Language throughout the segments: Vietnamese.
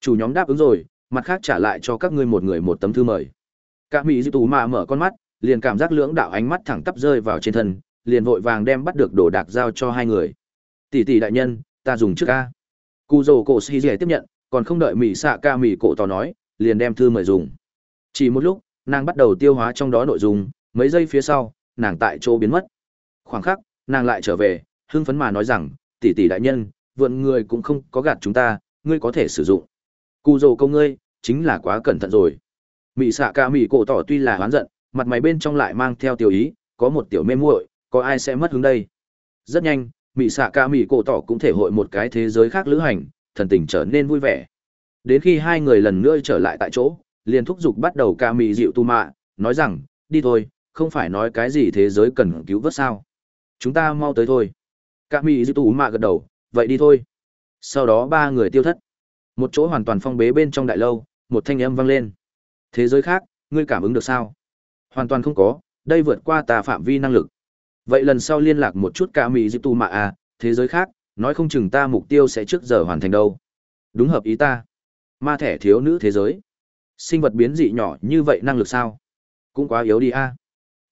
chủ nhóm đáp ứng rồi, mặt khác trả lại cho các ngươi một người một tấm thư mời. Cả mỹ dư tù mạ mở con mắt, liền cảm giác lưỡng đạo ánh mắt thẳng tắp rơi vào trên thân, liền vội vàng đem bắt được đồ đạc giao cho hai người. Tỷ tỷ đại nhân, ta dùng trước ca. Cụ rồ cổ xì dẻ tiếp nhận, còn không đợi mỹ xạ ca mỹ cổ tỏ nói, liền đem thư mời dùng. Chỉ một lúc, nàng bắt đầu tiêu hóa trong đó nội dung, mấy giây phía sau, nàng tại chỗ biến mất. Khoảng khắc, nàng lại trở về, hưng phấn mà nói rằng, tỷ tỷ đại nhân, vượn người cũng không có gạt chúng ta, ngươi có thể sử dụng cụ rồ câu ngươi, chính là quá cẩn thận rồi. Mỹ xạ ca mỹ cổ tỏ tuy là hoán giận, mặt mày bên trong lại mang theo tiểu ý, có một tiểu mê muội, có ai sẽ mất hứng đây? Rất nhanh mỹ xạ ca mỹ cổ tỏ cũng thể hội một cái thế giới khác lữ hành, thần tình trở nên vui vẻ. Đến khi hai người lần nữa trở lại tại chỗ, liền thúc giục bắt đầu ca mỹ dịu tu mạ, nói rằng, đi thôi, không phải nói cái gì thế giới cần cứu vớt sao? Chúng ta mau tới thôi. Ca mỹ dịu tu mạ gật đầu, vậy đi thôi. Sau đó ba người tiêu thất một chỗ hoàn toàn phong bế bên trong đại lâu, một thanh âm vang lên. Thế giới khác, ngươi cảm ứng được sao? Hoàn toàn không có, đây vượt qua tà phạm vi năng lực. Vậy lần sau liên lạc một chút ca mỹ di tu mạ à thế giới khác, nói không chừng ta mục tiêu sẽ trước giờ hoàn thành đâu. Đúng hợp ý ta. Ma thẻ thiếu nữ thế giới. Sinh vật biến dị nhỏ như vậy năng lực sao? Cũng quá yếu đi a. À.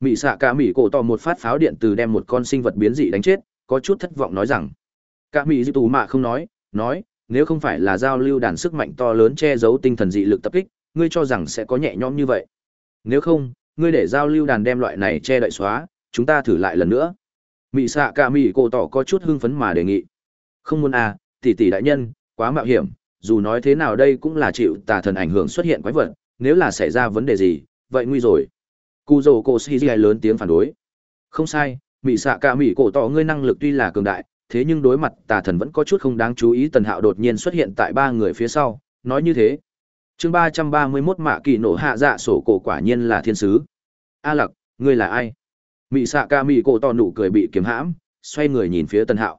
mỹ xạ cả mỹ cổ tỏ một phát pháo điện từ đem một con sinh vật biến dị đánh chết, có chút thất vọng nói rằng. Cả mỹ di tu mạ không nói nói nếu không phải là giao lưu đàn sức mạnh to lớn che giấu tinh thần dị lực tập kích, ngươi cho rằng sẽ có nhẹ nhõm như vậy. Nếu không, ngươi để giao lưu đàn đem loại này che đậy xóa, chúng ta thử lại lần nữa. Mị xạ cả mỹ cổ tỏ có chút hưng phấn mà đề nghị. Không muốn à tỷ tỷ đại nhân, quá mạo hiểm, dù nói thế nào đây cũng là chịu tà thần ảnh hưởng xuất hiện quái vật, nếu là xảy ra vấn đề gì, vậy nguy rồi. Cú dầu cổ si lớn tiếng phản đối. Không sai, mị xạ cả mỹ cổ tỏ ngươi năng lực tuy là cường đại thế nhưng đối mặt tà thần vẫn có chút không đáng chú ý, tần hạo đột nhiên xuất hiện tại ba người phía sau, nói như thế. Chương ba trăm ba mươi mốt mạ kỳ nổ hạ dạ sổ cổ quả nhiên là thiên sứ. A lặc, ngươi là ai? Mị xạ ca mị cổ to nụ cười bị kiếm hãm, xoay người nhìn phía tần hạo.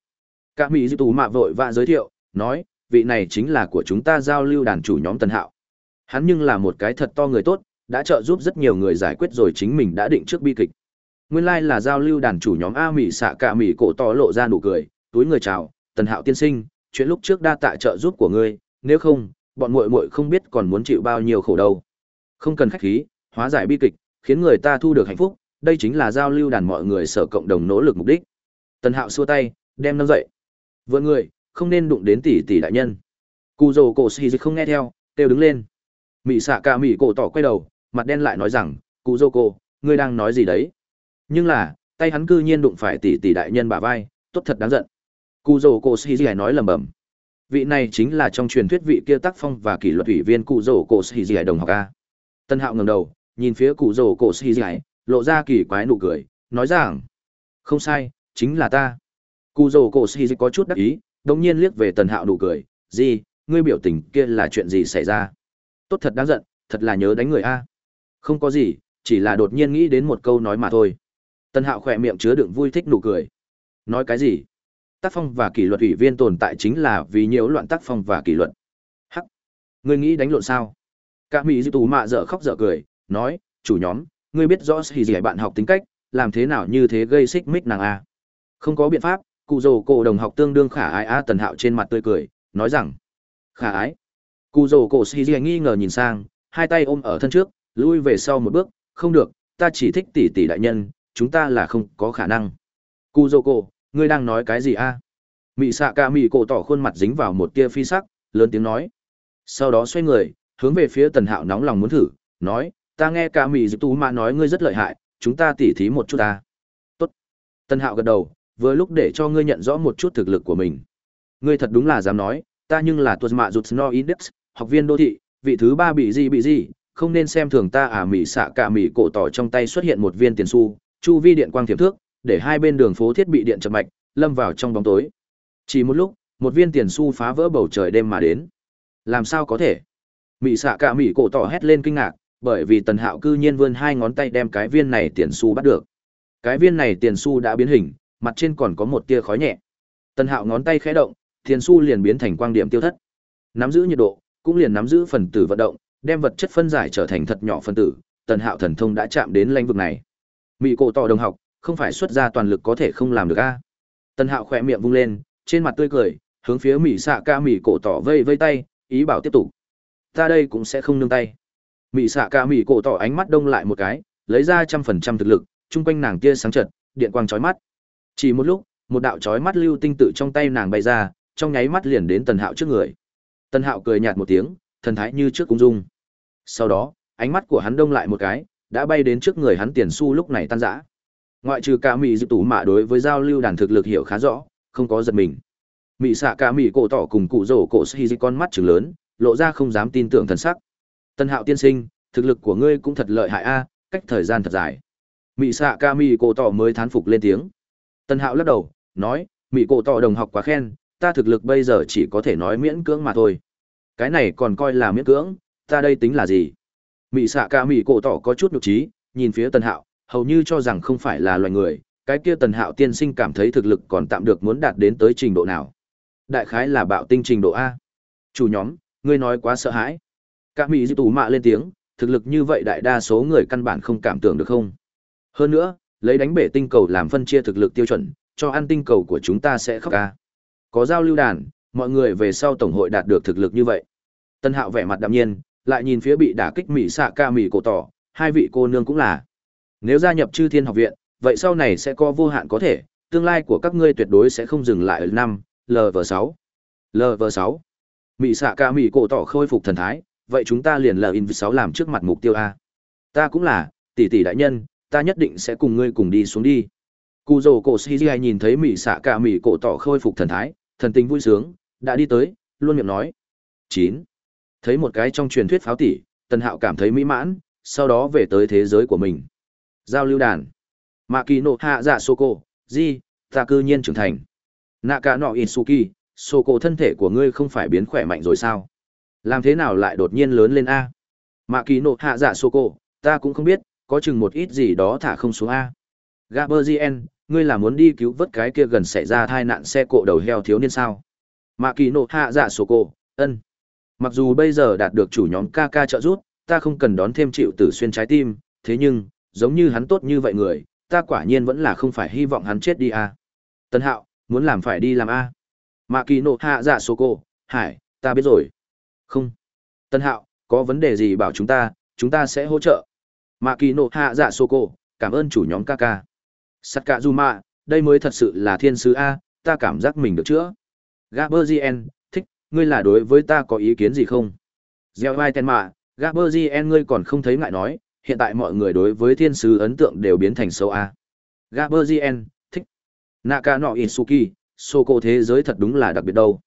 Ca mị dư tù mạ vội vã giới thiệu, nói, vị này chính là của chúng ta giao lưu đàn chủ nhóm tần hạo. Hắn nhưng là một cái thật to người tốt, đã trợ giúp rất nhiều người giải quyết rồi chính mình đã định trước bi kịch. Nguyên lai là giao lưu đàn chủ nhóm a mị xạ ca mị cổ to lộ ra nụ cười túi người chào, tần hạo tiên sinh, chuyện lúc trước đa tạ trợ giúp của ngươi, nếu không, bọn muội muội không biết còn muốn chịu bao nhiêu khổ đâu không cần khách khí, hóa giải bi kịch, khiến người ta thu được hạnh phúc, đây chính là giao lưu đàn mọi người sở cộng đồng nỗ lực mục đích. Tần hạo xua tay, đem nâng dậy. Vượn người không nên đụng đến tỷ tỷ đại nhân. Cù dồ cổ xì không nghe theo, kêu đứng lên. Mị xạ ca mị cổ tỏ quay đầu, mặt đen lại nói rằng cụ dô cổ ngươi đang nói gì đấy? Nhưng là, tay hắn cư nhiên đụng phải tỷ tỷ đại nhân bả vai, tốt thật đáng giận cụ dồ cổ dì nói lầm bầm vị này chính là trong truyền thuyết vị kia tác phong và kỷ luật ủy viên cụ dồ cổ dì đồng học a tân hạo ngầm đầu nhìn phía cụ dồ cổ dì lộ ra kỳ quái nụ cười, nói rằng, không sai, chính là ta. Cụ rồ cổ dì có chút đắc ý, đồng nhiên liếc về tần hạo nụ cười, gì, ngươi biểu tình kia là chuyện gì xảy ra? Tốt thật đáng giận, thật là nhớ đánh người a. Không có gì, chỉ là đột nhiên nghĩ đến một câu nói mà thôi. Tần hạo khỏe miệng chứa đựng vui thích nụ cười. Nói cái gì? Tác phong và kỷ luật ủy viên tồn tại chính là vì nhiễu loạn tác phong và kỷ luật. Hắc, ngươi nghĩ đánh lộn sao? Cả mỹ dư tù mạ dở khóc dở cười, nói, chủ nhóm, ngươi biết rõ xì gì bạn học tính cách, làm thế nào như thế gây xích mích nàng a. Không có biện pháp, cụ rồ cổ đồng học tương đương khả ái a tần hạo trên mặt tươi cười, nói rằng, khả ái. Cụ rồ cổ xì gì nghi ngờ nhìn sang, hai tay ôm ở thân trước, lui về sau một bước, không được, ta chỉ thích tỷ tỷ đại nhân, chúng ta là không có khả năng. Cụ rồ cổ, ngươi đang nói cái gì a? Mị xạ ca mị cổ tỏ khuôn mặt dính vào một tia phi sắc, lớn tiếng nói. Sau đó xoay người, hướng về phía tần hạo nóng lòng muốn thử, nói, ta nghe ca mị dịp tú Mạ nói ngươi rất lợi hại chúng ta tỉ thí một chút ta tốt Tần hạo gật đầu vừa lúc để cho ngươi nhận rõ một chút thực lực của mình ngươi thật đúng là dám nói ta nhưng là tuột mạ rụt no index học viên đô thị vị thứ ba bị gì bị gì không nên xem thường ta à Mị xạ cả Mị cổ tỏ trong tay xuất hiện một viên tiền xu chu vi điện quang thiểm thước để hai bên đường phố thiết bị điện chập mạch, lâm vào trong bóng tối. Chỉ một lúc, một viên tiền xu phá vỡ bầu trời đêm mà đến. Làm sao có thể? Mị xạ cả mị cổ tỏ hét lên kinh ngạc, bởi vì tần hạo cư nhiên vươn hai ngón tay đem cái viên này tiền xu bắt được. Cái viên này tiền xu đã biến hình, mặt trên còn có một tia khói nhẹ. Tần hạo ngón tay khẽ động, tiền xu liền biến thành quang điểm tiêu thất. Nắm giữ nhiệt độ, cũng liền nắm giữ phần tử vận động, đem vật chất phân giải trở thành thật nhỏ phân tử. Tần hạo thần thông đã chạm đến lãnh vực này. Mị cổ tỏ đồng học không phải xuất ra toàn lực có thể không làm được a. Tần hạo khỏe miệng vung lên, trên mặt tươi cười, hướng phía mỹ xạ ca mỹ cổ tỏ vây vây tay, ý bảo tiếp tục. Ta đây cũng sẽ không nương tay. Mỹ xạ ca mỹ cổ tỏ ánh mắt đông lại một cái, lấy ra trăm phần trăm thực lực, chung quanh nàng tia sáng chật điện quang chói mắt. Chỉ một lúc, một đạo chói mắt lưu tinh tự trong tay nàng bay ra, trong nháy mắt liền đến tần hạo trước người. Tần hạo cười nhạt một tiếng, thần thái như trước cung dung. Sau đó, ánh mắt của hắn đông lại một cái, đã bay đến trước người hắn tiền su lúc này tan rã ngoại trừ cả mỹ dự tủ mạ đối với giao lưu đàn thực lực hiểu khá rõ, không có giật mình. Mỹ xạ cả mỹ cổ tỏ cùng cụ rổ cổ xì con mắt chừng lớn, lộ ra không dám tin tưởng thần sắc. Tân hạo tiên sinh, thực lực của ngươi cũng thật lợi hại a, cách thời gian thật dài. Mỹ xạ ca mỹ cổ tỏ mới thán phục lên tiếng. Tân hạo lắc đầu, nói, mỹ cổ tỏ đồng học quá khen, ta thực lực bây giờ chỉ có thể nói miễn cưỡng mà thôi. Cái này còn coi là miễn cưỡng, ta đây tính là gì? Mỹ xạ ca mỹ cổ tỏ có chút nhục trí, nhìn phía tân hạo hầu như cho rằng không phải là loài người, cái kia tần hạo tiên sinh cảm thấy thực lực còn tạm được muốn đạt đến tới trình độ nào. Đại khái là bạo tinh trình độ a. Chủ nhóm, ngươi nói quá sợ hãi. Cả mỹ dư tù mạ lên tiếng, thực lực như vậy đại đa số người căn bản không cảm tưởng được không? Hơn nữa, lấy đánh bể tinh cầu làm phân chia thực lực tiêu chuẩn, cho ăn tinh cầu của chúng ta sẽ khóc ca có giao lưu đàn, mọi người về sau tổng hội đạt được thực lực như vậy. Tân hạo vẻ mặt đạm nhiên, lại nhìn phía bị đả kích mỹ xạ ca mỹ cổ tỏ, hai vị cô nương cũng là nếu gia nhập chư thiên học viện, vậy sau này sẽ có vô hạn có thể, tương lai của các ngươi tuyệt đối sẽ không dừng lại ở năm lv sáu. Lv sáu. Mỹ xạ ca mỹ cổ tỏ khôi phục thần thái, vậy chúng ta liền lờ in sáu làm trước mặt mục tiêu a. Ta cũng là, tỷ tỷ đại nhân, ta nhất định sẽ cùng ngươi cùng đi xuống đi. Cụ rồ cổ sĩ nhìn thấy mỹ xạ ca mỹ cổ tỏ khôi phục thần thái, thần tình vui sướng, đã đi tới, luôn miệng nói. Chín. Thấy một cái trong truyền thuyết pháo tỷ, tần hạo cảm thấy mỹ mãn, sau đó về tới thế giới của mình giao lưu đàn. Mạ kỳ nộ hạ dạ sô cô di ta cư nhiên trưởng thành. Nạ cả nọ In Suki, sô cô thân thể của ngươi không phải biến khỏe mạnh rồi sao? Làm thế nào lại đột nhiên lớn lên a? Mạ kỳ nộ hạ dạ sô cô ta cũng không biết có chừng một ít gì đó thả không xuống a. Gaberzien ngươi là muốn đi cứu vớt cái kia gần xảy ra tai nạn xe cộ đầu heo thiếu niên sao? Mạ kỳ nộ hạ dạ sô cô ân. Mặc dù bây giờ đạt được chủ nhóm ca ca trợ giúp ta không cần đón thêm chịu tử xuyên trái tim thế nhưng giống như hắn tốt như vậy người ta quả nhiên vẫn là không phải hy vọng hắn chết đi à. Tân hạo, muốn làm phải đi làm a à. Mạ kỳ nộ hạ dạ sô cô, hải, ta biết rồi. Không. Tân hạo, có vấn đề gì bảo chúng ta, chúng ta sẽ hỗ trợ. Mạ kỳ nộ hạ dạ sô cô, cảm ơn chủ nhóm ca ca. Sắt cả dù mạ, đây mới thật sự là thiên sứ A, ta cảm giác mình được chữa. Gaberzien, thích, ngươi là đối với ta có ý kiến gì không? Gieo vai tên mạ, Gaberzien ngươi còn không thấy ngại nói, hiện tại mọi người đối với thiên sứ ấn tượng đều biến thành sâu A. Gaberzien, thích. Naka no Isuki, cô thế giới thật đúng là đặc biệt đâu.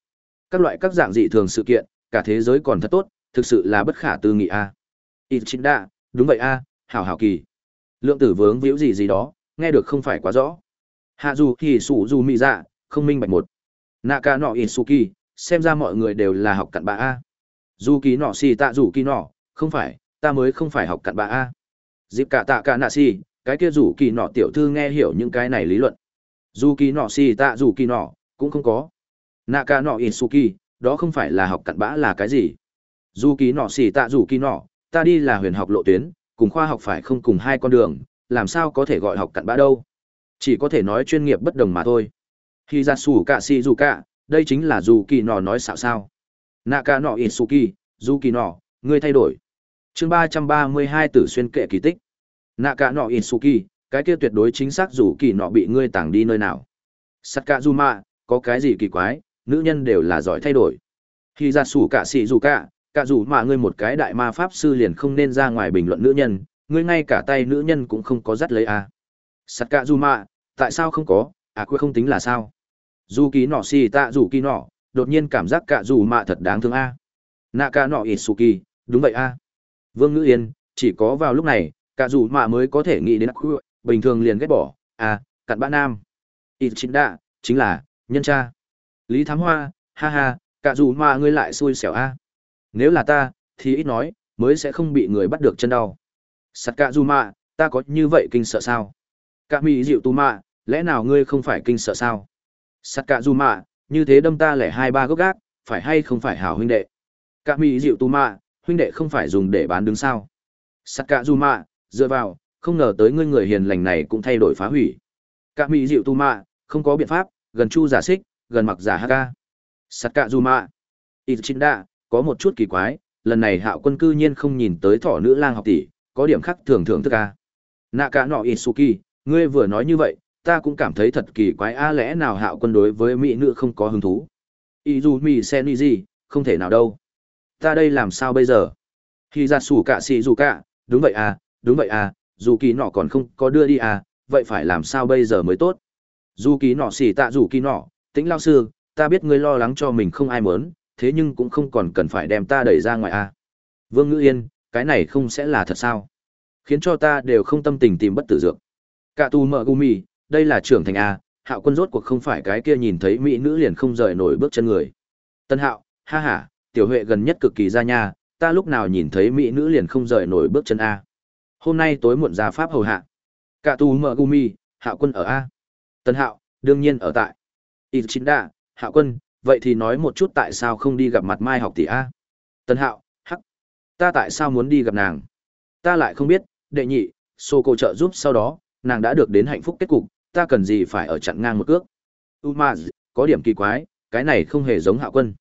Các loại các dạng dị thường sự kiện, cả thế giới còn thật tốt, thực sự là bất khả tư nghị A. Ichinda, đúng vậy A, hảo hảo kỳ. Lượng tử vướng víu gì gì đó, nghe được không phải quá rõ. Hạ dù thì sủ dù mị dạ, không minh bạch một. Naka no Isuki, xem ra mọi người đều là học cặn bạ A. Dù kỳ nọ xì tạ dù kỳ nọ, không phải, ta mới không phải học cặn bạ a. Dịp cả tạ cả nạ si cái kia rủ kỳ nọ tiểu thư nghe hiểu những cái này lý luận. Dù kỳ nọ si tạ dù kỳ nọ, cũng không có. Nạ cả nọ isuki đó không phải là học cặn bã là cái gì? Dù kỳ nọ xì tạ dù kỳ nọ, ta đi là huyền học lộ tuyến, cùng khoa học phải không cùng hai con đường, làm sao có thể gọi học cặn bã đâu? Chỉ có thể nói chuyên nghiệp bất đồng mà thôi. Khi ra xù cạ xì dù cạ đây chính là dù kỳ nọ nói xạo sao. Nạ cả nọ isuki dù kỳ nọ, ngươi thay đổi chương ba trăm ba mươi hai tử xuyên kệ kỳ tích. Nạ cả nọ insuki cái kia tuyệt đối chính xác dù kỳ nọ bị ngươi tàng đi nơi nào. Sakazuma, có cái gì kỳ quái, nữ nhân đều là giỏi thay đổi. Khi ra sủ cả xị dù cả cả dù mà ngươi một cái đại ma pháp sư liền không nên ra ngoài bình luận nữ nhân, ngươi ngay cả tay nữ nhân cũng không có dắt lấy à. a du sakazuma, tại sao không có à quê không tính là sao. Dù kỳ nọ xì tạ dù kỳ nọ đột nhiên cảm giác cả dù mạ thật đáng thương a à. nạ cả nọ isuki đúng vậy a Vương Ngữ Yên, chỉ có vào lúc này, cả dù mà mới có thể nghĩ đến khu, bình thường liền ghét bỏ, à, cặn bã nam. Ít chính đạ, chính là, nhân cha. Lý Thám Hoa, ha ha, cả dù mà ngươi lại xui xẻo a. Nếu là ta, thì ít nói, mới sẽ không bị người bắt được chân đau. Sắt cả dù mà, ta có như vậy kinh sợ sao? Cả mỹ dịu tu mạ, lẽ nào ngươi không phải kinh sợ sao? Sắt cả dù mạ, như thế đâm ta lẻ hai ba gốc gác, phải hay không phải hảo huynh đệ? Cả mỹ dịu tu mạ, huynh đệ không phải dùng để bán đứng sao? Sắt cả dù mạ dựa vào, không ngờ tới ngươi người hiền lành này cũng thay đổi phá hủy. Cả mỹ dịu tu mạ không có biện pháp, gần chu giả xích, gần mặc giả haka. Sắt cả dù mạ ít chín đa có một chút kỳ quái, lần này hạo quân cư nhiên không nhìn tới thỏ nữ lang học tỷ, có điểm khác thường thường thức à? ca nạ cả nọ isuki ngươi vừa nói như vậy, ta cũng cảm thấy thật kỳ quái, a lẽ nào hạo quân đối với mỹ nữ không có hứng thú? Ý dù mỹ sen ý gì không thể nào đâu ta đây làm sao bây giờ? Khi ra sủ cả xì dù cả, đúng vậy à đúng vậy à dù kỳ nọ còn không có đưa đi à vậy phải làm sao bây giờ mới tốt? Dù kỳ nọ xì tạ dù kỳ nọ, tĩnh lao sư, ta biết ngươi lo lắng cho mình không ai mớn thế nhưng cũng không còn cần phải đem ta đẩy ra ngoài à. Vương ngữ yên, cái này không sẽ là thật sao? Khiến cho ta đều không tâm tình tìm bất tử dược. Cả tù mợ gumi đây là trưởng thành a hạo quân rốt cuộc không phải cái kia nhìn thấy mỹ nữ liền không rời nổi bước chân người. Tân hạo, ha h a tiểu huệ gần nhất cực kỳ ra nha, ta lúc nào nhìn thấy mỹ nữ liền không rời nổi bước chân a. Hôm nay tối muộn ra pháp hầu hạ. Cả tu mở gumi hạo quân ở a. Tân hạo, đương nhiên ở tại. Ít chín đa hạo quân, vậy thì nói một chút tại sao không đi gặp mặt mai học tỷ a. Tân hạo, hắc. Ta tại sao muốn đi gặp nàng? Ta lại không biết, đệ nhị xô cô trợ giúp sau đó, nàng đã được đến hạnh phúc kết cục, ta cần gì phải ở chặn ngang một cước? Umaz, có điểm kỳ quái, cái này không hề giống hạo quân.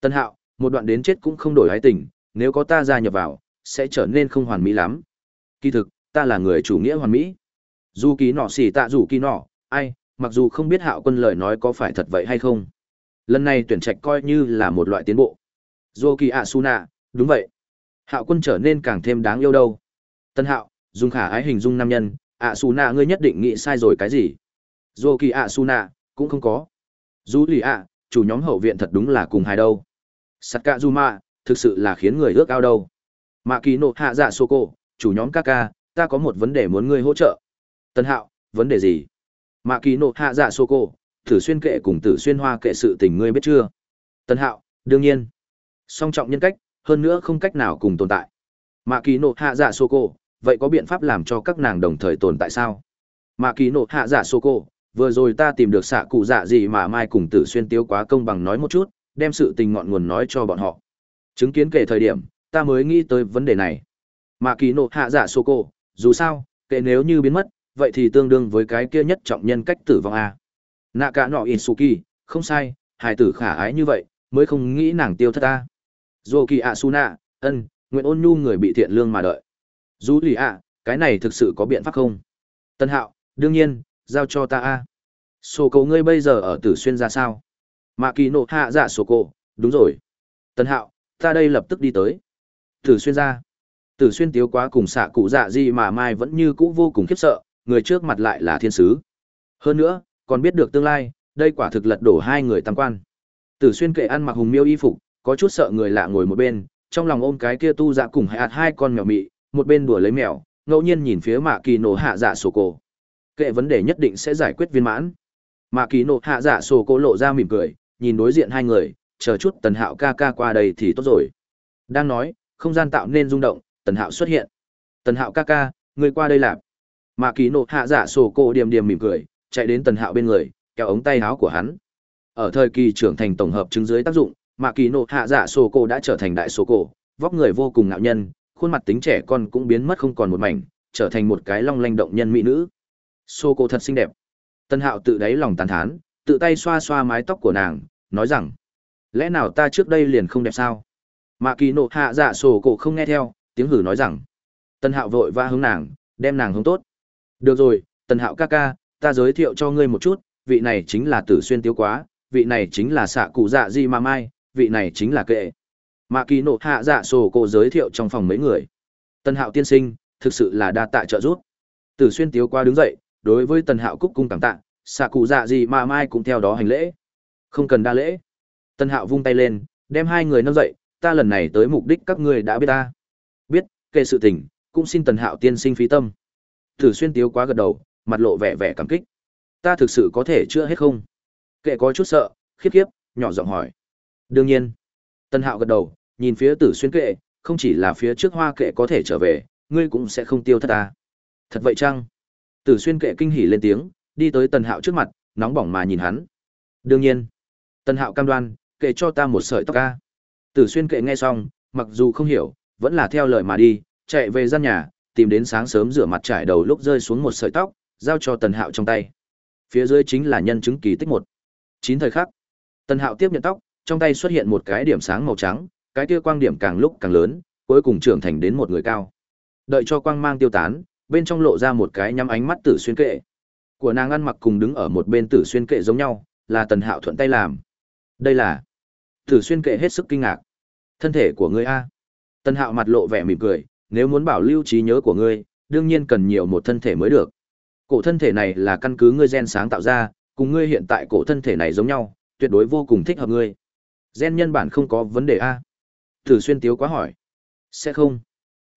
Tân hạo một đoạn đến chết cũng không đổi hái tình, nếu có ta gia nhập vào, sẽ trở nên không hoàn mỹ lắm. Kỳ thực, ta là người chủ nghĩa hoàn mỹ. Dù ký nọ xì tạ dù ký nọ, ai, mặc dù không biết hạo quân lời nói có phải thật vậy hay không. Lần này tuyển trạch coi như là một loại tiến bộ. Dù kỳ ạ su nạ, đúng vậy. Hạo quân trở nên càng thêm đáng yêu đâu. Tân hạo, dùng khả ái hình dung nam nhân, ạ su nạ ngươi nhất định nghĩ sai rồi cái gì? Dù kỳ ạ su nạ, cũng không có. Dù lì ạ, chủ nhóm hậu viện thật đúng là cùng hài đâu sắt cạ dù mạ thực sự là khiến người ước ao đâu. Mạ kỳ nộ hạ dạ sô cô chủ nhóm ca ca ta có một vấn đề muốn ngươi hỗ trợ. Tân hạo, vấn đề gì? Mạ kỳ nộ hạ dạ sô cô tử xuyên kệ cùng tử xuyên hoa kệ sự tình ngươi biết chưa? Tân hạo, đương nhiên. Song trọng nhân cách, hơn nữa không cách nào cùng tồn tại. Mạ kỳ nộ hạ dạ sô cô vậy có biện pháp làm cho các nàng đồng thời tồn tại sao? Mạ kỳ nộ hạ dạ sô cô vừa rồi ta tìm được xạ cụ dạ gì mà mai cùng tử xuyên tiêu quá công bằng nói một chút đem sự tình ngọn nguồn nói cho bọn họ. Chứng kiến kể thời điểm, ta mới nghĩ tới vấn đề này. Mà kỳ nộ hạ giả sô cô, dù sao, kệ nếu như biến mất, vậy thì tương đương với cái kia nhất trọng nhân cách tử vong a. Nạ cả nọ in suki không sai, hài tử khả ái như vậy, mới không nghĩ nàng tiêu thất ta. Dô kỳ ạ su nạ ân, nguyện ôn nhu người bị thiện lương mà đợi. Dù lì ạ, cái này thực sự có biện pháp không? Tân hạo, đương nhiên, giao cho ta a. Sổ cầu ngươi bây giờ ở tử xuyên ra sao? Mạ kỳ nộ hạ dạ sổ cổ, đúng rồi. Tân hạo, ta đây lập tức đi tới. Tử xuyên ra. Tử xuyên tiếu quá cùng xạ cụ dạ gì mà mai vẫn như cũ vô cùng khiếp sợ, người trước mặt lại là thiên sứ. Hơn nữa, còn biết được tương lai, đây quả thực lật đổ hai người tam quan. Tử xuyên kệ ăn mặc hùng miêu y phục, có chút sợ người lạ ngồi một bên, trong lòng ôm cái kia tu dạ cùng hạt hai con mèo mị, một bên đùa lấy mèo, ngẫu nhiên nhìn phía mạ kỳ nổ hạ dạ sổ cổ. Kệ vấn đề nhất định sẽ giải quyết viên mãn. Mạ kỳ nổ hạ dạ sổ cổ lộ ra mỉm cười nhìn đối diện hai người, chờ chút tần hạo ca ca qua đây thì tốt rồi. Đang nói, không gian tạo nên rung động, tần hạo xuất hiện. Tần hạo ca ca, người qua đây làm. mạ kỳ Nộ hạ giả sổ cổ điềm điềm mỉm cười, chạy đến tần hạo bên người, kéo ống tay áo của hắn. Ở thời kỳ trưởng thành tổng hợp chứng dưới tác dụng, mạ kỳ Nộ hạ giả sổ cổ đã trở thành đại sổ cổ, vóc người vô cùng ngạo nhân, khuôn mặt tính trẻ con cũng biến mất không còn một mảnh, trở thành một cái long lanh động nhân mỹ nữ. Sổ cổ thật xinh đẹp. Tân hạo tự đáy lòng tàn thán, tự tay xoa xoa mái tóc của nàng nói rằng, lẽ nào ta trước đây liền không đẹp sao? Mạ kỳ nộ hạ dạ sổ cổ không nghe theo, tiếng hử nói rằng tân hạo vội va hướng nàng, đem nàng hướng tốt. Được rồi, tần hạo ca ca, ta giới thiệu cho ngươi một chút, vị này chính là tử xuyên tiêu quá, vị này chính là xạ cụ dạ di ma mai, vị này chính là kệ. Mạ kỳ nộ hạ dạ sổ cổ giới thiệu trong phòng mấy người. Tần hạo tiên sinh, thực sự là đa tạ trợ giúp. Tử xuyên tiếu qua đứng dậy, đối với tần hạo cúc cung cảm tạ xạ cụ dạ gì mà mai cũng theo đó hành lễ không cần đa lễ. Tần hạo vung tay lên, đem hai người nâng dậy, ta lần này tới mục đích các ngươi đã biết ta. Biết, kệ sự tình, cũng xin tần hạo tiên sinh phí tâm. Tử xuyên tiếu quá gật đầu, mặt lộ vẻ vẻ cảm kích. Ta thực sự có thể chữa hết không? Kệ có chút sợ, khiếp khiếp, nhỏ giọng hỏi. Đương nhiên. Tân hạo gật đầu, nhìn phía tử xuyên kệ, không chỉ là phía trước hoa kệ có thể trở về, ngươi cũng sẽ không tiêu thất ta. Thật vậy chăng? Tử xuyên kệ kinh hỉ lên tiếng, đi tới tần hạo trước mặt, nóng bỏng mà nhìn hắn. Đương nhiên tần hạo cam đoan kệ cho ta một sợi tóc ca tử xuyên kệ nghe xong mặc dù không hiểu vẫn là theo lời mà đi chạy về gian nhà tìm đến sáng sớm rửa mặt trải đầu lúc rơi xuống một sợi tóc giao cho tần hạo trong tay phía dưới chính là nhân chứng kỳ tích một chín thời khắc tần hạo tiếp nhận tóc trong tay xuất hiện một cái điểm sáng màu trắng cái kia quang điểm càng lúc càng lớn, cuối cùng trưởng thành đến một người cao. Đợi cho quang mang tiêu tán, bên trong lộ ra một cái nhắm ánh mắt tử xuyên kệ. Của nàng ăn mặc cùng đứng ở một bên tử xuyên kệ giống nhau, là Tần Hạo thuận tay làm. Đây là Tử xuyên kệ hết sức kinh ngạc. Thân thể của ngươi a? tân Hạo mặt lộ vẻ mỉm cười, nếu muốn bảo lưu trí nhớ của ngươi, đương nhiên cần nhiều một thân thể mới được. Cổ thân thể này là căn cứ ngươi gen sáng tạo ra, cùng ngươi hiện tại cổ thân thể này giống nhau, tuyệt đối vô cùng thích hợp ngươi. Gen nhân bản không có vấn đề a? Tử xuyên tiếu quá hỏi. Sẽ không.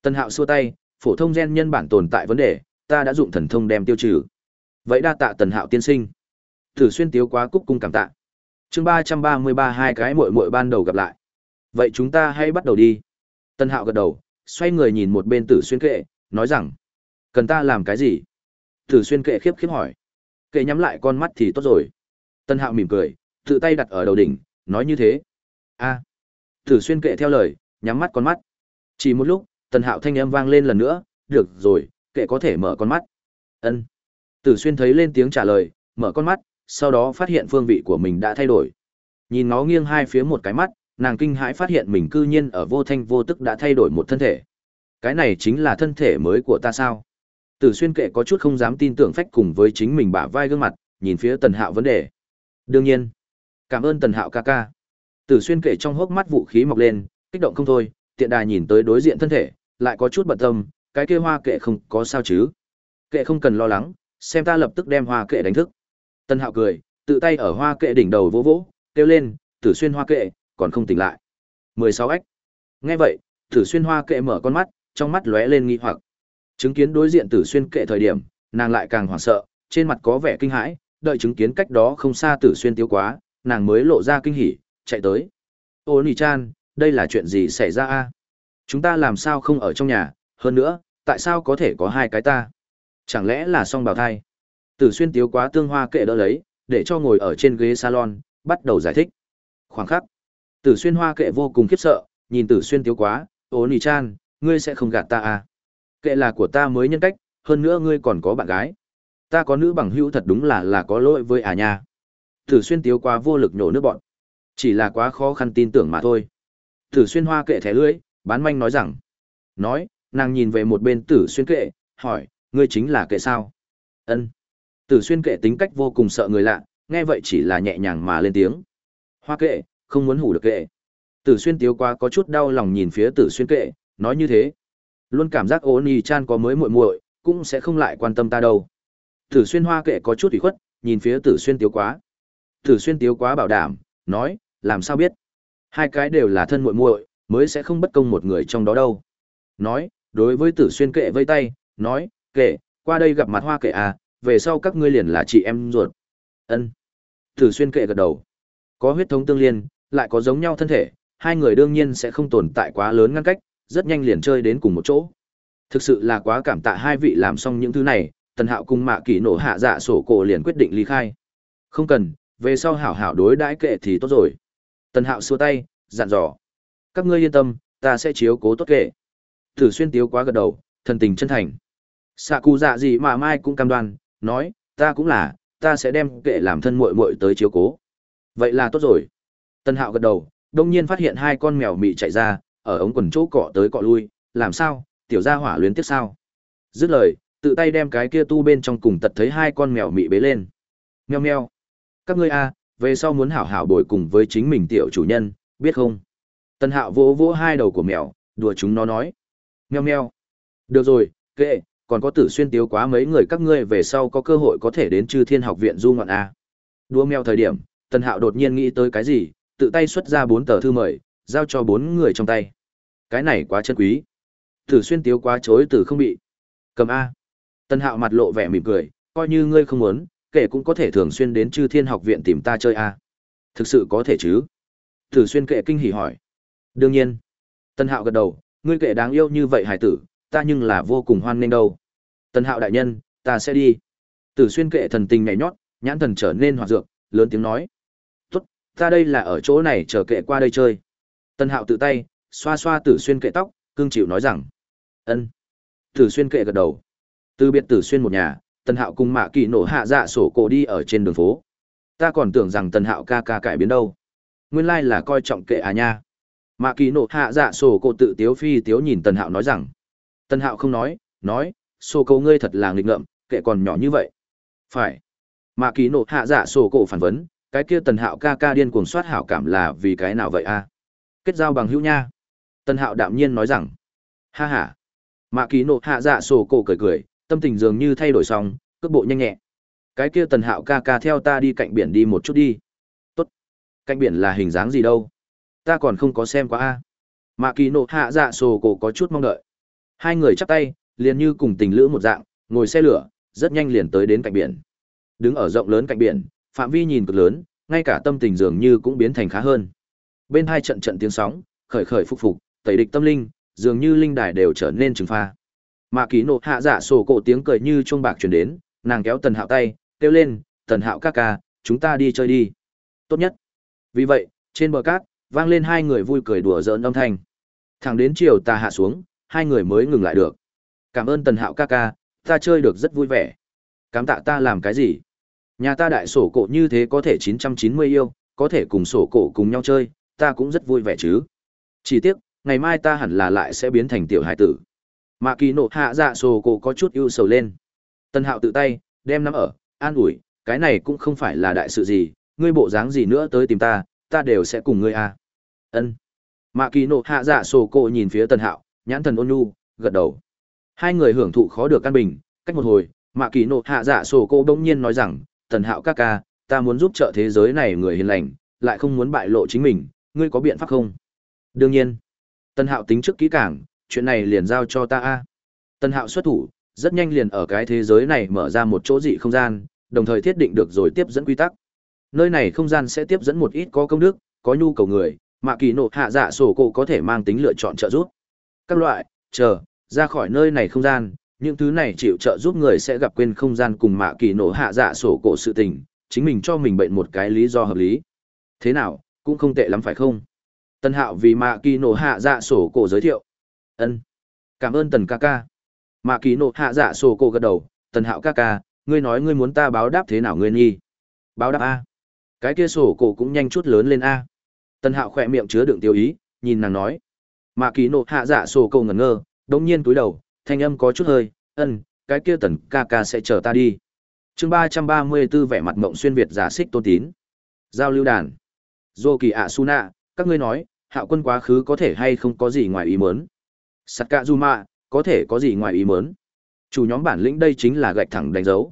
tân Hạo xua tay, phổ thông gen nhân bản tồn tại vấn đề, ta đã dụng thần thông đem tiêu trừ. Vậy đa tạ Tần Hạo tiên sinh. Tử xuyên tiếu quá cúc cung cảm tạ. Chương ba trăm ba mươi ba hai cái muội muội ban đầu gặp lại. Vậy chúng ta hãy bắt đầu đi. tân Hạo gật đầu, xoay người nhìn một bên Tử xuyên kệ, nói rằng: "Cần ta làm cái gì?" Tử xuyên kệ khiếp khiếp hỏi. Kệ nhắm lại con mắt thì tốt rồi. tân Hạo mỉm cười, tự tay đặt ở đầu đỉnh, nói như thế. "A." Tử xuyên kệ theo lời, nhắm mắt con mắt. Chỉ một lúc, tân Hạo thanh âm vang lên lần nữa, "Được rồi, kệ có thể mở con mắt." Ân. Tử Xuyên thấy lên tiếng trả lời, mở con mắt, sau đó phát hiện phương vị của mình đã thay đổi. Nhìn nó nghiêng hai phía một cái mắt, nàng kinh hãi phát hiện mình cư nhiên ở vô thanh vô tức đã thay đổi một thân thể. Cái này chính là thân thể mới của ta sao? Tử Xuyên kệ có chút không dám tin tưởng phách cùng với chính mình bả vai gương mặt, nhìn phía Tần Hạo vấn đề. Đương nhiên, cảm ơn Tần Hạo ca ca. Tử Xuyên kệ trong hốc mắt vũ khí mọc lên, kích động không thôi, tiện đà nhìn tới đối diện thân thể, lại có chút bận tâm, cái kia hoa kệ không có sao chứ. Kệ không cần lo lắng, xem ta lập tức đem hoa kệ đánh thức. Tân Hạo cười, tự tay ở hoa kệ đỉnh đầu vỗ vỗ, kêu lên, Tử Xuyên hoa kệ, còn không tỉnh lại. 16 ếch. Nghe vậy, Tử Xuyên hoa kệ mở con mắt, trong mắt lóe lên nghi hoặc. Chứng kiến đối diện Tử Xuyên kệ thời điểm, nàng lại càng hoảng sợ, trên mặt có vẻ kinh hãi, đợi chứng kiến cách đó không xa Tử Xuyên tiêu quá, nàng mới lộ ra kinh hỉ, chạy tới. Ô Nì Chan, đây là chuyện gì xảy ra a? Chúng ta làm sao không ở trong nhà, hơn nữa, tại sao có thể có hai cái ta? Chẳng lẽ là song bào thai? Tử xuyên tiếu quá tương hoa kệ đỡ lấy, để cho ngồi ở trên ghế salon, bắt đầu giải thích. Khoảng khắc, Tử xuyên hoa kệ vô cùng khiếp sợ, nhìn Tử xuyên tiếu quá, "Ô Nỉ chan, ngươi sẽ không gạt ta à? Kệ là của ta mới nhân cách, hơn nữa ngươi còn có bạn gái. Ta có nữ bằng hữu thật đúng là là có lỗi với à nha. Tử xuyên tiếu quá vô lực nhổ nước bọn. Chỉ là quá khó khăn tin tưởng mà thôi. Tử xuyên hoa kệ thẻ lưỡi, bán manh nói rằng. Nói, nàng nhìn về một bên tử xuyên kệ, hỏi, ngươi chính là kệ sao? Ân. Tử xuyên kệ tính cách vô cùng sợ người lạ, nghe vậy chỉ là nhẹ nhàng mà lên tiếng. Hoa kệ, không muốn hủ được kệ. Tử xuyên tiếu quá có chút đau lòng nhìn phía tử xuyên kệ, nói như thế. Luôn cảm giác Oni chan có mới muội muội, cũng sẽ không lại quan tâm ta đâu. Tử xuyên hoa kệ có chút ủy khuất, nhìn phía tử xuyên tiếu quá. Tử xuyên tiếu quá bảo đảm, nói, làm sao biết. Hai cái đều là thân muội muội, mới sẽ không bất công một người trong đó đâu. Nói, đối với tử xuyên kệ vây tay, nói, kệ, qua đây gặp mặt hoa kệ à, về sau các ngươi liền là chị em ruột. Ân. Tử xuyên kệ gật đầu. Có huyết thống tương liên, lại có giống nhau thân thể, hai người đương nhiên sẽ không tồn tại quá lớn ngăn cách, rất nhanh liền chơi đến cùng một chỗ. Thực sự là quá cảm tạ hai vị làm xong những thứ này, Tần Hạo cùng Mạ Kỷ nổ hạ dạ sổ cổ liền quyết định ly khai. Không cần, về sau hảo hảo đối đãi kệ thì tốt rồi. Tần Hạo xua tay, dặn dò. Các ngươi yên tâm, ta sẽ chiếu cố tốt kệ. Tử xuyên tiếu quá gật đầu, thần tình chân thành. Sạ cụ dạ gì mà mai cũng cam đoan, nói, ta cũng là, ta sẽ đem kệ làm thân muội muội tới chiếu cố. Vậy là tốt rồi. Tân hạo gật đầu, đông nhiên phát hiện hai con mèo mị chạy ra, ở ống quần chỗ cọ tới cọ lui, làm sao, tiểu gia hỏa luyến tiếc sao. Dứt lời, tự tay đem cái kia tu bên trong cùng tật thấy hai con mèo mị bế lên. Meo meo. Các ngươi a, về sau muốn hảo hảo bồi cùng với chính mình tiểu chủ nhân, biết không? Tân hạo vỗ vỗ hai đầu của mèo, đùa chúng nó nói. Meo meo. Được rồi, kệ, còn có tử xuyên tiếu quá mấy người các ngươi về sau có cơ hội có thể đến chư thiên học viện du ngoạn a. Đua mèo thời điểm, tần hạo đột nhiên nghĩ tới cái gì, tự tay xuất ra bốn tờ thư mời, giao cho bốn người trong tay. Cái này quá chân quý. Tử xuyên tiếu quá chối từ không bị. Cầm a. Tần hạo mặt lộ vẻ mỉm cười, coi như ngươi không muốn, kể cũng có thể thường xuyên đến chư thiên học viện tìm ta chơi a. Thực sự có thể chứ? Tử xuyên kệ kinh hỉ hỏi. Đương nhiên. Tân hạo gật đầu, ngươi kệ đáng yêu như vậy hải tử, ta nhưng là vô cùng hoan nghênh đâu. Tần Hạo đại nhân, ta sẽ đi. Tử Xuyên kệ thần tình nhảy nhót, nhãn thần trở nên hoạt dược, lớn tiếng nói: "Tốt, ta đây là ở chỗ này chờ kệ qua đây chơi." Tần Hạo tự tay xoa xoa Tử Xuyên kệ tóc, cương chịu nói rằng: "Ân." Tử Xuyên kệ gật đầu. Từ biệt Tử Xuyên một nhà, Tần Hạo cùng Mạ Kỳ nổ hạ dạ sổ cổ đi ở trên đường phố. Ta còn tưởng rằng Tần Hạo ca ca cải biến đâu. Nguyên lai là coi trọng kệ à nha. Mạ kỳ nộ hạ dạ sổ cổ tự tiếu phi tiếu nhìn Tần Hạo nói rằng. Tần Hạo không nói, nói, sổ cổ ngươi thật là nghịch ngợm, kệ còn nhỏ như vậy. Phải. Mạ kỳ nộ hạ dạ sổ cổ phản vấn, cái kia Tần Hạo ca ca điên cuồng soát hảo cảm là vì cái nào vậy a Kết giao bằng hữu nha. Tần Hạo đạm nhiên nói rằng. Ha ha. Mạ kỳ nộ hạ dạ sổ cổ cười cười, tâm tình dường như thay đổi xong, cước bộ nhanh nhẹ. Cái kia Tần Hạo ca ca theo ta đi cạnh biển đi một chút đi. Tốt. Cạnh biển là hình dáng gì đâu? ta còn không có xem qua a mạ kỳ nộ hạ dạ sổ cổ có chút mong đợi hai người chắp tay liền như cùng tình lữ một dạng ngồi xe lửa rất nhanh liền tới đến cạnh biển. Đứng ở rộng lớn cạnh biển phạm vi nhìn cực lớn ngay cả tâm tình dường như cũng biến thành khá hơn. Bên hai trận trận tiếng sóng khởi khởi phục phục tẩy địch tâm linh dường như linh đài đều trở nên trừng pha. Mà ký nộ hạ dạ sổ cổ tiếng cười như chuông bạc truyền đến nàng kéo tần hạo tay kêu lên tần hạo ca ca chúng ta đi chơi đi. Tốt nhất. Vì vậy trên bờ cát vang lên hai người vui cười đùa giỡn âm thanh. Thẳng đến chiều tà hạ xuống, hai người mới ngừng lại được. Cảm ơn Tần Hạo ca ca, ta chơi được rất vui vẻ. Cám tạ ta làm cái gì? Nhà ta đại sổ cổ như thế có thể 990 yêu, có thể cùng sổ cổ cùng nhau chơi, ta cũng rất vui vẻ chứ. Chỉ tiếc, ngày mai ta hẳn là lại sẽ biến thành tiểu hải tử. mà kỳ nộ hạ dạ sổ cổ có chút ưu sầu lên. Tần Hạo tự tay, đem nắm ở, an ủi, cái này cũng không phải là đại sự gì, ngươi bộ dáng gì nữa tới tìm ta, ta đều sẽ cùng ngươi à ân mạ kỳ nộ hạ dạ sổ cổ nhìn phía tần hạo nhãn thần ôn nhu gật đầu hai người hưởng thụ khó được căn bình, cách một hồi, mạ kỳ nộ hạ dạ sổ cô bỗng nhiên nói rằng, tần hạo ca ca, ta muốn giúp trợ thế giới này người hiền lành, lại không muốn bại lộ chính mình, ngươi có biện pháp không? Đương nhiên. Tần hạo tính trước kỹ cảng chuyện này liền giao cho ta a. Tần hạo xuất thủ, rất nhanh liền ở cái thế giới này mở ra một chỗ dị không gian, đồng thời thiết định được rồi tiếp dẫn quy tắc. Nơi này không gian sẽ tiếp dẫn một ít có công đức, có nhu cầu người, mạ kỳ nộ hạ dạ sổ cô có thể mang tính lựa chọn trợ giúp. Các loại, chờ ra khỏi nơi này không gian những thứ này chịu trợ giúp người sẽ gặp quên không gian cùng mạ kỳ nổ hạ dạ sổ cổ sự tình chính mình cho mình bệnh một cái lý do hợp lý. Thế nào cũng không tệ lắm phải không? Tân hạo vì mạ kỳ nổ hạ dạ sổ cổ giới thiệu. Ân cảm ơn tần ca ca. Mạ kỳ nổ hạ dạ sổ cổ gật đầu. Tần hạo ca ca ngươi nói ngươi muốn ta báo đáp thế nào ngươi nghi? Báo đáp a. Cái kia sổ cổ cũng nhanh chút lớn lên a. Tần Hạo khỏe miệng chứa đựng tiêu ý, nhìn nàng nói. Mạ Kỳ Nộ hạ dạ sổ cổ ngẩn ngơ, đống nhiên túi đầu, thanh âm có chút hơi, ân, cái kia tần ca ca sẽ chờ ta đi. chương ba trăm ba mươi 334 vẻ mặt mộng xuyên Việt giả xích tôn tín. Giao lưu đàn. Dô kỳ ạ su nạ, các ngươi nói, hạo quân quá khứ có thể hay không có gì ngoài ý mớn. Sắt cạ du mạ, có thể có gì ngoài ý mớn. Chủ nhóm bản lĩnh đây chính là gạch thẳng đánh dấu.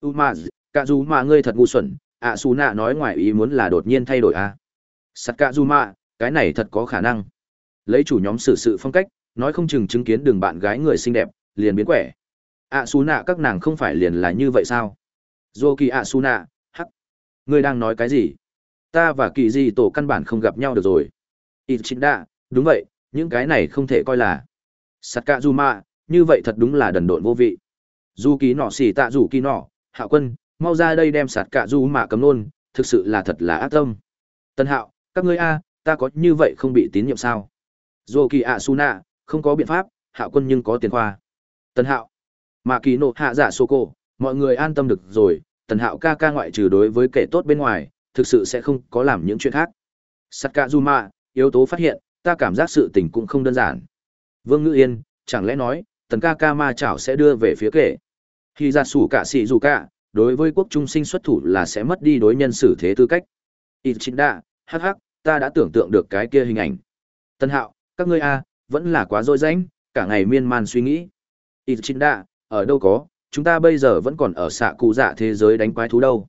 U mạ, cạ du mạ ngươi thật ngu xuẩn, ạ su nạ nói ngoài ý muốn là đột nhiên thay đổi à? sắt cạ du mạ cái này thật có khả năng lấy chủ nhóm xử sự phong cách nói không chừng chứng kiến đường bạn gái người xinh đẹp, liền biến quẻ. Ạ xú nạ các nàng không phải liền là như vậy sao? Dô kỳ ạ xú nạ hắc. Ngươi đang nói cái gì? Ta và kỳ di tổ căn bản không gặp nhau được rồi. Ít chính đạ đúng vậy, những cái này không thể coi là. Sắt cạ du mạ như vậy thật đúng là đần độn vô vị. Du ký nọ xỉ tạ rủ ký nọ, hạ quân, mau ra đây đem sạt cạ du mạ cấm nôn thực sự là thật là ác tâm. Tân hạo, các ngươi a, ta có như vậy không bị tín nhiệm sao? Dô kỳ ạ su nạ không có biện pháp hạ quân nhưng có tiền khoa. Tần hạo mà kỳ nộ hạ giả sô cô mọi người an tâm được rồi tần hạo ca ca ngoại trừ đối với kẻ tốt bên ngoài thực sự sẽ không có làm những chuyện khác. Sắt ca du yếu tố phát hiện ta cảm giác sự tình cũng không đơn giản. Vương ngữ yên chẳng lẽ nói tần ca ca ma chảo sẽ đưa về phía kể khi ra sủ cả xị dù cả đối với quốc trung sinh xuất thủ là sẽ mất đi đối nhân xử thế tư cách. Ít chính đa hắc hắc ta đã tưởng tượng được cái kia hình ảnh. Tân Hạo, các ngươi a, vẫn là quá dối rãnh, cả ngày miên man suy nghĩ. Ichinda, ở đâu có, chúng ta bây giờ vẫn còn ở xạ cụ dạ thế giới đánh quái thú đâu.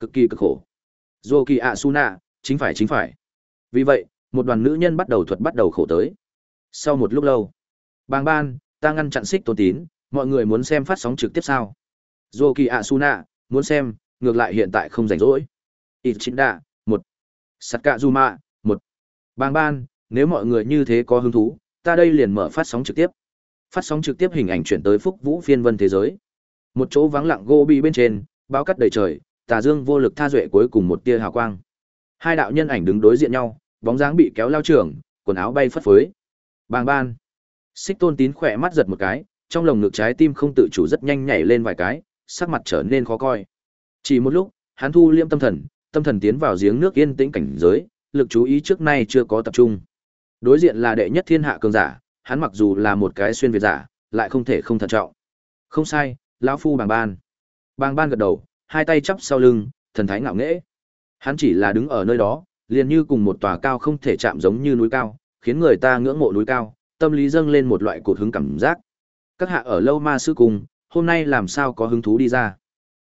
Cực kỳ cực khổ. dô kỳ ạ su nạ chính phải chính phải. Vì vậy, một đoàn nữ nhân bắt đầu thuật bắt đầu khổ tới. Sau một lúc lâu, bang ban, ta ngăn chặn xích tôn tín, mọi người muốn xem phát sóng trực tiếp sao. dô kỳ ạ su nạ muốn xem, ngược lại hiện tại không rảnh rỗi. Ichinda, sắt cạ du mạ một bang ban nếu mọi người như thế có hứng thú ta đây liền mở phát sóng trực tiếp. Phát sóng trực tiếp hình ảnh chuyển tới phúc vũ phiên vân thế giới. Một chỗ vắng lặng gỗ bị bên trên báo cắt đầy trời tà dương vô lực tha duệ cuối cùng một tia hào quang. Hai đạo nhân ảnh đứng đối diện nhau bóng dáng bị kéo lao trưởng, quần áo bay phất phới. Bang ban. Xích tôn tín khỏe mắt giật một cái trong lồng ngực trái tim không tự chủ rất nhanh nhảy lên vài cái sắc mặt trở nên khó coi. Chỉ một lúc hắn thu liêm tâm thần tâm thần tiến vào giếng nước yên tĩnh cảnh giới, lực chú ý trước nay chưa có tập trung. Đối diện là đệ nhất thiên hạ cường giả, hắn mặc dù là một cái xuyên việt giả, lại không thể không thận trọng. Không sai, lão phu bàng ban. Bàng ban gật đầu, hai tay chắp sau lưng, thần thái ngạo nghễ. Hắn chỉ là đứng ở nơi đó, liền như cùng một tòa cao không thể chạm giống như núi cao, khiến người ta ngưỡng mộ núi cao, tâm lý dâng lên một loại cột hứng cảm giác. Các hạ ở lâu ma sư cùng, hôm nay làm sao có hứng thú đi ra.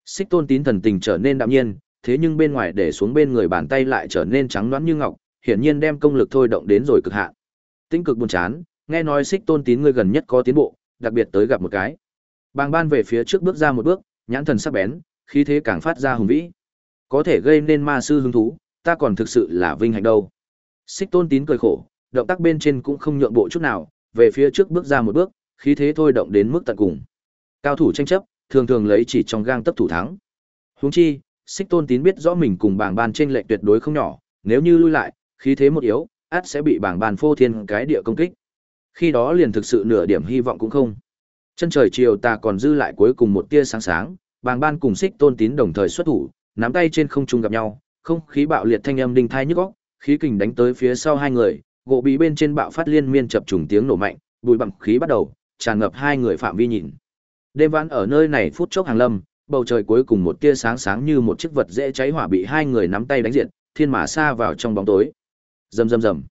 Xích tôn tín thần tình trở nên đạm nhiên, thế nhưng bên ngoài để xuống bên người bàn tay lại trở nên trắng đoán như ngọc, hiển nhiên đem công lực thôi động đến rồi cực hạn. Tinh cực buồn chán, nghe nói xích tôn tín ngươi gần nhất có tiến bộ, đặc biệt tới gặp một cái. Bàng ban về phía trước bước ra một bước, nhãn thần sắc bén, khí thế càng phát ra hùng vĩ. Có thể gây nên ma sư hứng thú, ta còn thực sự là vinh hạnh đâu. Xích tôn tín cười khổ, động tác bên trên cũng không nhượng bộ chút nào, về phía trước bước ra một bước, khí thế thôi động đến mức tận cùng. Cao thủ tranh chấp, thường thường lấy chỉ trong gang tấp thủ thắng. Huống chi, Xích Tôn Tín biết rõ mình cùng Bàng ban trên lệnh tuyệt đối không nhỏ, nếu như lui lại, khí thế một yếu, át sẽ bị bảng bàn phô thiên cái địa công kích. Khi đó liền thực sự nửa điểm hy vọng cũng không. Chân trời chiều ta còn dư lại cuối cùng một tia sáng sáng, bàng ban cùng Xích Tôn Tín đồng thời xuất thủ, nắm tay trên không trung gặp nhau, không khí bạo liệt thanh âm đinh thai nhức óc, khí kình đánh tới phía sau hai người, gỗ bí bên trên bạo phát liên miên chập trùng tiếng nổ mạnh, bụi bặm khí bắt đầu tràn ngập hai người phạm vi nhìn. Đêm vãn ở nơi này phút chốc hàng lâm, bầu trời cuối cùng một tia sáng sáng như một chiếc vật dễ cháy hỏa bị hai người nắm tay đánh diệt, thiên mã xa vào trong bóng tối. Rầm rầm rầm.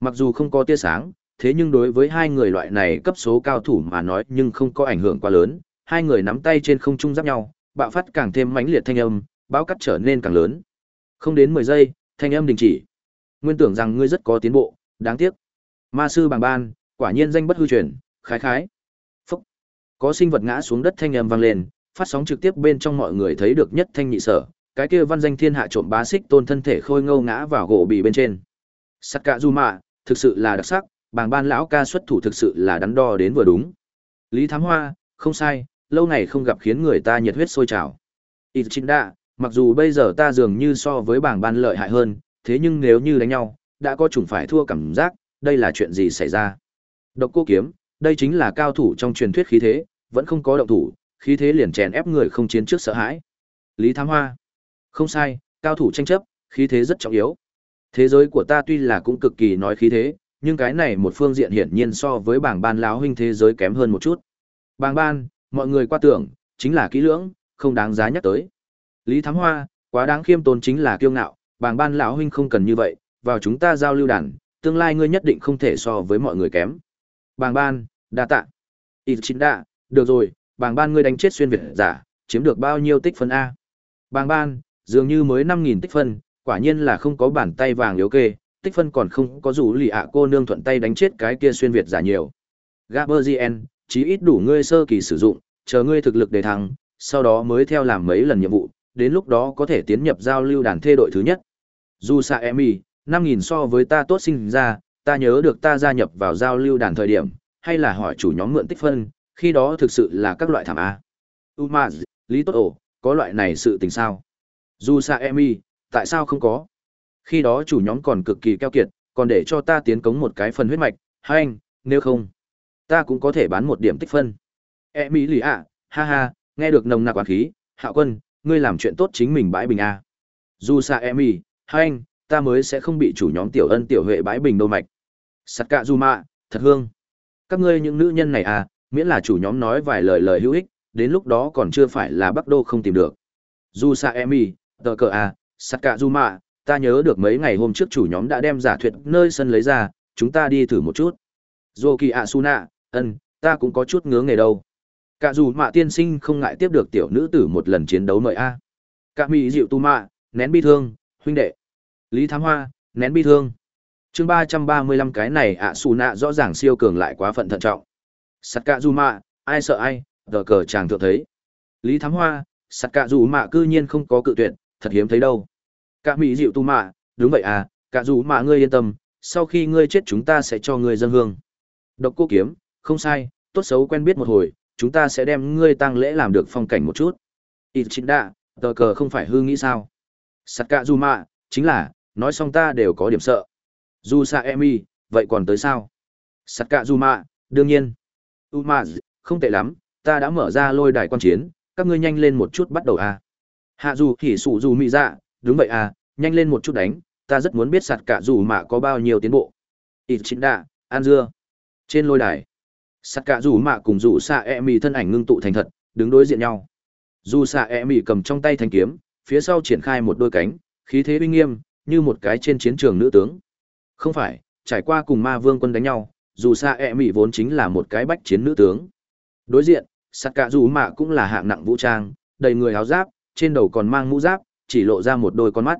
Mặc dù không có tia sáng, thế nhưng đối với hai người loại này cấp số cao thủ mà nói nhưng không có ảnh hưởng quá lớn, hai người nắm tay trên không trung giáp nhau, bạo phát càng thêm mãnh liệt thanh âm, bão cắt trở nên càng lớn. Không đến 10 giây, thanh âm đình chỉ. Nguyên tưởng rằng ngươi rất có tiến bộ, đáng tiếc. Ma sư bằng ban, quả nhiên danh bất hư truyền, khái khái. Phúc. Có sinh vật ngã xuống đất thanh âm vang lên, phát sóng trực tiếp bên trong mọi người thấy được nhất thanh nhị sở, cái kia văn danh thiên hạ trộm bá xích tôn thân thể khôi ngâu ngã vào gỗ bì bên trên sắt cạ du mạ, thực sự là đặc sắc, bàng ban lão ca xuất thủ thực sự là đắn đo đến vừa đúng. Lý Thám Hoa, không sai, lâu ngày không gặp khiến người ta nhiệt huyết sôi trào. Ichinda, mặc dù bây giờ ta dường như so với bảng ban lợi hại hơn, thế nhưng nếu như đánh nhau, đã có chủng phải thua cảm giác, đây là chuyện gì xảy ra. Độc cô kiếm, đây chính là cao thủ trong truyền thuyết khí thế, vẫn không có động thủ, khí thế liền chèn ép người không chiến trước sợ hãi. Lý Thám Hoa, không sai, cao thủ tranh chấp, khí thế rất trọng yếu. Thế giới của ta tuy là cũng cực kỳ nói khí thế, nhưng cái này một phương diện hiển nhiên so với bảng ban lão huynh thế giới kém hơn một chút. Bảng ban, mọi người qua tưởng, chính là kỹ lưỡng, không đáng giá nhắc tới. Lý Thám Hoa, quá đáng khiêm tốn chính là kiêu ngạo, bảng ban lão huynh không cần như vậy, vào chúng ta giao lưu đàn, tương lai ngươi nhất định không thể so với mọi người kém. Bảng ban, đa tạ. Ít chín đa, được rồi, bảng ban ngươi đánh chết xuyên Việt giả, chiếm được bao nhiêu tích phân A. Bảng ban, dường như mới 5.000 tích phân, quả nhiên là không có bàn tay vàng yếu kê, tích phân còn không có dù lì ạ cô nương thuận tay đánh chết cái kia xuyên Việt giả nhiều. Gaberzien, chí ít đủ ngươi sơ kỳ sử dụng, chờ ngươi thực lực để thăng, sau đó mới theo làm mấy lần nhiệm vụ, đến lúc đó có thể tiến nhập giao lưu đàn thê đội thứ nhất. Dù xạ Emi, 5.000 so với ta tốt sinh ra, ta nhớ được ta gia nhập vào giao lưu đàn thời điểm, hay là hỏi chủ nhóm mượn tích phân, khi đó thực sự là các loại thảm A. Umaz, Lý Tốt Ổ, có loại này sự tình sao? Dù xạ Emi, tại sao không có? Khi đó chủ nhóm còn cực kỳ keo kiệt, còn để cho ta tiến cống một cái phần huyết mạch, hai anh, nếu không, ta cũng có thể bán một điểm tích phân. E mỹ lì ạ, ha ha, nghe được nồng nặc quản khí, hạ quân, ngươi làm chuyện tốt chính mình bãi bình A. Dù E mỹ, hai anh, ta mới sẽ không bị chủ nhóm tiểu ân tiểu huệ bãi bình đâu mạch. Sắt cạ du mạ, thật hương. Các ngươi những nữ nhân này à, miễn là chủ nhóm nói vài lời lời hữu ích, đến lúc đó còn chưa phải là Bắc Đô không tìm được. Du Sa e mỹ tờ cờ à, Sắt cạ du mạ, ta nhớ được mấy ngày hôm trước chủ nhóm đã đem giả thuyết nơi sân lấy ra, chúng ta đi thử một chút. Dô kỳ ạ su nạ, ân, ta cũng có chút ngứa nghề đâu. Cả dù mạ tiên sinh không ngại tiếp được tiểu nữ tử một lần chiến đấu mời a. Cả mỹ dịu tu mạ, nén bi thương, huynh đệ. Lý Thám Hoa, nén bi thương. chương ba trăm ba mươi lăm cái này ạ xù nạ rõ ràng siêu cường lại quá phận thận trọng. Sắt cạ dù mạ, ai sợ ai, tờ cờ chàng thượng thấy. Lý Thám Hoa, sắt cạ dù mạ cư nhiên không có cự tuyệt, thật hiếm thấy đâu. Cả mỹ dịu tu mạ, đúng vậy à, cả dù mạ ngươi yên tâm, sau khi ngươi chết chúng ta sẽ cho ngươi dân hương. Độc cô kiếm, không sai, tốt xấu quen biết một hồi, chúng ta sẽ đem ngươi tang lễ làm được phong cảnh một chút. Ít chính đạ, tờ cờ không phải hư nghĩ sao. Sắt cạ dù mạ, chính là, nói xong ta đều có điểm sợ. Dù sa emi, vậy còn tới sao? Sắt cạ dù mạ, đương nhiên. Uma, không tệ lắm, ta đã mở ra lôi đài quan chiến, các ngươi nhanh lên một chút bắt đầu à. Hạ dù thì sụ dù mị dạ, đúng vậy à, nhanh lên một chút đánh, ta rất muốn biết sạt cạ dù mạ có bao nhiêu tiến bộ. ít chín đạ an dưa. Trên lôi đài sạt cả dù mạ cùng dù xạ e mì thân ảnh ngưng tụ thành thật đứng đối diện nhau. Dù xạ e mì cầm trong tay thanh kiếm phía sau triển khai một đôi cánh khí thế uy nghiêm như một cái trên chiến trường nữ tướng. Không phải trải qua cùng ma vương quân đánh nhau dù xạ e mì vốn chính là một cái bách chiến nữ tướng. Đối diện sạt cả dù mạ cũng là hạng nặng vũ trang đầy người áo giáp trên đầu còn mang mũ giáp, chỉ lộ ra một đôi con mắt.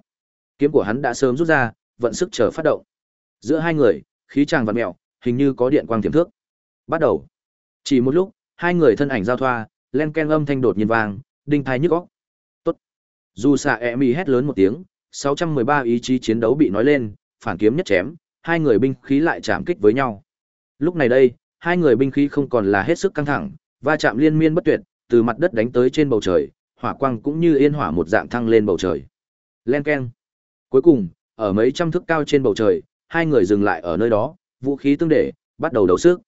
Kiếm của hắn đã sớm rút ra, vận sức chờ phát động. Giữa hai người, khí tràng vặn mèo hình như có điện quang tiềm thước bắt đầu. Chỉ một lúc, hai người thân ảnh giao thoa, len ken âm thanh đột nhiên vang, đinh thai nhức óc. tốt. Dù xạ emi hét lớn một tiếng 613 ý chí chiến đấu bị nói lên, phản kiếm nhất chém, hai người binh khí lại chạm kích với nhau. Lúc này đây, hai người binh khí không còn là hết sức căng thẳng, va chạm liên miên bất tuyệt, từ mặt đất đánh tới trên bầu trời hỏa quang cũng như yên hỏa một dạng thăng lên bầu trời. Len keng. Cuối cùng, ở mấy trăm thước cao trên bầu trời, hai người dừng lại ở nơi đó, vũ khí tương để, bắt đầu đấu sức.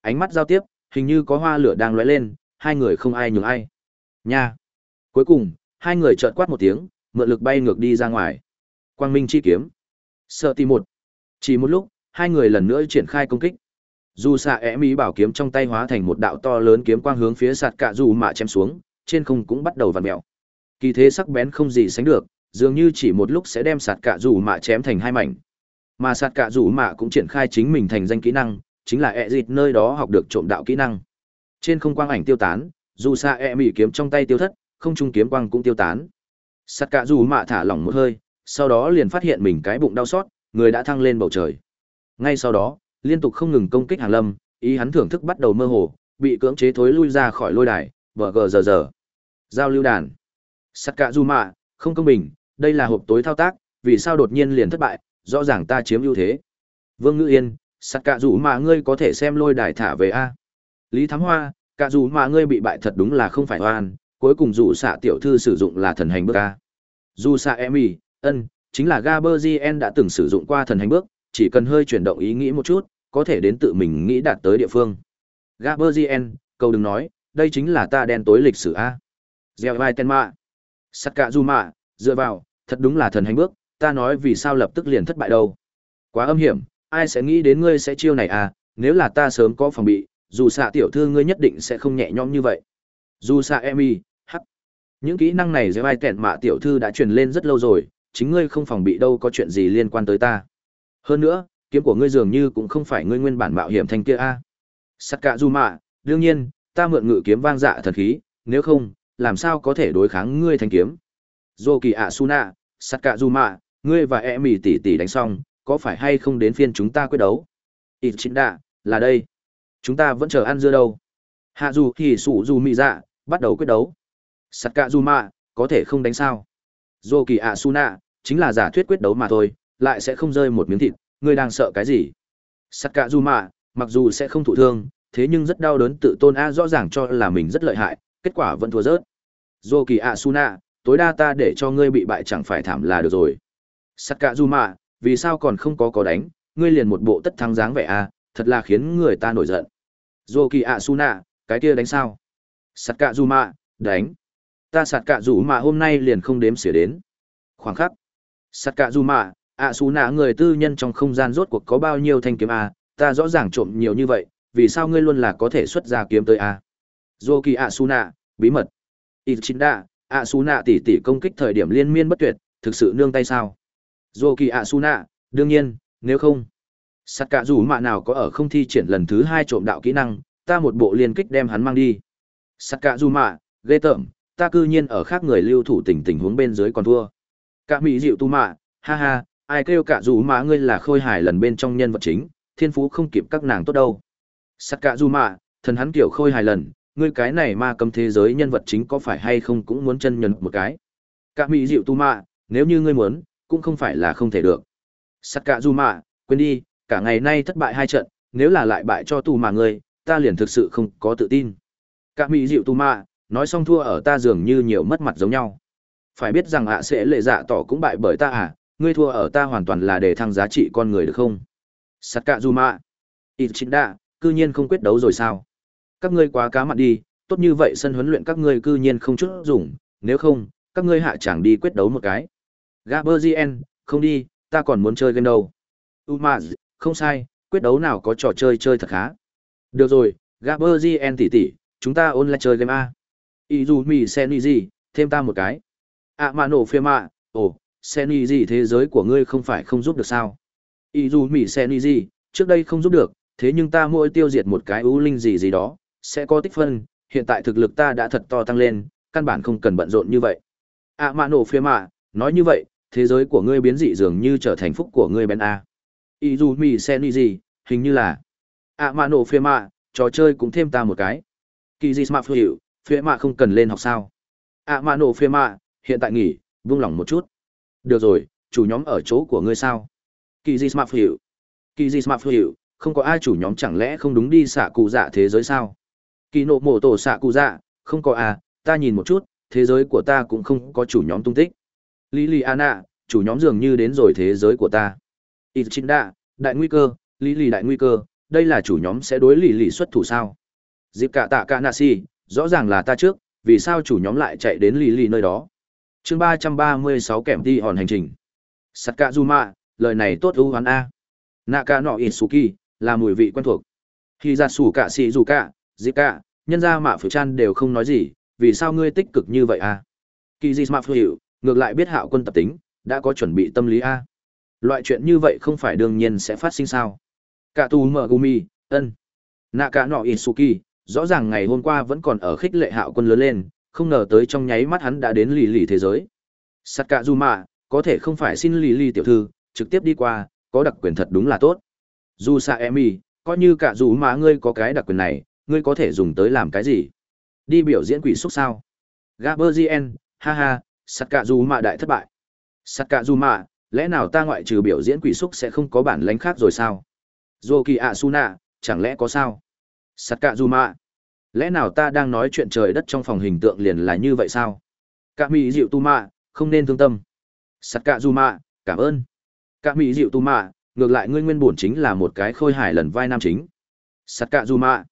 Ánh mắt giao tiếp, hình như có hoa lửa đang lóe lên, hai người không ai nhường ai. Nha. Cuối cùng, hai người chợt quát một tiếng, mượn lực bay ngược đi ra ngoài. Quang minh chi kiếm. Sợ tìm một. Chỉ một lúc, hai người lần nữa triển khai công kích. Dù xạ ẻ mỹ bảo kiếm trong tay hóa thành một đạo to lớn kiếm quang hướng phía sạt cạ dù mạ chém xuống trên không cũng bắt đầu vặn mèo. Kỳ thế sắc bén không gì sánh được, dường như chỉ một lúc sẽ đem sạt cạ rủ mạ chém thành hai mảnh. Mà sạt cạ rủ mạ cũng triển khai chính mình thành danh kỹ năng, chính là ẹ dịt nơi đó học được trộm đạo kỹ năng. Trên không quang ảnh tiêu tán, dù xa e ẹ mỹ kiếm trong tay tiêu thất, không trung kiếm quang cũng tiêu tán. Sạt cạ rủ mạ thả lỏng một hơi, sau đó liền phát hiện mình cái bụng đau xót, người đã thăng lên bầu trời. Ngay sau đó, liên tục không ngừng công kích hàng lâm, ý hắn thưởng thức bắt đầu mơ hồ, bị cưỡng chế thối lui ra khỏi lôi đài vờ gờ giờ giờ. Giao lưu đàn. Sắt cạ du mạ không công bình, đây là hộp tối thao tác, vì sao đột nhiên liền thất bại, rõ ràng ta chiếm ưu thế. Vương ngữ yên sắt cạ du mạ ngươi có thể xem lôi đài thả về a. Lý thám hoa cạ du mạ ngươi bị bại thật đúng là không phải oan, cuối cùng dù xạ tiểu thư sử dụng là thần hành bước a. Dù xạ em ỉ ân, chính là gaberzien đã từng sử dụng qua thần hành bước, chỉ cần hơi chuyển động ý nghĩ một chút, có thể đến tự mình nghĩ đạt tới địa phương. Gaberzien câu đừng nói đây chính là ta đen tối lịch sử a. Gieo vai tên mạ sắt cạ du mạ dựa vào, thật đúng là thần hành bước, ta nói vì sao lập tức liền thất bại đâu. Quá âm hiểm, ai sẽ nghĩ đến ngươi sẽ chiêu này à nếu là ta sớm có phòng bị, dù xạ tiểu thư ngươi nhất định sẽ không nhẹ nhõm như vậy. Dù xạ emi h những kỹ năng này gieo vai tẹn mạ tiểu thư đã truyền lên rất lâu rồi, chính ngươi không phòng bị đâu có chuyện gì liên quan tới ta. Hơn nữa, kiếm của ngươi dường như cũng không phải ngươi nguyên bản mạo hiểm thanh kia a. Sắt cạ du mạ đương nhiên ta mượn ngự kiếm vang dạ thần khí, nếu không, làm sao có thể đối kháng ngươi thanh kiếm. Dô kỳ ạ Suna, Sakazuma, ngươi và e mì tỷ tỷ đánh xong, có phải hay không đến phiên chúng ta quyết đấu? Ít chính đạ, là đây. Chúng ta vẫn chờ ăn dưa đâu. Hạ dù thì sủ dù mì dạ, bắt đầu quyết đấu. Sakazuma, có thể không đánh sao. Dô kỳ ạ chính là giả thuyết quyết đấu mà thôi, lại sẽ không rơi một miếng thịt, ngươi đang sợ cái gì? Sakazuma, mặc dù sẽ không thụ thương, thế nhưng rất đau đớn tự tôn a rõ ràng cho là mình rất lợi hại, kết quả vẫn thua rớt. Dô kỳ a suna tối đa ta để cho ngươi bị bại chẳng phải thảm là được rồi. Sắt cả du mạ vì sao còn không có có đánh, ngươi liền một bộ tất thắng dáng vẻ a, thật là khiến người ta nổi giận. Dô kỳ a suna cái kia đánh sao? Sắt cả du mạ đánh. Ta sạt cạ dù mạ hôm nay liền không đếm xỉa đến. Khoảng khắc. Sạt cạ dù mạ ạ xù nạ người tư nhân trong không gian rốt cuộc có bao nhiêu thanh kiếm a, ta rõ ràng trộm nhiều như vậy vì sao ngươi luôn là có thể xuất ra kiếm tới a? Dô kỳ ạ su nạ bí mật. Ít chín đạ ạ su nạ tỉ tỉ công kích thời điểm liên miên bất tuyệt, thực sự nương tay sao? Dô kỳ ạ su nạ đương nhiên, nếu không. Sắt cả dù mạ nào có ở không thi triển lần thứ hai trộm đạo kỹ năng, ta một bộ liên kích đem hắn mang đi. Sắt cả dù mạ, ghê tởm, ta cư nhiên ở khác người lưu thủ tình tình huống bên dưới còn thua. Cả mỹ dịu tu mạ, ha ha, ai kêu cả dù mạ ngươi là khôi hài lần bên trong nhân vật chính, thiên phú không kịp các nàng tốt đâu. Sắt cả dù mạ, thần hắn kiểu khôi hài lần, ngươi cái này ma cầm thế giới nhân vật chính có phải hay không cũng muốn chân nhân một cái. Cả mỹ dịu tu mạ, nếu như ngươi muốn, cũng không phải là không thể được. Sắt cả dù mạ, quên đi, cả ngày nay thất bại hai trận, nếu là lại bại cho tu mà ngươi, ta liền thực sự không có tự tin. Cả mỹ dịu tu mạ, nói xong thua ở ta dường như nhiều mất mặt giống nhau. Phải biết rằng ạ sẽ lệ dạ tỏ cũng bại bởi ta à, ngươi thua ở ta hoàn toàn là để thăng giá trị con người được không? Sắt cả dù mạ. Ichida, cư nhiên không quyết đấu rồi sao? Các ngươi quá cá mặn đi, tốt như vậy sân huấn luyện các ngươi cư nhiên không chút dùng, nếu không, các ngươi hạ chẳng đi quyết đấu một cái. Gaberzien, không đi, ta còn muốn chơi game đâu. Umaz, không sai, quyết đấu nào có trò chơi chơi thật khá. Được rồi, Gaberzien tỷ tỷ, chúng ta ôn lại chơi game A. Izumi Seniji, thêm ta một cái. À mà nổ phê mạ, ồ, Seniji thế giới của ngươi không phải không giúp được sao? Izumi Seniji, trước đây không giúp được, thế nhưng ta mỗi tiêu diệt một cái ưu linh gì gì đó, sẽ có tích phân, hiện tại thực lực ta đã thật to tăng lên, căn bản không cần bận rộn như vậy. À mạ nổ phê mạ, nói như vậy, thế giới của ngươi biến dị dường như trở thành phúc của ngươi bên A. Izumi gì hình như là. À mạ nổ phê mạ, trò chơi cũng thêm ta một cái. Kỳ gì smart phiểu, phê mạ không cần lên học sao. À mạ nổ phê mạ, hiện tại nghỉ, buông lỏng một chút. Được rồi, chủ nhóm ở chỗ của ngươi sao? Kỳ gì smart phiểu. Kỳ gì smart phiểu, không có ai chủ nhóm chẳng lẽ không đúng đi xạ cụ dạ thế giới sao? Kỳ nộ mổ tổ xạ cụ dạ, không có à, ta nhìn một chút, thế giới của ta cũng không có chủ nhóm tung tích. Liliana, chủ nhóm dường như đến rồi thế giới của ta. ít chín đạ đại nguy cơ, Lily đại nguy cơ, đây là chủ nhóm sẽ đối lì lì xuất thủ sao? Dịp cả tạ cả nasi, rõ ràng là ta trước, vì sao chủ nhóm lại chạy đến lì lì nơi đó? chương ba trăm ba mươi sáu kèm đi hòn hành trình. Sakazuma, lời này tốt ưu hoán A. Naka no suki là mùi vị quen thuộc. Khi ra sủ cả xì dù cả, dịp cả, nhân ra mạ phử chan đều không nói gì, vì sao ngươi tích cực như vậy à? Kỳ gì mà hiểu, ngược lại biết hạo quân tập tính, đã có chuẩn bị tâm lý A. Loại chuyện như vậy không phải đương nhiên sẽ phát sinh sao? Cả tù mở gumi, ân. nạ cả nọ Isuki, rõ ràng ngày hôm qua vẫn còn ở khích lệ hạo quân lớn lên, không ngờ tới trong nháy mắt hắn đã đến lì lì thế giới. Sakazuma, có thể không phải xin lì lì tiểu thư, trực tiếp đi qua, có đặc quyền thật đúng là tốt. Dù xạ em y coi như cả dù mà ngươi có cái đặc quyền này, ngươi có thể dùng tới làm cái gì? Đi biểu diễn quỷ xúc sao? Gaberzien, ha ha, sạt cả dù mà đại thất bại. Sạt cả dù mà, lẽ nào ta ngoại trừ biểu diễn quỷ xúc sẽ không có bản lánh khác rồi sao? Zoki Asuna, chẳng lẽ có sao? Sạt cả dù mà, lẽ nào ta đang nói chuyện trời đất trong phòng hình tượng liền là như vậy sao? Cả mỹ dịu tu mạ, không nên thương tâm. sắt cả dù mạ cảm ơn. Cả mỹ dịu tu mạ, ngược lại ngươi nguyên bổn chính là một cái khôi hài lần vai nam chính. Sakazuma,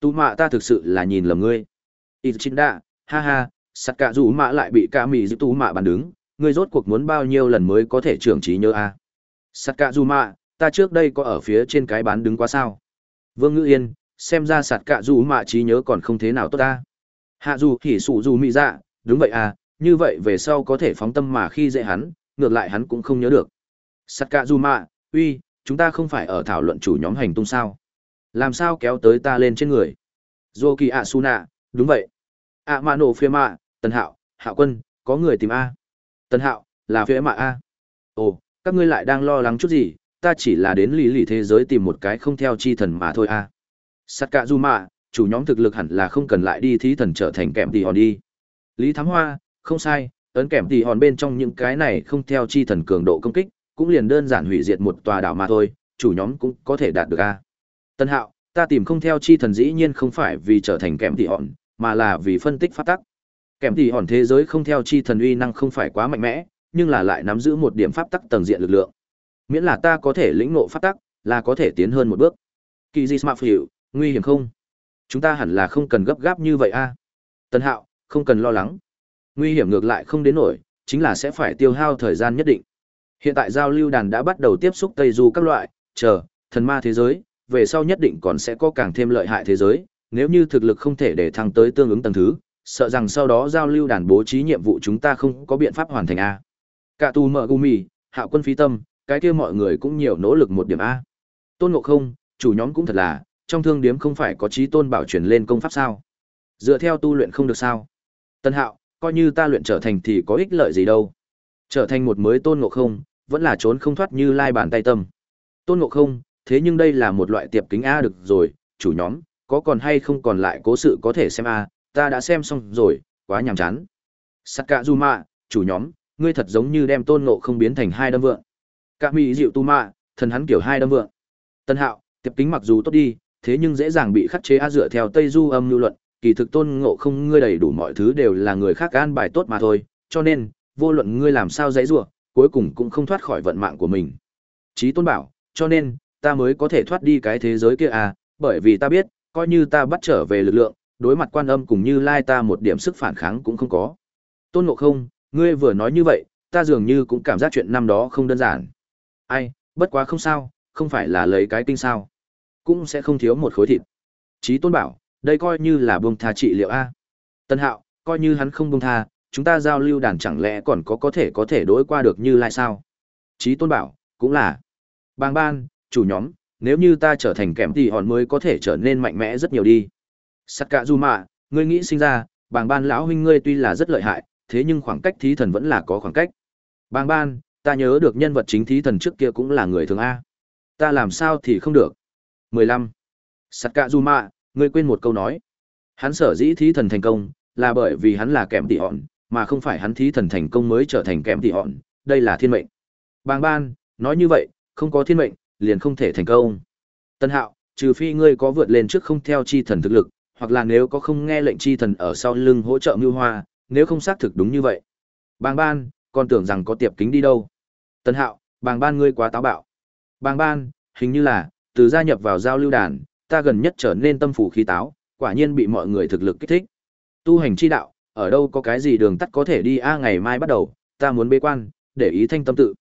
tu mạ ta thực sự là nhìn lầm ngươi. Ichinda, ha ha, Sakazuma lại bị cạ mỹ giữ tu mạ bàn đứng, ngươi rốt cuộc muốn bao nhiêu lần mới có thể trưởng trí nhớ a? À? mạ, ta trước đây có ở phía trên cái bán đứng quá sao? Vương Ngữ Yên, xem ra sạt cạ dù mạ trí nhớ còn không thế nào tốt ta. Hạ dù thì sụ dù mị dạ, đúng vậy à, như vậy về sau có thể phóng tâm mà khi dễ hắn, ngược lại hắn cũng không nhớ được. Sạt cạ dù mạ, uy, chúng ta không phải ở thảo luận chủ nhóm hành tung sao? Làm sao kéo tới ta lên trên người? dô kỳ ạ su nạ đúng vậy. Ạ mà nổ phía mạ, Tần Hạo, Hạo Quân, có người tìm A. Tần Hạo, là phía mạ A. Ồ, các ngươi lại đang lo lắng chút gì, ta chỉ là đến lì lì thế giới tìm một cái không theo chi thần mà thôi A. Sakazuma, chủ nhóm thực lực hẳn là không cần lại đi thí thần trở thành kèm tì hòn đi. Lý Thám Hoa, không sai, ấn kèm tì hòn bên trong những cái này không theo chi thần cường độ công kích, cũng liền đơn giản hủy diệt một tòa đảo mà thôi, chủ nhóm cũng có thể đạt được a. Tân Hạo, ta tìm không theo chi thần dĩ nhiên không phải vì trở thành kèm tỷ hòn, mà là vì phân tích phát tắc. Kèm tỷ hòn thế giới không theo chi thần uy năng không phải quá mạnh mẽ, nhưng là lại nắm giữ một điểm pháp tắc tầng diện lực lượng. Miễn là ta có thể lĩnh ngộ pháp tắc, là có thể tiến hơn một bước. Kỳ gì Smart nguy hiểm không? Chúng ta hẳn là không cần gấp gáp như vậy a. Tân Hạo, không cần lo lắng. Nguy hiểm ngược lại không đến nổi, chính là sẽ phải tiêu hao thời gian nhất định. Hiện tại giao lưu đàn đã bắt đầu tiếp xúc Tây Du các loại, chờ, thần ma thế giới, về sau nhất định còn sẽ có càng thêm lợi hại thế giới, nếu như thực lực không thể để thăng tới tương ứng tầng thứ, sợ rằng sau đó giao lưu đàn bố trí nhiệm vụ chúng ta không có biện pháp hoàn thành a. Cả tu mở gumi, hạ quân phí tâm, cái kia mọi người cũng nhiều nỗ lực một điểm a. Tôn Ngộ Không, chủ nhóm cũng thật là, trong thương điếm không phải có trí tôn bảo truyền lên công pháp sao? Dựa theo tu luyện không được sao? Tân Hạo, coi như ta luyện trở thành thì có ích lợi gì đâu? Trở thành một mới tôn ngộ không, vẫn là trốn không thoát như lai bàn tay tâm. Tôn ngộ không, thế nhưng đây là một loại tiệp kính A được rồi, chủ nhóm, có còn hay không còn lại cố sự có thể xem A, ta đã xem xong rồi, quá nhàm chán. Sakazuma, chủ nhóm, ngươi thật giống như đem tôn ngộ không biến thành hai đâm vượng. Cả mỹ dịu tu mạ, thần hắn kiểu hai đâm vượng. Tân hạo, tiệp kính mặc dù tốt đi, thế nhưng dễ dàng bị khắc chế a dựa theo Tây Du âm lưu luận, kỳ thực tôn ngộ không ngươi đầy đủ mọi thứ đều là người khác an bài tốt mà thôi, cho nên, vô luận ngươi làm sao dãy rủa, cuối cùng cũng không thoát khỏi vận mạng của mình. Chí tôn bảo, cho nên, ta mới có thể thoát đi cái thế giới kia à, bởi vì ta biết, coi như ta bắt trở về lực lượng, đối mặt quan âm cùng như lai ta một điểm sức phản kháng cũng không có. Tôn ngộ không, ngươi vừa nói như vậy, ta dường như cũng cảm giác chuyện năm đó không đơn giản. Ai, bất quá không sao, không phải là lấy cái tinh sao. Cũng sẽ không thiếu một khối thịt. Chí tôn bảo, đây coi như là buông tha trị liệu A. Tân hạo, coi như hắn không buông tha, chúng ta giao lưu đàn chẳng lẽ còn có có thể có thể đối qua được như lai sao? Chí tôn bảo, cũng là. Bang ban, chủ nhóm, nếu như ta trở thành kẻm thì hòn mới có thể trở nên mạnh mẽ rất nhiều đi. Sát cả dù mạ, ngươi nghĩ sinh ra, bàng ban lão huynh ngươi tuy là rất lợi hại, thế nhưng khoảng cách thí thần vẫn là có khoảng cách. Bàng ban, ta nhớ được nhân vật chính thí thần trước kia cũng là người thường A. Ta làm sao thì không được. 15. Sát cả dù mạ, ngươi quên một câu nói. Hắn sở dĩ thí thần thành công, là bởi vì hắn là kẻm tỷ hòn, mà không phải hắn thí thần thành công mới trở thành kém tỷ hòn, đây là thiên mệnh. Bàng ban, nói như vậy, không có thiên mệnh, liền không thể thành công. Tân hạo, trừ phi ngươi có vượt lên trước không theo chi thần thực lực, hoặc là nếu có không nghe lệnh chi thần ở sau lưng hỗ trợ mưu hoa, nếu không xác thực đúng như vậy. Bàng ban, còn tưởng rằng có tiệp kính đi đâu. Tân hạo, bàng ban ngươi quá táo bạo. Bàng ban, hình như là, từ gia nhập vào giao lưu đàn, ta gần nhất trở nên tâm phủ khí táo, quả nhiên bị mọi người thực lực kích thích. Tu hành chi đạo, ở đâu có cái gì đường tắt có thể đi a ngày mai bắt đầu, ta muốn bế quan, để ý thanh tâm tự.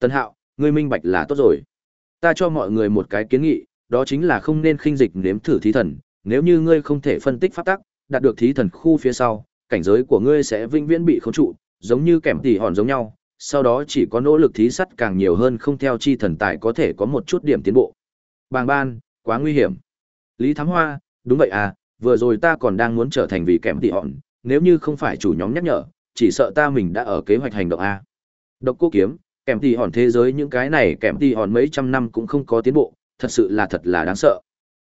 Tân hạo, ngươi minh bạch là tốt rồi. Ta cho mọi người một cái kiến nghị, đó chính là không nên khinh dịch nếm thử thí thần, nếu như ngươi không thể phân tích pháp tắc, đạt được thí thần khu phía sau, cảnh giới của ngươi sẽ vĩnh viễn bị khống trụ, giống như kèm tỉ hòn giống nhau, sau đó chỉ có nỗ lực thí sắt càng nhiều hơn không theo chi thần tài có thể có một chút điểm tiến bộ. Bàng ban, quá nguy hiểm. Lý Thám Hoa, đúng vậy à, vừa rồi ta còn đang muốn trở thành vị kèm tỉ hòn, nếu như không phải chủ nhóm nhắc nhở, chỉ sợ ta mình đã ở kế hoạch hành động a. Độc Cô Kiếm, kèm thì hòn thế giới những cái này kèm thì hòn mấy trăm năm cũng không có tiến bộ, thật sự là thật là đáng sợ.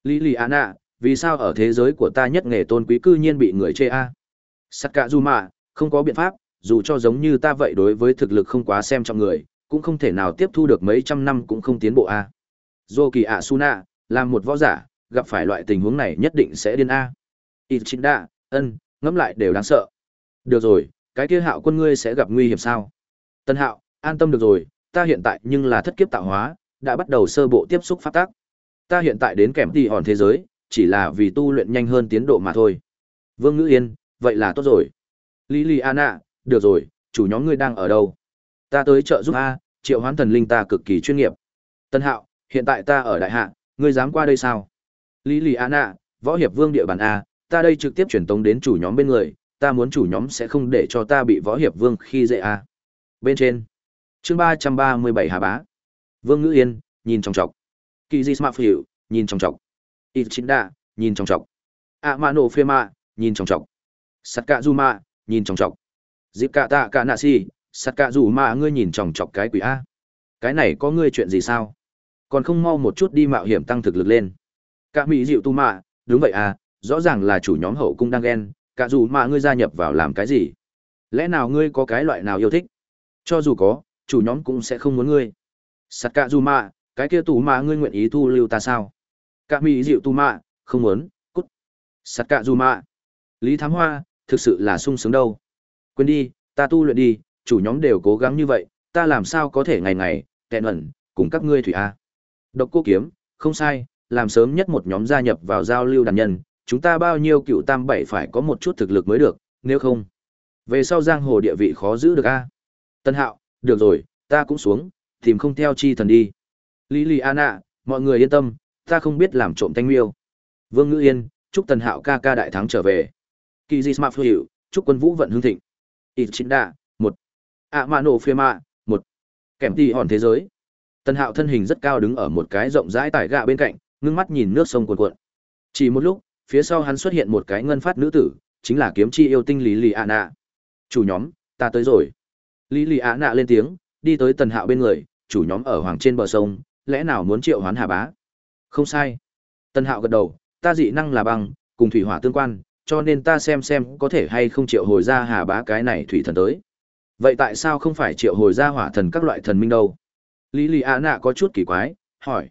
Lý Lý Anna, vì sao ở thế giới của ta nhất nghề tôn quý cư nhiên bị người chê a? Sắc cả dù không có biện pháp, dù cho giống như ta vậy đối với thực lực không quá xem trọng người, cũng không thể nào tiếp thu được mấy trăm năm cũng không tiến bộ a. Dô kỳ ạ Suna, làm một võ giả, gặp phải loại tình huống này nhất định sẽ điên a. Ichinda, ân, ngẫm lại đều đáng sợ. Được rồi, cái kia hạo quân ngươi sẽ gặp nguy hiểm sao? Tân hạo, an tâm được rồi, ta hiện tại nhưng là thất kiếp tạo hóa, đã bắt đầu sơ bộ tiếp xúc pháp tắc. Ta hiện tại đến kèm tỷ hòn thế giới, chỉ là vì tu luyện nhanh hơn tiến độ mà thôi. Vương Ngữ Yên, vậy là tốt rồi. Liliana, được rồi, chủ nhóm ngươi đang ở đâu? Ta tới trợ giúp A, triệu hoán thần linh ta cực kỳ chuyên nghiệp. Tân Hạo, hiện tại ta ở đại hạ, ngươi dám qua đây sao? Liliana, võ hiệp vương địa bàn A, ta đây trực tiếp chuyển tống đến chủ nhóm bên người, ta muốn chủ nhóm sẽ không để cho ta bị võ hiệp vương khi dễ A. Bên trên, chương ba trăm ba mươi bảy Hà Bá. Vương Ngữ Yên, nhìn trong trọc. Kỳ Di Smart Phiểu, nhìn trong trọc. Ichinda, nhìn trong trọc. Amano Fema, nhìn trong trọc. Sakazuma, nhìn trong trọc. Dịp cạ tạ cả nạ si, Sakazuma ngươi nhìn trong trọc cái quỷ A. Cái này có ngươi chuyện gì sao? Còn không mau một chút đi mạo hiểm tăng thực lực lên. cạ mỹ dịu tu mạ, đúng vậy à, rõ ràng là chủ nhóm hậu cung đang ghen, cả dù mà ngươi gia nhập vào làm cái gì? Lẽ nào ngươi có cái loại nào yêu thích? Cho dù có, chủ nhóm cũng sẽ không muốn ngươi. Sạt cả dù mà, cái kia tù mà ngươi nguyện ý thu lưu ta sao? Cả mỹ dịu tù mà, không muốn, cút. Sắt cả dù mà, Lý Thám Hoa, thực sự là sung sướng đâu. Quên đi, ta tu luyện đi, chủ nhóm đều cố gắng như vậy, ta làm sao có thể ngày ngày, tẹn ẩn, cùng các ngươi thủy A. Độc cô kiếm, không sai, làm sớm nhất một nhóm gia nhập vào giao lưu đàn nhân, chúng ta bao nhiêu cựu tam bảy phải có một chút thực lực mới được, nếu không. Về sau giang hồ địa vị khó giữ được A. Tân hạo, được rồi, ta cũng xuống, tìm không theo chi thần đi. Lý Lì Anna, mọi người yên tâm, ta không biết làm trộm thanh miêu. Vương Ngữ Yên, chúc Tần Hạo ca ca đại thắng trở về. Kỳ Di Smart Hiệu, chúc quân vũ vận hương thịnh. Ít chính đạ, một. ạ mạ nổ phê mạ, một. Kèm tì hòn thế giới. Tần Hạo thân hình rất cao đứng ở một cái rộng rãi tải gạ bên cạnh, ngưng mắt nhìn nước sông cuồn cuộn. Chỉ một lúc, phía sau hắn xuất hiện một cái ngân phát nữ tử, chính là kiếm chi yêu tinh Lý Lì ạ nạ. Chủ nhóm, ta tới rồi. Lý Lì ạ nạ lên tiếng, đi tới Tần Hạo bên người, chủ nhóm ở hoàng trên bờ sông, lẽ nào muốn triệu hoán Hà Bá? Không sai. Tân Hạo gật đầu, ta dị năng là băng, cùng thủy hỏa tương quan, cho nên ta xem xem có thể hay không triệu hồi ra hà bá cái này thủy thần tới. Vậy tại sao không phải triệu hồi ra hỏa thần các loại thần minh đâu? Lý lì ả Nạ có chút kỳ quái, hỏi.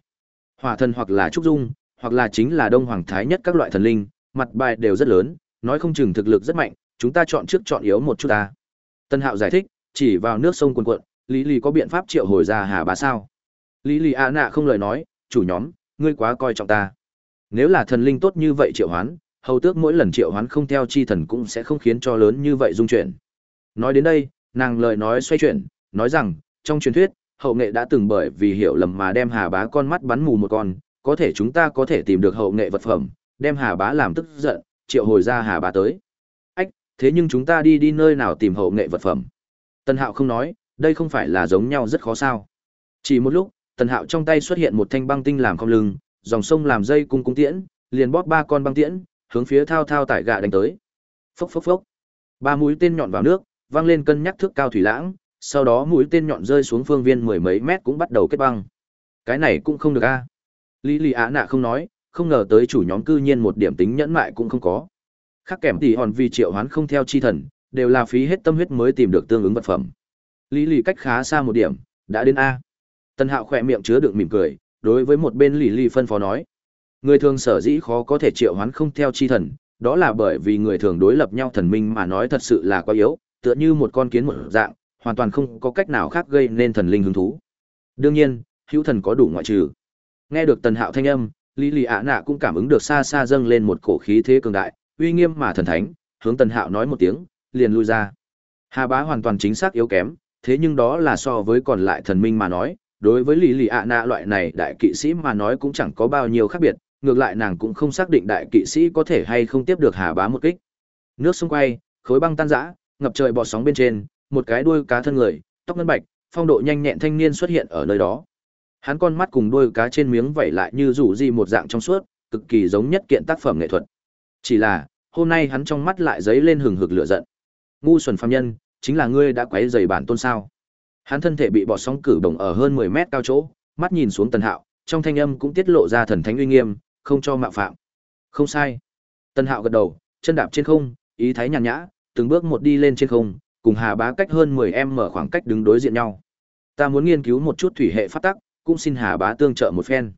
Hỏa thần hoặc là trúc dung, hoặc là chính là đông hoàng thái nhất các loại thần linh, mặt bài đều rất lớn, nói không chừng thực lực rất mạnh, chúng ta chọn trước chọn yếu một chút ta. Tân Hạo giải thích, chỉ vào nước sông cuồn cuộn, Lý Lý có biện pháp triệu hồi ra hà bá sao? Lý Lý A Nạ không lời nói, chủ nhóm, ngươi quá coi trọng ta. Nếu là thần linh tốt như vậy triệu hoán, hầu tước mỗi lần triệu hoán không theo chi thần cũng sẽ không khiến cho lớn như vậy dung chuyển. Nói đến đây, nàng lời nói xoay chuyển, nói rằng, trong truyền thuyết, hậu nghệ đã từng bởi vì hiểu lầm mà đem hà bá con mắt bắn mù một con, có thể chúng ta có thể tìm được hậu nghệ vật phẩm, đem hà bá làm tức giận, triệu hồi ra hà bá tới. Ách, thế nhưng chúng ta đi đi nơi nào tìm hậu nghệ vật phẩm? Tân Hạo không nói, đây không phải là giống nhau rất khó sao. Chỉ một lúc, Tần Hạo trong tay xuất hiện một thanh băng tinh làm không lưng, dòng sông làm dây cung cung tiễn, liền bóp ba con băng tiễn, hướng phía thao thao tải gạ đánh tới. Phốc phốc phốc. Ba mũi tên nhọn vào nước, vang lên cân nhắc thước cao thủy lãng, sau đó mũi tên nhọn rơi xuống phương viên mười mấy mét cũng bắt đầu kết băng. Cái này cũng không được a. Lý Lý Á nạ không nói, không ngờ tới chủ nhóm cư nhiên một điểm tính nhẫn mại cũng không có. Khác kèm tỷ hòn vì triệu hoán không theo chi thần, đều là phí hết tâm huyết mới tìm được tương ứng vật phẩm. Lý Lý cách khá xa một điểm, đã đến a. Tân Hạo khỏe miệng chứa đựng mỉm cười, đối với một bên Lý Lý phân phó nói: Người thường sở dĩ khó có thể triệu hoán không theo chi thần, đó là bởi vì người thường đối lập nhau thần minh mà nói thật sự là quá yếu, tựa như một con kiến một dạng, hoàn toàn không có cách nào khác gây nên thần linh hứng thú. Đương nhiên, hữu thần có đủ ngoại trừ. Nghe được Tần Hạo thanh âm, Lý lì Ạ Nạ cũng cảm ứng được xa xa dâng lên một cổ khí thế cường đại, uy nghiêm mà thần thánh, hướng Tần Hạo nói một tiếng, liền lui ra. Hà Bá hoàn toàn chính xác yếu kém, thế nhưng đó là so với còn lại thần minh mà nói, đối với Lý lì ạ nạ loại này đại kỵ sĩ mà nói cũng chẳng có bao nhiêu khác biệt, ngược lại nàng cũng không xác định đại kỵ sĩ có thể hay không tiếp được Hà Bá một kích. Nước xung quay, khối băng tan rã, ngập trời bọt sóng bên trên, một cái đuôi cá thân người, tóc ngân bạch, phong độ nhanh nhẹn thanh niên xuất hiện ở nơi đó. Hắn con mắt cùng đôi cá trên miếng vảy lại như rủ gì một dạng trong suốt, cực kỳ giống nhất kiện tác phẩm nghệ thuật. Chỉ là, hôm nay hắn trong mắt lại giấy lên hừng hực lửa giận. Ngu xuẩn phàm nhân, chính là ngươi đã quấy rầy bản tôn sao? Hắn thân thể bị bọt sóng cử động ở hơn 10 mét cao chỗ, mắt nhìn xuống Tần Hạo, trong thanh âm cũng tiết lộ ra thần thánh uy nghiêm, không cho mạo phạm. Không sai. Tần Hạo gật đầu, chân đạp trên không, ý thái nhàn nhã, từng bước một đi lên trên không, cùng Hà Bá cách hơn 10 mở khoảng cách đứng đối diện nhau. Ta muốn nghiên cứu một chút thủy hệ pháp tắc, cũng xin Hà Bá tương trợ một phen.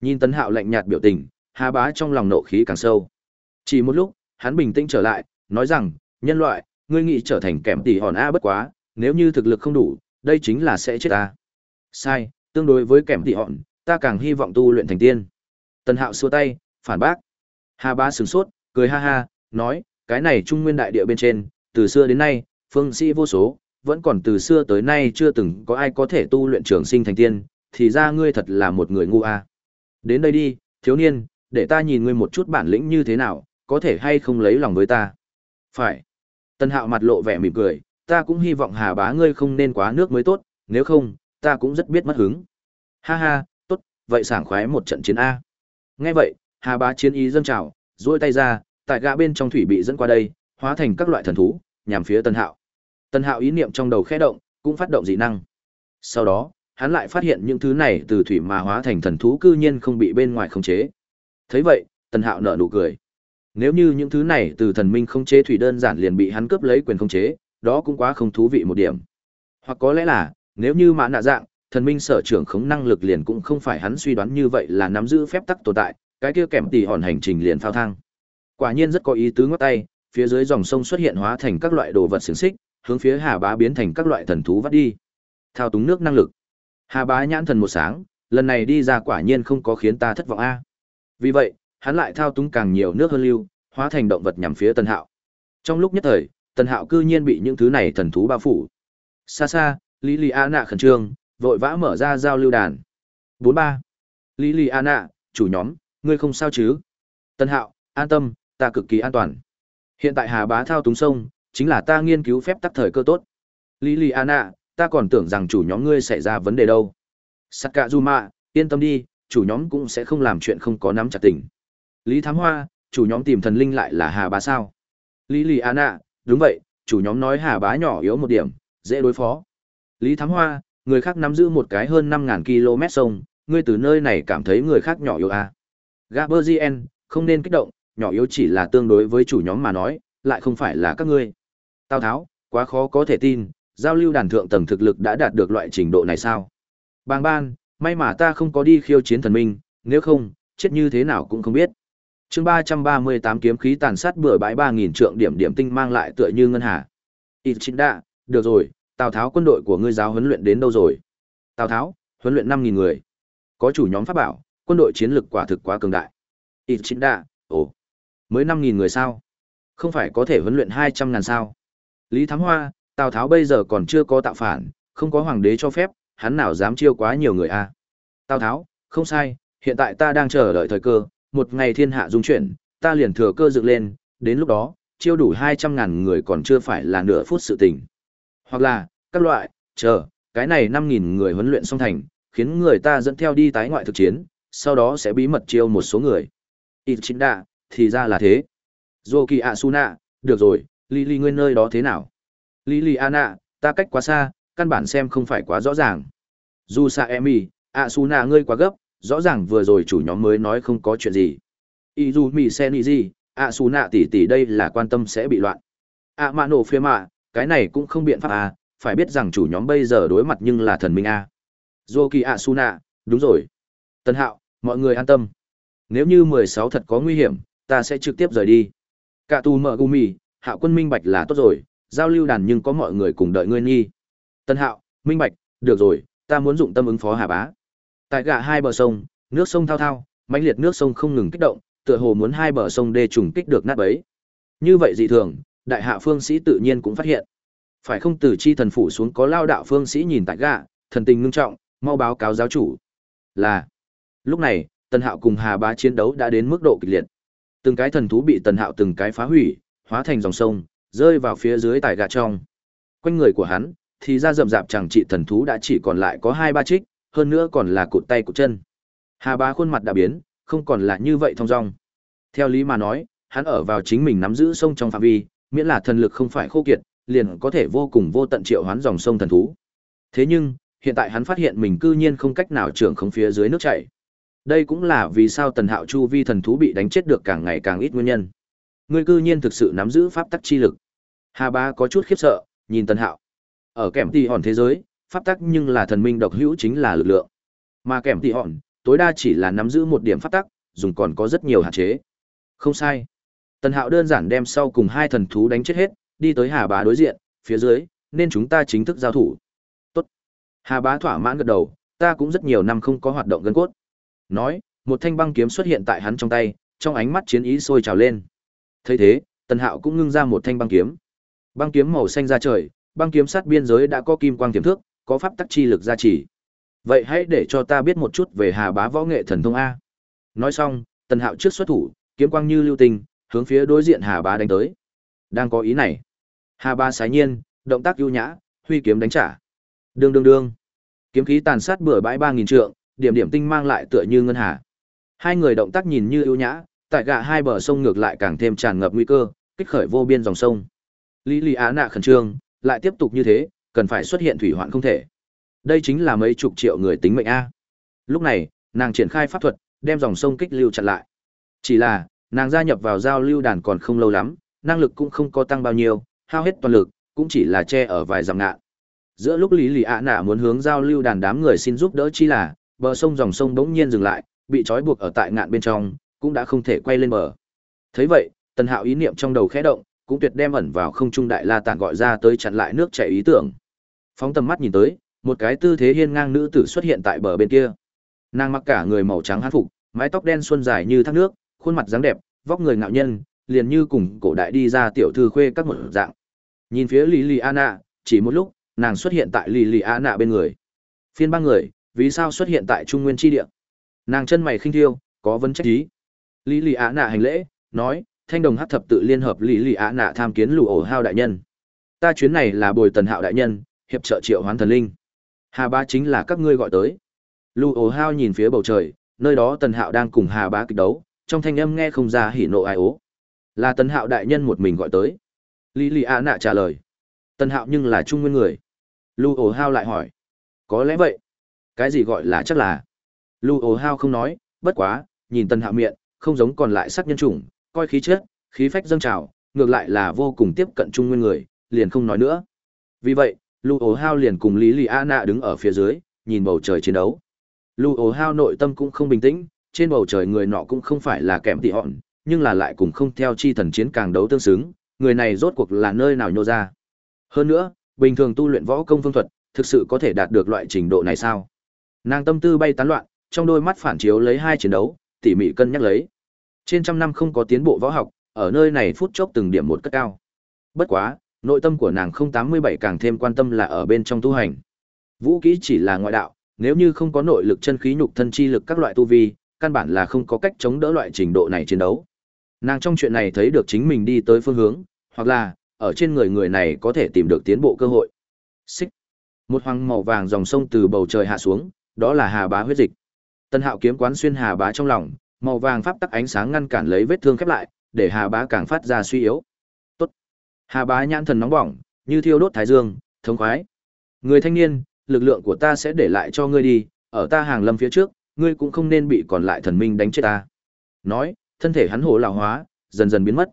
Nhìn Tấn Hạo lạnh nhạt biểu tình, Hà Bá trong lòng nộ khí càng sâu. Chỉ một lúc, hắn bình tĩnh trở lại, nói rằng, nhân loại, ngươi nghĩ trở thành kẻm tỷ hòn A bất quá, nếu như thực lực không đủ, đây chính là sẽ chết ta. Sai, tương đối với kẻm tỷ hòn, ta càng hy vọng tu luyện thành tiên. Tần Hạo xua tay, phản bác. Hà Bá sửng sốt, cười ha ha, nói, cái này trung nguyên đại địa bên trên, từ xưa đến nay, phương sĩ vô số, vẫn còn từ xưa tới nay chưa từng có ai có thể tu luyện trường sinh thành tiên, thì ra ngươi thật là một người ngu a. Đến đây đi, thiếu niên, để ta nhìn ngươi một chút bản lĩnh như thế nào, có thể hay không lấy lòng với ta. Phải. tân Hạo mặt lộ vẻ mỉm cười, ta cũng hy vọng Hà Bá ngươi không nên quá nước mới tốt, nếu không, ta cũng rất biết mất hứng. Ha ha, tốt, vậy sảng khoái một trận chiến A. Nghe vậy, Hà Bá chiến ý dâng trào, duỗi tay ra, tại gã bên trong thủy bị dẫn qua đây, hóa thành các loại thần thú, nhằm phía Tân Hạo. Tân Hạo ý niệm trong đầu khẽ động, cũng phát động dị năng. Sau đó, hắn lại phát hiện những thứ này từ thủy mà hóa thành thần thú cư nhiên không bị bên ngoài khống chế. Thấy vậy, tần Hạo nở nụ cười. Nếu như những thứ này từ thần minh khống chế thủy đơn giản liền bị hắn cướp lấy quyền khống chế, đó cũng quá không thú vị một điểm. Hoặc có lẽ là, nếu như mã nạ dạng, thần minh sở trưởng khống năng lực liền cũng không phải hắn suy đoán như vậy là nắm giữ phép tắc tồn tại, cái kia kèm tỷ hòn hành trình liền phao thang. Quả nhiên rất có ý tứ ngắt tay, phía dưới dòng sông xuất hiện hóa thành các loại đồ vật xiển xích, hướng phía Hà Bá biến thành các loại thần thú vắt đi. Thao túng nước năng lực. Hà Bá nhãn thần một sáng, lần này đi ra quả nhiên không có khiến ta thất vọng a. Vì vậy, hắn lại thao túng càng nhiều nước hơn lưu, hóa thành động vật nhằm phía Tân Hạo. Trong lúc nhất thời, Tân Hạo cư nhiên bị những thứ này thần thú bao phủ. Xa xa, Lý Lý A nạ khẩn trương, vội vã mở ra giao lưu đàn. 43. Lý Lý A nạ, chủ nhóm, ngươi không sao chứ? Tân Hạo, an tâm, ta cực kỳ an toàn. Hiện tại Hà Bá thao túng sông, chính là ta nghiên cứu phép tắc thời cơ tốt. Lý Lý A nạ, ta còn tưởng rằng chủ nhóm ngươi xảy ra vấn đề đâu. Sakazuma, yên tâm đi, chủ nhóm cũng sẽ không làm chuyện không có nắm chặt tình. Lý Thám Hoa, chủ nhóm tìm thần linh lại là Hà Bá sao? Lý Lì ạ, đúng vậy, chủ nhóm nói Hà Bá nhỏ yếu một điểm, dễ đối phó. Lý Thám Hoa, người khác nắm giữ một cái hơn năm ngàn km sông, ngươi từ nơi này cảm thấy người khác nhỏ yếu à? Gaberzien, không nên kích động, nhỏ yếu chỉ là tương đối với chủ nhóm mà nói, lại không phải là các ngươi. Tào Tháo, quá khó có thể tin, giao lưu đàn thượng tầng thực lực đã đạt được loại trình độ này sao? Bàng ban, may mà ta không có đi khiêu chiến thần minh, nếu không, chết như thế nào cũng không biết. Chương ba trăm ba mươi tám kiếm khí tàn sát bừa bãi ba nghìn trượng điểm điểm tinh mang lại tựa như ngân hà. Ít chính đã, được rồi tào tháo quân đội của ngươi giáo huấn luyện đến đâu rồi? Tào tháo huấn luyện năm nghìn người. Có chủ nhóm pháp bảo quân đội chiến lực quả thực quá cường đại. Ít chính đã, ồ mới năm nghìn người sao? Không phải có thể huấn luyện hai trăm ngàn sao? Lý thám hoa tào tháo bây giờ còn chưa có tạo phản, không có hoàng đế cho phép, hắn nào dám chiêu quá nhiều người a? Tào tháo, không sai, hiện tại ta đang chờ đợi thời cơ, một ngày thiên hạ dung chuyển, ta liền thừa cơ dựng lên, đến lúc đó, chiêu đủ hai trăm ngàn người còn chưa phải là nửa phút sự tình. Hoặc là, các loại, chờ, cái này năm nghìn người huấn luyện xong thành, khiến người ta dẫn theo đi tái ngoại thực chiến, sau đó sẽ bí mật chiêu một số người. Ít chính đạ thì ra là thế. Dô kỳ ạ su nạ được rồi Lý ly nguyên nơi đó thế nào? Lý ta cách quá xa, căn bản xem không phải quá rõ ràng. Dù xa Emi, Asuna ngươi quá gấp, rõ ràng vừa rồi chủ nhóm mới nói không có chuyện gì. Izumi Senji, Asuna tỷ tỷ đây là quan tâm sẽ bị loạn. A mà nổ phía mạ, cái này cũng không biện pháp à, phải biết rằng chủ nhóm bây giờ đối mặt nhưng là thần minh a. Zoki Asuna, đúng rồi. Tân Hạo, mọi người an tâm. Nếu như 16 thật có nguy hiểm, ta sẽ trực tiếp rời đi. Cả tù mở gumi, hạo quân minh bạch là tốt rồi giao lưu đàn nhưng có mọi người cùng đợi ngươi nghi tân hạo minh bạch được rồi ta muốn dụng tâm ứng phó hà bá. Tại gã hai bờ sông nước sông thao thao mãnh liệt nước sông không ngừng kích động tựa hồ muốn hai bờ sông đê trùng kích được nát bấy. Như vậy dị thường đại hạ phương sĩ tự nhiên cũng phát hiện. Phải không từ chi thần phủ xuống có lao đạo phương sĩ nhìn tại gã, thần tình ngưng trọng mau báo cáo giáo chủ. Là lúc này tần hạo cùng hà bá chiến đấu đã đến mức độ kịch liệt. Từng cái thần thú bị tần hạo từng cái phá hủy hóa thành dòng sông, rơi vào phía dưới tài gà trong. Quanh người của hắn, thì ra rậm rạp chẳng trị thần thú đã chỉ còn lại có hai ba trích, hơn nữa còn là cụt tay cụt chân. Hà bá khuôn mặt đã biến, không còn là như vậy thông dong. Theo lý mà nói, hắn ở vào chính mình nắm giữ sông trong phạm vi, miễn là thần lực không phải khô kiệt, liền có thể vô cùng vô tận triệu hoán dòng sông thần thú. Thế nhưng, hiện tại hắn phát hiện mình cư nhiên không cách nào trưởng không phía dưới nước chảy. Đây cũng là vì sao Tần Hạo Chu vi thần thú bị đánh chết được càng ngày càng ít nguyên nhân. Ngươi cư nhiên thực sự nắm giữ pháp tắc chi lực. Hà Bá có chút khiếp sợ, nhìn Tần Hạo. Ở kèm tỷ hòn thế giới, pháp tắc nhưng là thần minh độc hữu chính là lực lượng. Mà kèm tỷ hòn, tối đa chỉ là nắm giữ một điểm pháp tắc, dùng còn có rất nhiều hạn chế. Không sai. Tần Hạo đơn giản đem sau cùng hai thần thú đánh chết hết, đi tới Hà Bá đối diện, phía dưới, nên chúng ta chính thức giao thủ. Tốt. Hà Bá thỏa mãn gật đầu, ta cũng rất nhiều năm không có hoạt động gân cốt. Nói, một thanh băng kiếm xuất hiện tại hắn trong tay, trong ánh mắt chiến ý sôi trào lên thấy thế tần hạo cũng ngưng ra một thanh băng kiếm. Băng kiếm màu xanh ra trời băng kiếm sát biên giới đã có kim quang tiềm thước có pháp tắc chi lực gia trì. Vậy hãy để cho ta biết một chút về hà bá võ nghệ thần thông a. Nói xong tần hạo trước xuất thủ kiếm quang như lưu tình, hướng phía đối diện hà bá đánh tới. Đang có ý này. Hà bá sái nhiên động tác ưu nhã huy kiếm đánh trả. Đương đương đương. Kiếm khí tàn sát bừa bãi ba nghìn trượng điểm điểm tinh mang lại tựa như ngân hà. Hai người động tác nhìn như ưu nhã tại gạ hai bờ sông ngược lại càng thêm tràn ngập nguy cơ, kích khởi vô biên dòng sông. Lý lý á nạ khẩn trương, lại tiếp tục như thế, cần phải xuất hiện thủy hoạn không thể. Đây chính là mấy chục triệu người tính mệnh a. Lúc này, nàng triển khai pháp thuật, đem dòng sông kích lưu chặn lại. Chỉ là, nàng gia nhập vào giao lưu đàn còn không lâu lắm, năng lực cũng không có tăng bao nhiêu, hao hết toàn lực, cũng chỉ là che ở vài dặm ngạn. Giữa lúc lý lì ạ nạ muốn hướng giao lưu đàn đám người xin giúp đỡ chi là, bờ sông dòng sông bỗng nhiên dừng lại, bị trói buộc ở tại ngạn bên trong cũng đã không thể quay lên bờ. Thấy vậy, Tần Hạo ý niệm trong đầu khẽ động, cũng tuyệt đem ẩn vào không trung đại la tản gọi ra tới chặn lại nước chảy ý tưởng. Phóng tầm mắt nhìn tới, một cái tư thế hiên ngang nữ tử xuất hiện tại bờ bên kia. Nàng mặc cả người màu trắng hán phục, mái tóc đen xuân dài như thác nước, khuôn mặt dáng đẹp, vóc người ngạo nhân, liền như cùng cổ đại đi ra tiểu thư khuê các một dạng. Nhìn phía Liliana, chỉ một lúc, nàng xuất hiện tại Liliana bên người. Phiên ba người, vì sao xuất hiện tại Trung Nguyên chi địa? Nàng chân mày khinh thiêu, có vấn trách ý. Lý Lì Á Nạ hành lễ, nói, thanh đồng hát thập tự liên hợp Lý Lì Á Nạ tham kiến lù ổ hao đại nhân. Ta chuyến này là bồi tần hạo đại nhân, hiệp trợ triệu hoán thần linh. Hà bá chính là các ngươi gọi tới. Lù ổ hao nhìn phía bầu trời, nơi đó tần hạo đang cùng hà bá kịch đấu, trong thanh âm nghe không ra hỉ nộ ai ố. Là tần hạo đại nhân một mình gọi tới. Lý Lì Á Nạ trả lời. Tần hạo nhưng là trung nguyên người. Lù ổ hao lại hỏi. Có lẽ vậy. Cái gì gọi là chắc là. Lù ổ hao không nói, bất quá, nhìn tần hạo miệng, không giống còn lại sắc nhân chủng, coi khí chất, khí phách dâng trào, ngược lại là vô cùng tiếp cận trung nguyên người, liền không nói nữa. Vì vậy, Lu Ố Hao liền cùng Lý Lì A Nạ đứng ở phía dưới, nhìn bầu trời chiến đấu. Lu Ố Hao nội tâm cũng không bình tĩnh, trên bầu trời người nọ cũng không phải là kèm tị hòn, nhưng là lại cùng không theo chi thần chiến càng đấu tương xứng, người này rốt cuộc là nơi nào nhô ra. Hơn nữa, bình thường tu luyện võ công phương thuật, thực sự có thể đạt được loại trình độ này sao? Nàng tâm tư bay tán loạn, trong đôi mắt phản chiếu lấy hai chiến đấu, tỉ mỉ cân nhắc lấy. Trên trăm năm không có tiến bộ võ học, ở nơi này phút chốc từng điểm một cất cao. Bất quá, nội tâm của nàng không tám mươi bảy càng thêm quan tâm là ở bên trong tu hành. Vũ kỹ chỉ là ngoại đạo, nếu như không có nội lực chân khí nhục thân chi lực các loại tu vi, căn bản là không có cách chống đỡ loại trình độ này chiến đấu. Nàng trong chuyện này thấy được chính mình đi tới phương hướng, hoặc là ở trên người người này có thể tìm được tiến bộ cơ hội. Xích. Một hoàng màu vàng dòng sông từ bầu trời hạ xuống, đó là Hà Bá huyết dịch. Tân Hạo kiếm quán xuyên Hà Bá trong lòng, màu vàng pháp tắc ánh sáng ngăn cản lấy vết thương khép lại, để Hà Bá càng phát ra suy yếu. Tốt. Hà Bá nhãn thần nóng bỏng, như thiêu đốt thái dương, thống khoái. Người thanh niên, lực lượng của ta sẽ để lại cho ngươi đi, ở ta hàng lâm phía trước, ngươi cũng không nên bị còn lại thần minh đánh chết ta. Nói, thân thể hắn hổ lão hóa, dần dần biến mất.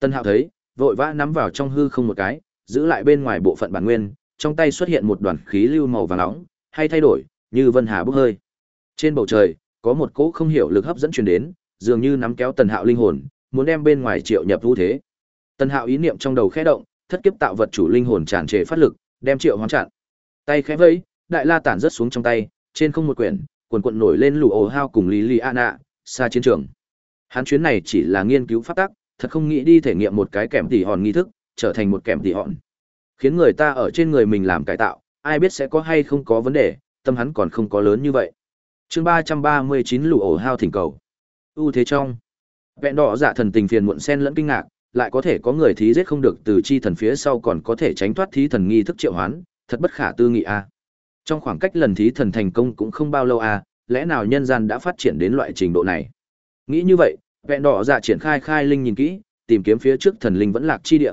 Tân Hạo thấy, vội vã nắm vào trong hư không một cái, giữ lại bên ngoài bộ phận bản nguyên, trong tay xuất hiện một đoàn khí lưu màu vàng nóng, hay thay đổi, như vân hà bốc hơi. Trên bầu trời, có một cỗ không hiểu lực hấp dẫn truyền đến, dường như nắm kéo Tần Hạo linh hồn, muốn đem bên ngoài Triệu nhập vũ thế. Tần Hạo ý niệm trong đầu khẽ động, thất kiếp tạo vật chủ linh hồn tràn trề phát lực, đem Triệu hoán chặn. Tay khẽ vẫy, đại la tản rớt xuống trong tay, trên không một quyển, quần quần nổi lên lũ ồ hao cùng Lý Lý Ana, xa chiến trường. Hắn chuyến này chỉ là nghiên cứu pháp tắc, thật không nghĩ đi thể nghiệm một cái kèm tỉ hòn nghi thức, trở thành một kèm tỉ hòn. Khiến người ta ở trên người mình làm cải tạo, ai biết sẽ có hay không có vấn đề, tâm hắn còn không có lớn như vậy chương ba trăm ba mươi chín lũ ổ hao thỉnh cầu. ưu thế trong. Vẹn đỏ dạ thần tình phiền muộn sen lẫn kinh ngạc, lại có thể có người thí giết không được từ chi thần phía sau còn có thể tránh thoát thí thần nghi thức triệu hoán, thật bất khả tư nghị a. Trong khoảng cách lần thí thần thành công cũng không bao lâu a, lẽ nào nhân gian đã phát triển đến loại trình độ này? Nghĩ như vậy, vẹn đỏ dạ triển khai khai linh nhìn kỹ, tìm kiếm phía trước thần linh vẫn lạc chi địa.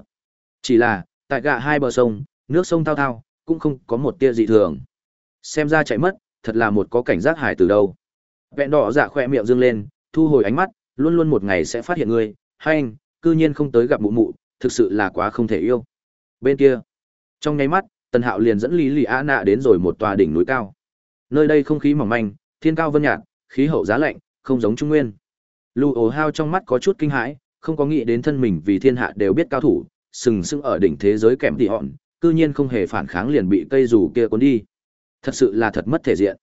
Chỉ là, tại gạ hai bờ sông, nước sông thao thao, cũng không có một tia dị thường. Xem ra chạy mất, thật là một có cảnh giác hải từ đâu. Vẹn đỏ dạ khoe miệng dương lên, thu hồi ánh mắt, luôn luôn một ngày sẽ phát hiện ngươi, hay anh, cư nhiên không tới gặp mụ mụ, thực sự là quá không thể yêu. Bên kia, trong nháy mắt, Tần Hạo liền dẫn Lý Lì a Nạ đến rồi một tòa đỉnh núi cao. Nơi đây không khí mỏng manh, thiên cao vân nhạt, khí hậu giá lạnh, không giống Trung Nguyên. Lưu ồ hao trong mắt có chút kinh hãi, không có nghĩ đến thân mình vì thiên hạ đều biết cao thủ, sừng sững ở đỉnh thế giới kèm tỉ hòn, cư nhiên không hề phản kháng liền bị cây dù kia cuốn đi. Thật sự là thật mất thể diện.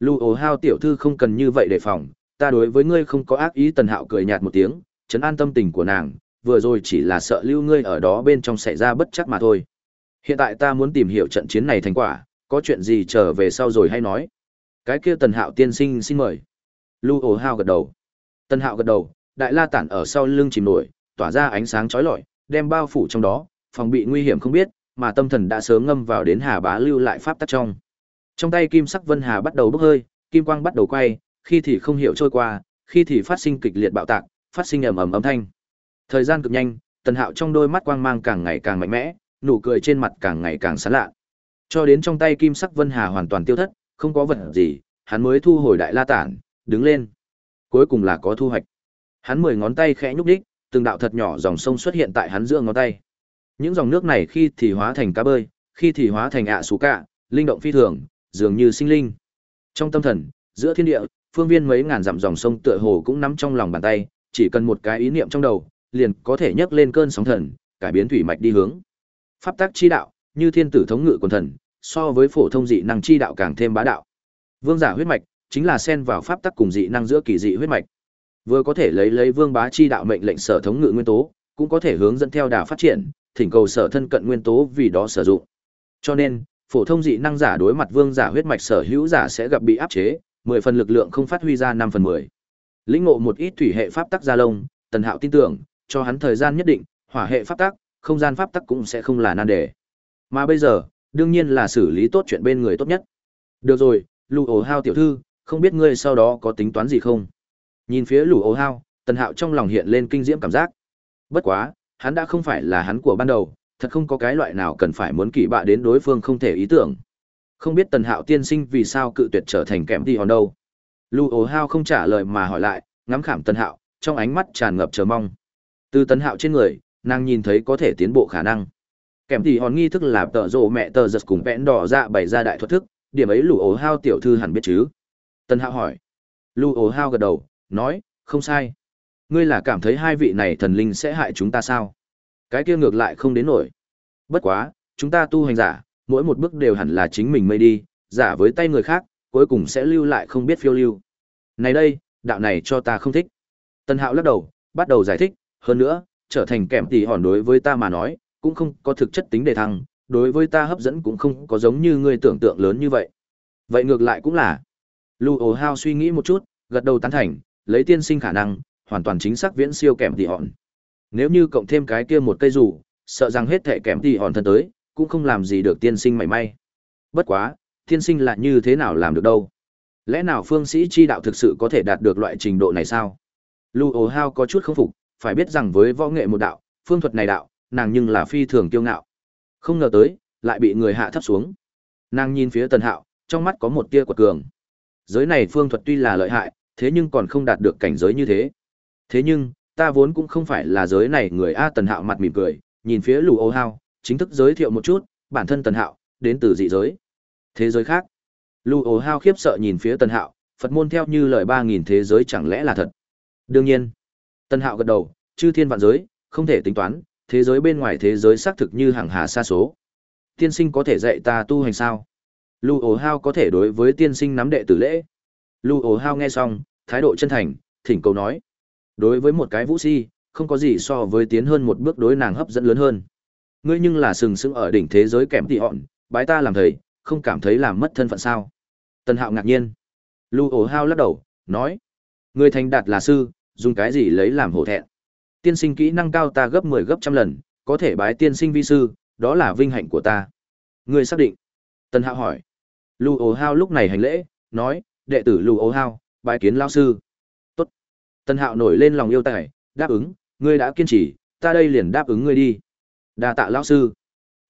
Lưu ồ hao tiểu thư không cần như vậy đề phòng, ta đối với ngươi không có ác ý tần hạo cười nhạt một tiếng, chấn an tâm tình của nàng, vừa rồi chỉ là sợ lưu ngươi ở đó bên trong xảy ra bất chắc mà thôi. Hiện tại ta muốn tìm hiểu trận chiến này thành quả, có chuyện gì trở về sau rồi hay nói. Cái kia tần hạo tiên sinh xin mời. Lưu ồ hao gật đầu. Tần hạo gật đầu, đại la tản ở sau lưng chìm nổi, tỏa ra ánh sáng chói lọi, đem bao phủ trong đó, phòng bị nguy hiểm không biết, mà tâm thần đã sớm ngâm vào đến Hà Bá lưu lại pháp tắc trong. Trong tay kim sắc vân hà bắt đầu bốc hơi, kim quang bắt đầu quay, khi thì không hiểu trôi qua, khi thì phát sinh kịch liệt bạo tạc, phát sinh ầm ầm âm thanh. Thời gian cực nhanh, Tần Hạo trong đôi mắt quang mang càng ngày càng mạnh mẽ, nụ cười trên mặt càng ngày càng sán lạ. Cho đến trong tay kim sắc vân hà hoàn toàn tiêu thất, không có vật gì, hắn mới thu hồi đại la tản, đứng lên. Cuối cùng là có thu hoạch. Hắn mười ngón tay khẽ nhúc đích, từng đạo thật nhỏ dòng sông xuất hiện tại hắn giữa ngón tay. Những dòng nước này khi thì hóa thành cá bơi, khi thì hóa thành ạ sú cạ, linh động phi thường, dường như sinh linh. Trong tâm thần, giữa thiên địa, phương viên mấy ngàn dặm dòng sông tựa hồ cũng nắm trong lòng bàn tay, chỉ cần một cái ý niệm trong đầu, liền có thể nhấc lên cơn sóng thần, cải biến thủy mạch đi hướng. Pháp tắc chi đạo, như thiên tử thống ngự quần thần, so với phổ thông dị năng chi đạo càng thêm bá đạo. Vương giả huyết mạch chính là xen vào pháp tắc cùng dị năng giữa kỳ dị huyết mạch. Vừa có thể lấy lấy vương bá chi đạo mệnh lệnh sở thống ngự nguyên tố, cũng có thể hướng dẫn theo đà phát triển, thỉnh cầu sở thân cận nguyên tố vì đó sử dụng. Cho nên, phổ thông dị năng giả đối mặt vương giả huyết mạch sở hữu giả sẽ gặp bị áp chế, 10 phần lực lượng không phát huy ra 5 phần 10. Lĩnh ngộ một ít thủy hệ pháp tắc gia lông, Tần Hạo tin tưởng, cho hắn thời gian nhất định, hỏa hệ pháp tắc, không gian pháp tắc cũng sẽ không là nan đề. Mà bây giờ, đương nhiên là xử lý tốt chuyện bên người tốt nhất. Được rồi, Lù Ổ Hao tiểu thư, không biết ngươi sau đó có tính toán gì không? Nhìn phía Lù Ổ Hao, Tần Hạo trong lòng hiện lên kinh diễm cảm giác. Bất quá, hắn đã không phải là hắn của ban đầu, thật không có cái loại nào cần phải muốn kỳ bạ đến đối phương không thể ý tưởng. Không biết Tần Hạo tiên sinh vì sao cự tuyệt trở thành kèm đi hòn đâu. Lưu ố hao không trả lời mà hỏi lại, ngắm khảm Tần Hạo, trong ánh mắt tràn ngập chờ mong. Từ Tần Hạo trên người, nàng nhìn thấy có thể tiến bộ khả năng. Kèm thì hòn nghi thức là tợ rộ mẹ tờ giật cùng vẽn đỏ ra bày ra đại thuật thức, điểm ấy lu ố hao tiểu thư hẳn biết chứ. Tần Hạo hỏi. Lưu ố hao gật đầu, nói, không sai. Ngươi là cảm thấy hai vị này thần linh sẽ hại chúng ta sao? Cái kia ngược lại không đến nổi. Bất quá, chúng ta tu hành giả, mỗi một bước đều hẳn là chính mình mây đi, giả với tay người khác, cuối cùng sẽ lưu lại không biết phiêu lưu. Này đây, đạo này cho ta không thích. Tân Hạo lắc đầu, bắt đầu giải thích, hơn nữa, trở thành kèm tỷ hòn đối với ta mà nói, cũng không có thực chất tính đề thăng, đối với ta hấp dẫn cũng không có giống như ngươi tưởng tượng lớn như vậy. Vậy ngược lại cũng là. Lu Ồ hao suy nghĩ một chút, gật đầu tán thành, lấy tiên sinh khả năng, hoàn toàn chính xác viễn siêu kèm tỷ hòn. Nếu như cộng thêm cái kia một cây rủ, sợ rằng hết thể kèm thì hòn thân tới, cũng không làm gì được tiên sinh mảy may. Bất quá, tiên sinh lại như thế nào làm được đâu? Lẽ nào phương sĩ chi đạo thực sự có thể đạt được loại trình độ này sao? Lu Ồ hao có chút không phục, phải biết rằng với võ nghệ một đạo, phương thuật này đạo, nàng nhưng là phi thường kiêu ngạo. Không ngờ tới, lại bị người hạ thấp xuống. Nàng nhìn phía Tần Hạo, trong mắt có một tia quật cường. Giới này phương thuật tuy là lợi hại, thế nhưng còn không đạt được cảnh giới như thế. Thế nhưng, ta vốn cũng không phải là giới này người A Tần Hạo mặt mỉm cười, nhìn phía Lù Ô Hao, chính thức giới thiệu một chút, bản thân Tần Hạo, đến từ dị giới. Thế giới khác. Lù Ô Hao khiếp sợ nhìn phía Tần Hạo, Phật môn theo như lời ba nghìn thế giới chẳng lẽ là thật. Đương nhiên. Tần Hạo gật đầu, chư thiên vạn giới, không thể tính toán, thế giới bên ngoài thế giới xác thực như hàng hà xa số. Tiên sinh có thể dạy ta tu hành sao? Lưu ổ hao có thể đối với tiên sinh nắm đệ tử lễ. Lưu ổ hao nghe xong, thái độ chân thành, thỉnh cầu nói. Đối với một cái vũ si, không có gì so với tiến hơn một bước đối nàng hấp dẫn lớn hơn. Ngươi nhưng là sừng sững ở đỉnh thế giới kém tị họn, bái ta làm thầy, không cảm thấy làm mất thân phận sao? Tần Hạo ngạc nhiên. Lưu ổ hao lắc đầu, nói. Ngươi thành đạt là sư, dùng cái gì lấy làm hổ thẹn? Tiên sinh kỹ năng cao ta gấp 10 gấp trăm lần, có thể bái tiên sinh vi sư, đó là vinh hạnh của ta. Ngươi xác định. Tần Hạo hỏi. Lưu ổ hao lúc này hành lễ, nói, đệ tử Lưu ổ hao, bái kiến lao sư. Tân Tần Hạo nổi lên lòng yêu tài, đáp ứng, ngươi đã kiên trì, ta đây liền đáp ứng ngươi đi. đa tạ Lão sư.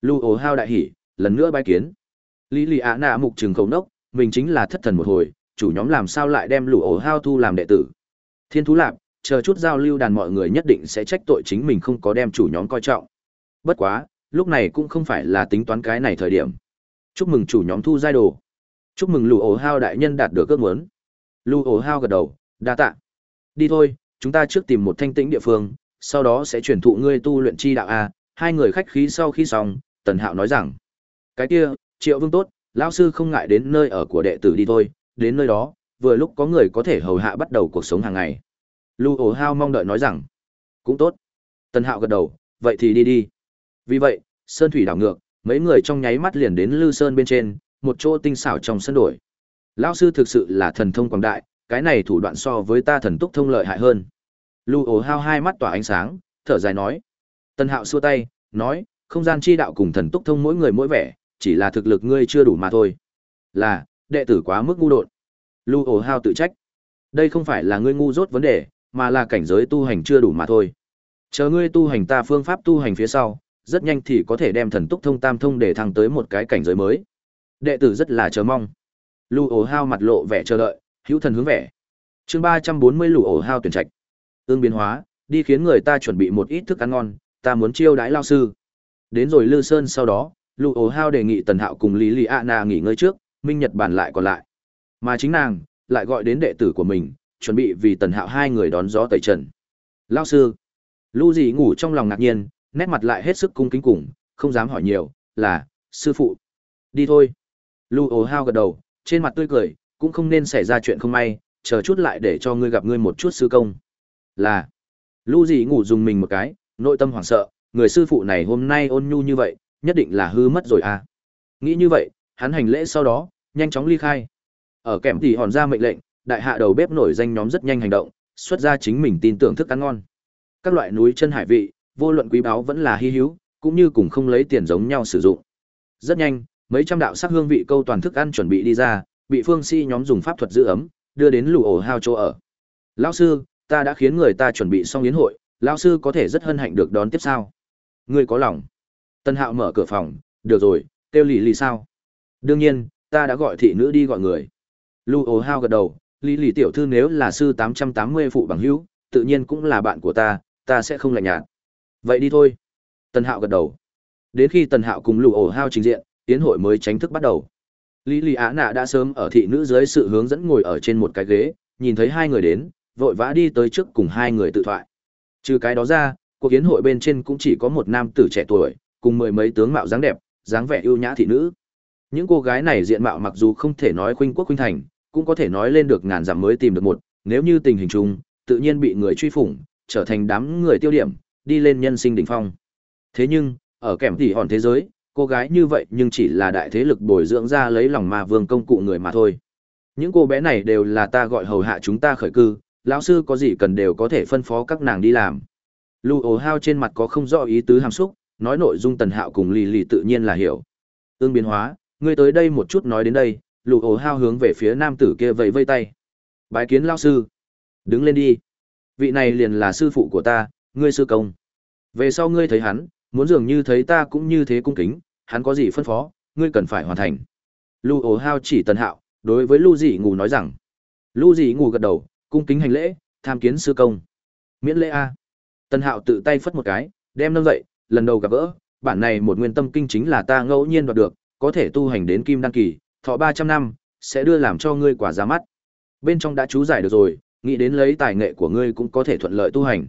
Lưu Ổ hao đại hỉ, lần nữa bái kiến. Lý lì Á Na mục trừng khẩu nốc, mình chính là thất thần một hồi, chủ nhóm làm sao lại đem Lưu Ổ hao thu làm đệ tử. Thiên thú lạp, chờ chút giao lưu đàn mọi người nhất định sẽ trách tội chính mình không có đem chủ nhóm coi trọng. Bất quá, lúc này cũng không phải là tính toán cái này thời điểm. Chúc mừng chủ nhóm thu giai đồ. Chúc mừng Lưu ổ hao đại nhân đạt được ước muốn. Lưu ổ hao gật đầu, đa tạ. Đi thôi, chúng ta trước tìm một thanh tĩnh địa phương, sau đó sẽ truyền thụ ngươi tu luyện chi đạo a. Hai người khách khí sau khi xong, Tần Hạo nói rằng, cái kia, Triệu Vương tốt, lão sư không ngại đến nơi ở của đệ tử đi thôi, đến nơi đó, vừa lúc có người có thể hầu hạ bắt đầu cuộc sống hàng ngày. Lưu ổ hao mong đợi nói rằng, cũng tốt. Tần Hạo gật đầu, vậy thì đi đi. Vì vậy, Sơn Thủy đảo ngược, mấy người trong nháy mắt liền đến Lư Sơn bên trên, một chỗ tinh xảo trong sân đổi. Lão sư thực sự là thần thông quảng đại, cái này thủ đoạn so với ta thần túc thông lợi hại hơn. Lưu ổ hao hai mắt tỏa ánh sáng, thở dài nói. Tần Hạo xua tay, nói, không gian chi đạo cùng thần túc thông mỗi người mỗi vẻ, chỉ là thực lực ngươi chưa đủ mà thôi. Là, đệ tử quá mức ngu đột. Lưu ổ hao tự trách. Đây không phải là ngươi ngu dốt vấn đề, mà là cảnh giới tu hành chưa đủ mà thôi. Chờ ngươi tu hành ta phương pháp tu hành phía sau, rất nhanh thì có thể đem thần túc thông tam thông để thăng tới một cái cảnh giới mới. Đệ tử rất là chờ mong. Lu ổ hao mặt lộ vẻ chờ đợi, hữu thần hướng vẻ. Chương ba trăm bốn mươi lũ ổ hao tuyển trạch. Ương biến hóa, đi khiến người ta chuẩn bị một ít thức ăn ngon, ta muốn chiêu đãi lao sư. Đến rồi Lư Sơn sau đó, lũ ổ hao đề nghị Tần Hạo cùng Lý lì A Na nghỉ ngơi trước, Minh Nhật bản lại còn lại. Mà chính nàng, lại gọi đến đệ tử của mình, chuẩn bị vì tần hạo hai người đón gió tẩy trần lao sư lưu dì ngủ trong lòng ngạc nhiên nét mặt lại hết sức cung kính cùng không dám hỏi nhiều là sư phụ đi thôi lưu ồ hao gật đầu trên mặt tươi cười cũng không nên xảy ra chuyện không may chờ chút lại để cho ngươi gặp ngươi một chút sư công là lưu dì ngủ dùng mình một cái nội tâm hoảng sợ người sư phụ này hôm nay ôn nhu như vậy nhất định là hư mất rồi à nghĩ như vậy hắn hành lễ sau đó nhanh chóng ly khai ở kèm thì hòn ra mệnh lệnh đại hạ đầu bếp nổi danh nhóm rất nhanh hành động, xuất ra chính mình tin tưởng thức ăn ngon. Các loại núi chân hải vị, vô luận quý báu vẫn là hy hữu, cũng như cùng không lấy tiền giống nhau sử dụng. Rất nhanh, mấy trăm đạo sắc hương vị câu toàn thức ăn chuẩn bị đi ra, bị phương si nhóm dùng pháp thuật giữ ấm, đưa đến lù ổ hao chỗ ở. Lão sư, ta đã khiến người ta chuẩn bị xong yến hội, lão sư có thể rất hân hạnh được đón tiếp sao? Ngươi có lòng. Tân Hạo mở cửa phòng, được rồi, kêu lì lì sao? Đương nhiên, ta đã gọi thị nữ đi gọi người. lù ổ hao gật đầu, Lì Lì tiểu thư nếu là sư 880 phụ bằng hữu, tự nhiên cũng là bạn của ta, ta sẽ không lạnh nhạt. Vậy đi thôi. Tần Hạo gật đầu. Đến khi Tần Hạo cùng Lù Ổ Hao trình diện, tiến hội mới chính thức bắt đầu. Lý Lý Á Nạ đã sớm ở thị nữ dưới sự hướng dẫn ngồi ở trên một cái ghế, nhìn thấy hai người đến, vội vã đi tới trước cùng hai người tự thoại. Trừ cái đó ra, cuộc kiến hội bên trên cũng chỉ có một nam tử trẻ tuổi, cùng mười mấy tướng mạo dáng đẹp, dáng vẻ ưu nhã thị nữ. Những cô gái này diện mạo mặc dù không thể nói khuynh quốc khuynh thành, cũng có thể nói lên được ngàn dặm mới tìm được một, nếu như tình hình chung, tự nhiên bị người truy phủng, trở thành đám người tiêu điểm, đi lên nhân sinh đỉnh phong. Thế nhưng, ở kèm tỉ hòn thế giới, cô gái như vậy nhưng chỉ là đại thế lực bồi dưỡng ra lấy lòng ma vương công cụ người mà thôi. Những cô bé này đều là ta gọi hầu hạ chúng ta khởi cư, lão sư có gì cần đều có thể phân phó các nàng đi làm. Lưu ồ hao trên mặt có không rõ ý tứ hàm xúc, nói nội dung tần hạo cùng lì lì tự nhiên là hiểu. Ương biến hóa, ngươi tới đây một chút nói đến đây lụ ồ hao hướng về phía nam tử kia vẫy vây tay. Bái kiến lão sư. Đứng lên đi. Vị này liền là sư phụ của ta, ngươi sư công. Về sau ngươi thấy hắn, muốn dường như thấy ta cũng như thế cung kính hắn có gì phân phó, ngươi cần phải hoàn thành. Lưu ố hao chỉ tần hạo, đối với lu dị ngủ nói rằng, lu dị ngủ gật đầu, cung kính hành lễ, tham kiến sư công. Miễn lễ a. Tần hạo tự tay phất một cái, đem nâng dậy, lần đầu gặp gỡ, bản này một nguyên tâm kinh chính là ta ngẫu nhiên đoạt được, có thể tu hành đến kim đăng kỳ, thọ ba trăm năm, sẽ đưa làm cho ngươi quả ra mắt. Bên trong đã chú giải được rồi, nghĩ đến lấy tài nghệ của ngươi cũng có thể thuận lợi tu hành.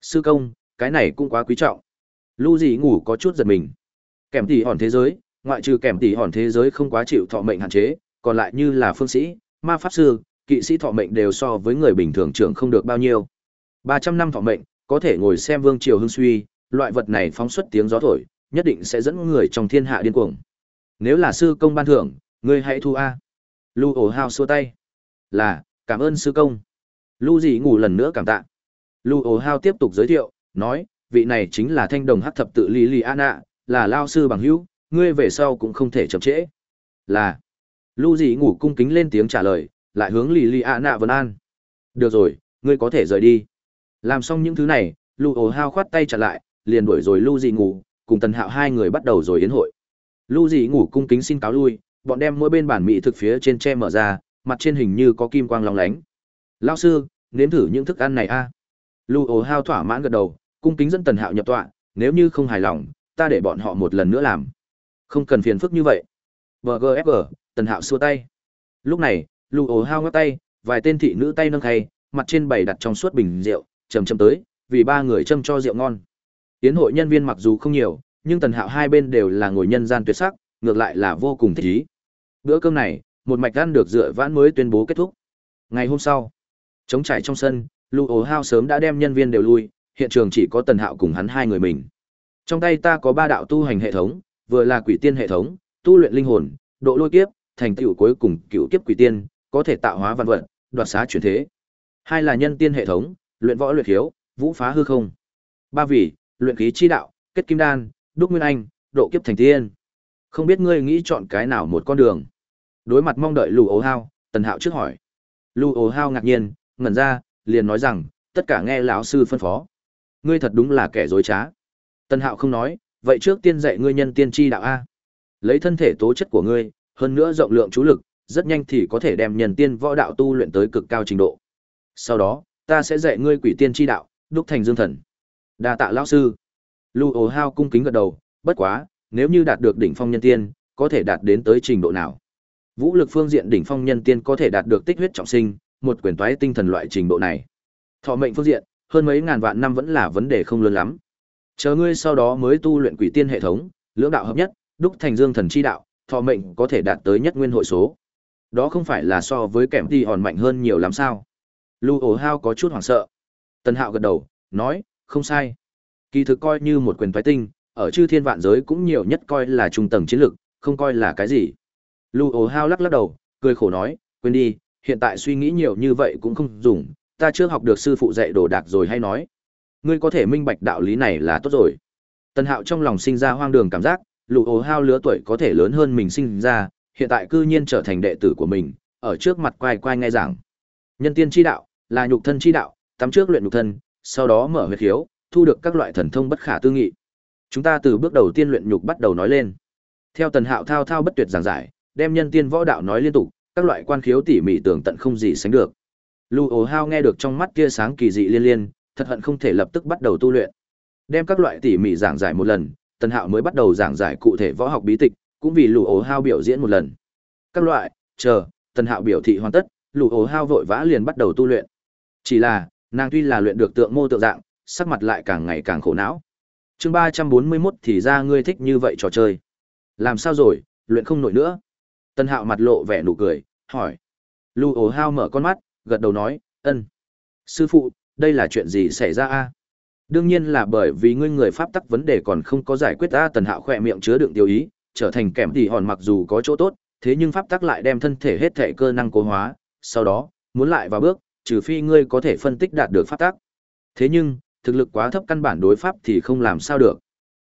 Sư công, cái này cũng quá quý trọng. Lu dị ngủ có chút giật mình kèm tỉ hòn thế giới, ngoại trừ kèm tỉ hòn thế giới không quá chịu thọ mệnh hạn chế, còn lại như là phương sĩ, ma pháp sư, kỵ sĩ thọ mệnh đều so với người bình thường trưởng không được bao nhiêu. Ba trăm năm thọ mệnh, có thể ngồi xem vương triều hưng suy, loại vật này phóng xuất tiếng gió thổi, nhất định sẽ dẫn người trong thiên hạ điên cuồng. Nếu là sư công ban thưởng, ngươi hãy thu a. Lu ổ hao xua tay. Là, cảm ơn sư công. Lu dị ngủ lần nữa cảm tạ. Lu ổ hao tiếp tục giới thiệu, nói, vị này chính là thanh đồng hát thập tự lý lì an ạ là lao sư bằng hữu, ngươi về sau cũng không thể chậm trễ. Là, lu dị ngủ cung kính lên tiếng trả lời, lại hướng lì lì ạ nạ vân an. Được rồi, ngươi có thể rời đi. Làm xong những thứ này, lu ồ hao khoát tay trả lại, liền đuổi rồi lu dị ngủ, cùng tần hạo hai người bắt đầu rồi yến hội. Lu dị ngủ cung kính xin cáo lui, bọn đem mỗi bên bản mỹ thực phía trên tre mở ra, mặt trên hình như có kim quang lóng lánh. Lao sư, nếm thử những thức ăn này a. Lu ồ hao thỏa mãn gật đầu, cung kính dẫn tần hạo nhập tọa, nếu như không hài lòng ta để bọn họ một lần nữa làm. Không cần phiền phức như vậy. Bgfg tần hạo xua tay. Lúc này lụ ồ hao ngắt tay, vài tên thị nữ tay nâng khay, mặt trên bày đặt trong suốt bình rượu chầm chầm tới, vì ba người châm cho rượu ngon. Tiến hội nhân viên mặc dù không nhiều, nhưng tần hạo hai bên đều là ngồi nhân gian tuyệt sắc, ngược lại là vô cùng thích ý. Bữa cơm này, một mạch ăn được dựa vãn mới tuyên bố kết thúc. Ngày hôm sau chống trải trong sân lụ ổ hao sớm đã đem nhân viên đều lui, hiện trường chỉ có tần hạo cùng hắn hai người mình trong tay ta có ba đạo tu hành hệ thống, vừa là quỷ tiên hệ thống, tu luyện linh hồn, độ lôi kiếp, thành tựu cuối cùng cựu kiếp quỷ tiên, có thể tạo hóa văn vận đoạt xá chuyển thế. Hai là nhân tiên hệ thống, luyện võ luyện khiếu, vũ phá hư không. Ba vị luyện khí chi đạo, kết kim đan, đúc nguyên anh, độ kiếp thành tiên. Không biết ngươi nghĩ chọn cái nào một con đường? Đối mặt mong đợi lù ố hao, tần hạo trước hỏi. Lù ố hao ngạc nhiên, ngẩn ra, liền nói rằng, tất cả nghe lão sư phân phó. Ngươi thật đúng là kẻ dối trá tần hạo không nói vậy trước tiên dạy ngươi nhân tiên tri đạo a. Lấy thân thể tố chất của ngươi hơn nữa rộng lượng chú lực rất nhanh thì có thể đem nhân tiên võ đạo tu luyện tới cực cao trình độ. Sau đó ta sẽ dạy ngươi quỷ tiên tri đạo đúc thành dương thần. Đa tạ lão sư. Lưu ồ hao cung kính gật đầu bất quá nếu như đạt được đỉnh phong nhân tiên có thể đạt đến tới trình độ nào? Vũ lực phương diện đỉnh phong nhân tiên có thể đạt được tích huyết trọng sinh, một quyền toái tinh thần loại trình độ này. Thọ mệnh phương diện, hơn mấy ngàn vạn năm vẫn là vấn đề không lớn lắm. Chờ ngươi sau đó mới tu luyện quỷ tiên hệ thống, lưỡng đạo hợp nhất, đúc thành dương thần chi đạo, thọ mệnh có thể đạt tới nhất nguyên hội số. Đó không phải là so với kẻm ti hòn mạnh hơn nhiều lắm sao? Lu ổ hao có chút hoảng sợ. Tần Hạo gật đầu, nói, không sai. Kỳ thực coi như một quyền toái tinh, ở chư thiên vạn giới cũng nhiều nhất coi là trung tầng chiến lực, không coi là cái gì. Lu ổ hao lắc lắc đầu, cười khổ nói, quên đi, hiện tại suy nghĩ nhiều như vậy cũng không dùng, ta chưa học được sư phụ dạy đồ đạc rồi hay nói. Ngươi có thể minh bạch đạo lý này là tốt rồi. Tần Hạo trong lòng sinh ra hoang đường cảm giác, lụ ồ hao lứa tuổi có thể lớn hơn mình sinh ra, hiện tại cư nhiên trở thành đệ tử của mình, ở trước mặt quay quay nghe giảng. Nhân tiên chi đạo, là nhục thân chi đạo, tắm trước luyện nhục thân, sau đó mở huyết khiếu, thu được các loại thần thông bất khả tư nghị. Chúng ta từ bước đầu tiên luyện nhục bắt đầu nói lên. Theo Tần Hạo thao thao bất tuyệt giảng giải, đem nhân tiên võ đạo nói liên tục, các loại quan khiếu tỉ mỉ tưởng tận không gì sánh được. lụ Ổ Hao nghe được trong mắt kia sáng kỳ dị liên liên, thật hận không thể lập tức bắt đầu tu luyện. Đem các loại tỉ mỉ giảng giải một lần, Tần Hạo mới bắt đầu giảng giải cụ thể võ học bí tịch, cũng vì Lũ Ổ Hao biểu diễn một lần. Các loại, chờ, Tần Hạo biểu thị hoàn tất, Lũ Ổ Hao vội vã liền bắt đầu tu luyện. Chỉ là, nàng tuy là luyện được tượng mô tượng dạng, sắc mặt lại càng ngày càng khổ não. Chương ba trăm bốn mươi 341 thì ra ngươi thích như vậy trò chơi. Làm sao rồi, luyện không nổi nữa. Tần hạo mặt lộ vẻ nụ cười, hỏi. Lũ ổ hao mở con mắt, gật đầu nói, ân. Sư phụ, đây là chuyện gì xảy ra a? Đương nhiên là bởi vì ngươi người pháp tắc vấn đề còn không có giải quyết ta tần hạo khỏe miệng chứa đựng tiêu ý, trở thành kẻm thì hòn mặc dù có chỗ tốt, thế nhưng pháp tắc lại đem thân thể hết thể cơ năng cố hóa, sau đó, muốn lại vào bước, trừ phi ngươi có thể phân tích đạt được pháp tắc. Thế nhưng, thực lực quá thấp căn bản đối pháp thì không làm sao được.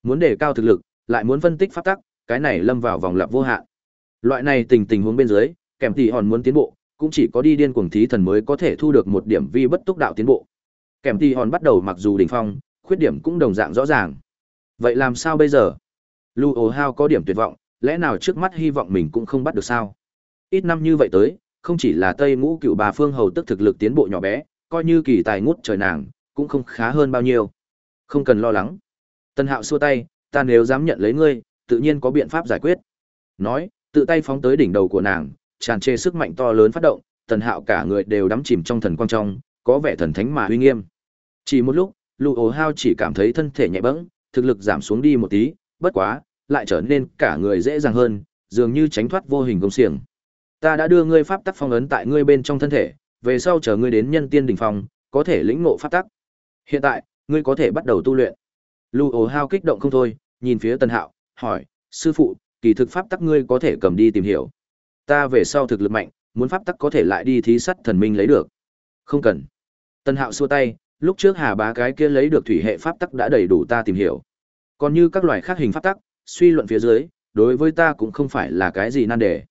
Muốn đề cao thực lực, lại muốn phân tích pháp tắc, cái này lâm vào vòng lặp vô hạn. Loại này tình tình huống bên dưới, kèm thì hòn muốn tiến bộ, cũng chỉ có đi điên cuồng thí thần mới có thể thu được một điểm vi bất túc đạo tiến bộ. Kèm tì hòn bắt đầu mặc dù đỉnh phong, khuyết điểm cũng đồng dạng rõ ràng. Vậy làm sao bây giờ? Lu ồ hao có điểm tuyệt vọng, lẽ nào trước mắt hy vọng mình cũng không bắt được sao? Ít năm như vậy tới, không chỉ là Tây Ngũ Cựu Bà Phương hầu tức thực lực tiến bộ nhỏ bé, coi như kỳ tài ngút trời nàng, cũng không khá hơn bao nhiêu. Không cần lo lắng. Tân Hạo xua tay, ta nếu dám nhận lấy ngươi, tự nhiên có biện pháp giải quyết. Nói, tự tay phóng tới đỉnh đầu của nàng, tràn trề sức mạnh to lớn phát động, Tần Hạo cả người đều đắm chìm trong thần quang trong, có vẻ thần thánh mà uy nghiêm. Chỉ một lúc, Lục Ổ Hao chỉ cảm thấy thân thể nhẹ bẫng, thực lực giảm xuống đi một tí, bất quá, lại trở nên cả người dễ dàng hơn, dường như tránh thoát vô hình công xiềng. Ta đã đưa ngươi pháp tắc phong ấn tại ngươi bên trong thân thể, về sau chờ ngươi đến nhân tiên đỉnh phong, có thể lĩnh ngộ pháp tắc. Hiện tại, ngươi có thể bắt đầu tu luyện. Lu Ổ Hao kích động không thôi, nhìn phía Tần Hạo, hỏi: "Sư phụ, kỳ thực pháp tắc ngươi có thể cầm đi tìm hiểu. Ta về sau thực lực mạnh, muốn pháp tắc có thể lại đi thí sắt thần minh lấy được." "Không cần." Tần Hạo xua tay, lúc trước Hà Bá cái kia lấy được thủy hệ pháp tắc đã đầy đủ ta tìm hiểu. Còn như các loài khác hình pháp tắc, suy luận phía dưới, đối với ta cũng không phải là cái gì nan đề.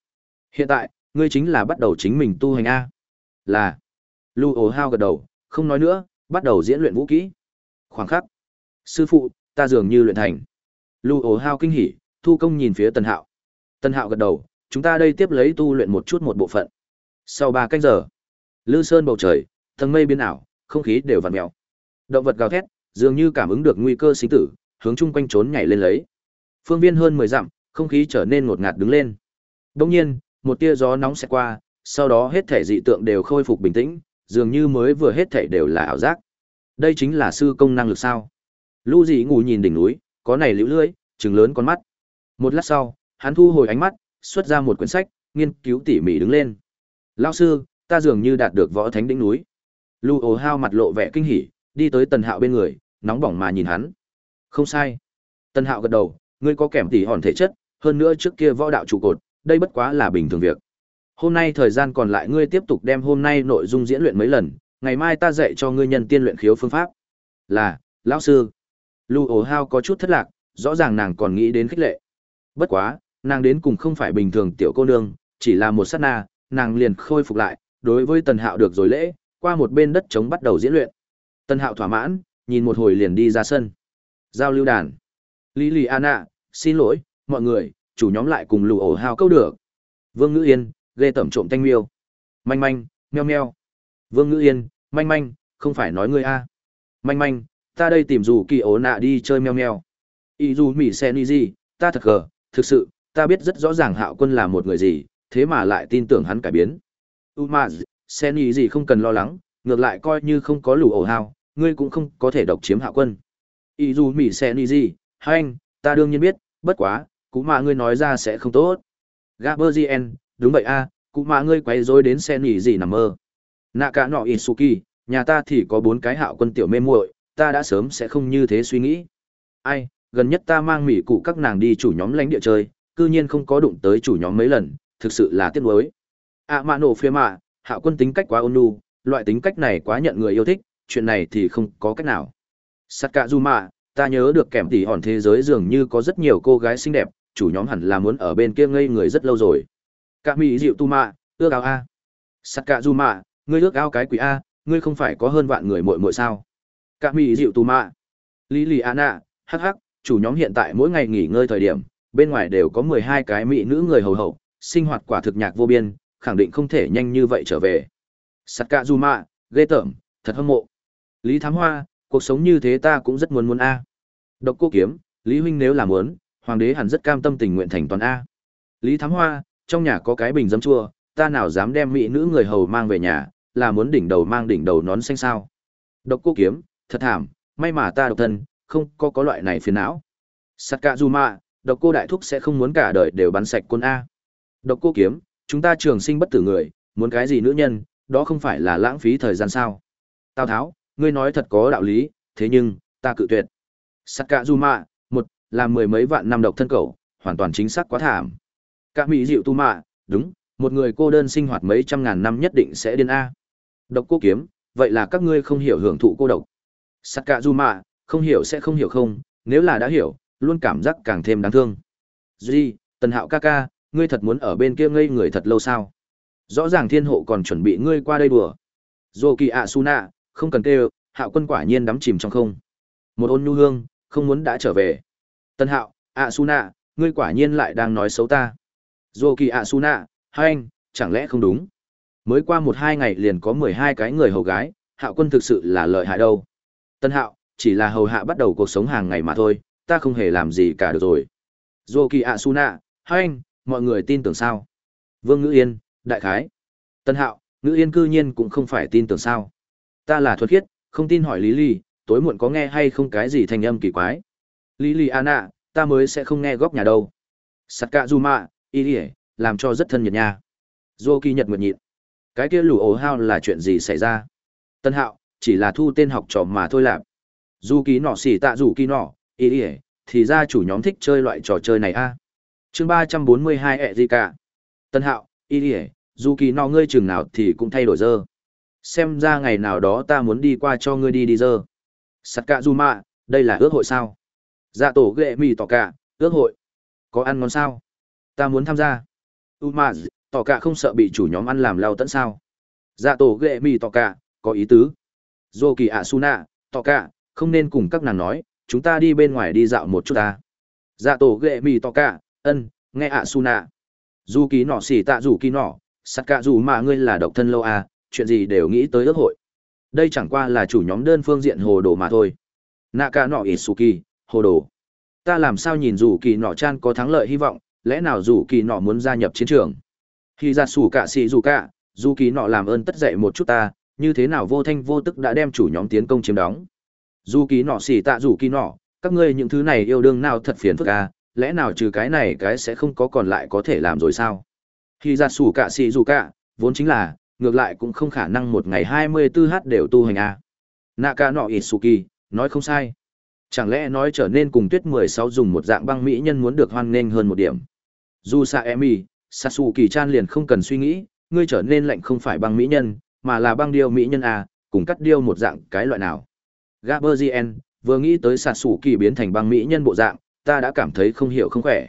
Hiện tại, ngươi chính là bắt đầu chính mình tu hành a. Là. Lu Ồ Hao gật đầu, không nói nữa, bắt đầu diễn luyện vũ kỹ. Khoảng khắc. Sư phụ, ta dường như luyện thành. Lu Ồ Hao kinh hỉ, thu công nhìn phía Tân Hạo. Tân Hạo gật đầu, chúng ta đây tiếp lấy tu luyện một chút một bộ phận. Sau ba canh giờ, Lư Sơn bầu trời, tầng mây biến ảo, không khí đều vặn mèo. Động vật gào thét, dường như cảm ứng được nguy cơ sinh tử, hướng chung quanh trốn nhảy lên lấy. Phương viên hơn mười dặm, không khí trở nên ngột ngạt đứng lên. đông nhiên, một tia gió nóng sẽ qua, sau đó hết thể dị tượng đều khôi phục bình tĩnh, dường như mới vừa hết thể đều là ảo giác. Đây chính là sư công năng lực sao? Lu Dị ngủ nhìn đỉnh núi, có này liễu lưỡi, chừng lớn con mắt. Một lát sau, hắn thu hồi ánh mắt, xuất ra một quyển sách, nghiên cứu tỉ mỉ đứng lên. Lão sư, ta dường như đạt được võ thánh đỉnh núi. Lu ồ hao mặt lộ vẻ kinh hỉ, đi tới Tần Hạo bên người, nóng bỏng mà nhìn hắn. Không sai. Tần Hạo gật đầu, ngươi có kèm tỉ hòn thể chất, hơn nữa trước kia võ đạo trụ cột, đây bất quá là bình thường việc. Hôm nay thời gian còn lại ngươi tiếp tục đem hôm nay nội dung diễn luyện mấy lần, ngày mai ta dạy cho ngươi nhân tiên luyện khiếu phương pháp. Là, lão sư. Lu ồ hao có chút thất lạc, rõ ràng nàng còn nghĩ đến khích lệ. Bất quá, nàng đến cùng không phải bình thường tiểu cô nương, chỉ là một sát na, nàng liền khôi phục lại, đối với Tần Hạo được rồi lễ, qua một bên đất trống bắt đầu diễn luyện. Tân Hạo thỏa mãn, nhìn một hồi liền đi ra sân. Giao lưu đàn. Lý Lì Anna, xin lỗi, mọi người, chủ nhóm lại cùng lù ổ hào câu được. Vương Ngữ Yên, ghê tẩm trộm thanh miêu. Manh manh, meo meo. Vương Ngữ Yên, manh manh, không phải nói ngươi a. À. Manh manh, ta đây tìm dù kỳ ố nạ đi chơi meo meo. Y dù mỉ sen y gì, ta thật gờ, thực sự, ta biết rất rõ ràng hạo quân là một người gì, thế mà lại tin tưởng hắn cải biến. Umaz, sen ý gì không cần lo lắng ngược lại coi như không có lũ ổ hao ngươi cũng không có thể độc chiếm hạ quân. Ý dù mỹ sen ý gì hai anh ta đương nhiên biết bất quá cú mà ngươi nói ra sẽ không tốt. Gaberzien đúng vậy a à, cú mà ngươi quấy rối đến sen ý gì nằm mơ. Nạ cả nọ isuki nhà ta thì có bốn cái hạo quân tiểu mê muội ta đã sớm sẽ không như thế suy nghĩ. Ai gần nhất ta mang mỹ cụ các nàng đi chủ nhóm lãnh địa chơi cư nhiên không có đụng tới chủ nhóm mấy lần thực sự là tiếc nuối. Ạ mạ nổ phía mạ hạo quân tính cách quá ôn nhu, loại tính cách này quá nhận người yêu thích, chuyện này thì không có cách nào. Sắt cạ du mạ ta nhớ được kèm tỉ hòn thế giới dường như có rất nhiều cô gái xinh đẹp, chủ nhóm hẳn là muốn ở bên kia ngây người rất lâu rồi. Cả mỹ dịu tu mạ ước ao a. Sắt cạ du mạ ngươi ước ao cái quỷ a, ngươi không phải có hơn vạn người muội muội sao? Cả mỹ dịu tu mạ lý lì an ạ hắc, chủ nhóm hiện tại mỗi ngày nghỉ ngơi thời điểm, bên ngoài đều có mười hai cái mỹ nữ người hầu hậu, sinh hoạt quả thực nhạc vô biên khẳng định không thể nhanh như vậy trở về. Sakazuma, ghê tởm, thật hâm mộ. Lý Thám Hoa, cuộc sống như thế ta cũng rất muốn muốn a. Độc Cô Kiếm, Lý huynh nếu là muốn, hoàng đế hẳn rất cam tâm tình nguyện thành toàn a. Lý Thám Hoa, trong nhà có cái bình giấm chua, ta nào dám đem mỹ nữ người hầu mang về nhà, là muốn đỉnh đầu mang đỉnh đầu nón xanh sao? Độc Cô Kiếm, thật thảm, may mà ta độc thân, không có có loại này phiền não. Sakazuma, Độc Cô đại thúc sẽ không muốn cả đời đều bắn sạch quân a. Độc Cô Kiếm, chúng ta trường sinh bất tử người, muốn cái gì nữ nhân, đó không phải là lãng phí thời gian sao. Tào Tháo, ngươi nói thật có đạo lý, thế nhưng, ta cự tuyệt. Sakazuma một là mười mấy vạn năm độc thân cầu hoàn toàn chính xác quá thảm. Các mỹ dịu tu mạ đúng một người cô đơn sinh hoạt mấy trăm ngàn năm nhất định sẽ điên a. Độc cô kiếm vậy là các ngươi không hiểu hưởng thụ cô độc. Sakazuma không hiểu sẽ không hiểu không nếu là đã hiểu luôn cảm giác càng thêm đáng thương. Duy tần hạo ca ca ngươi thật muốn ở bên kia ngây người thật lâu sao? Rõ ràng thiên hộ còn chuẩn bị ngươi qua đây đùa. Dồ kỳ ạ su nạ không cần kêu, hạo quân quả nhiên đắm chìm trong không. Một ôn nhu hương, không muốn đã trở về. Tân hạo ạ su nạ ngươi quả nhiên lại đang nói xấu ta. Dồ kỳ ạ su nạ hai anh, chẳng lẽ không đúng? Mới qua một hai ngày liền có mười hai cái người hầu gái, hạo quân thực sự là lợi hại đâu. Tân hạo, chỉ là hầu hạ bắt đầu cuộc sống hàng ngày mà thôi, ta không hề làm gì cả được rồi. Dồ kỳ ạ su nạ hai anh mọi người tin tưởng sao? Vương ngữ yên, đại khái. Tân hạo, ngữ yên cư nhiên cũng không phải tin tưởng sao? Ta là thuật khiết, không tin hỏi lý ly tối muộn có nghe hay không cái gì thành âm kỳ quái. Lý ly an à ạ ta mới sẽ không nghe góc nhà đâu. Sắt cạ du mạ, y đi làm cho rất thân nhiệt nha. Dô kỳ nhật nguyệt nhịn cái kia lù ổ hao là chuyện gì xảy ra? Tân hạo, chỉ là thu tên học trò mà thôi lạp. Dù kỳ nọ xỉ tạ dù kỳ nọ, y đi thì ra chủ nhóm thích chơi loại trò chơi này a chương ba trăm bốn mươi hai ẹ gì cả tân hạo, y ỉa dù kỳ no ngươi chừng nào thì cũng thay đổi dơ xem ra ngày nào đó ta muốn đi qua cho ngươi đi đi dơ sắt cạ du mạ, đây là ước hội sao? Dạ tổ ghệ mì tỏ cả, ước hội. Có ăn ngon sao? Ta muốn tham gia. U ma, tỏ cả không sợ bị chủ nhóm ăn làm lao tẫn sao? Dạ tổ ghệ mì tỏ cả, có ý tứ. Dô kỳ ạ su nạ tỏ cả, không nên cùng các nàng nói, chúng ta đi bên ngoài đi dạo một chút ta. Dạ tổ ghệ mì tỏ cả ân, nghe ạ, su nạ dù kỳ nọ xỉ tạ dù kỳ nọ, sắt cả dù mà ngươi là độc thân lâu à chuyện gì đều nghĩ tới ước hội. Đây chẳng qua là chủ nhóm đơn phương diện hồ đồ mà thôi. Nạ cả nọ ít su kỳ hồ đồ. Ta làm sao nhìn dù kỳ nọ chan có thắng lợi hy vọng, lẽ nào dù kỳ nọ muốn gia nhập chiến trường? Khi ra sủ cả xì dù cả dù kỳ nọ làm ơn tất dậy một chút ta, như thế nào vô thanh vô tức đã đem chủ nhóm tiến công chiếm đóng? Dù kỳ nọ xì tạ dù kỳ nọ, các ngươi những thứ này yêu đương nào thật phiền phức à lẽ nào trừ cái này cái sẽ không có còn lại có thể làm rồi sao khi ra sủ cả xì dù cả vốn chính là ngược lại cũng không khả năng một ngày hai mươi tư h đều tu hành à. Naka no Isuki, nói không sai. Chẳng lẽ nói trở nên cùng tuyết mười sáu dùng một dạng băng mỹ nhân muốn được hoan nghênh hơn một điểm. Dù sa emi, kỳ chan liền không cần suy nghĩ, ngươi trở nên lạnh không phải băng mỹ nhân, mà là băng điêu mỹ nhân à, cùng cắt điêu một dạng cái loại nào. Gaberzien, vừa nghĩ tới Sasuke biến thành băng mỹ nhân bộ dạng, ta đã cảm thấy không hiểu không khỏe.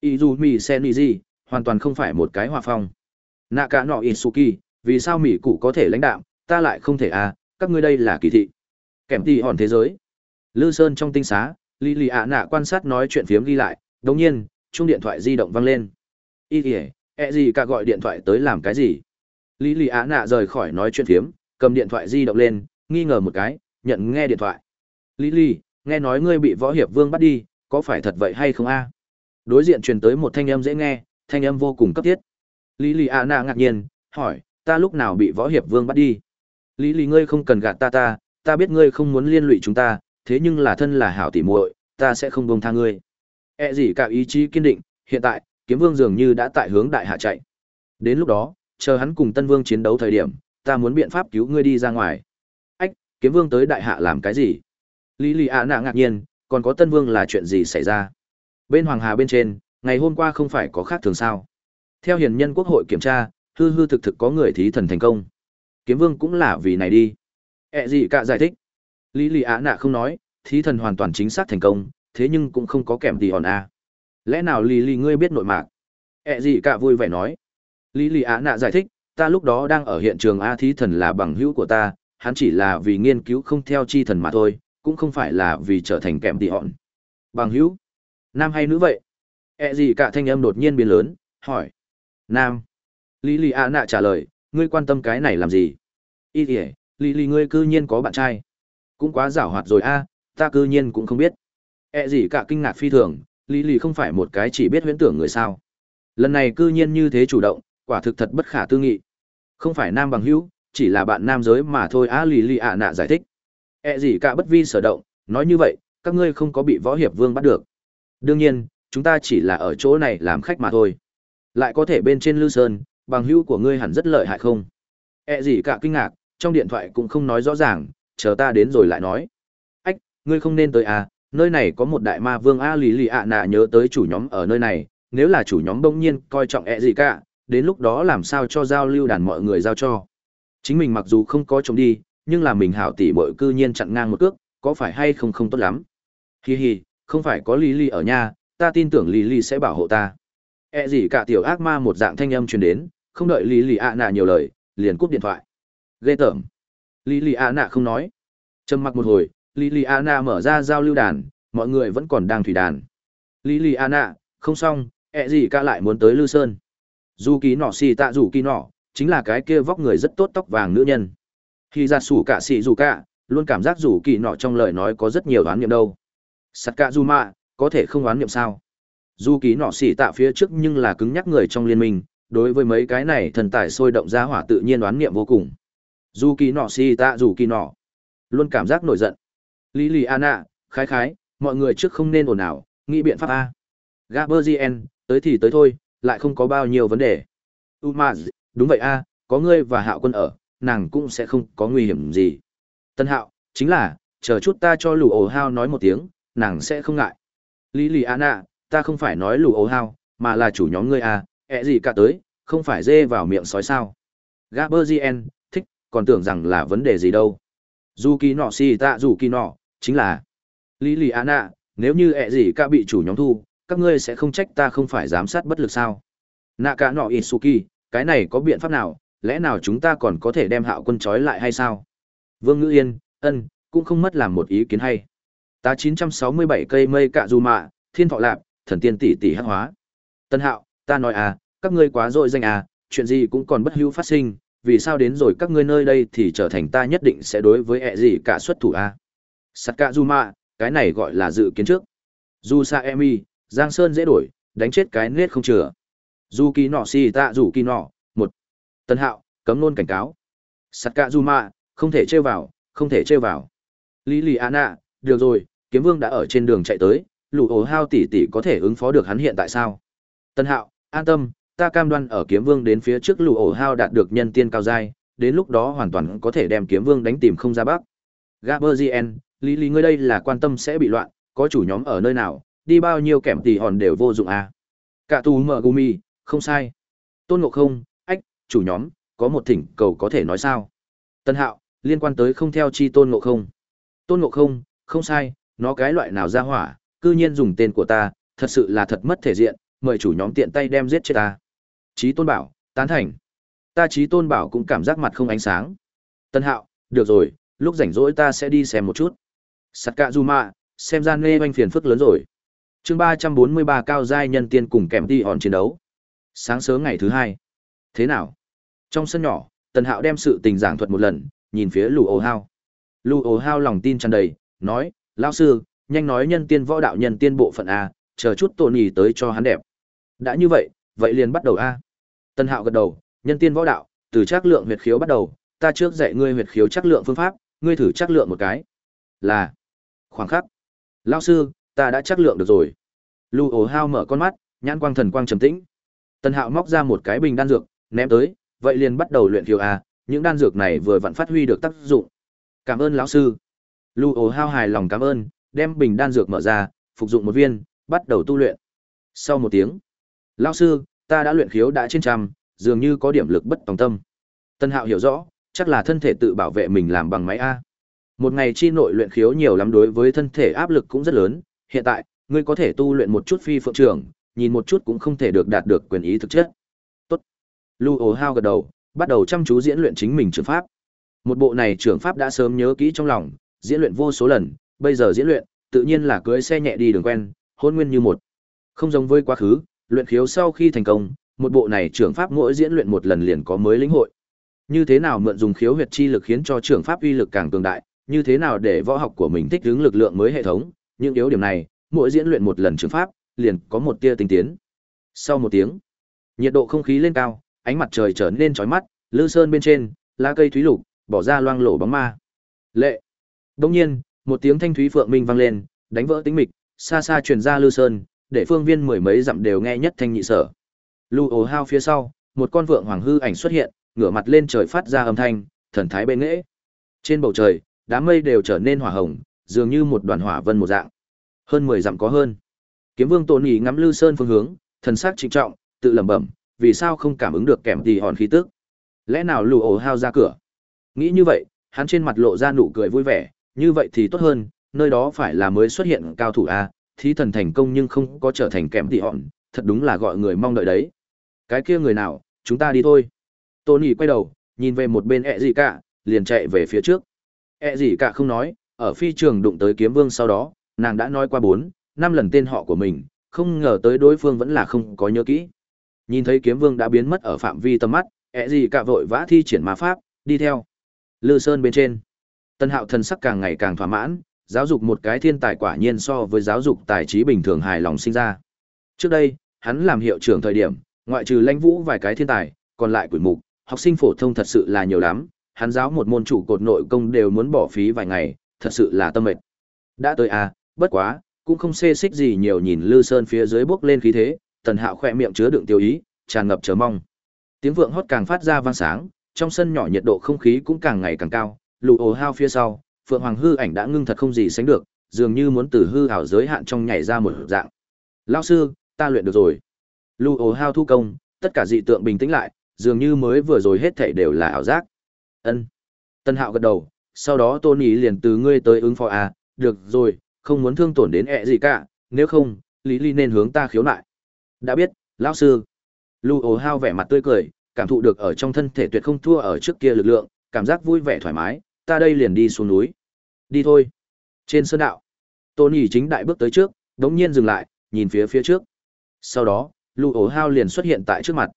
Izumi Seniji, hoàn toàn không phải một cái hòa phong. Naka no Isuki, vì sao mỹ cụ có thể lãnh đạo ta lại không thể à các ngươi đây là kỳ thị. Kèm tì hòn thế giới. Lư sơn trong tinh xá lì lì ạ nạ quan sát nói chuyện phiếm ghi lại đống nhiên chung điện thoại di động vang lên. Y ỉa ẹ gì cả gọi điện thoại tới làm cái gì? Lý lì ạ nạ rời khỏi nói chuyện phiếm cầm điện thoại di động lên nghi ngờ một cái nhận nghe điện thoại. Lý lì nghe nói ngươi bị võ hiệp vương bắt đi có phải thật vậy hay không a? Đối diện truyền tới một thanh âm dễ nghe, thanh âm vô cùng cấp thiết. Lý lì a nạ ngạc nhiên, hỏi, ta lúc nào bị võ hiệp vương bắt đi? Lý lý ngươi không cần gạt ta ta ta biết ngươi không muốn liên lụy chúng ta, thế nhưng là thân là hảo tỉ muội, ta sẽ không bông tha ngươi. E gì cả ý chí kiên định, hiện tại, kiếm vương dường như đã tại hướng đại hạ chạy. Đến lúc đó, chờ hắn cùng tân vương chiến đấu thời điểm, ta muốn biện pháp cứu ngươi đi ra ngoài. Ách, kiếm vương tới đại hạ làm cái gì? Lý lì a nạ ngạc nhiên còn có tân vương là chuyện gì xảy ra? Bên hoàng hà bên trên, ngày hôm qua không phải có khác thường sao? Theo hiền nhân quốc hội kiểm tra, hư hư thực thực có người thí thần thành công. Kiếm vương cũng là vì này đi. Ẹ gì cả giải thích. Lý lì á nạ không nói, thí thần hoàn toàn chính xác thành công, thế nhưng cũng không có kèm tì hòn a. Lẽ nào lý lì ngươi biết nội mạc? Ẹ gì cả vui vẻ nói. Lý lì á nạ giải thích, ta lúc đó đang ở hiện trường a thí thần là bằng hữu của ta, hắn chỉ là vì nghiên cứu không theo chi thần mà thôi cũng không phải là vì trở thành kèm tỉ hòn bằng hữu, nam hay nữ vậy? Ẹ gì cả thanh âm đột nhiên biến lớn, hỏi. Nam. Lý lì a nạ trả lời, ngươi quan tâm cái này làm gì? Y ỉa lý lì ngươi cư nhiên có bạn trai. Cũng quá giảo hoạt rồi a, ta cư nhiên cũng không biết. Ẹ gì cả kinh ngạc phi thường, lý lì không phải một cái chỉ biết huyễn tưởng người sao. Lần này cư nhiên như thế chủ động, quả thực thật bất khả tư nghị. Không phải nam bằng hữu, chỉ là bạn nam giới mà thôi a lì lì ạ nạ giải thích. E gì cả bất vi sở động, nói như vậy, các ngươi không có bị võ hiệp vương bắt được. Đương nhiên, chúng ta chỉ là ở chỗ này làm khách mà thôi. Lại có thể bên trên lư sơn, bằng hữu của ngươi hẳn rất lợi hại không? E gì cả kinh ngạc, trong điện thoại cũng không nói rõ ràng, chờ ta đến rồi lại nói. Ách, ngươi không nên tới à nơi này có một đại ma vương a lì lì ạ nạ nhớ tới chủ nhóm ở nơi này, nếu là chủ nhóm bỗng nhiên coi trọng e gì cả, đến lúc đó làm sao cho giao lưu đàn mọi người giao cho. Chính mình mặc dù không có chống đi nhưng là mình hảo tỷ bội cư nhiên chặn ngang một cước, có phải hay không không tốt lắm? Hi hi, không phải có lý ở nhà ta tin tưởng lý sẽ bảo hộ ta. E gì cả tiểu ác ma một dạng thanh âm truyền đến, không đợi lý ạ nạ nhiều lời, liền cúp điện thoại. Ghê tởm. Lý ạ nạ không nói. Trầm mặc một hồi lý ạ nạ mở ra giao lưu đàn, mọi người vẫn còn đang thủy đàn. Lý ạ nạ, không xong E gì cả lại muốn tới lư sơn. Dù ký nọ xì tạ dù ký nọ, chính là cái kia vóc người rất tốt tóc vàng nữ nhân khi ra sủ cả xì dù cả, luôn cảm giác dù kỳ nọ trong lời nói có rất nhiều đoán niệm đâu. Sắt cả dù mạ, có thể không đoán niệm sao? Dù kỳ nọ xì tạ phía trước nhưng là cứng nhắc người trong liên minh, đối với mấy cái này thần tài sôi động ra hỏa tự nhiên đoán niệm vô cùng. Dù kỳ nọ xì tạ dù kỳ nọ, luôn cảm giác nổi giận. Lý lì anna khái khái, mọi người trước không nên ồn ào, nghĩ biện pháp a. Gaberzien tới thì tới thôi, lại không có bao nhiêu vấn đề. Umaz, đúng vậy a, có ngươi và hạo quân ở nàng cũng sẽ không có nguy hiểm gì. Tân hạo, chính là, chờ chút ta cho lù ổ hao nói một tiếng, nàng sẽ không ngại. Lý lì anna ta không phải nói lù ổ hao, mà là chủ nhóm ngươi à? ẹ gì cả tới, không phải dê vào miệng sói sao? Gaberzien thích, còn tưởng rằng là vấn đề gì đâu. Dù kỳ nọ si tạ dù kỳ nọ chính là. Lý lì anna nếu như ẹ gì cả bị chủ nhóm thu, các ngươi sẽ không trách ta không phải giám sát bất lực sao? Nạ cả nọ isuki, cái này có biện pháp nào? Lẽ nào chúng ta còn có thể đem hạo quân trói lại hay sao? Vương ngữ yên, ân, cũng không mất làm một ý kiến hay. Tá 967 cây mây cạ dù mạ, thiên thọ lạp, thần tiên tỷ tỷ hắc hóa. Tân hạo, ta nói à các ngươi quá dội danh à chuyện gì cũng còn bất hữu phát sinh, vì sao đến rồi các ngươi nơi đây thì trở thành ta nhất định sẽ đối với ẹ gì cả xuất thủ a à? sắt cạ dù mạ, cái này gọi là dự kiến trước. Dù sa emi giang sơn dễ đổi, đánh chết cái nết không chừa. Dù kỳ nọ xì tạ dù kỳ nọ tân hạo, cấm nôn cảnh cáo. Sắt cạ dù mạ không thể trêu vào, không thể trêu vào. Lý lì anna được rồi, kiếm vương đã ở trên đường chạy tới, lũ ổ hao tỷ tỷ có thể ứng phó được hắn hiện tại sao? Tân hạo, an tâm, ta cam đoan ở kiếm vương đến phía trước lũ ổ hao đạt được nhân tiên cao giai, đến lúc đó hoàn toàn có thể đem kiếm vương đánh tìm không ra bắc gaberzien lý lý ngươi đây là quan tâm sẽ bị loạn, có chủ nhóm ở nơi nào, đi bao nhiêu kẻm tỉ hòn đều vô dụng à. cả tù mở gumi không sai. Tôn ngộ không chủ nhóm, có một thỉnh cầu có thể nói sao? Tân hạo, liên quan tới không theo chi tôn ngộ không. Tôn ngộ không không sai, nó cái loại nào ra hỏa, cư nhiên dùng tên của ta, thật sự là thật mất thể diện, mời chủ nhóm tiện tay đem giết chết ta. Trí tôn bảo, tán thành. Ta trí tôn bảo cũng cảm giác mặt không ánh sáng. Tân hạo, được rồi, lúc rảnh rỗi ta sẽ đi xem một chút. Sắt cạ du mạ xem ra nê oanh phiền phức lớn rồi. Chương ba trăm bốn mươi ba cao giai nhân tiên cùng kèm đi hòn chiến đấu. Sáng sớm ngày thứ hai thế nào? Trong sân nhỏ, tần hạo đem sự tình giảng thuật một lần, nhìn phía lù ồ hao. Lù ồ hao lòng tin tràn đầy, nói lao sư, nhanh nói nhân tiên võ đạo nhân tiên bộ phận a, chờ chút tổ nhì tới cho hắn đẹp. Đã như vậy vậy liền bắt đầu a. Tần hạo gật đầu, nhân tiên võ đạo, từ trác lượng huyệt khiếu bắt đầu, ta trước dạy ngươi huyệt khiếu trác lượng phương pháp, ngươi thử trác lượng một cái. Là, khoảng khắc lao sư, ta đã trác lượng được rồi. Lù ồ hao mở con mắt, nhãn quang thần quang trầm tĩnh. Tần hạo móc ra một cái bình đan dược ném tới vậy liền bắt đầu luyện khiếu a những đan dược này vừa vặn phát huy được tác dụng. Cảm ơn lão sư. Lưu Ổ hao hài lòng cảm ơn đem bình đan dược mở ra phục dụng một viên bắt đầu tu luyện. Sau một tiếng lão sư ta đã luyện khiếu đã trên trăm dường như có điểm lực bất tòng tâm. Tân hạo hiểu rõ chắc là thân thể tự bảo vệ mình làm bằng máy a. Một ngày chi nội luyện khiếu nhiều lắm đối với thân thể áp lực cũng rất lớn hiện tại ngươi có thể tu luyện một chút phi phượng trưởng, nhìn một chút cũng không thể được đạt được quyền ý thực chất lưu ồ hao gật đầu bắt đầu chăm chú diễn luyện chính mình trường pháp. Một bộ này trường pháp đã sớm nhớ kỹ trong lòng, diễn luyện vô số lần, bây giờ diễn luyện, tự nhiên là cưỡi xe nhẹ đi đường quen, hôn nguyên như một. Không giống với quá khứ, luyện khiếu sau khi thành công, một bộ này trường pháp mỗi diễn luyện một lần liền có mới lĩnh hội. Như thế nào mượn dùng khiếu huyệt chi lực khiến cho trường pháp uy lực càng cường đại, như thế nào để võ học của mình thích ứng lực lượng mới hệ thống, những yếu điểm này, mỗi diễn luyện một lần trường pháp, liền có một tia tinh tiến. Sau một tiếng, nhiệt độ không khí lên cao, ánh mặt trời trở nên chói mắt, lư sơn bên trên, lá cây thúy lục, bỏ ra loang lổ bóng ma. Lệ. Đột nhiên, một tiếng thanh thúy phượng minh vang lên, đánh vỡ tĩnh mịch, xa xa truyền ra lư sơn, để phương viên mười mấy dặm đều nghe nhất thanh nhị sở. Lưu ồ hao phía sau, một con vượng hoàng hư ảnh xuất hiện, ngửa mặt lên trời phát ra âm thanh, thần thái bên nghệ. Trên bầu trời, đám mây đều trở nên hỏa hồng, dường như một đoàn hỏa vân một dạng. Hơn mười dặm có hơn. Kiếm Vương Tôn Nghị ngắm Lư Sơn phương hướng, thần sắc trịnh trọng, tự lẩm bẩm, vì sao không cảm ứng được kèm tì hòn khí tức? Lẽ nào lù ổ hao ra cửa? Nghĩ như vậy, hắn trên mặt lộ ra nụ cười vui vẻ, như vậy thì tốt hơn, nơi đó phải là mới xuất hiện cao thủ a, thí thần thành công nhưng không có trở thành kèm tì hòn, thật đúng là gọi người mong đợi đấy. Cái kia người nào, chúng ta đi thôi. Tony quay đầu, nhìn về một bên ẹ gì cả, liền chạy về phía trước. ẹ gì cả không nói, ở phi trường đụng tới kiếm vương sau đó, nàng đã nói qua bốn, năm lần tên họ của mình, không ngờ tới đối phương vẫn là không có nhớ kỹ. Nhìn thấy kiếm vương đã biến mất ở phạm vi tầm mắt, ẹ gì cả vội vã thi triển ma pháp, đi theo. Lư Sơn bên trên. Tân hạo thần sắc càng ngày càng thỏa mãn, giáo dục một cái thiên tài quả nhiên so với giáo dục tài trí bình thường hài lòng sinh ra. Trước đây, hắn làm hiệu trưởng thời điểm, ngoại trừ lãnh vũ vài cái thiên tài, còn lại quỷ mục, học sinh phổ thông thật sự là nhiều lắm, hắn giáo một môn chủ cột nội công đều muốn bỏ phí vài ngày, thật sự là tâm mệt. Đã tới à, bất quá, cũng không xê xích gì nhiều nhìn Lư Sơn phía dưới bước lên khí thế, Tần Hạo khỏe miệng chứa đựng tiêu ý, tràn ngập chờ mong. Tiếng vượng hót càng phát ra vang sáng, trong sân nhỏ nhiệt độ không khí cũng càng ngày càng cao, lụ ồ hao phía sau, Phượng Hoàng hư ảnh đã ngưng thật không gì sánh được, dường như muốn từ hư ảo giới hạn trong nhảy ra một dạng. Lão sư, ta luyện được rồi. lụ ồ hao thu công, tất cả dị tượng bình tĩnh lại, dường như mới vừa rồi hết thảy đều là ảo giác. Ân. Tân Hạo gật đầu, sau đó Tôn Ý liền từ ngươi tới ứng phó à, được rồi, không muốn thương tổn đến ẹ gì cả, nếu không, Lý Ly nên hướng ta khiếu nại. Đã biết, lão sư. Lu ồ hao vẻ mặt tươi cười, cảm thụ được ở trong thân thể tuyệt không thua ở trước kia lực lượng, cảm giác vui vẻ thoải mái, ta đây liền đi xuống núi. Đi thôi. Trên sơn đạo, Tony chính đại bước tới trước, đống nhiên dừng lại, nhìn phía phía trước. Sau đó, Lu ồ hao liền xuất hiện tại trước mặt.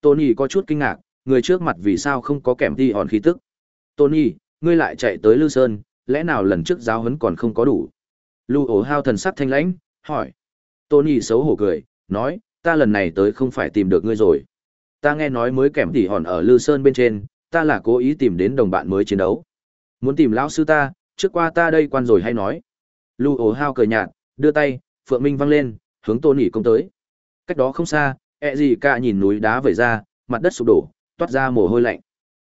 Tony có chút kinh ngạc, người trước mặt vì sao không có kèm đi hòn khí tức. Tony, ngươi lại chạy tới Lư Sơn, lẽ nào lần trước giáo huấn còn không có đủ? Lu ồ hao thần sắc thanh lãnh, hỏi. Tony xấu hổ cười, nói, ta lần này tới không phải tìm được ngươi rồi. Ta nghe nói mới kèm tỉ hòn ở Lư Sơn bên trên, ta là cố ý tìm đến đồng bạn mới chiến đấu. Muốn tìm lão sư ta, trước qua ta đây quan rồi hay nói. Lưu ổ hao cười nhạt, đưa tay, phượng minh văng lên, hướng Tony công tới. Cách đó không xa, ẹ gì cả nhìn núi đá vẩy ra, mặt đất sụp đổ, toát ra mồ hôi lạnh.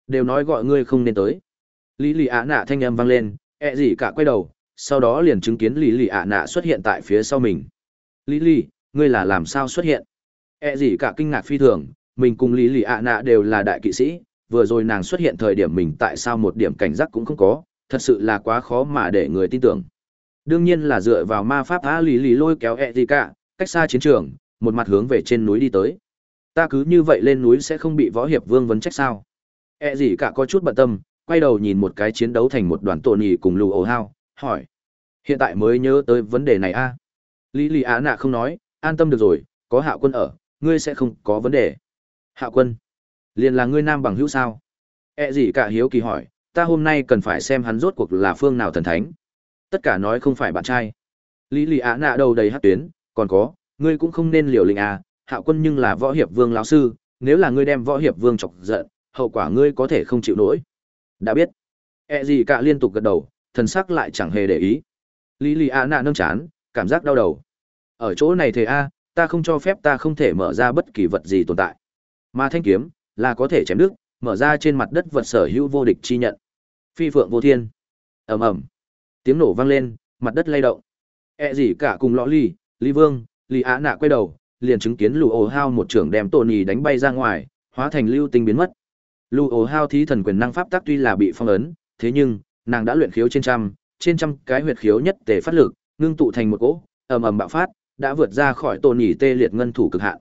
Đều nói gọi ngươi không nên tới. Lý lì ạ nạ thanh âm vang lên, ẹ gì cả quay đầu, sau đó liền chứng kiến lý lì ạ nạ xuất hiện tại phía sau mình. Lý lì, ngươi là làm sao xuất hiện? E gì cả kinh ngạc phi thường, mình cùng lý lì ạ nạ đều là đại kỵ sĩ, vừa rồi nàng xuất hiện thời điểm mình tại sao một điểm cảnh giác cũng không có, thật sự là quá khó mà để người tin tưởng. Đương nhiên là dựa vào ma pháp á lý lì lôi kéo e gì cả, cách xa chiến trường, một mặt hướng về trên núi đi tới. Ta cứ như vậy lên núi sẽ không bị võ hiệp vương vấn trách sao? E gì cả có chút bận tâm, quay đầu nhìn một cái chiến đấu thành một đoàn tổ nhì cùng lù ổ hao, hỏi. Hiện tại mới nhớ tới vấn đề này a à? Lý lì Á nạ không nói, an tâm được rồi, có hạo quân ở, ngươi sẽ không có vấn đề. Hạo quân? Liền là ngươi nam bằng hữu sao? E gì cả hiếu kỳ hỏi, ta hôm nay cần phải xem hắn rốt cuộc là phương nào thần thánh. Tất cả nói không phải bạn trai. Lý Lì Á nạ đầu đầy hát tuyến, còn có, ngươi cũng không nên liều lĩnh à, hạo quân nhưng là võ hiệp vương lão sư, nếu là ngươi đem võ hiệp vương chọc giận, hậu quả ngươi có thể không chịu nổi. Đã biết. E gì cả liên tục gật đầu, thần sắc lại chẳng hề để ý. Lý Lì Á nạ nâng chán, cảm giác đau đầu. Ở chỗ này thề A, ta không cho phép ta không thể mở ra bất kỳ vật gì tồn tại. Mà thanh kiếm, là có thể chém đứt, mở ra trên mặt đất vật sở hữu vô địch chi nhận. Phi phượng vô thiên. ầm ầm, tiếng nổ vang lên, mặt đất lay động. E gì cả cùng lõ ly, ly vương, ly Á Nạ quay đầu, liền chứng kiến Lù ồ Hao một trưởng đem Tony đánh bay ra ngoài, hóa thành lưu tinh biến mất. Lù ồ Hao thí thần quyền năng pháp tắc tuy là bị phong ấn, thế nhưng nàng đã luyện khiếu trên trăm, trên trăm cái huyệt khiếu nhất tề phát lực, ngưng tụ thành một cỗ, ầm ầm bạo phát, đã vượt ra khỏi Tony tê liệt ngân thủ cực hạn.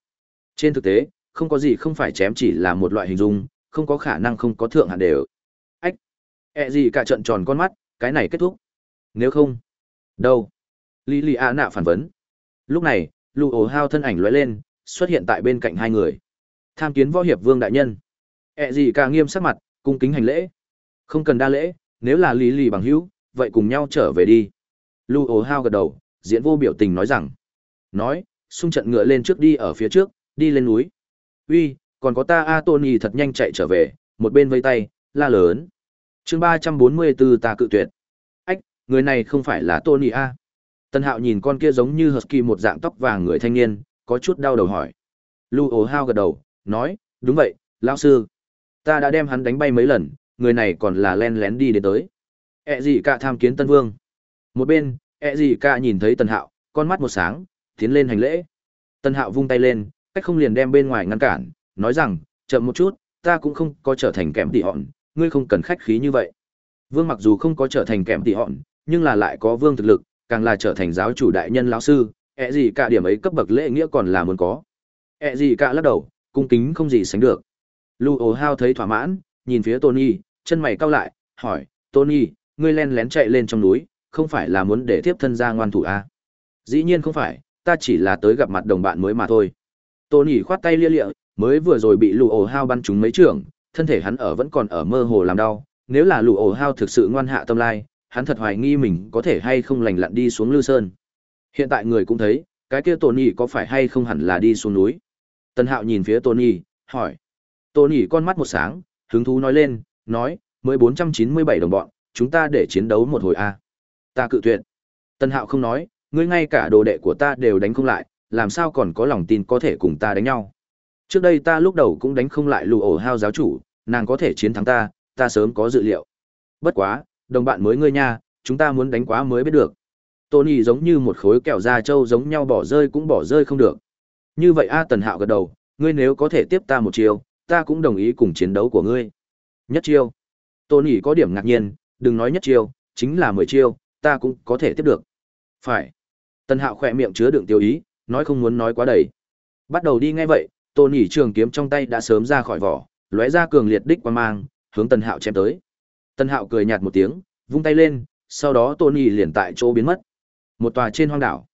Trên thực tế, không có gì không phải chém chỉ là một loại hình dung, không có khả năng không có thượng hạn đều. Ách, ẹ gì cả trận tròn con mắt, cái này kết thúc. Nếu không, đâu? Lý Lý Á nạ phản vấn. Lúc này, lù ổ hao thân ảnh lóe lên xuất hiện tại bên cạnh hai người tham kiến võ hiệp vương đại nhân ẹ gì cả nghiêm sắc mặt cung kính hành lễ không cần đa lễ nếu là lý lì bằng hữu vậy cùng nhau trở về đi lù ổ hao gật đầu diễn vô biểu tình nói rằng nói xung trận ngựa lên trước đi ở phía trước đi lên núi uy còn có ta a tony thật nhanh chạy trở về một bên vây tay la lớn chương ba trăm bốn mươi bốn ta cự tuyệt ách người này không phải là tony a Tân Hạo nhìn con kia giống như husky một dạng tóc vàng người thanh niên, có chút đau đầu hỏi. Lu ồ hao gật đầu, nói, đúng vậy, lão sư. Ta đã đem hắn đánh bay mấy lần, người này còn là len lén đi đến tới. Ế gì cả tham kiến Tân Vương. Một bên, ẹ gì cả nhìn thấy Tần Hạo, con mắt một sáng, tiến lên hành lễ. Tần Hạo vung tay lên, cách không liền đem bên ngoài ngăn cản, nói rằng, chậm một chút, ta cũng không có trở thành kém tỉ hòn, ngươi không cần khách khí như vậy. Vương mặc dù không có trở thành kém tỉ hòn, nhưng là lại có vương thực lực, càng là trở thành giáo chủ đại nhân lão sư, ẹ gì cả điểm ấy cấp bậc lễ nghĩa còn là muốn có. ẹ gì cả lắc đầu, cung kính không gì sánh được. Lu ố hao thấy thỏa mãn, nhìn phía Tony, chân mày cau lại, hỏi, Tony, ngươi len lén chạy lên trong núi, không phải là muốn để tiếp thân ra ngoan thủ à? Dĩ nhiên không phải, ta chỉ là tới gặp mặt đồng bạn mới mà thôi. Tony khoát tay lia lịa, mới vừa rồi bị lụ ổ hao bắn trúng mấy trường thân thể hắn ở vẫn còn ở mơ hồ làm đau, nếu là lụ ổ hao thực sự ngoan hạ tâm lai, hắn thật hoài nghi mình có thể hay không lành lặn đi xuống Lư Sơn. Hiện tại người cũng thấy, cái kia Tony có phải hay không hẳn là đi xuống núi. Tân Hạo nhìn phía Tony, hỏi. Tony con mắt một sáng, hứng thú nói lên, nói, mới 497 đồng bọn, chúng ta để chiến đấu một hồi a. Ta cự tuyệt. Tân Hạo không nói, ngươi ngay cả đồ đệ của ta đều đánh không lại, làm sao còn có lòng tin có thể cùng ta đánh nhau. Trước đây ta lúc đầu cũng đánh không lại lù ổ hao giáo chủ, nàng có thể chiến thắng ta, ta sớm có dự liệu. Bất quá, đồng bạn mới ngươi nha, chúng ta muốn đánh quá mới biết được. Tony giống như một khối kẹo da trâu giống nhau bỏ rơi cũng bỏ rơi không được. Như vậy A Tần Hạo gật đầu, ngươi nếu có thể tiếp ta một chiều, ta cũng đồng ý cùng chiến đấu của ngươi. Nhất chiêu. Tony có điểm ngạc nhiên, đừng nói nhất chiêu, chính là mười chiêu, ta cũng có thể tiếp được. Phải. Tần Hạo khỏe miệng chứa đựng tiêu ý, nói không muốn nói quá đầy. Bắt đầu đi ngay vậy, Tony trường kiếm trong tay đã sớm ra khỏi vỏ, lóe ra cường liệt đích quang mang, hướng Tần Hạo chém tới. Tần Hạo cười nhạt một tiếng, vung tay lên, sau đó Tony liền tại chỗ biến mất. Một tòa trên hoang đảo.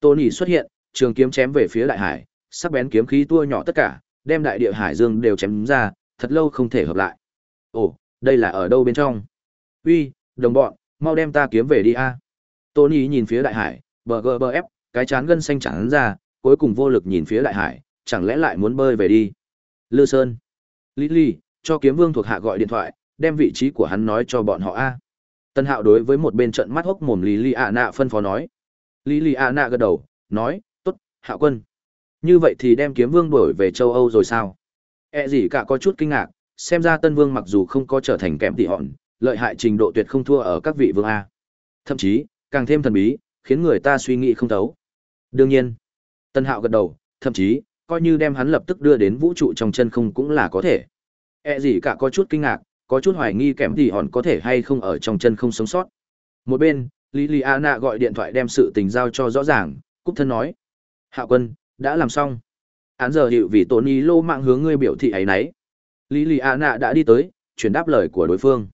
Tony xuất hiện, trường kiếm chém về phía đại hải, sắc bén kiếm khí tua nhỏ tất cả, đem đại địa hải dương đều chém ra, thật lâu không thể hợp lại. Ồ, đây là ở đâu bên trong? Uy, đồng bọn, mau đem ta kiếm về đi a. Tony nhìn phía đại hải, bgbf ép, cái chán gân xanh chẳng ra, cuối cùng vô lực nhìn phía đại hải, chẳng lẽ lại muốn bơi về đi. Lư Sơn. Lily, cho kiếm vương thuộc hạ gọi điện thoại, đem vị trí của hắn nói cho bọn họ a. Tân Hạo đối với một bên trận mắt hốc mồm Lily ạ nạ phân phó nói. Lily ạ nạ gật đầu, nói, tốt, Hạo quân. Như vậy thì đem kiếm vương đổi về châu Âu rồi sao? E gì cả có chút kinh ngạc, xem ra tân vương mặc dù không có trở thành kém tỉ hòn, lợi hại trình độ tuyệt không thua ở các vị vương A. Thậm chí, càng thêm thần bí, khiến người ta suy nghĩ không thấu. Đương nhiên, tân hạo gật đầu, thậm chí, coi như đem hắn lập tức đưa đến vũ trụ trong chân không cũng là có thể. E gì cả có chút kinh ngạc, có chút hoài nghi kém thì hòn có thể hay không ở trong chân không sống sót. Một bên, Liliana gọi điện thoại đem sự tình giao cho rõ ràng, cúc thân nói. Hạo quân, đã làm xong. Án giờ hiệu vì Tony lô mạng hướng ngươi biểu thị ấy nấy. Liliana đã đi tới, chuyển đáp lời của đối phương.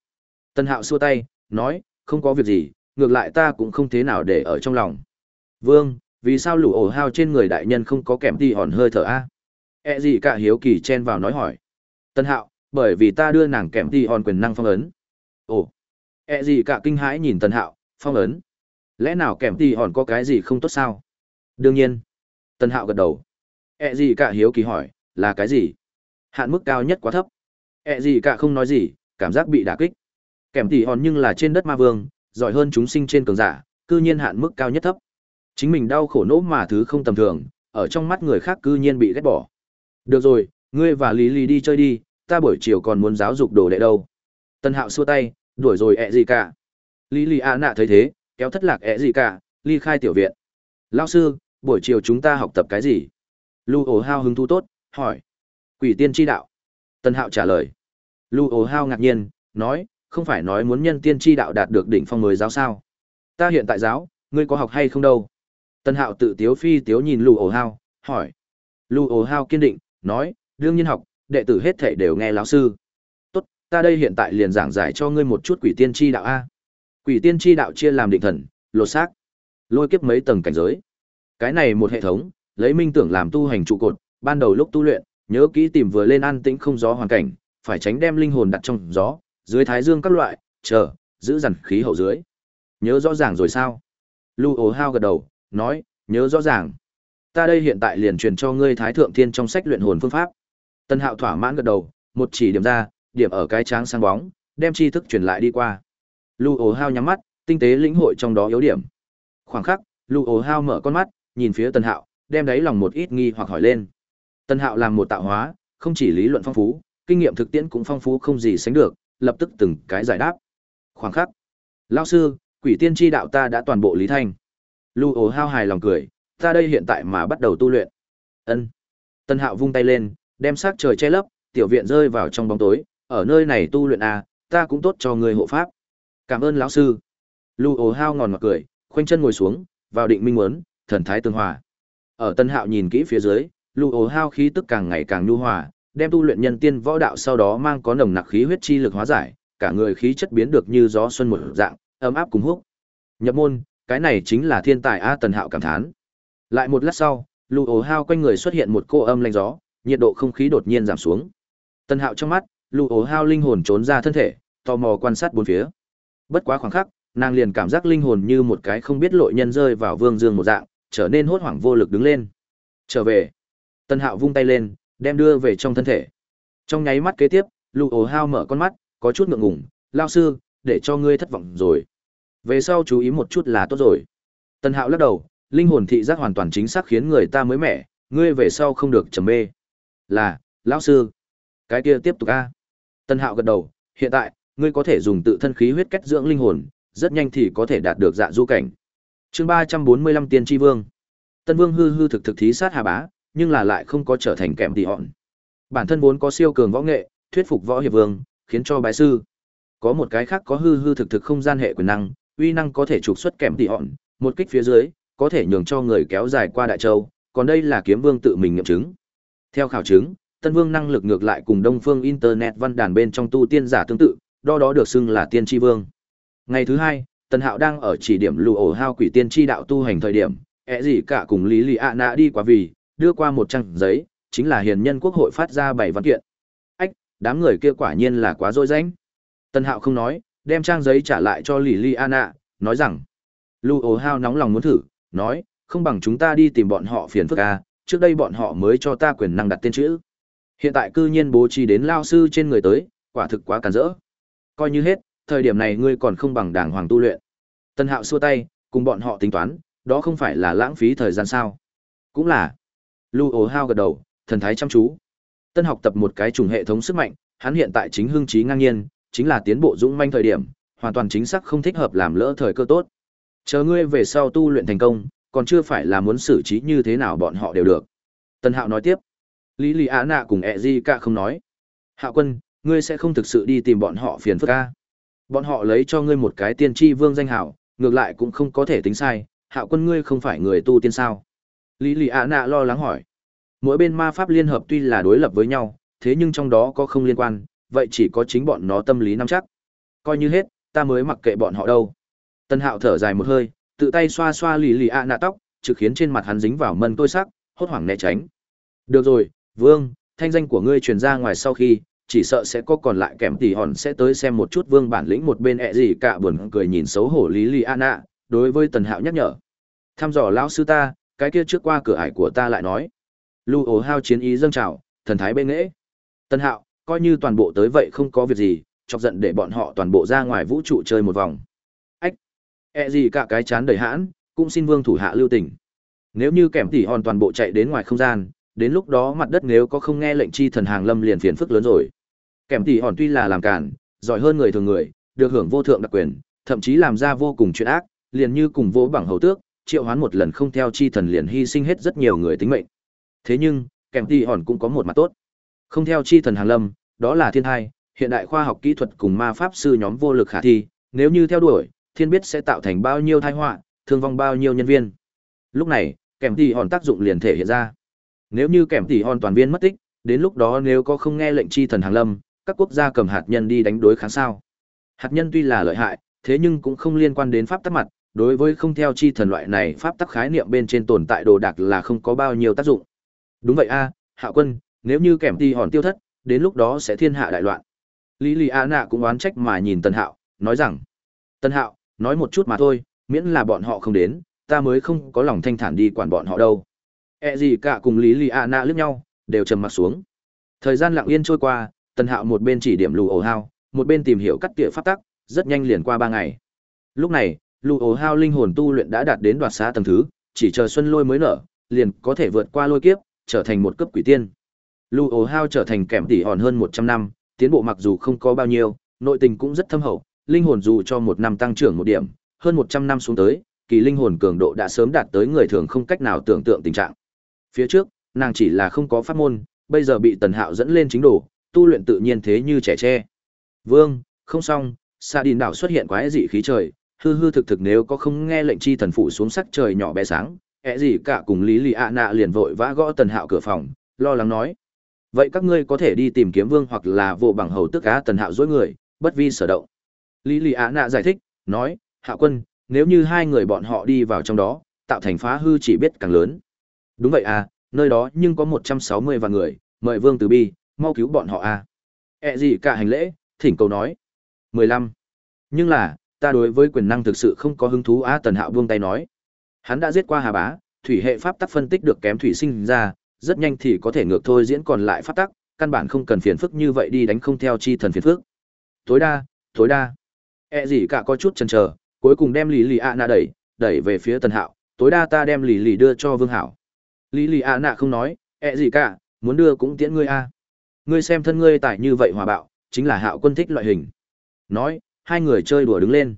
Tân Hạo xua tay, nói, không có việc gì, ngược lại ta cũng không thế nào để ở trong lòng. Vương, vì sao lũ ổ hao trên người đại nhân không có kèm ti hòn hơi thở a? E gì cả hiếu kỳ chen vào nói hỏi. Tân Hạo, bởi vì ta đưa nàng kèm ti hòn quyền năng phong ấn. Ồ, E gì cả kinh hãi nhìn Tân Hạo, phong ấn. Lẽ nào kèm ti hòn có cái gì không tốt sao? Đương nhiên. Tân Hạo gật đầu. E gì cả hiếu kỳ hỏi, là cái gì? Hạn mức cao nhất quá thấp. E gì cả không nói gì, cảm giác bị đả kích. Kèm tỷ hòn nhưng là trên đất ma vương, giỏi hơn chúng sinh trên cường giả, cư nhiên hạn mức cao nhất thấp. Chính mình đau khổ nỗ mà thứ không tầm thường, ở trong mắt người khác cư nhiên bị ghét bỏ. Được rồi, ngươi và Lý Lý đi chơi đi, ta buổi chiều còn muốn giáo dục đồ đệ đâu. Tân Hạo xua tay, đuổi rồi ẹ gì cả. Lý Lý A nạ thấy thế, kéo thất lạc ẹ gì cả, ly khai tiểu viện. Lão sư, buổi chiều chúng ta học tập cái gì? Lu ổ hao hứng thú tốt, hỏi. Quỷ tiên chi đạo. Tân Hạo trả lời. Lu ổ hao ngạc nhiên, nói, không phải nói muốn nhân tiên chi đạo đạt được đỉnh phong mới giáo sao? Ta hiện tại giáo, ngươi có học hay không đâu? Tân Hạo tự tiếu phi tiếu nhìn lù ổ hao, hỏi. lù ổ hao kiên định, nói, đương nhiên học, đệ tử hết thể đều nghe lão sư. Tốt, ta đây hiện tại liền giảng giải cho ngươi một chút quỷ tiên chi đạo a. Quỷ tiên chi đạo chia làm định thần, lột xác, lôi kiếp mấy tầng cảnh giới. Cái này một hệ thống, lấy minh tưởng làm tu hành trụ cột, ban đầu lúc tu luyện, nhớ kỹ tìm vừa lên an tĩnh không gió hoàn cảnh, phải tránh đem linh hồn đặt trong gió, dưới thái dương các loại, chờ, giữ dằn khí hậu dưới. Nhớ rõ ràng rồi sao? Lu ồ hao gật đầu, nói, nhớ rõ ràng. Ta đây hiện tại liền truyền cho ngươi thái thượng thiên trong sách luyện hồn phương pháp. Tân hạo thỏa mãn gật đầu, một chỉ điểm ra, điểm ở cái tráng sáng bóng, đem tri thức truyền lại đi qua. Lu ồ hao nhắm mắt, tinh tế lĩnh hội trong đó yếu điểm. Khoảng khắc, Lu ồ hao mở con mắt, nhìn phía Tân hạo, đem đáy lòng một ít nghi hoặc hỏi lên. Tân hạo làm một tạo hóa, không chỉ lý luận phong phú, kinh nghiệm thực tiễn cũng phong phú không gì sánh được, lập tức từng cái giải đáp. Khoảng khắc. Lao sư, quỷ tiên tri đạo ta đã toàn bộ lý thanh. Lưu ổ hao hài lòng cười ta đây hiện tại mà bắt đầu tu luyện. Ân. Tân hạo vung tay lên đem s trời che lấp tiểu viện rơi vào trong bóng tối ở nơi này tu luyện à, ta cũng tốt cho người hộ pháp. Cảm ơn lão sư. Lưu ổ hao ngòn ngọt cười khoanh chân ngồi xuống vào định minh muốn thần thái tương hòa. Ở tân hạo nhìn kỹ phía dưới lưu ổ hao khí tức càng ngày càng nhu hòa đem tu luyện nhân tiên võ đạo sau đó mang có nồng nặc khí huyết chi lực hóa giải, cả người khí chất biến được như gió xuân một dạng, ấm áp cùng húc. Nhập môn, cái này chính là thiên tài a tần hạo cảm thán. Lại một lát sau lu ổ hao quanh người xuất hiện một cô âm lạnh gió, nhiệt độ không khí đột nhiên giảm xuống. Tần hạo trong mắt lu ổ hao linh hồn trốn ra thân thể, tò mò quan sát bốn phía. Bất quá khoảng khắc, nàng liền cảm giác linh hồn như một cái không biết lội nhân rơi vào vương dương một dạng, trở nên hốt hoảng vô lực đứng lên. Trở về. Tần hạo vung tay lên đem đưa về trong thân thể. Trong nháy mắt kế tiếp lụ ổ hao mở con mắt, có chút ngượng ngùng lao sư, để cho ngươi thất vọng rồi. Về sau chú ý một chút là tốt rồi. Tần hạo lắc đầu, linh hồn thị giác hoàn toàn chính xác khiến người ta mới mẻ, ngươi về sau không được trầm mê. Là, lão sư. Cái kia tiếp tục a. Tân hạo gật đầu, hiện tại, ngươi có thể dùng tự thân khí huyết cách dưỡng linh hồn, rất nhanh thì có thể đạt được dạ du cảnh. Chương ba trăm bốn mươi lăm tiên tri vương. Tân vương hư hư thực thực thí sát hà bá nhưng là lại không có trở thành kèm tỉ hòn. Bản thân vốn có siêu cường võ nghệ, thuyết phục võ hiệp vương, khiến cho bái sư. Có một cái khác có hư hư thực thực không gian hệ quyền năng, uy năng có thể trục xuất kèm tỉ hòn. Một kích phía dưới, có thể nhường cho người kéo dài qua đại châu, còn đây là kiếm vương tự mình nghiệm chứng. Theo khảo chứng, tân vương năng lực ngược lại cùng đông phương internet văn đàn bên trong tu tiên giả tương tự, đo đó được xưng là tiên tri vương. Ngày thứ hai, tần hạo đang ở chỉ điểm lụ ổ hao quỷ tiên tri đạo tu hành thời điểm ẹ gì cả cùng lý lì ạ nạ đi qua vì đưa qua một trang giấy chính là hiền nhân quốc hội phát ra bảy văn kiện. Ách đám người kia quả nhiên là quá dối danh tân hạo không nói đem trang giấy trả lại cho Liliana, nói rằng "Lu Ồ hao nóng lòng muốn thử nói không bằng chúng ta đi tìm bọn họ phiền phức à, trước đây bọn họ mới cho ta quyền năng đặt tên chữ. Hiện tại cư nhiên bố trí đến lao sư trên người tới quả thực quá cản rỡ. Coi như hết thời điểm này ngươi còn không bằng đàng hoàng tu luyện. Tân hạo xua tay cùng bọn họ tính toán đó không phải là lãng phí thời gian sao? Cũng là lưu ồ hao gật đầu, thần thái chăm chú. Tân học tập một cái trùng hệ thống sức mạnh, hắn hiện tại chính hưng trí ngang nhiên, chính là tiến bộ dũng manh thời điểm, hoàn toàn chính xác không thích hợp làm lỡ thời cơ tốt. Chờ ngươi về sau tu luyện thành công, còn chưa phải là muốn xử trí như thế nào bọn họ đều được. Tân hạo nói tiếp. Lý Lý á nạ cùng ẹ di ca không nói. Hạo quân, ngươi sẽ không thực sự đi tìm bọn họ phiền phức ca bọn họ lấy cho ngươi một cái tiên tri vương danh hảo, ngược lại cũng không có thể tính sai. Hạo quân, ngươi không phải người tu tiên sao? Lý lì á nạ lo lắng hỏi. Mỗi bên ma pháp liên hợp tuy là đối lập với nhau, thế nhưng trong đó có không liên quan, vậy chỉ có chính bọn nó tâm lý nắm chắc. Coi như hết, ta mới mặc kệ bọn họ đâu. Tân hạo thở dài một hơi, tự tay xoa xoa Lý lì ạ nạ tóc, trực khiến trên mặt hắn dính vào mân tôi sắc, hốt hoảng né tránh. Được rồi, vương, thanh danh của ngươi truyền ra ngoài sau khi, chỉ sợ sẽ có còn lại kèm tỷ hòn sẽ tới xem một chút vương bản lĩnh một bên ẹ gì cả buồn cười nhìn xấu hổ lý lì ạ nạ đối với tần hạo nhắc nhở. Thăm dò lão sư ta cái kia trước qua cửa ải của ta lại nói lưu ổ hao chiến ý dâng trào thần thái bê nghễ tân hạo coi như toàn bộ tới vậy không có việc gì chọc giận để bọn họ toàn bộ ra ngoài vũ trụ chơi một vòng E gì cả cái chán đầy hãn, cũng xin vương thủ hạ lưu tình. Nếu như Kẻm tỉ hòn toàn bộ chạy đến ngoài không gian, đến lúc đó mặt đất nếu có không nghe lệnh chi thần hàng lâm liền phiền phức lớn rồi. Kẻm tỉ hòn tuy là làm cản, giỏi hơn người thường người, được hưởng vô thượng đặc quyền, thậm chí làm ra vô cùng chuyện ác, liền như cùng vô bằng hầu tước, triệu hoán một lần không theo chi thần liền hy sinh hết rất nhiều người tính mệnh. Thế nhưng, kèm tỉ hòn cũng có một mặt tốt. Không theo chi thần hàng lâm, đó là thiên hai, hiện đại khoa học kỹ thuật cùng ma pháp sư nhóm vô lực khả thi, nếu như theo đuổi, thiên biết sẽ tạo thành bao nhiêu tai họa, thương vong bao nhiêu nhân viên. Lúc này, kèm tỷ hòn tác dụng liền thể hiện ra. Nếu như kèm tỷ hòn toàn viên mất tích, đến lúc đó nếu có không nghe lệnh chi thần hàng lâm, các quốc gia cầm hạt nhân đi đánh đối kháng sao. Hạt nhân tuy là lợi hại, thế nhưng cũng không liên quan đến pháp tắc mặt, đối với không theo chi thần loại này pháp tắc khái niệm bên trên tồn tại đồ đạc là không có bao nhiêu tác dụng. Đúng vậy a, à, Hạ Quân, nếu như kèm ti hòn tiêu thất, đến lúc đó sẽ thiên hạ đại loạn. Lý Lý A Nạ cũng oán trách mà nhìn Tần Hạo, nói rằng: "Tần Hạo, nói một chút mà thôi, miễn là bọn họ không đến, ta mới không có lòng thanh thản đi quản bọn họ đâu. E gì cả cùng Lý Lì A Na lướt nhau, đều trầm mặt xuống. Thời gian lặng yên trôi qua, Tần Hạo một bên chỉ điểm lù ổ hao, một bên tìm hiểu cắt tỉa pháp tắc, rất nhanh liền qua ba ngày. Lúc này, lù ổ hao linh hồn tu luyện đã đạt đến đoạt xá tầng thứ, chỉ chờ xuân lôi mới nở, liền có thể vượt qua lôi kiếp, trở thành một cấp quỷ tiên. Lù ổ hao trở thành kẻm tỷ hòn hơn 100 năm, tiến bộ mặc dù không có bao nhiêu, nội tình cũng rất thâm hậu, linh hồn dù cho một năm tăng trưởng một điểm, hơn 100 năm xuống tới, kỳ linh hồn cường độ đã sớm đạt tới người thường không cách nào tưởng tượng tình trạng. Phía trước, nàng chỉ là không có pháp môn, bây giờ bị Tần Hạo dẫn lên chính đồ, tu luyện tự nhiên thế như trẻ tre. Vương, không xong, Sa đình đảo xuất hiện quái dị khí trời, hư hư thực thực nếu có không nghe lệnh chi thần phụ xuống sắc trời nhỏ bé sáng, ẹ gì cả cùng Lý Lì ạ nạ liền vội vã gõ Tần Hạo cửa phòng, lo lắng nói: "Vậy các ngươi có thể đi tìm kiếm vương hoặc là vô bằng hầu tức á Tần Hạo dối người, bất vi sở động." Lý Lì ạ nạ giải thích, nói: hạ quân, nếu như hai người bọn họ đi vào trong đó, tạo thành phá hư chỉ biết càng lớn." "Đúng vậy à, nơi đó nhưng có 160 vạn người, mời vương từ bi, mau cứu bọn họ à." ẹ gì cả hành lễ, thỉnh cầu nói: "15." Nhưng là, ta đối với quyền năng thực sự không có hứng thú A tần hạo buông tay nói. Hắn đã giết qua hà bá, thủy hệ pháp tắc phân tích được kém thủy sinh ra, rất nhanh thì có thể ngược thôi, diễn còn lại pháp tắc, căn bản không cần phiền phức như vậy đi đánh không theo chi thần phiền phức. Tối đa tối đa. E gì cả có chút chần chờ, cuối cùng đem lì lì ạ nạ đẩy đẩy về phía tần hạo. Tối đa ta đem lì lì đưa cho vương hảo. Lì lì ạ nạ không nói e gì cả, muốn đưa cũng tiễn ngươi a. Ngươi xem thân ngươi tại như vậy hòa bạo, chính là hạo quân thích loại hình. Nói hai người chơi đùa đứng lên.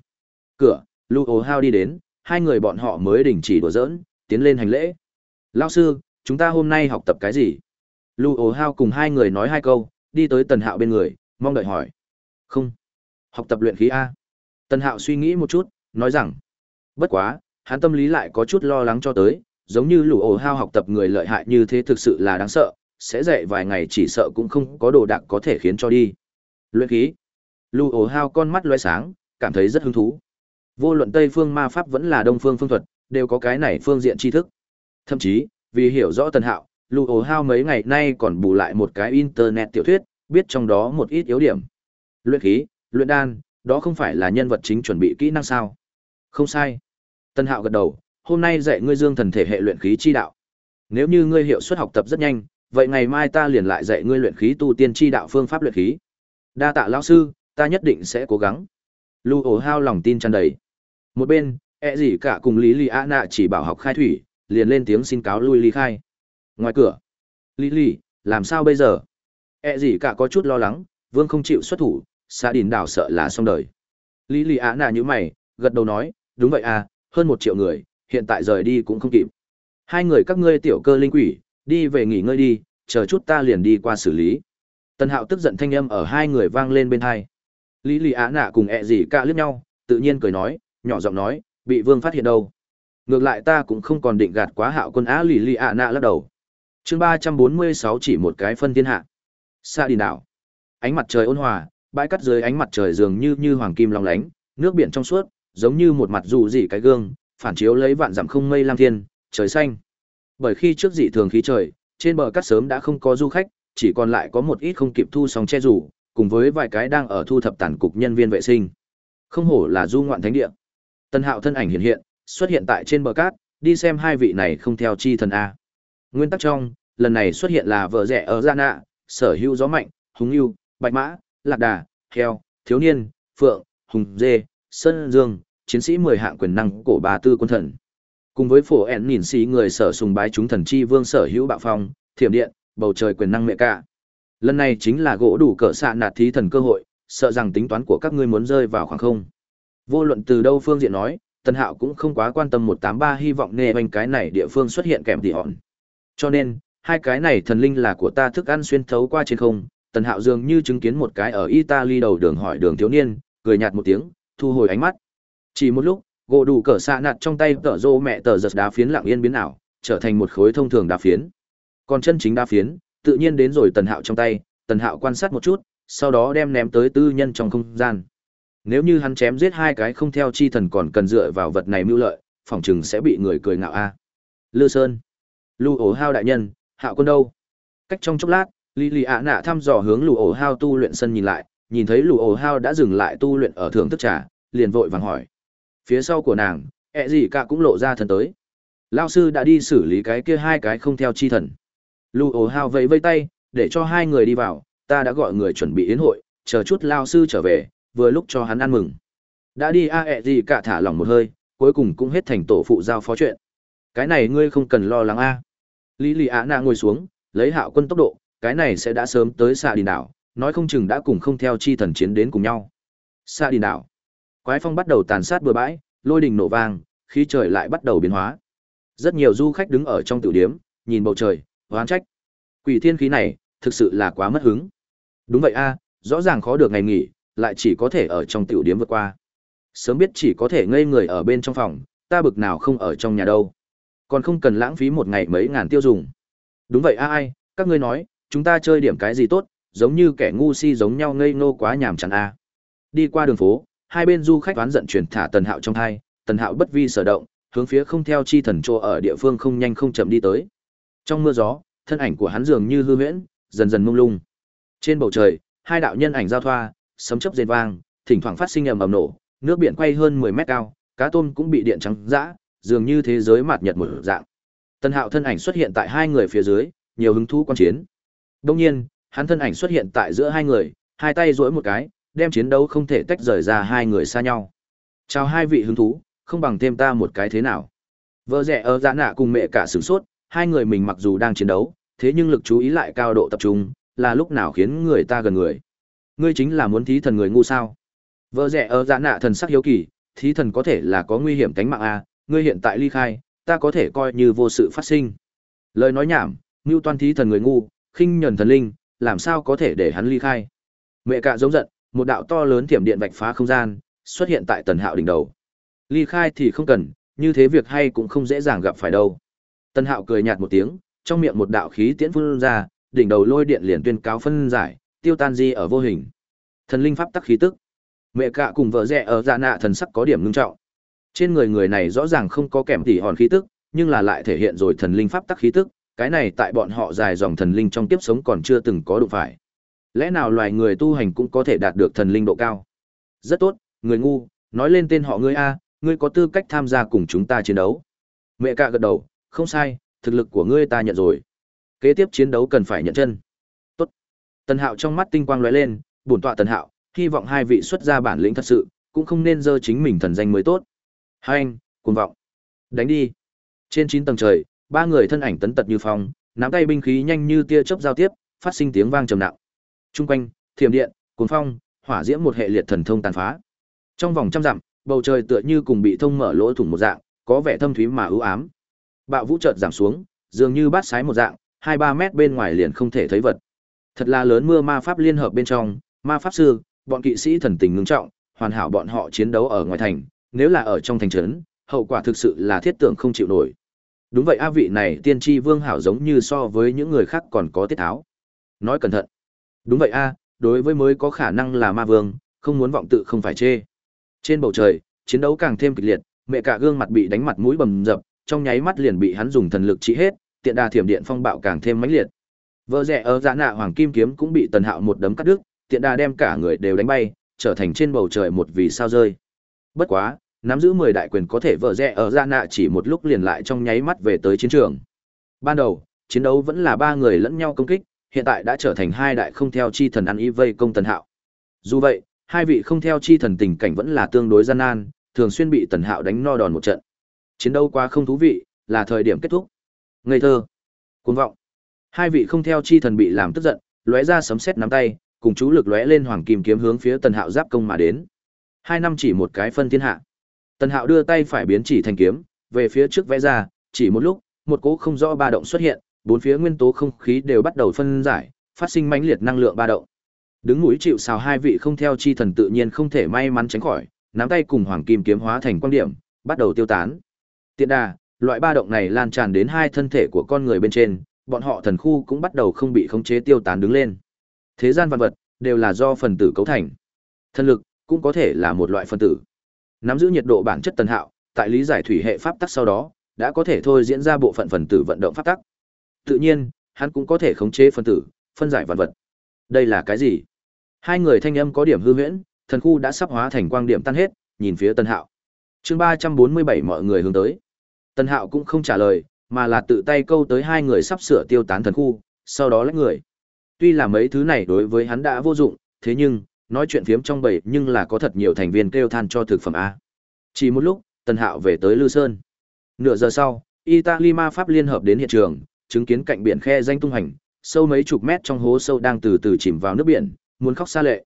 Cửa, Lu Ồ Hao đi đến, hai người bọn họ mới đình chỉ đùa giỡn, tiến lên hành lễ. Lão sư, chúng ta hôm nay học tập cái gì? Lu Ồ Hao cùng hai người nói hai câu, đi tới Tần Hạo bên người, mong đợi hỏi. Không. Học tập luyện khí A. Tần Hạo suy nghĩ một chút, nói rằng. Bất quá, hắn tâm lý lại có chút lo lắng cho tới, giống như Lu Ồ Hao học tập người lợi hại như thế thực sự là đáng sợ, sẽ dạy vài ngày chỉ sợ cũng không có đồ đạc có thể khiến cho đi. Luyện khí. Lưu ổ hao con mắt loe sáng, cảm thấy rất hứng thú. Vô luận Tây phương ma pháp vẫn là Đông phương phương thuật, đều có cái này phương diện tri thức. Thậm chí, vì hiểu rõ Tần Hạo, Lưu ổ hao mấy ngày nay còn bù lại một cái internet tiểu thuyết, biết trong đó một ít yếu điểm. Luyện khí, luyện đan, đó không phải là nhân vật chính chuẩn bị kỹ năng sao? Không sai. Tần Hạo gật đầu, hôm nay dạy ngươi dương thần thể hệ luyện khí chi đạo. Nếu như ngươi hiệu suất học tập rất nhanh, vậy ngày mai ta liền lại dạy ngươi luyện khí tu tiên chi đạo phương pháp luyện khí. Đa tạ lão sư, ta nhất định sẽ cố gắng. Lu ổ hao lòng tin tràn đầy. Một bên ẹ e gì cả cùng lý lì a nạ chỉ bảo học khai thủy, liền lên tiếng xin cáo lui ly khai. Ngoài cửa, lý lì làm sao bây giờ? Ẹ e gì cả có chút lo lắng, vương không chịu xuất thủ xa đình đảo sợ là xong đời. Lý lì a nạ như mày, gật đầu nói, đúng vậy à hơn một triệu người, hiện tại rời đi cũng không kịp. Hai người các ngươi tiểu cơ linh quỷ, đi về nghỉ ngơi đi, chờ chút ta liền đi qua xử lý. Tần hạo tức giận thanh âm ở hai người vang lên bên hai lý lì á nạ cùng ẹ gì cả liếc nhau, tự nhiên cười nói, nhỏ giọng nói, bị vương phát hiện đâu? Ngược lại ta cũng không còn định gạt quá hạo quân á lì lì Á nạ lắc đầu. Chương ba trăm bốn mươi sáu chỉ một cái phân thiên hạ. Xa đi đảo ánh mặt trời ôn hòa, bãi cắt dưới ánh mặt trời dường như như hoàng kim long lánh, nước biển trong suốt, giống như một mặt dù dị cái gương, phản chiếu lấy vạn dặm không mây lam thiên, trời xanh. Bởi khi trước dị thường khí trời, trên bờ cắt sớm đã không có du khách, chỉ còn lại có một ít không kịp thu sóng che rủ cùng với vài cái đang ở thu thập tàn cục nhân viên vệ sinh. Không hổ là du ngoạn thánh địa. Tân Hạo thân ảnh hiện hiện, xuất hiện tại trên bờ cát, đi xem hai vị này không theo chi thần a. Nguyên tắc trong, lần này xuất hiện là vợ rẻ ở Gian ạ, sở hữu gió mạnh, hùng yêu, bạch mã, lạc đà, heo, thiếu niên, phượng, hùng dê, sơn dương, chiến sĩ mười hạng quyền năng cổ bà tư quân thần. Cùng với phổ ẻn nhìn sĩ người sở sùng bái chúng thần chi vương sở hữu bạo phong, thiểm điện, bầu trời quyền năng mẹ cả lần này chính là gỗ đủ cỡ xạ nạt thí thần cơ hội, sợ rằng tính toán của các ngươi muốn rơi vào khoảng không. Vô luận từ đâu phương diện nói, tần hạo cũng không quá quan tâm một tám ba hy vọng nê oanh cái này địa phương xuất hiện kèm tỉ hòn. Cho nên, hai cái này thần linh là của ta thức ăn xuyên thấu qua trên không, tần hạo dường như chứng kiến một cái ở italy đầu đường hỏi đường thiếu niên, cười nhạt một tiếng, thu hồi ánh mắt. Chỉ một lúc, gỗ đủ cỡ xạ nạt trong tay tợ rô mẹ tờ giật đá phiến lặng yên biến ảo, trở thành một khối thông thường đá phiến. Còn chân chính đá phiến tự nhiên đến rồi tần hạo trong tay, tần hạo quan sát một chút, sau đó đem ném tới tư nhân trong không gian. Nếu như hắn chém giết hai cái không theo chi thần còn cần dựa vào vật này mưu lợi, phỏng chừng sẽ bị người cười ngạo a. Lư Sơn, Lưu Ổ Hao đại nhân, Hạo quân đâu? Cách trong chốc lát, Lý Lý ạ nạ thăm dò hướng Lưu Ổ Hao tu luyện sân nhìn lại, nhìn thấy Lưu Ổ Hao đã dừng lại tu luyện ở thưởng thức trà, liền vội vàng hỏi. Phía sau của nàng, ẹ gì cả cũng lộ ra thần tới. Lao sư đã đi xử lý cái kia hai cái không theo chi thần. Lưu ồ hao vẫy vây tay, để cho hai người đi vào, ta đã gọi người chuẩn bị yến hội, chờ chút lao sư trở về, vừa lúc cho hắn ăn mừng. Đã đi a ẹ gì cả thả lỏng một hơi, cuối cùng cũng hết thành tổ phụ giao phó chuyện. Cái này ngươi không cần lo lắng a. Lý Lì Á nạ ngồi xuống, lấy hạo quân tốc độ, cái này sẽ đã sớm tới xạ đình đảo, nói không chừng đã cùng không theo chi thần chiến đến cùng nhau. Xạ đình đảo. Quái phong bắt đầu tàn sát bừa bãi, lôi đình nổ vang, khí trời lại bắt đầu biến hóa. Rất nhiều du khách đứng ở trong tiểu điếm, nhìn bầu trời, oán trách. Quỷ thiên khí này, thực sự là quá mất hứng. Đúng vậy a, rõ ràng khó được ngày nghỉ, lại chỉ có thể ở trong tiểu điếm vượt qua. Sớm biết chỉ có thể ngây người ở bên trong phòng, ta bực nào không ở trong nhà đâu. Còn không cần lãng phí một ngày mấy ngàn tiêu dùng. Đúng vậy a ai, các ngươi nói, chúng ta chơi điểm cái gì tốt, giống như kẻ ngu si giống nhau ngây ngô quá nhàm chán a. Đi qua đường phố, hai bên du khách oán giận truyền thả Tần Hạo trong hai, Tần Hạo bất vi sở động, hướng phía không theo chi thần chỗ ở địa phương không nhanh không chậm đi tới. Trong mưa gió, thân ảnh của hắn dường như hư huyễn, dần dần mông lung. Trên bầu trời, hai đạo nhân ảnh giao thoa, sấm chớp rền vang, thỉnh thoảng phát sinh ầm ầm nổ, nước biển quay hơn 10 mét cao, cá tôm cũng bị điện trắng dã, dường như thế giới mạt nhật một dạng. Tân Hạo thân ảnh xuất hiện tại hai người phía dưới, nhiều hứng thú quan chiến. Đương nhiên, hắn thân ảnh xuất hiện tại giữa hai người, hai tay duỗi một cái, đem chiến đấu không thể tách rời ra hai người xa nhau. Chào hai vị hứng thú, không bằng thêm ta một cái thế nào. Vợ rẻ ở dạ nạ cùng mẹ cả sửng sốt, hai người mình mặc dù đang chiến đấu, thế nhưng lực chú ý lại cao độ tập trung, là lúc nào khiến người ta gần người. Ngươi chính là muốn thí thần người ngu sao? Vợ rẻ ở giãn nạ thần sắc hiếu kỳ, thí thần có thể là có nguy hiểm tính mạng à, ngươi hiện tại ly khai, ta có thể coi như vô sự phát sinh. Lời nói nhảm, Ngưu Toan thí thần người ngu, khinh nhẫn thần linh, làm sao có thể để hắn ly khai? Mẹ cả giống giận, một đạo to lớn thiểm điện vạch phá không gian, xuất hiện tại Tần Hạo đỉnh đầu. Ly khai thì không cần, như thế việc hay cũng không dễ dàng gặp phải đâu. Tần Hạo cười nhạt một tiếng, trong miệng một đạo khí tiễn phun ra, đỉnh đầu lôi điện liền tuyên cáo phân giải, tiêu tan di ở vô hình. Thần linh pháp tắc khí tức. Mẹ cạ cùng vợ rẻ ở dạ nạ thần sắc có điểm ngưng trọng. Trên người người này rõ ràng không có kèm tỉ hòn khí tức, nhưng là lại thể hiện rồi thần linh pháp tắc khí tức, cái này tại bọn họ dài dòng thần linh trong kiếp sống còn chưa từng có đụng phải. Lẽ nào loài người tu hành cũng có thể đạt được thần linh độ cao? Rất tốt, người ngu, nói lên tên họ ngươi a, ngươi có tư cách tham gia cùng chúng ta chiến đấu. Mẹ cạ gật đầu, không sai, thực lực của ngươi ta nhận rồi. Kế tiếp chiến đấu cần phải nhận chân. Tốt. Tần Hạo trong mắt tinh quang lóe lên, bổn tọa Tần Hạo, hy vọng hai vị xuất ra bản lĩnh thật sự, cũng không nên dơ chính mình thần danh mới tốt. Hai anh, cuồng vọng. Đánh đi. Trên chín tầng trời, ba người thân ảnh tấn tật như phong, nắm tay binh khí nhanh như tia chớp giao tiếp, phát sinh tiếng vang trầm nặng. Trung quanh, thiểm điện, cuồng phong, hỏa diễm một hệ liệt thần thông tàn phá. Trong vòng trăm dặm, bầu trời tựa như cùng bị thông mở lỗ thủng một dạng, có vẻ thâm thúy mà ưu ám. Bạo vũ chợt giảm xuống, dường như bát sái một dạng, hai ba mét bên ngoài liền không thể thấy vật. Thật là lớn mưa ma pháp liên hợp bên trong, ma pháp sư, bọn kỵ sĩ thần tình ngưng trọng, hoàn hảo bọn họ chiến đấu ở ngoài thành, nếu là ở trong thành trấn, hậu quả thực sự là thiết tưởng không chịu nổi. Đúng vậy a vị này tiên tri vương hảo giống như so với những người khác còn có tiết tháo. Nói cẩn thận. Đúng vậy a, đối với mới có khả năng là ma vương, không muốn vọng tự không phải chê. Trên bầu trời, chiến đấu càng thêm kịch liệt, mẹ cả gương mặt bị đánh mặt mũi bầm dập, trong nháy mắt liền bị hắn dùng thần lực trị hết, tiện đà thiểm điện phong bạo càng thêm mãnh liệt. Vợ rẻ ở dạ nạ hoàng kim kiếm cũng bị Tần Hạo một đấm cắt đứt, tiện đà đem cả người đều đánh bay, trở thành trên bầu trời một vì sao rơi. Bất quá, nắm giữ 10 đại quyền có thể vợ rẻ ở dạ nạ chỉ một lúc liền lại trong nháy mắt về tới chiến trường. Ban đầu, chiến đấu vẫn là ba người lẫn nhau công kích, hiện tại đã trở thành hai đại không theo chi thần ăn y vây công Tần Hạo. Dù vậy, hai vị không theo chi thần tình cảnh vẫn là tương đối gian nan, thường xuyên bị Tần Hạo đánh no đòn một trận. Chiến đấu quá không thú vị, là thời điểm kết thúc. Ngây thơ, cuồng vọng. Hai vị không theo chi thần bị làm tức giận, lóe ra sấm sét nắm tay, cùng chú lực lóe lên hoàng kim kiếm hướng phía Tần Hạo giáp công mà đến. Hai năm chỉ một cái phân thiên hạ. Tần Hạo đưa tay phải biến chỉ thành kiếm, về phía trước vẽ ra, chỉ một lúc, một cỗ không rõ ba động xuất hiện, bốn phía nguyên tố không khí đều bắt đầu phân giải, phát sinh mãnh liệt năng lượng ba động. Đứng núi chịu sào hai vị không theo chi thần tự nhiên không thể may mắn tránh khỏi, nắm tay cùng hoàng kim kiếm hóa thành quan điểm, bắt đầu tiêu tán. Tiện đà, loại ba động này lan tràn đến hai thân thể của con người bên trên, bọn họ thần khu cũng bắt đầu không bị khống chế tiêu tán đứng lên. Thế gian vật vật đều là do phần tử cấu thành. Thân lực cũng có thể là một loại phân tử. Nắm giữ nhiệt độ bản chất tần hạo, tại lý giải thủy hệ pháp tắc sau đó, đã có thể thôi diễn ra bộ phận phần tử vận động pháp tắc. Tự nhiên, hắn cũng có thể khống chế phân tử, phân giải vật vật. Đây là cái gì? Hai người thanh âm có điểm hư huyễn, thần khu đã sắp hóa thành quang điểm tan hết, nhìn phía Tân Hạo. Chương ba trăm bốn mươi bảy mọi người hướng tới. Tân Hạo cũng không trả lời, mà là tự tay câu tới hai người sắp sửa tiêu tán thần khu, sau đó lấy người. Tuy là mấy thứ này đối với hắn đã vô dụng, thế nhưng, nói chuyện phiếm trong bầy nhưng là có thật nhiều thành viên kêu than cho thực phẩm A. Chỉ một lúc, Tân Hạo về tới Lư Sơn. Nửa giờ sau, Italy ma pháp liên hợp đến hiện trường, chứng kiến cạnh biển khe danh tung hành, sâu mấy chục mét trong hố sâu đang từ từ chìm vào nước biển, muốn khóc xa lệ.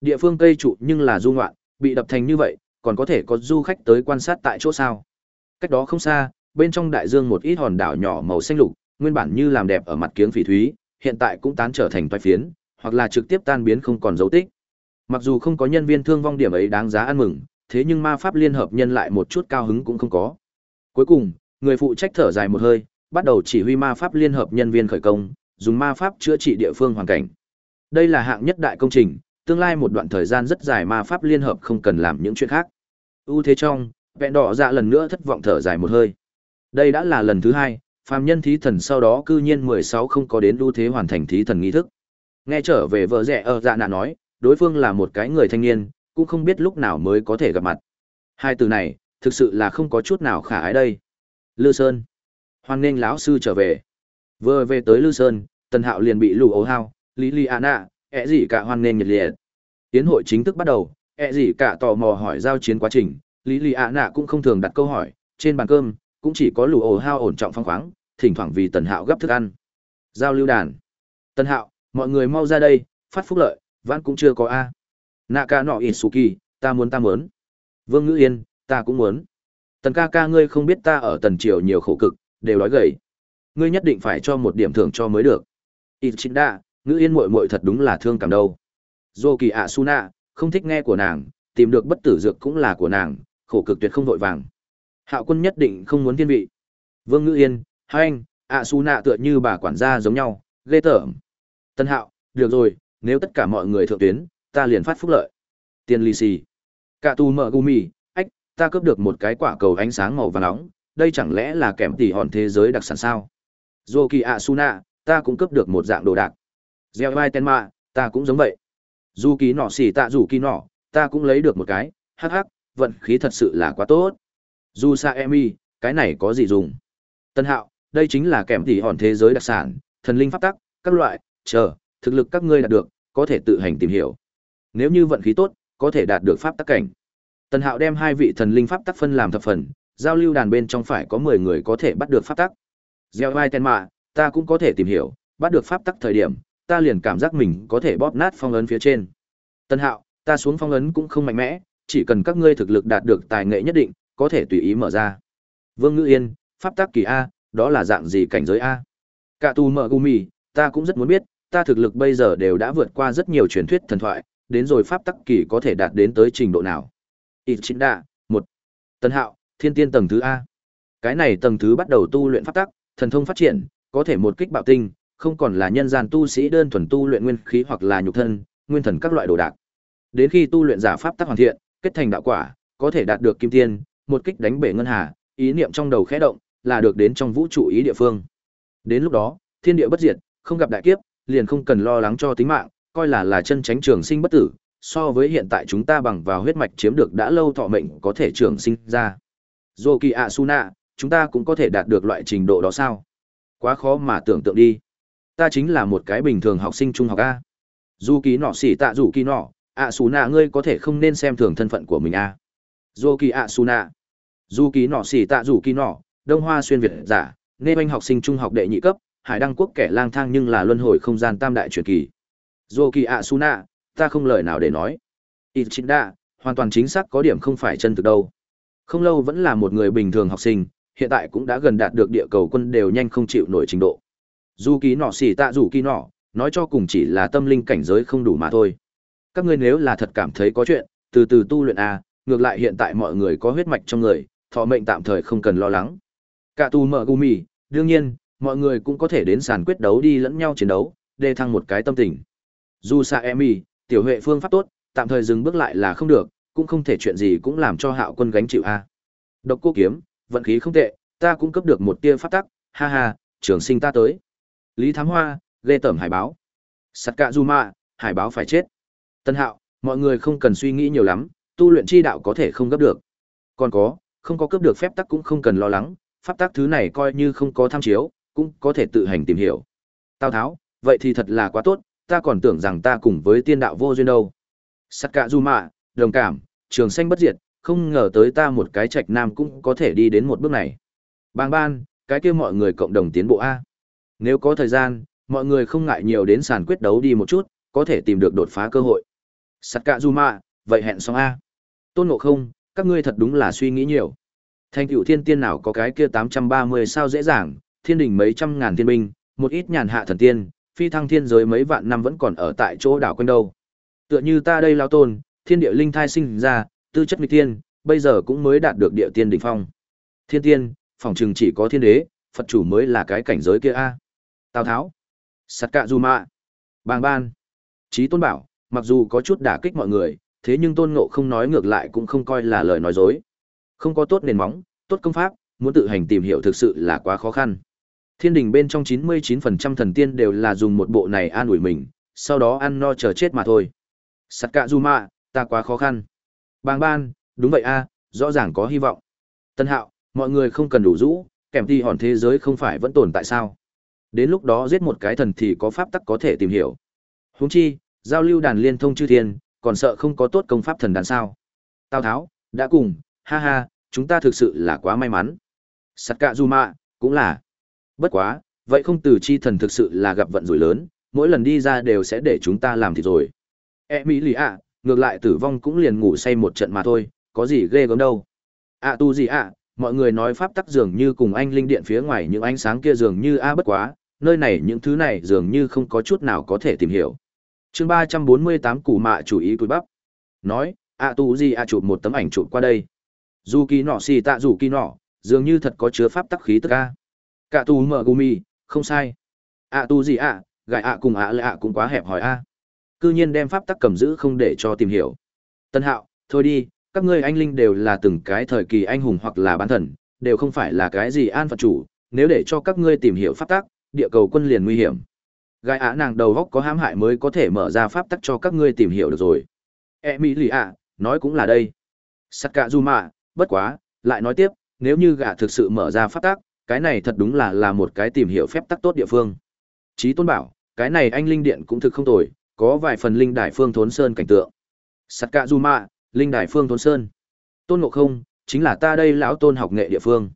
Địa phương cây trụ nhưng là du ngoạn, bị đập thành như vậy, còn có thể có du khách tới quan sát tại chỗ sao. Cách đó không xa, bên trong đại dương một ít hòn đảo nhỏ màu xanh lục, nguyên bản như làm đẹp ở mặt kiếng phỉ thúy, hiện tại cũng tán trở thành toái phiến, hoặc là trực tiếp tan biến không còn dấu tích. Mặc dù không có nhân viên thương vong điểm ấy đáng giá ăn mừng, thế nhưng ma pháp liên hợp nhân lại một chút cao hứng cũng không có. Cuối cùng, người phụ trách thở dài một hơi, bắt đầu chỉ huy ma pháp liên hợp nhân viên khởi công, dùng ma pháp chữa trị địa phương hoàn cảnh. Đây là hạng nhất đại công trình, tương lai một đoạn thời gian rất dài ma pháp liên hợp không cần làm những chuyện khác. ưu thế trong, vẹn đỏ dạ lần nữa thất vọng thở dài một hơi. Đây đã là lần thứ hai, phàm nhân thí thần sau đó cư nhiên 16 không có đến ưu thế hoàn thành thí thần nghi thức. Nghe trở về vợ rẻ ở dạ nạ nói, đối phương là một cái người thanh niên, cũng không biết lúc nào mới có thể gặp mặt. Hai từ này, thực sự là không có chút nào khả ái đây. Lư Sơn. Hoan nghênh lão sư trở về. Vừa về tới Lư Sơn, Tần Hạo liền bị lù ấu hao, Lý Lý Anna, ẹ gì cả hoan nghênh nhiệt liệt. Tiến hội chính thức bắt đầu, ẹ gì cả tò mò hỏi giao chiến quá trình, Lý Lệ Nạ cũng không thường đặt câu hỏi, trên bàn cơm, cũng chỉ có lù ố hao ổn trọng phong khoáng, thỉnh thoảng vì Tần Hạo gấp thức ăn. Giao lưu đàn. Tần Hạo, mọi người mau ra đây, phát phúc lợi, vãn cũng chưa có A. ca nọ Itsuki, ta muốn ta muốn. Vương Ngữ Yên, ta cũng muốn. Tần ca ca ngươi không biết ta ở tần triều nhiều khổ cực, đều đói gầy. Ngươi nhất định phải cho một điểm thưởng cho mới được. Ít Chính Đa, Ngữ Yên muội muội thật đúng là thương cảm đâu. dô kỳ ạ su nạ không thích nghe của nàng, tìm được bất tử dược cũng là của nàng, khổ cực tuyệt không vội vàng. Hạo quân nhất định không muốn thiên vị. Vương Ngữ Yên, hai anh, Asuna tựa như bà quản gia giống nhau, ghê tởm. Tân Hạo, được rồi, nếu tất cả mọi người thượng tuyến, ta liền phát phúc lợi. Tiền lì xì. Cả tù mở gumi, ách, ta cướp được một cái quả cầu ánh sáng màu vàng nóng, đây chẳng lẽ là kèm tỷ hòn thế giới đặc sản sao? dù kỳ ạ su nạ ta cũng cướp được một dạng đồ đạc. Gieo vai Tenma, ta cũng giống vậy. Dù ký nọ xỉ tạ dù ký nọ, ta cũng lấy được một cái, hắc hắc, vận khí thật sự là quá tốt. Dù sa emi, cái này có gì dùng? Tân hạo, đây chính là kèm tỷ hòn thế giới đặc sản, thần linh pháp tắc, các loại, chờ, thực lực các ngươi đạt được, có thể tự hành tìm hiểu. Nếu như vận khí tốt, có thể đạt được pháp tắc cảnh. Tân Hạo đem hai vị thần linh pháp tắc phân làm thập phần, giao lưu đàn bên trong phải có 10 người có thể bắt được pháp tắc. Gieo vai tên mạ, ta cũng có thể tìm hiểu, bắt được pháp tắc thời điểm, ta liền cảm giác mình có thể bóp nát phong ấn phía trên. Tân Hạo, ta xuống phong ấn cũng không mạnh mẽ, chỉ cần các ngươi thực lực đạt được tài nghệ nhất định, có thể tùy ý mở ra. Vương Ngữ Yên, pháp tắc kỳ a, đó là dạng gì cảnh giới a? Cả tu mở gumi, ta cũng rất muốn biết, ta thực lực bây giờ đều đã vượt qua rất nhiều truyền thuyết thần thoại, đến rồi pháp tắc kỳ có thể đạt đến tới trình độ nào. Ichinda, một Tân Hạo, thiên tiên tầng thứ A. Cái này tầng thứ bắt đầu tu luyện pháp tắc, thần thông phát triển, có thể một kích bạo tinh, không còn là nhân gian tu sĩ đơn thuần tu luyện nguyên khí hoặc là nhục thân, nguyên thần các loại đồ đạc. Đến khi tu luyện giả pháp tắc hoàn thiện, kết thành đạo quả, có thể đạt được kim tiên, một kích đánh bể ngân hà, ý niệm trong đầu khẽ động, là được đến trong vũ trụ ý địa phương. Đến lúc đó, thiên địa bất diệt, không gặp đại kiếp, liền không cần lo lắng cho tính mạng, coi là là chân tránh trường sinh bất tử, so với hiện tại chúng ta bằng vào huyết mạch chiếm được đã lâu thọ mệnh có thể trường sinh ra. Zoki Asuna, chúng ta cũng có thể đạt được loại trình độ đó sao? Quá khó mà tưởng tượng đi. Ta chính là một cái bình thường học sinh trung học A. Dù ký nọ xỉ tạ dù ký nọ, Asuna ngươi có thể không nên xem thường thân phận của mình A. Zoki Asuna. Dù ký nọ xỉ tạ dù kỳ nọ, Đông Hoa xuyên Việt giả, nên anh học sinh trung học đệ nhị cấp, hải đăng quốc kẻ lang thang nhưng là luân hồi không gian tam đại truyền kỳ. Dô kỳ ạ xù nạ ta không lời nào để nói. Ít chính đa hoàn toàn chính xác có điểm không phải chân thực đâu. Không lâu vẫn là một người bình thường học sinh hiện tại cũng đã gần đạt được địa cầu quân đều nhanh không chịu nổi trình độ. Dù ký nọ xỉ tạ dù ký nọ nói cho cùng chỉ là tâm linh cảnh giới không đủ mà thôi các ngươi nếu là thật cảm thấy có chuyện từ từ tu luyện a ngược lại hiện tại mọi người có huyết mạch trong người thọ mệnh tạm thời không cần lo lắng cả tu mở gumi đương nhiên mọi người cũng có thể đến sàn quyết đấu đi lẫn nhau chiến đấu, đề thăng một cái tâm tình. Dù xa Emi, tiểu huệ phương pháp tốt, tạm thời dừng bước lại là không được, cũng không thể chuyện gì cũng làm cho hạo quân gánh chịu a. Độc cô kiếm, vận khí không tệ, ta cũng cấp được một tia pháp tắc, ha ha, trường sinh ta tới. Lý Thám Hoa, ghê tẩm hải báo. Sắt cạ Zuma, hải báo phải chết. Tân hạo, mọi người không cần suy nghĩ nhiều lắm, tu luyện chi đạo có thể không gấp được. Còn có, không có cấp được phép tắc cũng không cần lo lắng, pháp tắc thứ này coi như không có tham chiếu, cũng có thể tự hành tìm hiểu. Tào Tháo, vậy thì thật là quá tốt, ta còn tưởng rằng ta cùng với tiên đạo vô duyên đâu. Sát cả du mạ, đồng cảm, trường xanh bất diệt, không ngờ tới ta một cái trạch nam cũng có thể đi đến một bước này. Bang ban, cái kia mọi người cộng đồng tiến bộ A. Nếu có thời gian, mọi người không ngại nhiều đến sàn quyết đấu đi một chút, có thể tìm được đột phá cơ hội sắt cạ du mạ, vậy hẹn xong A. Tôn ngộ không, Các ngươi thật đúng là suy nghĩ nhiều. Thành cựu thiên tiên nào có cái kia 830 sao dễ dàng, thiên đình mấy trăm ngàn thiên binh, một ít nhàn hạ thần tiên, phi thăng thiên giới mấy vạn năm vẫn còn ở tại chỗ đảo quanh đâu. Tựa như ta đây lao tôn, thiên địa linh thai sinh ra, tư chất nghịch tiên, bây giờ cũng mới đạt được địa tiên đỉnh phong. Thiên tiên, phòng chừng chỉ có thiên đế, Phật chủ mới là cái cảnh giới kia a. Tào Tháo, Sắt Cạ Du Mạ, Bàng Ban, Chí Tôn Bảo, mặc dù có chút đả kích mọi người, thế nhưng Tôn Ngộ không nói ngược lại cũng không coi là lời nói dối. Không có tốt nền móng, tốt công pháp, muốn tự hành tìm hiểu thực sự là quá khó khăn. Thiên đình bên trong 99% thần tiên đều là dùng một bộ này an ủi mình, sau đó ăn no chờ chết mà thôi. Sắt Cạ Du Mạ, ta quá khó khăn. Bàng Ban, đúng vậy a, rõ ràng có hy vọng. Tân Hạo, mọi người không cần đủ rũ, kèm thi hòn thế giới không phải vẫn tồn tại sao? Đến lúc đó giết một cái thần thì có pháp tắc có thể tìm hiểu. Huống chi, giao lưu đàn liên thông chư thiên, còn sợ không có tốt công pháp thần đàn sao? Tào Tháo, đã cùng, ha ha, chúng ta thực sự là quá may mắn. Sắt cạ du mạ, cũng là. Bất quá, vậy không từ chi thần thực sự là gặp vận rủi lớn, mỗi lần đi ra đều sẽ để chúng ta làm thì rồi. E mỹ lì ạ, ngược lại tử vong cũng liền ngủ say một trận mà thôi, có gì ghê gớm đâu. ạ tu gì ạ, mọi người nói pháp tắc dường như cùng anh linh điện phía ngoài những ánh sáng kia dường như a à bất quá, nơi này những thứ này dường như không có chút nào có thể tìm hiểu. Chương ba trăm bốn mươi tám củ mạ chủ ý cùi bắp. Nói, ạ tù gì ạ chụp một tấm ảnh chụp qua đây. Dù kỳ nọ xì tạ dù kỳ nọ, dường như thật có chứa pháp tắc khí tức a. Cả tù mở gumi, không sai. ạ tù gì ạ, gại ạ cùng ạ là ạ cũng quá hẹp hỏi a. Cư nhiên đem pháp tắc cầm giữ không để cho tìm hiểu. Tân Hạo, thôi đi, các ngươi anh linh đều là từng cái thời kỳ anh hùng hoặc là bán thần, đều không phải là cái gì an phật chủ, nếu để cho các ngươi tìm hiểu pháp tắc, địa cầu quân liền nguy hiểm. Gai ạ nàng đầu góc có hãm hại mới có thể mở ra pháp tắc cho các ngươi tìm hiểu được rồi. E mỹ lì ạ, nói cũng là đây. sắt cạ du mạ, bất quá, lại nói tiếp, nếu như gã thực sự mở ra pháp tắc, cái này thật đúng là là một cái tìm hiểu phép tắc tốt địa phương. Chí tôn bảo, cái này anh linh điện cũng thực không tồi, có vài phần linh đài phương thốn sơn cảnh tượng. Sắt cạ du mạ, linh đài phương thốn sơn. Tôn Ngộ Không, chính là ta đây lão tôn học nghệ địa phương.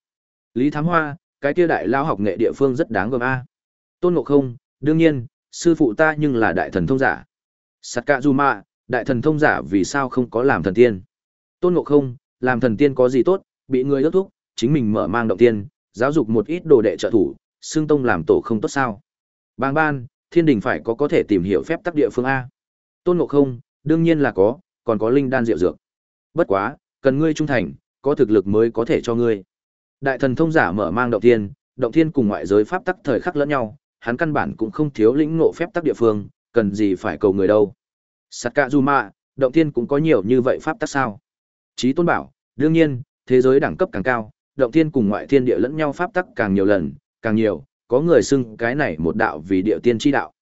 Lý Thám Hoa, cái kia đại lão học nghệ địa phương rất đáng gờm a. Tôn Ngộ Không, đương nhiên, sư phụ ta nhưng là đại thần thông giả. Sắt cạ du mạ, đại thần thông giả vì sao không có làm thần tiên? Tôn Ngộ Không, làm thần tiên có gì tốt, bị người ước thúc, chính mình mở mang động tiên, giáo dục một ít đồ đệ trợ thủ, xương tông làm tổ không tốt sao? Bang ban, thiên đình phải có có thể tìm hiểu phép tắc địa phương a tôn ngộ không đương nhiên là có còn có linh đan diệu dược bất quá cần ngươi trung thành có thực lực mới có thể cho ngươi đại thần thông giả mở mang động tiên động thiên cùng ngoại giới pháp tắc thời khắc lẫn nhau hắn căn bản cũng không thiếu lĩnh ngộ phép tắc địa phương cần gì phải cầu người đâu Sakazuma, động thiên cũng có nhiều như vậy pháp tắc sao Chí tôn bảo đương nhiên thế giới đẳng cấp càng cao động thiên cùng ngoại thiên địa lẫn nhau pháp tắc càng nhiều lần càng nhiều có người xưng cái này một đạo vì địa tiên chi đạo.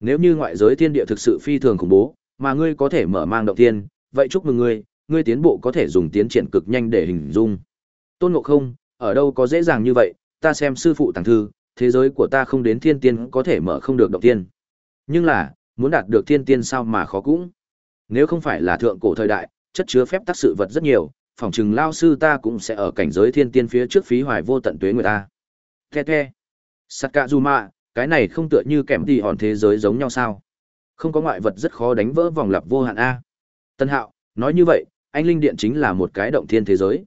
Nếu như ngoại giới thiên địa thực sự phi thường khủng bố, mà ngươi có thể mở mang động Thiên, vậy chúc mừng ngươi, ngươi tiến bộ có thể dùng tiến triển cực nhanh để hình dung. Tôn Ngộ Không, ở đâu có dễ dàng như vậy, ta xem sư phụ tàng thư, thế giới của ta không đến thiên tiên có thể mở không được động tiên. Nhưng là, muốn đạt được thiên tiên sao mà khó cũng. Nếu không phải là thượng cổ thời đại, chất chứa phép tác sự vật rất nhiều, phòng chừng lao sư ta cũng sẽ ở cảnh giới thiên tiên phía trước phí hoài vô tận tuế người ta. The the. Sakazuma, cái này không tựa như kèm tì hòn thế giới giống nhau sao? Không có ngoại vật rất khó đánh vỡ vòng lặp vô hạn A. Tân Hạo, nói như vậy, anh Linh Điện chính là một cái động thiên thế giới.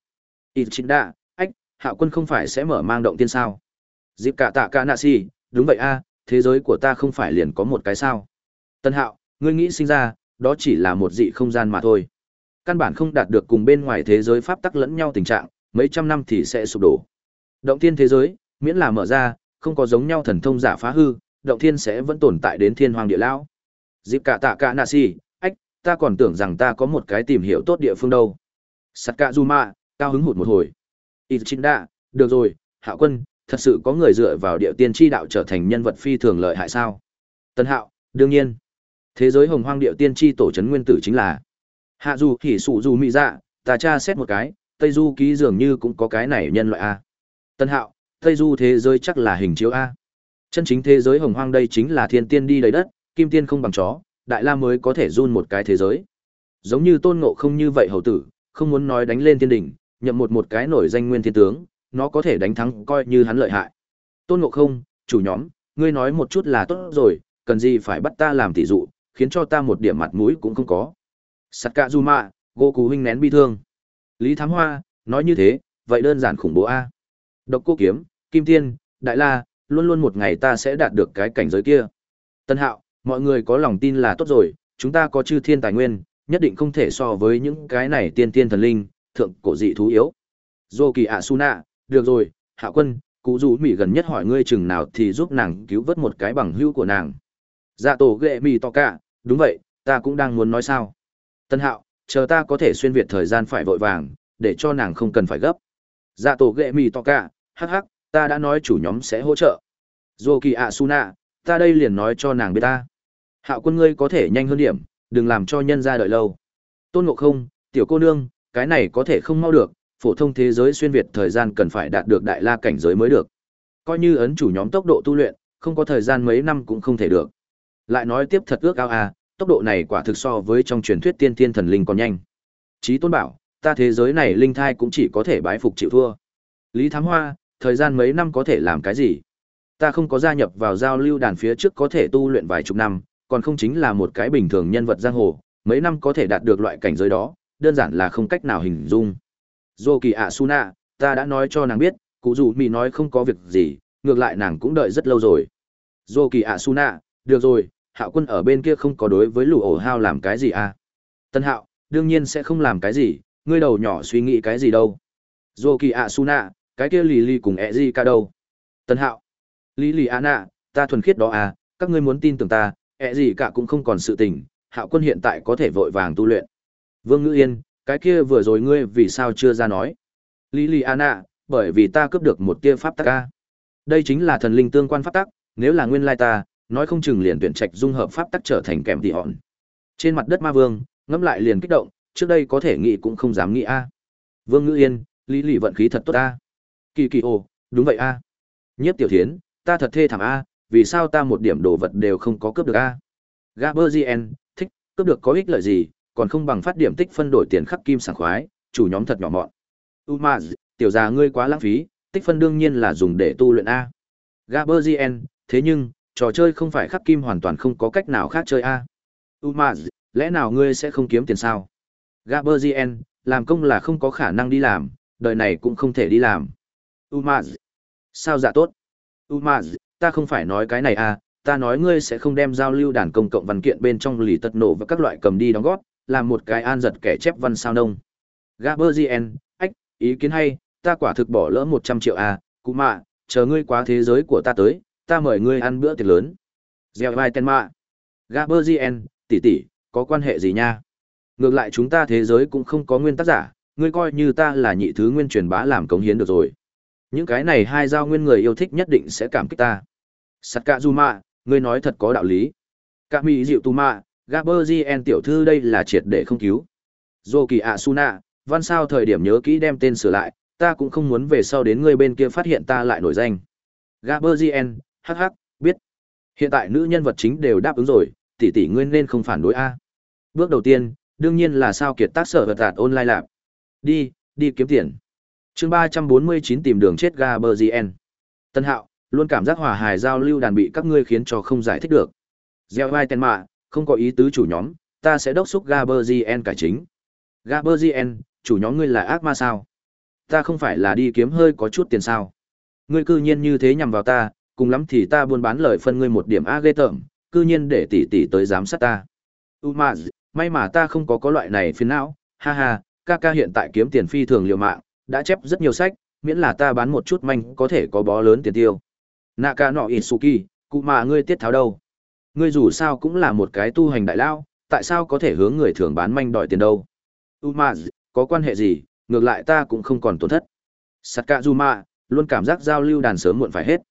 Đa, ách, Hạo quân không phải sẽ mở mang động thiên sao? Dịp cả tạ Cả nạ xì đúng vậy A, thế giới của ta không phải liền có một cái sao? Tân Hạo, ngươi nghĩ sinh ra, đó chỉ là một dị không gian mà thôi. Căn bản không đạt được cùng bên ngoài thế giới pháp tắc lẫn nhau tình trạng, mấy trăm năm thì sẽ sụp đổ. Động thiên thế giới, miễn là mở ra, không có giống nhau thần thông giả phá hư, động thiên sẽ vẫn tồn tại đến thiên hoàng địa lão. Dịp cả tạ cả nạ xì ách, ta còn tưởng rằng ta có một cái tìm hiểu tốt địa phương đâu. Sắt cả Zuma, cao hứng hụt một hồi. Ichinda, được rồi, hạo quân, thật sự có người dựa vào địa tiên chi đạo trở thành nhân vật phi thường lợi hại sao? Tân hạo, đương nhiên. Thế giới hồng hoang địa tiên chi tổ chấn nguyên tử chính là. Hạ Du hỉ sụ du mị dạ, ta tra xét một cái, Tây Du ký dường như cũng có cái này nhân loại A. Tân hạo, Tây du thế giới chắc là hình chiếu A. Chân chính thế giới hồng hoang đây chính là thiên tiên đi đầy đất, kim tiên không bằng chó, đại la mới có thể run một cái thế giới. Giống như tôn ngộ không như vậy hầu tử, không muốn nói đánh lên thiên đỉnh, nhậm một một cái nổi danh nguyên thiên tướng, nó có thể đánh thắng coi như hắn lợi hại. Tôn ngộ không, chủ nhóm, ngươi nói một chút là tốt rồi, cần gì phải bắt ta làm tỷ dụ, khiến cho ta một điểm mặt mũi cũng không có. Sakazuma, Goku huynh nén bi thương. Lý Thám Hoa, nói như thế, vậy đơn giản khủng bố a. Độc Cô Kiếm, Kim Tiên, Đại La, luôn luôn một ngày ta sẽ đạt được cái cảnh giới kia. Tân Hạo, mọi người có lòng tin là tốt rồi, chúng ta có chư thiên tài nguyên, nhất định không thể so với những cái này tiên tiên thần linh, thượng cổ dị thú yếu. Dô kỳ ạ su nạ, được rồi, hạ quân, cụ rủ mỹ gần nhất hỏi ngươi chừng nào thì giúp nàng cứu vớt một cái bằng hữu của nàng. Dạ tổ ghệ mỹ to cả, đúng vậy, ta cũng đang muốn nói sao. Tân hạo, chờ ta có thể xuyên việt thời gian phải vội vàng, để cho nàng không cần phải gấp. Dạ tổ ghệ mỹ to cả, hắc hắc, ta đã nói chủ nhóm sẽ hỗ trợ. Dô kỳ ạ su nạ, ta đây liền nói cho nàng biết ta. Hạo quân ngươi có thể nhanh hơn điểm, đừng làm cho nhân ra đợi lâu. Tôn ngộ không, tiểu cô nương, cái này có thể không mau được, phổ thông thế giới xuyên việt thời gian cần phải đạt được đại la cảnh giới mới được. Coi như ấn chủ nhóm tốc độ tu luyện, không có thời gian mấy năm cũng không thể được. Lại nói tiếp thật ước ao à, tốc độ này quả thực so với trong truyền thuyết tiên thiên thần linh còn nhanh. Chí Tôn bảo, ta thế giới này linh thai cũng chỉ có thể bái phục chịu thua. Lý Thám Hoa, thời gian mấy năm có thể làm cái gì? Ta không có gia nhập vào giao lưu đàn phía trước có thể tu luyện vài chục năm, còn không chính là một cái bình thường nhân vật giang hồ, mấy năm có thể đạt được loại cảnh giới đó, đơn giản là không cách nào hình dung. Dô kỳ ạ Suna, ta đã nói cho nàng biết, cụ dù mì nói không có việc gì, ngược lại nàng cũng đợi rất lâu rồi. Dô kỳ ạ Suna, được rồi, hạo quân ở bên kia không có đối với lũ ổ hao làm cái gì à? Tân hạo, đương nhiên sẽ không làm cái gì, ngươi đầu nhỏ suy nghĩ cái gì đâu. Dô kỳ ạ Suna, cái kia lì lì cùng ẹ gì cả đâu. Tân hạo, lì lì ạ nạ, ta thuần khiết đó à, các ngươi muốn tin tưởng ta, ẹ gì cả cũng không còn sự tình, hạo quân hiện tại có thể vội vàng tu luyện. Vương Ngữ Yên, cái kia vừa rồi ngươi vì sao chưa ra nói? Lý an ạ bởi vì ta cướp được một tia pháp tắc ca. Đây chính là thần linh tương quan pháp tắc, nếu là nguyên lai ta, nói không chừng liền tuyển trạch dung hợp pháp tắc trở thành kèm thì hòn. Trên mặt đất ma vương, ngẫm lại liền kích động, trước đây có thể nghĩ cũng không dám nghĩ a. Vương Ngữ Yên, Lý lì vận khí thật tốt a. Kỳ Kỳ ồ, đúng vậy a. Nhiếp Tiểu Thiến, ta thật thê thảm a, vì sao ta một điểm đồ vật đều không có cướp được a? Gaberzien, thích, cướp được có ích lợi gì, còn không bằng phát điểm tích phân đổi tiền khắc kim sảng khoái, chủ nhóm thật nhỏ mọn. Umaz, tiểu già ngươi quá lãng phí, tích phân đương nhiên là dùng để tu luyện a. Gaberzien, thế nhưng, trò chơi không phải khắc kim hoàn toàn không có cách nào khác chơi a. Umaz, lẽ nào ngươi sẽ không kiếm tiền sao? Gaberzien, làm công là không có khả năng đi làm, đời này cũng không thể đi làm. Umaz, sao dạ tốt? Umaz, ta không phải nói cái này a, ta nói ngươi sẽ không đem giao lưu đàn công cộng văn kiện bên trong lì tật nổ và các loại cầm đi đóng góp, làm một cái an giật kẻ chép văn sao nông. Gaberzien, ách, ý kiến hay, ta quả thực bỏ lỡ 100 triệu à, cụ mạ, chờ ngươi quá thế giới của ta tới, ta mời ngươi ăn bữa tiệc lớn. Gieo vai tên mạ. Gaberzien, tỷ tỷ, có quan hệ gì nha? Ngược lại chúng ta thế giới cũng không có nguyên tác giả, ngươi coi như ta là nhị thứ nguyên truyền bá làm cống hiến được rồi. Những cái này hai giao nguyên người yêu thích nhất định sẽ cảm kích ta. Sakazuma, ngươi nói thật có đạo lý. Cả mỹ dịu tu mạ, Gaberzien tiểu thư đây là triệt để không cứu. Zoki Asuna, văn sao thời điểm nhớ kỹ đem tên sửa lại, ta cũng không muốn về sau đến ngươi bên kia phát hiện ta lại nổi danh. Gaberzien, hắc hắc, biết. Hiện tại nữ nhân vật chính đều đáp ứng rồi, tỷ tỷ ngươi nên không phản đối a. Bước đầu tiên, đương nhiên là sao kiệt tác sở vật tạt online lạp. Đi, đi kiếm tiền. Chương ba trăm bốn mươi chín tìm đường chết Gaberzien. Tân Hạo, luôn cảm giác hòa hài giao lưu đàn bị các ngươi khiến cho không giải thích được. Gieo vai tên mạ, không có ý tứ chủ nhóm, ta sẽ đốc xúc Gaberzien cải chính. Gaberzien, chủ nhóm ngươi là ác ma sao? Ta không phải là đi kiếm hơi có chút tiền sao? Ngươi cư nhiên như thế nhằm vào ta, cùng lắm thì ta buôn bán lời phân ngươi một điểm a ghê tởm, cư nhiên để tỷ tỷ tới giám sát ta. Umaz, may mà ta không có có loại này phiền não, ha ha, ca ca hiện tại kiếm tiền phi thường liều mạng, đã chép rất nhiều sách, miễn là ta bán một chút manh có thể có bó lớn tiền tiêu. Naka nọ Itsuki, cụ mà ngươi tiết tháo đâu? Ngươi dù sao cũng là một cái tu hành đại lao, tại sao có thể hướng người thường bán manh đòi tiền đâu? Umaz, có quan hệ gì, ngược lại ta cũng không còn tổn thất. Sakazuma, luôn cảm giác giao lưu đàn sớm muộn phải hết.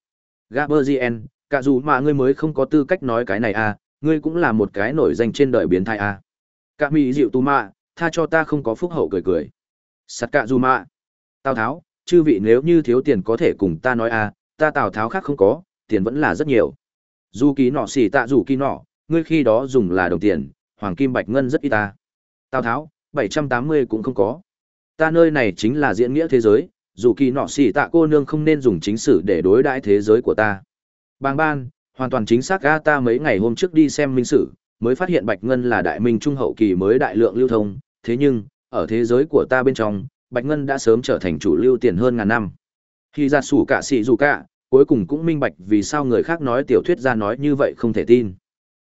Gaberzien, cả dù mà ngươi mới không có tư cách nói cái này à, ngươi cũng là một cái nổi danh trên đời biến thái à. Cả mỹ dịu tu mạ, tha cho ta không có phúc hậu cười cười. Sakazuma, Tào Tháo, chư vị nếu như thiếu tiền có thể cùng ta nói à, ta Tào Tháo khác không có, tiền vẫn là rất nhiều. Dù ký nọ xỉ tạ dù ký nọ, ngươi khi đó dùng là đồng tiền, hoàng kim bạch ngân rất ít ta. Tào Tháo, 780 cũng không có. Ta nơi này chính là diễn nghĩa thế giới, dù kỳ nọ xỉ tạ cô nương không nên dùng chính sử để đối đãi thế giới của ta. Bang ban, hoàn toàn chính xác ga ta mấy ngày hôm trước đi xem minh sử, mới phát hiện bạch ngân là đại minh trung hậu kỳ mới đại lượng lưu thông, thế nhưng, ở thế giới của ta bên trong, Bạch Ngân đã sớm trở thành chủ lưu tiền hơn ngàn năm. Khi ra sủ cả xỉ dù cả, cuối cùng cũng minh bạch vì sao người khác nói tiểu thuyết ra nói như vậy không thể tin.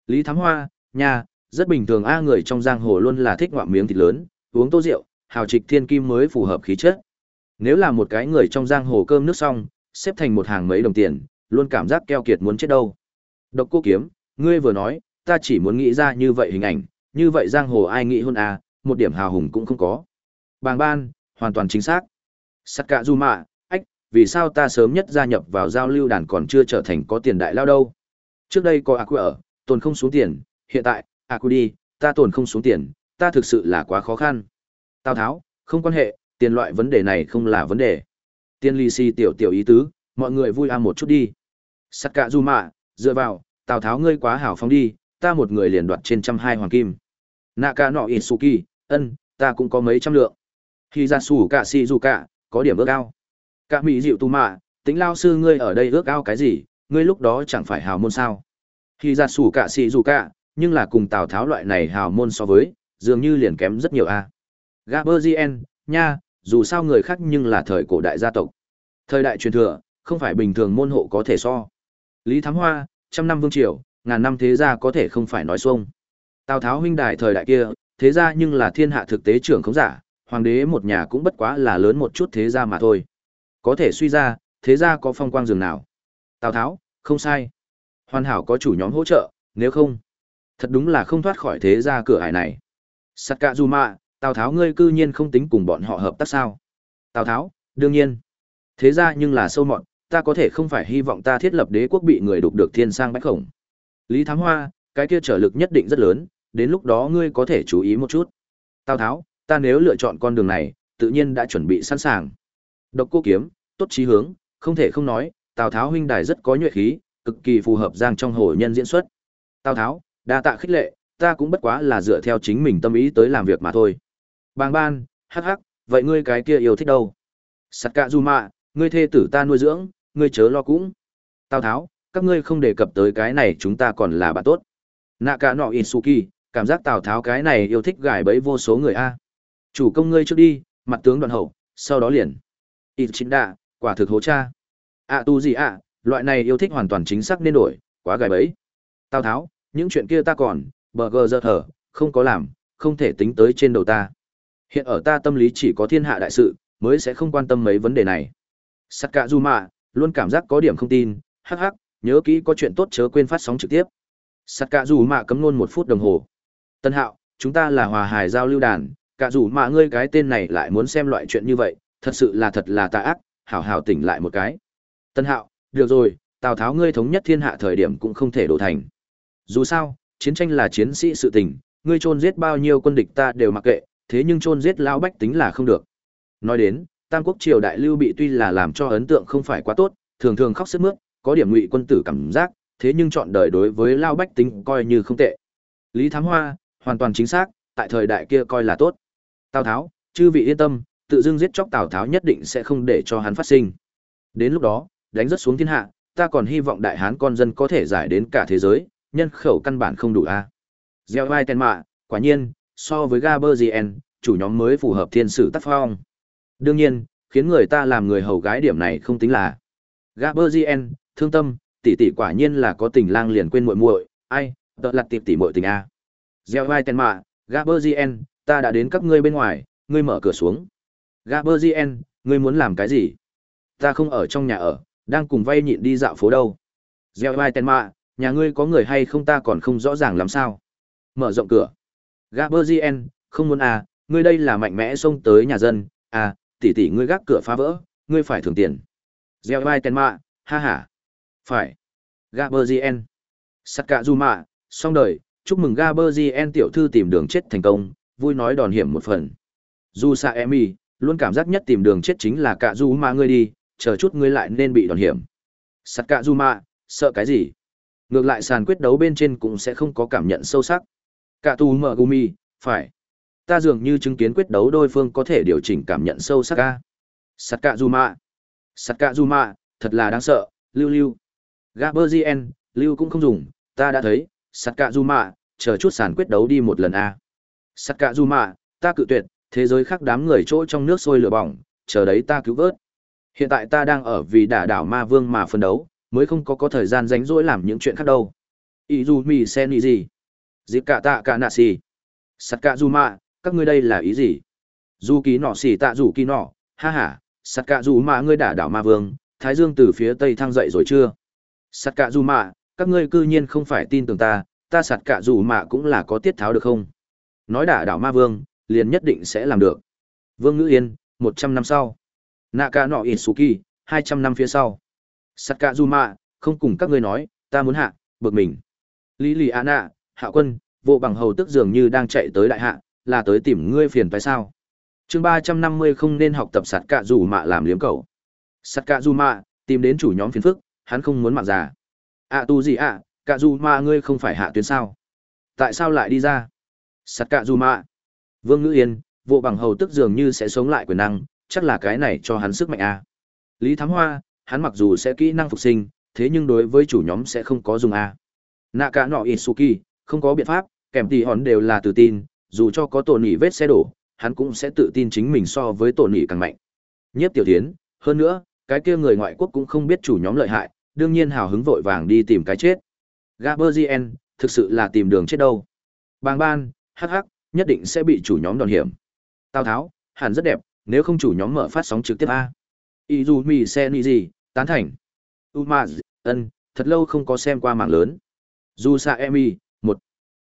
Lý Thám Hoa, nha, rất bình thường a người trong giang hồ luôn là thích ngoạm miếng thịt lớn, uống tô rượu, hào trịch thiên kim mới phù hợp khí chất. Nếu là một cái người trong giang hồ cơm nước xong, xếp thành một hàng mấy đồng tiền, luôn cảm giác keo kiệt muốn chết đâu. Độc cô kiếm, ngươi vừa nói, ta chỉ muốn nghĩ ra như vậy hình ảnh, như vậy giang hồ ai nghĩ hơn à, một điểm hào hùng cũng không có. Bàng ban, hoàn toàn chính xác. Sắt cạ du mạ, vì sao ta sớm nhất gia nhập vào giao lưu đàn còn chưa trở thành có tiền đại lao đâu. Trước đây có aqua ở, tồn không xuống tiền, hiện tại, aqua đi, ta tồn không xuống tiền, ta thực sự là quá khó khăn. Tào Tháo, không quan hệ, tiền loại vấn đề này không là vấn đề. Tiên ly si tiểu tiểu ý tứ, mọi người vui a một chút đi. Sắt cạ du mạ, dựa vào, Tào Tháo ngươi quá hảo phóng đi, ta một người liền đoạt trên trăm hai hoàng kim. Naka nọ Itsuki, ân, ta cũng có mấy trăm lượng. Khi ra sủ cả si dù cả, có điểm ước cao Cả mỹ dịu tu mạ, tính lao sư ngươi ở đây ước ao cái gì, ngươi lúc đó chẳng phải hào môn sao. Khi ra sủ cả xì dù cả, nhưng là cùng Tào Tháo loại này hào môn so với, dường như liền kém rất nhiều a. Gaberzien, nha, dù sao người khác nhưng là thời cổ đại gia tộc. Thời đại truyền thừa, không phải bình thường môn hộ có thể so. Lý Thám Hoa, trăm năm vương triều, ngàn năm thế gia có thể không phải nói xuông. Tào Tháo huynh đài thời đại kia, thế gia nhưng là thiên hạ thực tế trưởng không giả, hoàng đế một nhà cũng bất quá là lớn một chút thế gia mà thôi. Có thể suy ra, thế gia có phong quang rừng nào. Tào Tháo, không sai. Hoàn hảo có chủ nhóm hỗ trợ, nếu không, thật đúng là không thoát khỏi thế gia cửa ải này. Sắt cạ dù mạ, Tào Tháo ngươi cư nhiên không tính cùng bọn họ hợp tác sao? Tào Tháo, đương nhiên. Thế ra nhưng là sâu mọn, ta có thể không phải hy vọng ta thiết lập đế quốc bị người đục được thiên sang bách khổng. Lý Thám Hoa, cái kia trở lực nhất định rất lớn, đến lúc đó ngươi có thể chú ý một chút. Tào Tháo, ta nếu lựa chọn con đường này, tự nhiên đã chuẩn bị sẵn sàng. Độc cô kiếm, tốt trí hướng, không thể không nói, Tào Tháo huynh đài rất có nhuệ khí, cực kỳ phù hợp giang trong hồ nhân diễn xuất. Tào Tháo, đa tạ khích lệ, ta cũng bất quá là dựa theo chính mình tâm ý tới làm việc mà thôi. Bàng ban, hắc hắc, vậy ngươi cái kia yêu thích đâu? Sắt cạ du mạ, ngươi thê tử ta nuôi dưỡng, ngươi chớ lo cũng. Tào Tháo, các ngươi không đề cập tới cái này chúng ta còn là bạn tốt. Nạ cả nọ Isuki, cảm giác Tào Tháo cái này yêu thích gài bẫy vô số người a. Chủ công ngươi trước đi, mặt tướng đoàn hậu, sau đó liền. Ít chính đạ, quả thực hố cha. À tu gì ạ, loại này yêu thích hoàn toàn chính xác nên đổi, quá gài bẫy. Tào Tháo, những chuyện kia ta còn, bờ gờ giờ thở, không có làm, không thể tính tới trên đầu ta. Hiện ở ta tâm lý chỉ có thiên hạ đại sự, mới sẽ không quan tâm mấy vấn đề này. Sắt cả dù mạ, luôn cảm giác có điểm không tin, hắc hắc, nhớ kỹ có chuyện tốt chớ quên phát sóng trực tiếp. Sắt cả dù mạ cấm luôn một phút đồng hồ. Tân hạo, chúng ta là hòa hải giao lưu đàn, cả dù mạ ngươi cái tên này lại muốn xem loại chuyện như vậy, thật sự là thật là tà ác, hảo hảo tỉnh lại một cái. Tân hạo, được rồi, Tào Tháo ngươi thống nhất thiên hạ thời điểm cũng không thể đổ thành. Dù sao, chiến tranh là chiến sĩ sự tình, ngươi chôn giết bao nhiêu quân địch ta đều mặc kệ, thế nhưng chôn giết lão bách tính là không được. Nói đến, Tam Quốc triều đại lưu bị tuy là làm cho ấn tượng không phải quá tốt, thường thường khóc sướt mướt, có điểm ngụy quân tử cảm giác, thế nhưng chọn đời đối với lão bách tính coi như không tệ. Lý Thám Hoa, hoàn toàn chính xác, tại thời đại kia coi là tốt. Tào Tháo, chư vị yên tâm, tự dưng giết chóc Tào Tháo nhất định sẽ không để cho hắn phát sinh. Đến lúc đó, đánh rất xuống thiên hạ, ta còn hy vọng đại hán con dân có thể giải đến cả thế giới, nhân khẩu căn bản không đủ a. Gieo vai tên mạ, quả nhiên, so với Gaberzien, chủ nhóm mới phù hợp thiên sử tác phong. Đương nhiên, khiến người ta làm người hầu gái điểm này không tính là. Gaberzien, thương tâm, tỷ tỷ quả nhiên là có tình lang liền quên muội muội, ai, tợ lặt tiệp tỷ muội tình a. Gieo vai tên mạ, Gaberzien, ta đã đến các ngươi bên ngoài, ngươi mở cửa xuống. Gaberzien, ngươi muốn làm cái gì? Ta không ở trong nhà ở, đang cùng vay nhịn đi dạo phố đâu. Gieo vai tên mạ, nhà ngươi có người hay không ta còn không rõ ràng làm sao. Mở rộng cửa. Gaberzien, không muốn à, ngươi đây là mạnh mẽ xông tới nhà dân, à, tỷ tỷ ngươi gác cửa phá vỡ, ngươi phải thưởng tiền. Gieo vai tên mạ, ha ha. Phải. Gaberzien. Sakazuma, xong đời, chúc mừng Gaberzien tiểu thư tìm đường chết thành công, vui nói đòn hiểm một phần. Dù Sa Emi, luôn cảm giác nhất tìm đường chết chính là cạ du ma ngươi đi, chờ chút ngươi lại nên bị đòn hiểm. Sạt cạ du ma, sợ cái gì? Ngược lại sàn quyết đấu bên trên cũng sẽ không có cảm nhận sâu sắc. cạ tu mở gumi, phải. Ta dường như chứng kiến quyết đấu đôi phương có thể điều chỉnh cảm nhận sâu sắc ca. Sắt cạ du mạ. Sắt cạ du mạ, thật là đáng sợ, lưu lưu. Gaberzien, lưu cũng không dùng, ta đã thấy, sắt cạ du mạ, chờ chút sàn quyết đấu đi một lần a. Sắt cạ du mạ, ta cự tuyệt, thế giới khác đám người chỗ trong nước sôi lửa bỏng, chờ đấy ta cứu vớt. Hiện tại ta đang ở vì đả đảo ma vương mà phân đấu, mới không có có thời gian rảnh rỗi làm những chuyện khác đâu. Izumi sen ý gì? Dịp cả tạ cả nạ xì. Sắt cả dù mạ, các ngươi đây là ý gì? Dù ký nọ xì tạ dù ký nọ, ha ha, sắt cả dù mạ ngươi đả đảo ma vương, Thái Dương từ phía tây thăng dậy rồi chưa? Sắt cả dù mạ, các ngươi cư nhiên không phải tin tưởng ta, ta sạt cả dù mạ cũng là có tiết tháo được không? Nói đả đảo ma vương, liền nhất định sẽ làm được. Vương Ngữ Yên, một trăm năm sau. Naka no Isuki, hai trăm năm phía sau. Sakazuma, không cùng các ngươi nói, ta muốn hạ, bực mình. Lý Lì hạ quân, vô bằng hầu tức dường như đang chạy tới đại hạ, là tới tìm ngươi phiền phải sao? chương ba trăm năm mươi không nên học tập sạt cả dù mạ làm liếm cầu. Sạt cả dù mạ, tìm đến chủ nhóm phiền phức, hắn không muốn mạng già. À tu gì ạ, à, cả dù mạ ngươi không phải hạ tuyến sao? Tại sao lại đi ra? Sạt cả dù mạ. Vương Ngữ Yên, vụ bằng hầu tức dường như sẽ sống lại quyền năng, chắc là cái này cho hắn sức mạnh a. À. Lý Thám Hoa, hắn mặc dù sẽ kỹ năng phục sinh, thế nhưng đối với chủ nhóm sẽ không có dùng a. À. Cả Nọ Isuki, không có biện pháp, kèm tỷ hòn đều là tự tin, dù cho có tổn nhị vết xe đổ, hắn cũng sẽ tự tin chính mình so với tổn nhị càng mạnh. Nhất tiểu thiến, hơn nữa, cái kia người ngoại quốc cũng không biết chủ nhóm lợi hại, đương nhiên hào hứng vội vàng đi tìm cái chết. Gaberzien, thực sự là tìm đường chết đâu. Bàng ban, hắc hắc, nhất định sẽ bị chủ nhóm đòn hiểm. Tào Tháo, hẳn rất đẹp, nếu không chủ nhóm mở phát sóng trực tiếp a. Izumi gì tán thành. Umaz, ân, thật lâu không có xem qua mạng lớn. Jusa Emi, một.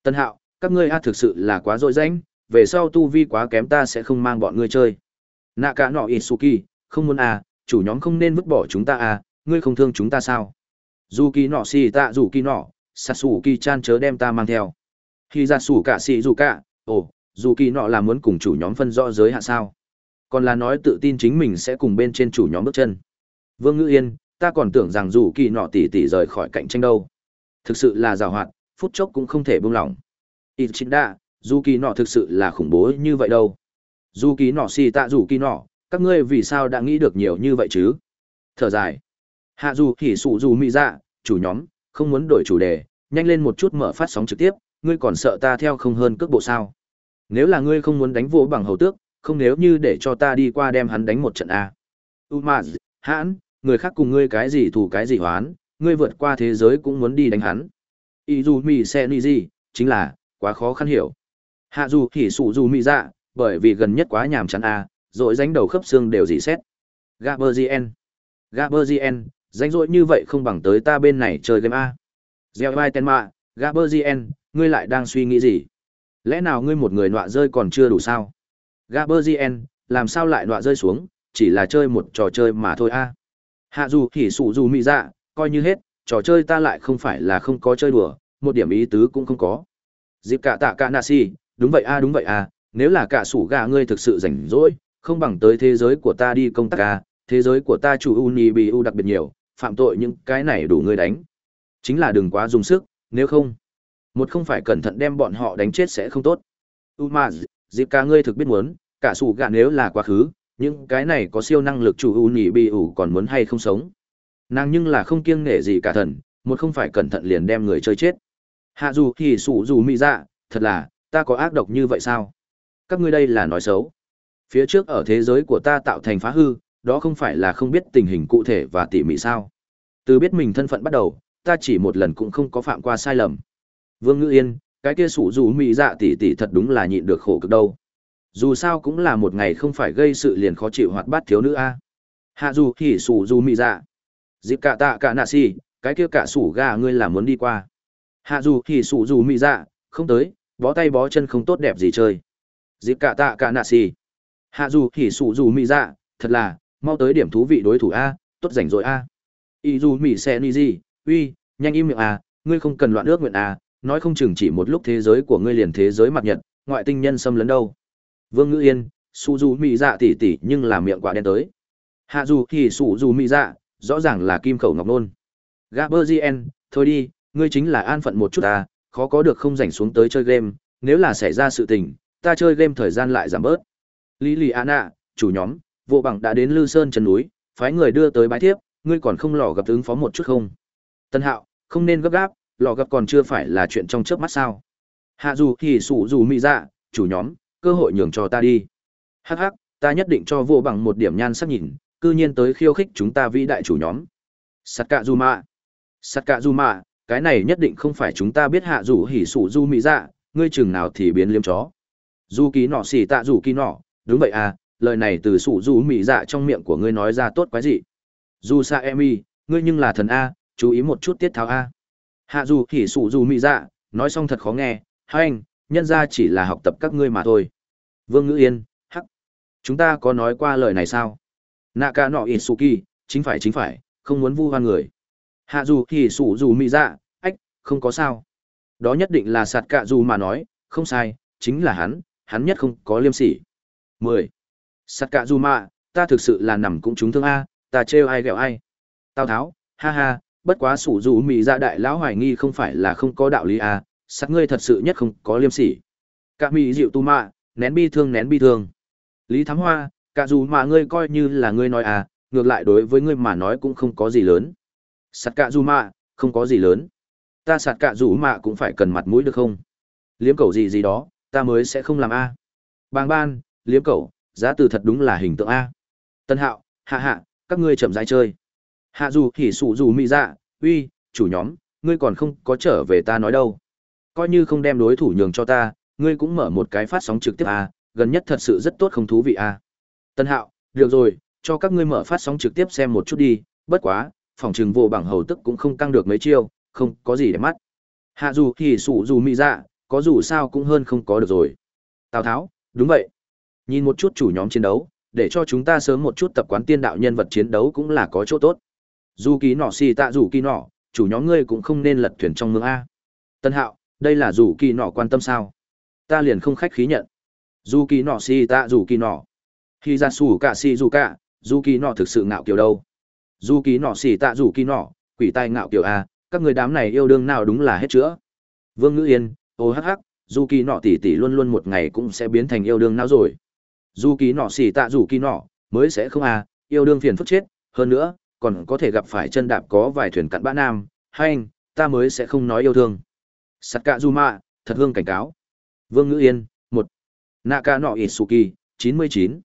Tân Hạo, các ngươi a thực sự là quá dội danh, về sau tu vi quá kém ta sẽ không mang bọn ngươi chơi. Nạ cả nọ Isuki, không muốn a, chủ nhóm không nên vứt bỏ chúng ta a, ngươi không thương chúng ta sao? Dù kỳ nọ xì tạ dù kỳ nọ, Satsu kỳ chan chớ đem ta mang theo. Khi ra sủ cả xì dù cả, ồ, dù kỳ nọ là muốn cùng chủ nhóm phân rõ giới hạn sao? Còn là nói tự tin chính mình sẽ cùng bên trên chủ nhóm bước chân. Vương Ngữ Yên, ta còn tưởng rằng dù kỳ nọ tỷ tỷ rời khỏi cạnh tranh đâu. Thực sự là rào hoạt, phút chốc cũng không thể buông lỏng. Đa, dù kỳ nọ thực sự là khủng bố như vậy đâu. Dù kỳ nọ xì tạ dù kỳ nọ, các ngươi vì sao đã nghĩ được nhiều như vậy chứ? Thở dài. Hạ dù hỉ sụ dù mỹ dạ, chủ nhóm, không muốn đổi chủ đề, nhanh lên một chút mở phát sóng trực tiếp, ngươi còn sợ ta theo không hơn cước bộ sao. Nếu là ngươi không muốn đánh vỗ bằng hầu tước, không nếu như để cho ta đi qua đem hắn đánh một trận A. Umaz, hãn, người khác cùng ngươi cái gì thù cái gì hoán, ngươi vượt qua thế giới cũng muốn đi đánh hắn. Izumi Seniji, chính là, quá khó khăn hiểu. Hạ dù hỉ sụ dù mi dạ, bởi vì gần nhất quá nhàm chán A, rồi ránh đầu khớp xương đều dị xét. Gaberzien. Gaberzien, danh rỗi như vậy không bằng tới ta bên này chơi game A. Gieo vai tên mạ, Gaberzien, ngươi lại đang suy nghĩ gì? Lẽ nào ngươi một người nọa rơi còn chưa đủ sao? Gaberzien, làm sao lại nọa rơi xuống, chỉ là chơi một trò chơi mà thôi a. Hạ dù thì sụ dù mị dạ, coi như hết, trò chơi ta lại không phải là không có chơi đùa, một điểm ý tứ cũng không có. Dịp cả tạ cả nạ si, đúng vậy a đúng vậy a, nếu là cả sủ gà ngươi thực sự rảnh rỗi, không bằng tới thế giới của ta đi công tác a, thế giới của ta chủ uni bị u đặc biệt nhiều, phạm tội những cái này đủ ngươi đánh. Chính là đừng quá dùng sức, nếu không, một không phải cẩn thận đem bọn họ đánh chết sẽ không tốt. Umaz, dịp ca ngươi thực biết muốn, cả sủ gạ nếu là quá khứ, những cái này có siêu năng lực chủ uni bị ủ còn muốn hay không sống. Nàng nhưng là không kiêng nể gì cả thần, một không phải cẩn thận liền đem người chơi chết. Hạ dù thì sủ dù mị dạ, thật là, ta có ác độc như vậy sao? Các ngươi đây là nói xấu. Phía trước ở thế giới của ta tạo thành phá hư, đó không phải là không biết tình hình cụ thể và tỉ mỉ sao. Từ biết mình thân phận bắt đầu, ta chỉ một lần cũng không có phạm qua sai lầm. Vương Ngữ Yên, cái kia sủ dù mỹ dạ tỷ tỷ thật đúng là nhịn được khổ cực đâu. Dù sao cũng là một ngày không phải gây sự liền khó chịu hoạt bát thiếu nữ a. Hạ dù thì sủ dù mỹ dạ. Dịp cả tạ cả nạ si, cái kia cả sủ gà ngươi là muốn đi qua. Hạ dù thì sủ dù mỹ dạ, không tới, bó tay bó chân không tốt đẹp gì chơi. Dịp cả tạ cả nạ si. Hạ dù thì sủ dù mỹ dạ, thật là, mau tới điểm thú vị đối thủ a, tốt rảnh rồi a. Y dù mỹ xe ni gì, uy, nhanh im miệng a, ngươi không cần loạn ước nguyện a, nói không chừng chỉ một lúc thế giới của ngươi liền thế giới mặt nhật, ngoại tinh nhân xâm lấn đâu. Vương Ngữ Yên, su du mỹ dạ tỉ tỉ nhưng là miệng quả đen tới. Hạ dù thì su du mỹ dạ, rõ ràng là kim khẩu ngọc nôn. Gaberzien, thôi đi, ngươi chính là an phận một chút ta, khó có được không rảnh xuống tới chơi game, nếu là xảy ra sự tình, ta chơi game thời gian lại giảm bớt. Lý Lì Anna, chủ nhóm, vô bằng đã đến Lư Sơn chân núi, phái người đưa tới bái thiếp, ngươi còn không lò gặp ứng phó một chút không? Tân Hạo, không nên gấp gáp, lò gặp còn chưa phải là chuyện trong chớp mắt sao? Hạ dù thì sủ dù mỹ dạ, chủ nhóm, cơ hội nhường cho ta đi. hắc hắc ta nhất định cho vô bằng một điểm nhan sắc nhìn cư nhiên tới khiêu khích chúng ta vĩ đại chủ nhóm. Sắt cạ du mạ. Sắt cạ du mạ cái này nhất định không phải chúng ta biết hạ rủ hỉ sủ du mỹ dạ ngươi chừng nào thì biến liếm chó. Du ký nọ xì tạ rủ ký nọ đúng vậy à lời này từ sủ du mỹ dạ trong miệng của ngươi nói ra tốt quái gì du sa emi ngươi nhưng là thần a chú ý một chút tiết tháo a hạ dù hỉ sụ du mỹ dạ nói xong thật khó nghe, hai anh, nhân ra chỉ là học tập các ngươi mà thôi. Vương ngữ yên, hắc, chúng ta có nói qua lời này sao? Nạ ca nọ isuki chính phải chính phải, không muốn vu hoan người. Hạ dù thì sụ dù mỹ dạ ách, không có sao. Đó nhất định là sạt cạ dù mà nói, không sai, chính là hắn hắn nhất không có liêm sỉ. Mười, sạt cạ dù mạ ta thực sự là nằm cũng trúng thương a, ta trêu ai ghẹo ai? Tào tháo, ha ha bất quá sủ dù mỹ dạ đại lão hoài nghi không phải là không có đạo lý à? sắc ngươi thật sự nhất không có liêm sỉ. Cả mỹ dịu tu mạ, nén bi thương nén bi thương. Lý thám hoa, cả dù mà ngươi coi như là ngươi nói à ngược lại đối với ngươi mà nói cũng không có gì lớn. Sạt cả dù mạ, không có gì lớn. Ta sạt cả dù mạ cũng phải cần mặt mũi được không? Liếm cầu gì gì đó, ta mới sẽ không làm a. Bàng ban, liếm cầu giá từ thật đúng là hình tượng a. Tân hạo, hạ hạ, các ngươi chậm rãi chơi hạ dù hỉ sụ dù mỹ dạ uy, chủ nhóm, ngươi còn không có trở về ta nói đâu coi như không đem đối thủ nhường cho ta, ngươi cũng mở một cái phát sóng trực tiếp à? gần nhất thật sự rất tốt không thú vị à? tân hạo, được rồi, cho các ngươi mở phát sóng trực tiếp xem một chút đi, bất quá, phòng chừng vô bằng hầu tức cũng không căng được mấy chiêu, không có gì để mắt hạ dù thì sụ dù mỹ dạ có dù sao cũng hơn không có được rồi tào tháo, đúng vậy nhìn một chút chủ nhóm chiến đấu, để cho chúng ta sớm một chút tập quán tiên đạo nhân vật chiến đấu cũng là có chỗ tốt dù kỳ nọ xì tạ dù kỳ nọ, chủ nhóm ngươi cũng không nên lật thuyền trong mương a. Tân hạo, đây là dù kỳ nọ quan tâm sao? Ta liền không khách khí nhận. Dù kỳ nọ xì tạ dù kỳ nọ. Khi ra xù cả xì dù cả, dù kỳ nọ thực sự ngạo kiểu đâu? Dù kỳ nọ xì tạ dù kỳ nọ, quỷ tai ngạo kiểu a, các người đám này yêu đương nào đúng là hết chữa? Vương ngữ yên, ô hắc hắc, dù kỳ nọ tỉ tỉ luôn luôn một ngày cũng sẽ biến thành yêu đương não rồi. Dù kỳ nọ xì tạ dù kỳ nọ, mới sẽ không à yêu đương phiền phức chết. Hơn nữa còn có thể gặp phải chân đạp có vài thuyền cặn bã nam hay anh, ta mới sẽ không nói yêu thương. Sắt cạ du mạ thật hương cảnh cáo. Vương ngữ yên, một. Naka nọ isuki chín mươi chín.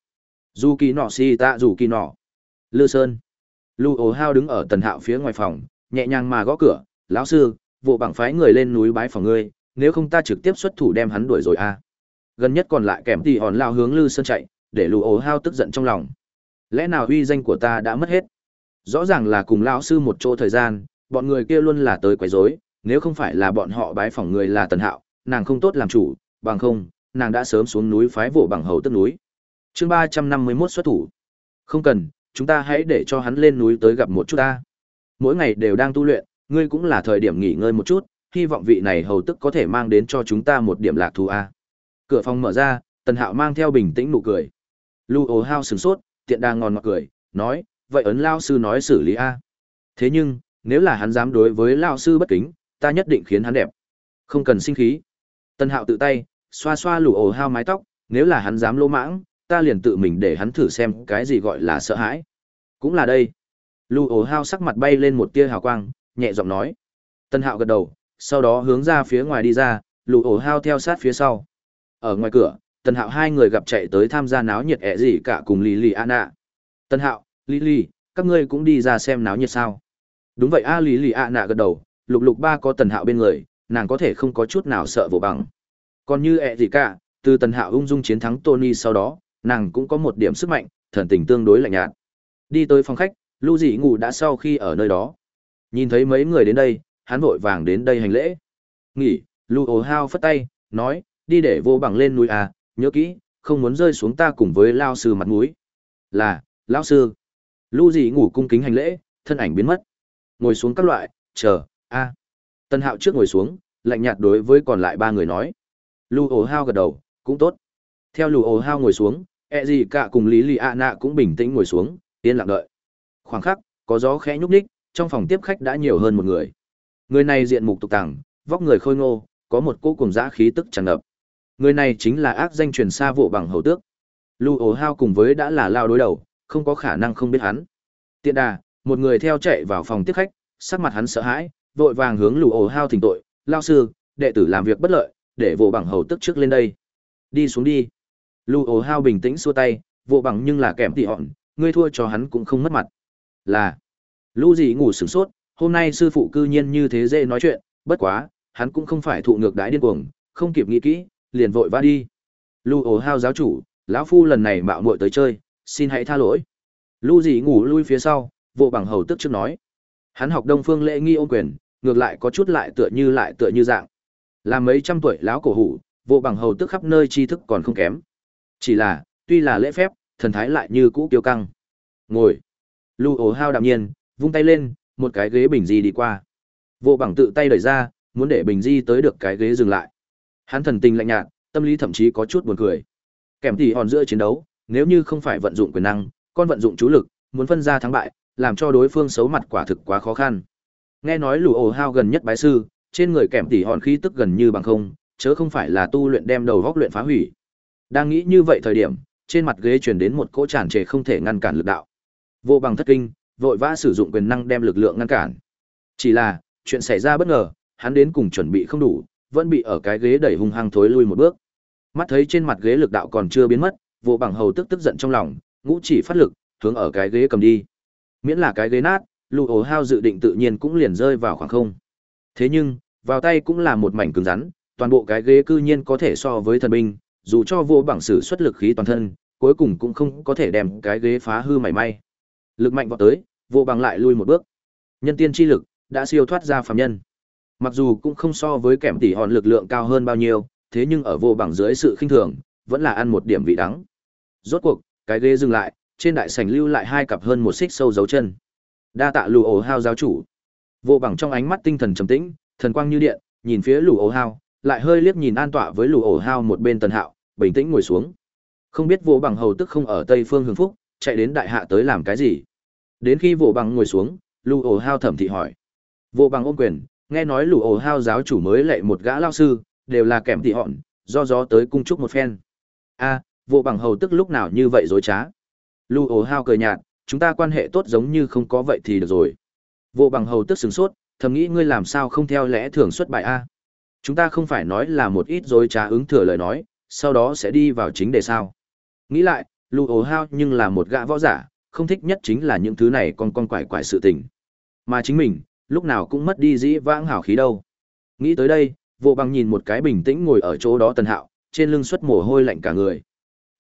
Dù kỳ nọ si tạ dù kỳ nọ lư sơn. Lưu ồ hao đứng ở tần hạo phía ngoài phòng, nhẹ nhàng mà gõ cửa. Lão sư, vụ bằng phái người lên núi bái phòng ngươi, nếu không ta trực tiếp xuất thủ đem hắn đuổi rồi a à. gần nhất còn lại kèm thì hòn lao hướng lư sơn chạy, để lưu ồ hao tức giận trong lòng. Lẽ nào uy danh của ta đã mất hết? Rõ ràng là cùng lão sư một chỗ thời gian, bọn người kia luôn là tới quấy rối, nếu không phải là bọn họ bái phỏng người là tần hạo, nàng không tốt làm chủ, bằng không, nàng đã sớm xuống núi phái vỗ bằng hầu tức núi. Chương ba trăm năm mươi mốt xuất thủ. Không cần, chúng ta hãy để cho hắn lên núi tới gặp một chút ta. Mỗi ngày đều đang tu luyện, ngươi cũng là thời điểm nghỉ ngơi một chút, hy vọng vị này hầu tức có thể mang đến cho chúng ta một điểm lạc thù a. Cửa phòng mở ra, tần hạo mang theo bình tĩnh nụ cười. Lu ồ hao sửng sốt, tiện đang ngon ngọt cười, nói vậy ấn lao sư nói xử lý a. Thế nhưng, nếu là hắn dám đối với lao sư bất kính, ta nhất định khiến hắn đẹp. Không cần sinh khí. Tân hạo tự tay, xoa xoa lủ ồ hao mái tóc, nếu là hắn dám lỗ mãng, ta liền tự mình để hắn thử xem cái gì gọi là sợ hãi. Cũng là đây. Lù ồ hao sắc mặt bay lên một tia hào quang, nhẹ giọng nói. Tân hạo gật đầu, sau đó hướng ra phía ngoài đi ra lù ồ hao theo sát phía sau. Ở ngoài cửa, tân hạo hai người gặp chạy tới tham gia náo nhiệt ẹ gì cả cùng lì lì an ạ tân hạo lì lì các ngươi cũng đi ra xem náo nhiệt sao? Đúng vậy a lì lì an ạ gật đầu, lục lục ba có tần hạo bên người, nàng có thể không có chút nào sợ vỗ bằng. Còn như ẹ gì cả, từ tần hạo ung dung chiến thắng tony sau đó, nàng cũng có một điểm sức mạnh, thần tình tương đối lạnh nhạt. Đi tới phòng khách lưu dị ngủ đã sau khi ở nơi đó. Nhìn thấy mấy người đến đây, hắn vội vàng đến đây hành lễ. Nghỉ lưu ồ hao phất tay, nói, đi để vô bằng lên núi à nhớ kỹ, không muốn rơi xuống ta cùng với lao sư mặt mũi. Là, lao sư lưu dị ngủ cung kính hành lễ, thân ảnh biến mất. Ngồi xuống các loại, chờ, a. Tân hạo trước ngồi xuống, lạnh nhạt đối với còn lại ba người nói. Lưu ồ hao gật đầu, cũng tốt. Theo lưu ồ hao ngồi xuống e gì cả cùng lý lì a nạ cũng bình tĩnh ngồi xuống, yên lặng đợi. Khoảng khắc, có gió khẽ nhúc ních trong phòng tiếp khách đã nhiều hơn một người. Người này diện mục tục tàng, vóc người khôi ngô, có một cô cùng dã khí tức tràn ngập. Người này chính là ác danh truyền xa vụ bằng hầu tước. Lưu ổ hao cùng với đã là lao đối đầu không có khả năng không biết hắn tiện đà một người theo chạy vào phòng tiếp khách sắc mặt hắn sợ hãi vội vàng hướng lù ổ hao thỉnh tội lao sư đệ tử làm việc bất lợi để vụ bằng hầu tức trước lên đây đi xuống đi Lù ổ hao bình tĩnh xua tay, vô bằng nhưng là kèm tỉ hòn, ngươi thua cho hắn cũng không mất mặt. Là, lũ gì ngủ sửng sốt, hôm nay sư phụ cư nhiên như thế dễ nói chuyện, bất quá, hắn cũng không phải thụ ngược đái điên cuồng, không kịp nghĩ kỹ, liền vội va đi. Lưu ổ hao giáo chủ, lão phu lần này mạo muội tới chơi, xin hãy tha lỗi. Lu dị ngủ lui phía sau, vô bằng hầu tức trước nói. Hắn học đông phương lễ nghi ôn quyền, ngược lại có chút lại tựa như lại tựa như dạng. Là mấy trăm tuổi lão cổ hủ, vô bằng hầu tức khắp nơi tri thức còn không kém. Chỉ là, tuy là lễ phép, thần thái lại như cũ kiêu căng. Ngồi. Lu ồ hao đạm nhiên, vung tay lên, một cái ghế bình di đi qua. Vô bằng tự tay đẩy ra, muốn để bình di tới được cái ghế dừng lại. Hắn thần tình lạnh nhạt, tâm lý thậm chí có chút buồn cười. Kèm thì hòn giữa chiến đấu, nếu như không phải vận dụng quyền năng, con vận dụng chú lực, muốn phân ra thắng bại, làm cho đối phương xấu mặt quả thực quá khó khăn. Nghe nói lũ ổ hao gần nhất bái sư, trên người kèm tỉ hòn khí tức gần như bằng không, chớ không phải là tu luyện đem đầu góc luyện phá hủy. Đang nghĩ như vậy thời điểm, trên mặt ghế truyền đến một cỗ tràn trề không thể ngăn cản lực đạo. Vô bằng thất kinh, vội vã sử dụng quyền năng đem lực lượng ngăn cản. Chỉ là, chuyện xảy ra bất ngờ, hắn đến cùng chuẩn bị không đủ, vẫn bị ở cái ghế đẩy hung hăng thối lui một bước. Mắt thấy trên mặt ghế lực đạo còn chưa biến mất, vô bằng hầu tức tức giận trong lòng, ngũ chỉ phát lực, hướng ở cái ghế cầm đi. Miễn là cái ghế nát, lù ổ hao dự định tự nhiên cũng liền rơi vào khoảng không. Thế nhưng, vào tay cũng là một mảnh cứng rắn, toàn bộ cái ghế cư nhiên có thể so với thần binh, dù cho vô bằng sử xuất lực khí toàn thân, cuối cùng cũng không có thể đem cái ghế phá hư mảy may. Lực mạnh vọt tới, vô bằng lại lui một bước. Nhân tiên chi lực đã siêu thoát ra phàm nhân. Mặc dù cũng không so với kèm tỷ hòn lực lượng cao hơn bao nhiêu, thế nhưng ở vô bằng dưới sự khinh thường, vẫn là ăn một điểm vị đắng. Rốt cuộc, cái ghế dừng lại, trên đại sảnh lưu lại hai cặp hơn một xích sâu dấu chân. Đa tạ lù ổ hao giáo chủ. Vô bằng trong ánh mắt tinh thần trầm tĩnh, thần quang như điện, nhìn phía lù ổ hao, lại hơi liếc nhìn an tọa với lù ổ hao một bên tần hạo, bình tĩnh ngồi xuống. Không biết vô bằng hầu tức không ở tây phương hưng phúc, chạy đến đại hạ tới làm cái gì. Đến khi vô bằng ngồi xuống, lù ổ hao thẩm thị hỏi. Vô bằng ôm quyền, nghe nói lù ổ hao giáo chủ mới lệ một gã lao sư, đều là kèm thị họn, do gió tới cung trúc một phen. a vô bằng hầu tức lúc nào như vậy dối trá. Lưu ổ hao cười nhạt, chúng ta quan hệ tốt giống như không có vậy thì được rồi. Vô bằng hầu tức sửng sốt, thầm nghĩ ngươi làm sao không theo lẽ thường xuất bài A. Chúng ta không phải nói là một ít dối trá ứng thừa lời nói, sau đó sẽ đi vào chính đề sao. Nghĩ lại, Lưu ổ hao nhưng là một gã võ giả, không thích nhất chính là những thứ này con con quải quải sự tình. Mà chính mình, lúc nào cũng mất đi dĩ vãng hào khí đâu. Nghĩ tới đây, vô bằng nhìn một cái bình tĩnh ngồi ở chỗ đó tần hạo, trên lưng xuất mồ hôi lạnh cả người.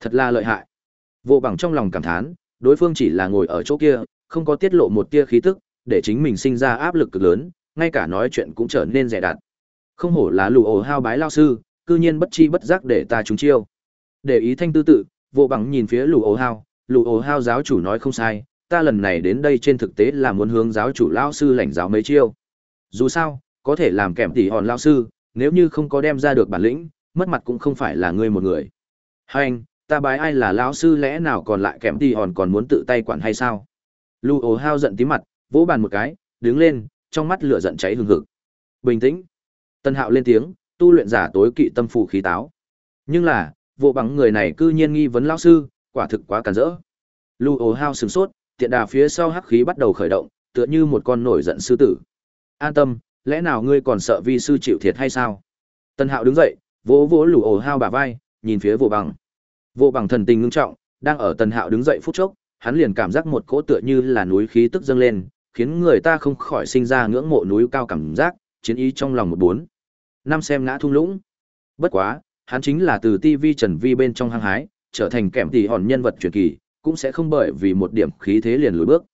Thật là lợi hại. Vô bằng trong lòng cảm thán, đối phương chỉ là ngồi ở chỗ kia, không có tiết lộ một tia khí tức, để chính mình sinh ra áp lực cực lớn, ngay cả nói chuyện cũng trở nên rẻ đặt. Không hổ là lù ổ hao bái lao sư, cư nhiên bất chi bất giác để ta trúng chiêu. Để ý thanh tư tự, vô bằng nhìn phía lù ổ hao, lù ổ hao giáo chủ nói không sai, ta lần này đến đây trên thực tế là muốn hướng giáo chủ lao sư lãnh giáo mấy chiêu. Dù sao, có thể làm kèm tỷ hòn lao sư, nếu như không có đem ra được bản lĩnh, mất mặt cũng không phải là ngươi một người. Hai anh, ta bái ai là lão sư lẽ nào còn lại kèm tì hòn còn muốn tự tay quản hay sao? lu ồ hao giận tí mặt, vỗ bàn một cái, đứng lên, trong mắt lửa giận cháy hừng hực. Bình tĩnh. Tân Hạo lên tiếng, tu luyện giả tối kỵ tâm phù khí táo. Nhưng là, vô bằng người này cư nhiên nghi vấn lão sư, quả thực quá cản rỡ. Lu ồ hao sửng sốt, tiện đà phía sau hắc khí bắt đầu khởi động, tựa như một con nổi giận sư tử. An tâm, lẽ nào ngươi còn sợ vi sư chịu thiệt hay sao? Tân Hạo đứng dậy, vỗ vỗ lù ồ hao bả vai, nhìn phía vô bằng. Vô bằng thần tình ngưng trọng, đang ở tần Hạo đứng dậy phút chốc, hắn liền cảm giác một cỗ tựa như là núi khí tức dâng lên, khiến người ta không khỏi sinh ra ngưỡng mộ núi cao cảm giác, chiến ý trong lòng một bốn. Năm xem ngã thung lũng. Bất quá, hắn chính là từ TV Trần Vi bên trong hăng hái, trở thành kẻm tỷ hòn nhân vật truyền kỳ, cũng sẽ không bởi vì một điểm khí thế liền lùi bước.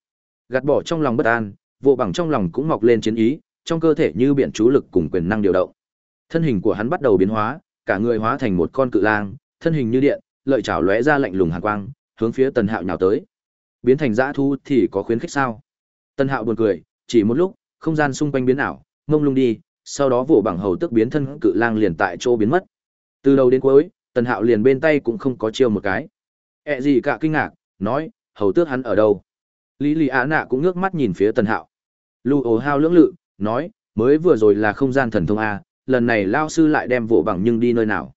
Gạt bỏ trong lòng bất an, vô bằng trong lòng cũng mọc lên chiến ý, trong cơ thể như biển chú lực cùng quyền năng điều động. Thân hình của hắn bắt đầu biến hóa, cả người hóa thành một con cự lang, thân hình như điện, lợi chảo lóe ra lạnh lùng hàn quang, hướng phía Tần Hạo nhào tới. Biến thành dã thu thì có khuyến khích sao? Tần Hạo buồn cười, chỉ một lúc, không gian xung quanh biến ảo, mông lung đi, sau đó vụ bằng hầu tức biến thân cự lang liền tại chỗ biến mất. Từ đầu đến cuối, Tần Hạo liền bên tay cũng không có chiêu một cái. E Ẹ gì cả kinh ngạc, nói, hầu tước hắn ở đâu? Lý Lý Á Nạ cũng ngước mắt nhìn phía Tần Hạo. Lưu ồ hao lưỡng lự, nói, mới vừa rồi là không gian thần thông A, lần này Lao sư lại đem vụ bằng nhưng đi nơi nào?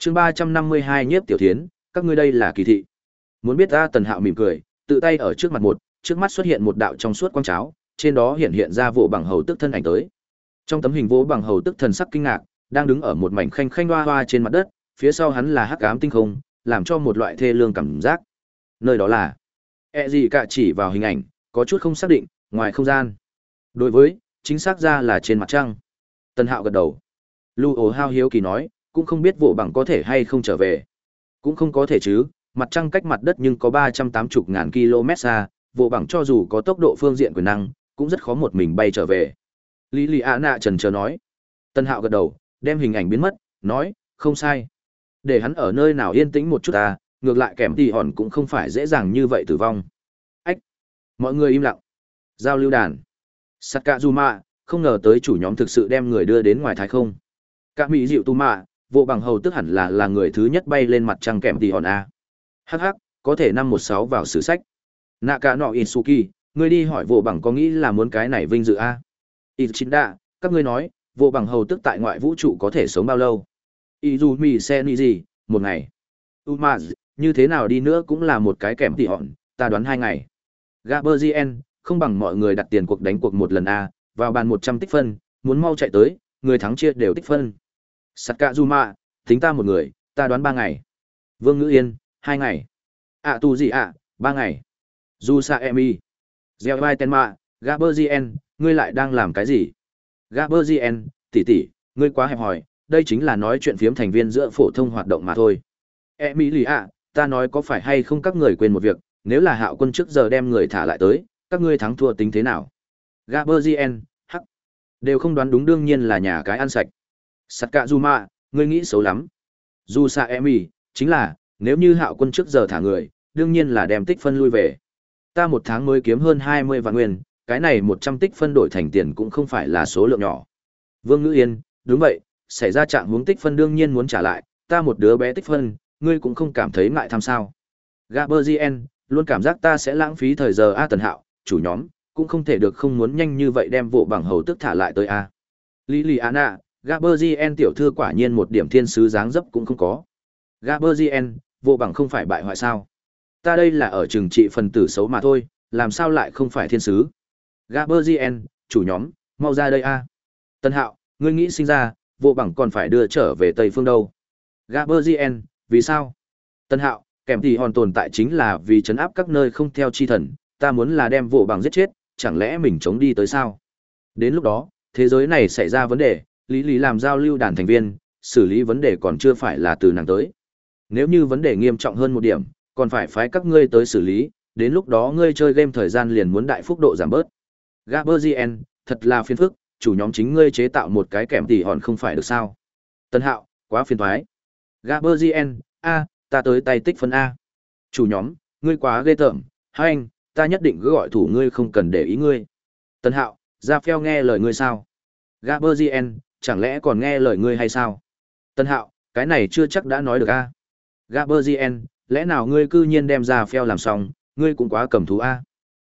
Chương ba trăm năm mươi hai nhiếp tiểu thiến, các ngươi đây là kỳ thị. Muốn biết ta Tần Hạo mỉm cười, tự tay ở trước mặt một, trước mắt xuất hiện một đạo trong suốt quang cháo, trên đó hiện hiện ra vỗ bằng hầu tức thân ảnh tới. Trong tấm hình vỗ bằng hầu tức thần sắc kinh ngạc, đang đứng ở một mảnh khanh khanh hoa hoa trên mặt đất, phía sau hắn là hắc ám tinh không, làm cho một loại thê lương cảm giác. Nơi đó là, e gì cả chỉ vào hình ảnh, có chút không xác định, ngoài không gian. Đối với, chính xác ra là trên mặt trăng. Tân Hạo gật đầu. Lưu ồ hao hiếu kỳ nói, cũng không biết vụ bằng có thể hay không trở về. Cũng không có thể chứ, mặt trăng cách mặt đất nhưng có ba trăm tám 380 ngàn km xa, vụ bằng cho dù có tốc độ phương diện quyền năng, cũng rất khó một mình bay trở về. Lý Lý Á Nạ trần chờ nói. Tân Hạo gật đầu, đem hình ảnh biến mất, nói, không sai. Để hắn ở nơi nào yên tĩnh một chút ta, ngược lại kèm thì hòn cũng không phải dễ dàng như vậy tử vong. Ách! Mọi người im lặng. Giao lưu đàn. Sakazuma, không ngờ tới chủ nhóm thực sự đem người đưa đến ngoài thái không. Cả mỹ dịu tu mạ, vụ bằng hầu tức hẳn là là người thứ nhất bay lên mặt trăng kèm tỷ hòn A. hh có thể năm một sáu vào sử sách. Nạ cả nọ Isuki, ngươi đi hỏi vụ bằng có nghĩ là muốn cái này vinh dự A. Ichinda, các ngươi nói, vụ bằng hầu tức tại ngoại vũ trụ có thể sống bao lâu? Izumi gì, một ngày. Umaz, như thế nào đi nữa cũng là một cái kèm tỷ hòn, ta đoán hai ngày. Gaberzien, không bằng mọi người đặt tiền cuộc đánh cuộc một lần A, vào bàn 100 tích phân, muốn mau chạy tới, người thắng chia đều tích phân. Sakazuma, tính ta một người, ta đoán ba ngày. Vương Ngữ Yên, hai ngày. À tu gì ạ, ba ngày. Jusa Emi. Gieo vai Tenma, Gaberzien, ngươi lại đang làm cái gì? Gaberzien, tỷ tỷ, ngươi quá hẹp hòi, đây chính là nói chuyện phiếm thành viên giữa phổ thông hoạt động mà thôi. Emilia, ta nói có phải hay không các người quên một việc, nếu là hạo quân trước giờ đem người thả lại tới, các ngươi thắng thua tính thế nào? Gaberzien, hắc. Đều không đoán đúng đương nhiên là nhà cái ăn sạch. Sakazuma, ngươi nghĩ xấu lắm. Jusa Emi, chính là, nếu như hạo quân trước giờ thả người, đương nhiên là đem tích phân lui về. Ta một tháng mới kiếm hơn 20 vạn nguyên, cái này 100 tích phân đổi thành tiền cũng không phải là số lượng nhỏ. Vương Ngữ Yên, đúng vậy, xảy ra trạng hướng tích phân đương nhiên muốn trả lại, ta một đứa bé tích phân, ngươi cũng không cảm thấy ngại tham sao. Gaberzien, luôn cảm giác ta sẽ lãng phí thời giờ A Tần Hạo, chủ nhóm, cũng không thể được không muốn nhanh như vậy đem vụ bằng hầu tức thả lại tới A. Liliana, Gaberzien tiểu thư quả nhiên một điểm thiên sứ dáng dấp cũng không có. Gaberzien, vô bằng không phải bại hoại sao. Ta đây là ở trường trị phần tử xấu mà thôi, làm sao lại không phải thiên sứ. Gaberzien, chủ nhóm, mau ra đây A. Tân Hạo, ngươi nghĩ sinh ra, vô bằng còn phải đưa trở về Tây Phương đâu. Gaberzien, vì sao? Tân Hạo, kèm thì hòn tồn tại chính là vì chấn áp các nơi không theo chi thần, ta muốn là đem vô bằng giết chết, chẳng lẽ mình chống đi tới sao? Đến lúc đó, thế giới này xảy ra vấn đề, lý lý làm giao lưu đàn thành viên, xử lý vấn đề còn chưa phải là từ nàng tới. Nếu như vấn đề nghiêm trọng hơn một điểm, còn phải phái các ngươi tới xử lý, đến lúc đó ngươi chơi game thời gian liền muốn đại phúc độ giảm bớt. Gaberzien, thật là phiền phức, chủ nhóm chính ngươi chế tạo một cái kèm tỉ hòn không phải được sao. Tân hạo, quá phiền thoái. Gaberzien, a, ta tới tay tích phân A. Chủ nhóm, ngươi quá ghê tởm, hai anh, ta nhất định cứ gọi thủ ngươi không cần để ý ngươi. Tân hạo, ra phèo nghe lời ngươi sao? Gaberzien, chẳng lẽ còn nghe lời ngươi hay sao? Tân hạo, cái này chưa chắc đã nói được A. Gaberzien, lẽ nào ngươi cư nhiên đem ra phèo làm xong, ngươi cũng quá cầm thú A.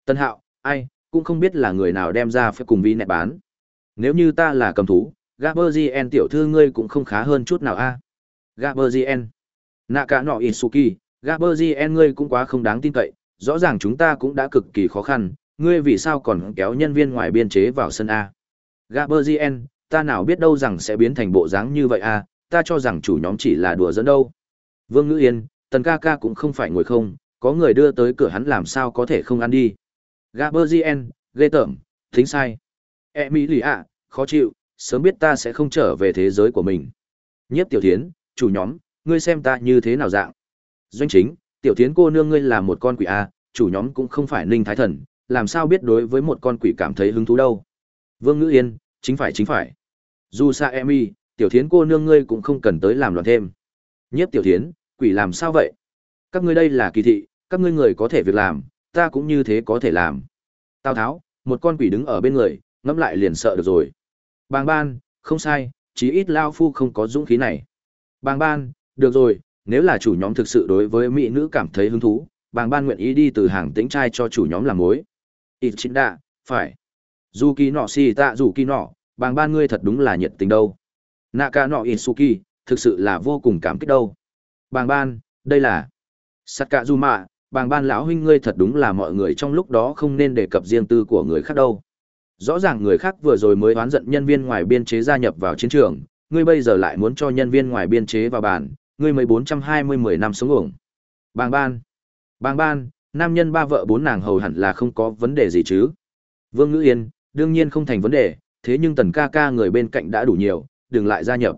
Tân hạo, ai, cũng không biết là người nào đem ra phèo cùng vi nẹ bán. Nếu như ta là cầm thú, Gaberzien tiểu thư ngươi cũng không khá hơn chút nào a. Gaberzien. Nạ cả nọ Isuki, Gaberzien ngươi cũng quá không đáng tin cậy, rõ ràng chúng ta cũng đã cực kỳ khó khăn, ngươi vì sao còn kéo nhân viên ngoài biên chế vào sân A. Gaberzien, ta nào biết đâu rằng sẽ biến thành bộ dáng như vậy a, ta cho rằng chủ nhóm chỉ là đùa dẫn đâu. Vương Ngữ Yên, tần ca ca cũng không phải ngồi không, có người đưa tới cửa hắn làm sao có thể không ăn đi. Gaberzien, ghê tởm, thính sai. E mỹ lì ạ, khó chịu, sớm biết ta sẽ không trở về thế giới của mình. Nhiếp tiểu thiến, chủ nhóm, ngươi xem ta như thế nào dạng. Doanh chính, tiểu thiến cô nương ngươi là một con quỷ a, chủ nhóm cũng không phải ninh thái thần, làm sao biết đối với một con quỷ cảm thấy hứng thú đâu. Vương Ngữ Yên, chính phải chính phải. Dù sa y tiểu thiến cô nương ngươi cũng không cần tới làm loạn thêm. Nhiếp tiểu thiến, quỷ làm sao vậy? Các ngươi đây là kỳ thị, các ngươi người có thể việc làm, ta cũng như thế có thể làm. Tào Tháo, một con quỷ đứng ở bên người, ngẫm lại liền sợ được rồi. Bàng ban, không sai, chí ít Lao Phu không có dũng khí này. Bàng ban, được rồi, nếu là chủ nhóm thực sự đối với mỹ nữ cảm thấy hứng thú, bàng ban nguyện ý đi từ hàng tĩnh trai cho chủ nhóm làm mối. Ít chính đạ, phải. Dù kỳ nọ xì tạ dù kỳ nọ, bàng ban ngươi thật đúng là nhiệt tình đâu. nạ ca nọ Isuki, thực sự là vô cùng cảm kích đâu. Bàng ban, đây là... Sakazuma, bàng ban lão huynh ngươi thật đúng là mọi người trong lúc đó không nên đề cập riêng tư của người khác đâu. Rõ ràng người khác vừa rồi mới oán giận nhân viên ngoài biên chế gia nhập vào chiến trường, ngươi bây giờ lại muốn cho nhân viên ngoài biên chế vào bàn, ngươi mới bốn trăm hai mươi mười năm sống ổng. Bàng ban. Bàng ban, nam nhân ba vợ bốn nàng hầu hẳn là không có vấn đề gì chứ. Vương Ngữ Yên, đương nhiên không thành vấn đề, thế nhưng tần ca ca người bên cạnh đã đủ nhiều, đừng lại gia nhập.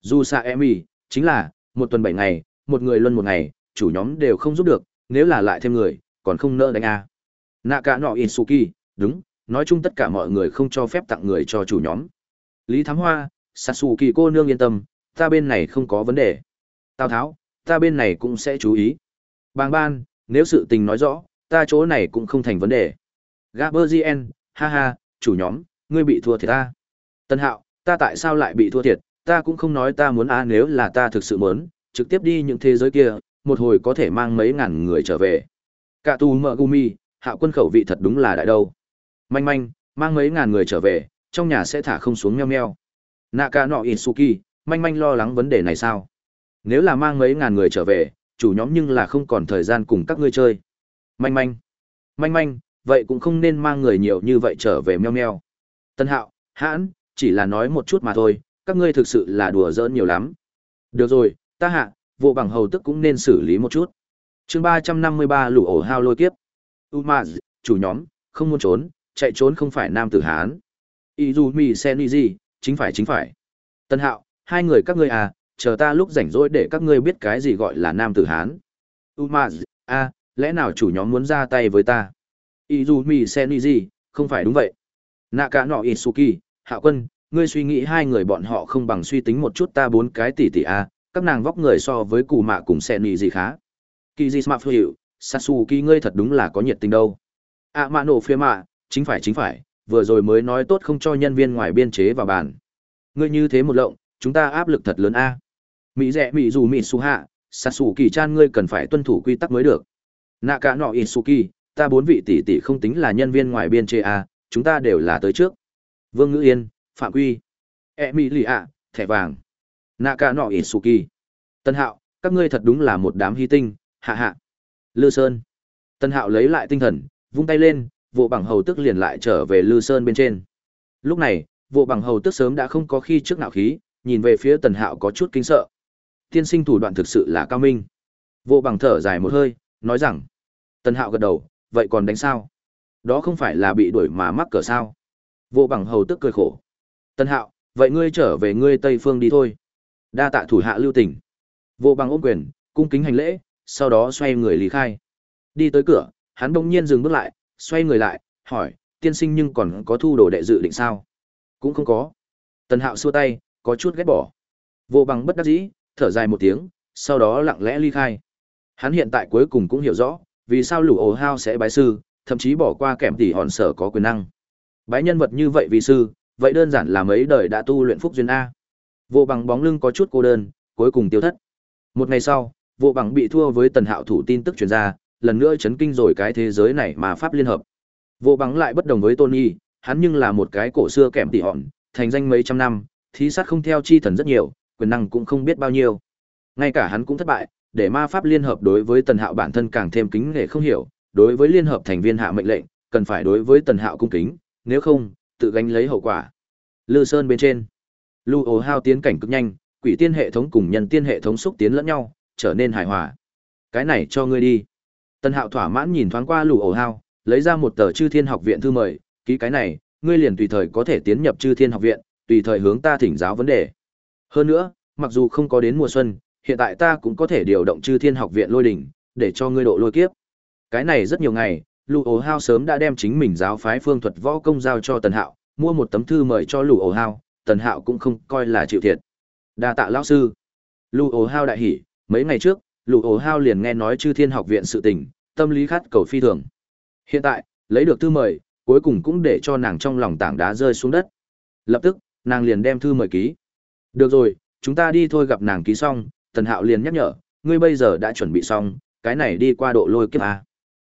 Dù xa em ý, chính là, một tuần bảy ngày, một người luân một ngày, chủ nhóm đều không giúp được, nếu là lại thêm người, còn không nỡ đánh a. À. Nạ cả nọ Isuki, đúng, nói chung tất cả mọi người không cho phép tặng người cho chủ nhóm. Lý Thám Hoa, Sasuke cô nương yên tâm, ta bên này không có vấn đề. Tào Tháo, ta bên này cũng sẽ chú ý. Bàng ban, nếu sự tình nói rõ, ta chỗ này cũng không thành vấn đề. Gaberzien, ha ha, chủ nhóm, ngươi bị thua thiệt ta. Tân Hạo, ta tại sao lại bị thua thiệt, ta cũng không nói ta muốn a nếu là ta thực sự muốn, trực tiếp đi những thế giới kia, một hồi có thể mang mấy ngàn người trở về. Cả tù mợ gumi, hạ quân khẩu vị thật đúng là đại đâu. Manh manh, mang mấy ngàn người trở về, trong nhà sẽ thả không xuống meo meo. nà ca nọ Itsuki, manh manh lo lắng vấn đề này sao? Nếu là mang mấy ngàn người trở về, chủ nhóm nhưng là không còn thời gian cùng các ngươi chơi. Manh manh, manh manh, vậy cũng không nên mang người nhiều như vậy trở về meo meo. Tân hạo, hãn, chỉ là nói một chút mà thôi, các ngươi thực sự là đùa giỡn nhiều lắm. Được rồi, ta hạ, vụ bằng hầu tức cũng nên xử lý một chút. chương ba trăm năm mươi ba lũ ổ hao lôi kiếp. Umaz, chủ nhóm, không muốn trốn, chạy trốn không phải nam tử Hán. Izumi Senizi, chính phải chính phải. Tân hạo, hai người các ngươi à, chờ ta lúc rảnh rỗi để các ngươi biết cái gì gọi là nam tử Hán. Umaz, a, lẽ nào chủ nhóm muốn ra tay với ta? Izumi gì, không phải đúng vậy. Naka no Isuki, hạ quân, ngươi suy nghĩ hai người bọn họ không bằng suy tính một chút ta bốn cái tỷ tỷ a, các nàng vóc người so với cù mạ cùng gì khá. Kiji Smart Phiêu, Sasuke ngươi thật đúng là có nhiệt tình đâu. À mạ nổ phía mạ, chính phải chính phải, vừa rồi mới nói tốt không cho nhân viên ngoài biên chế vào bàn. Ngươi như thế một lộng, chúng ta áp lực thật lớn a. Mỹ rẻ mỹ dù mỹ su hạ, Sasuke chan ngươi cần phải tuân thủ quy tắc mới được. Naka no Isuki, ta bốn vị tỷ tỷ không tính là nhân viên ngoài biên chế a, chúng ta đều là tới trước. Vương Ngữ Yên, Phạm Quy, Emilia, thẻ vàng. Naka nọ Isuki. Tân Hạo, các ngươi thật đúng là một đám hy tinh, hạ hạ. Lư Sơn. Tân Hạo lấy lại tinh thần, vung tay lên, vụ bằng hầu tức liền lại trở về Lư Sơn bên trên. Lúc này, vụ bằng hầu tức sớm đã không có khi trước nạo khí, nhìn về phía Tần Hạo có chút kinh sợ. Tiên sinh thủ đoạn thực sự là cao minh. Vụ bằng thở dài một hơi, nói rằng. Tần Hạo gật đầu, vậy còn đánh sao? Đó không phải là bị đuổi mà mắc cỡ sao? vô bằng hầu tức cười khổ. tân Hạo, vậy ngươi trở về ngươi Tây Phương đi thôi. Đa tạ thủ hạ lưu tình. vô bằng ôm quyền, cung kính hành lễ, sau đó xoay người lý khai. Đi tới cửa, hắn bỗng nhiên dừng bước lại, xoay người lại, hỏi, tiên sinh nhưng còn có thu đồ đệ dự định sao? Cũng không có. Tần Hạo xua tay, có chút ghét bỏ. Vô bằng bất đắc dĩ, thở dài một tiếng, sau đó lặng lẽ ly khai. Hắn hiện tại cuối cùng cũng hiểu rõ, vì sao lũ ổ hao sẽ bái sư, thậm chí bỏ qua kèm tỷ hòn sở có quyền năng. Bái nhân vật như vậy vì sư, vậy đơn giản là mấy đời đã tu luyện phúc duyên A. Vô bằng bóng lưng có chút cô đơn, cuối cùng tiêu thất. Một ngày sau, vô bằng bị thua với tần hạo thủ tin tức truyền ra, lần nữa chấn kinh rồi cái thế giới này mà Pháp liên hợp. Vô bằng lại bất đồng với Tony, hắn nhưng là một cái cổ xưa kèm tỉ hòn, thành danh mấy trăm năm, thí sát không theo chi thần rất nhiều, quyền năng cũng không biết bao nhiêu. Ngay cả hắn cũng thất bại, để ma pháp liên hợp đối với tần hạo bản thân càng thêm kính nể không hiểu, đối với liên hợp thành viên hạ mệnh lệnh, cần phải đối với tần hạo cung kính, nếu không, tự gánh lấy hậu quả. Lư Sơn bên trên, Lưu ồ hao tiến cảnh cực nhanh, quỷ tiên hệ thống cùng nhân tiên hệ thống xúc tiến lẫn nhau, trở nên hài hòa. Cái này cho ngươi đi. Tần Hạo thỏa mãn nhìn thoáng qua lù Ồ hao, lấy ra một tờ Chư Thiên Học viện thư mời, ký cái này, ngươi liền tùy thời có thể tiến nhập Chư Thiên Học viện, tùy thời hướng ta thỉnh giáo vấn đề. Hơn nữa, mặc dù không có đến mùa xuân, hiện tại ta cũng có thể điều động Chư Thiên Học viện lôi đỉnh, để cho ngươi độ lôi kiếp. Cái này rất nhiều ngày, Lũ ổ hao sớm đã đem chính mình giáo phái phương thuật võ công giao cho Tần Hạo, mua một tấm thư mời cho Lũ ổ hao, Tần Hạo cũng không coi là chịu thiệt. Đa tạ lão sư. Lũ ổ hao đại hỉ, mấy ngày trước, Lũ ổ hao liền nghe nói chư thiên học viện sự tình tâm lý khát cầu phi thường hiện tại lấy được thư mời cuối cùng cũng để cho nàng trong lòng tảng đá rơi xuống đất lập tức nàng liền đem thư mời ký được rồi chúng ta đi thôi gặp nàng ký xong tần hạo liền nhắc nhở ngươi bây giờ đã chuẩn bị xong cái này đi qua độ lôi kiếp à?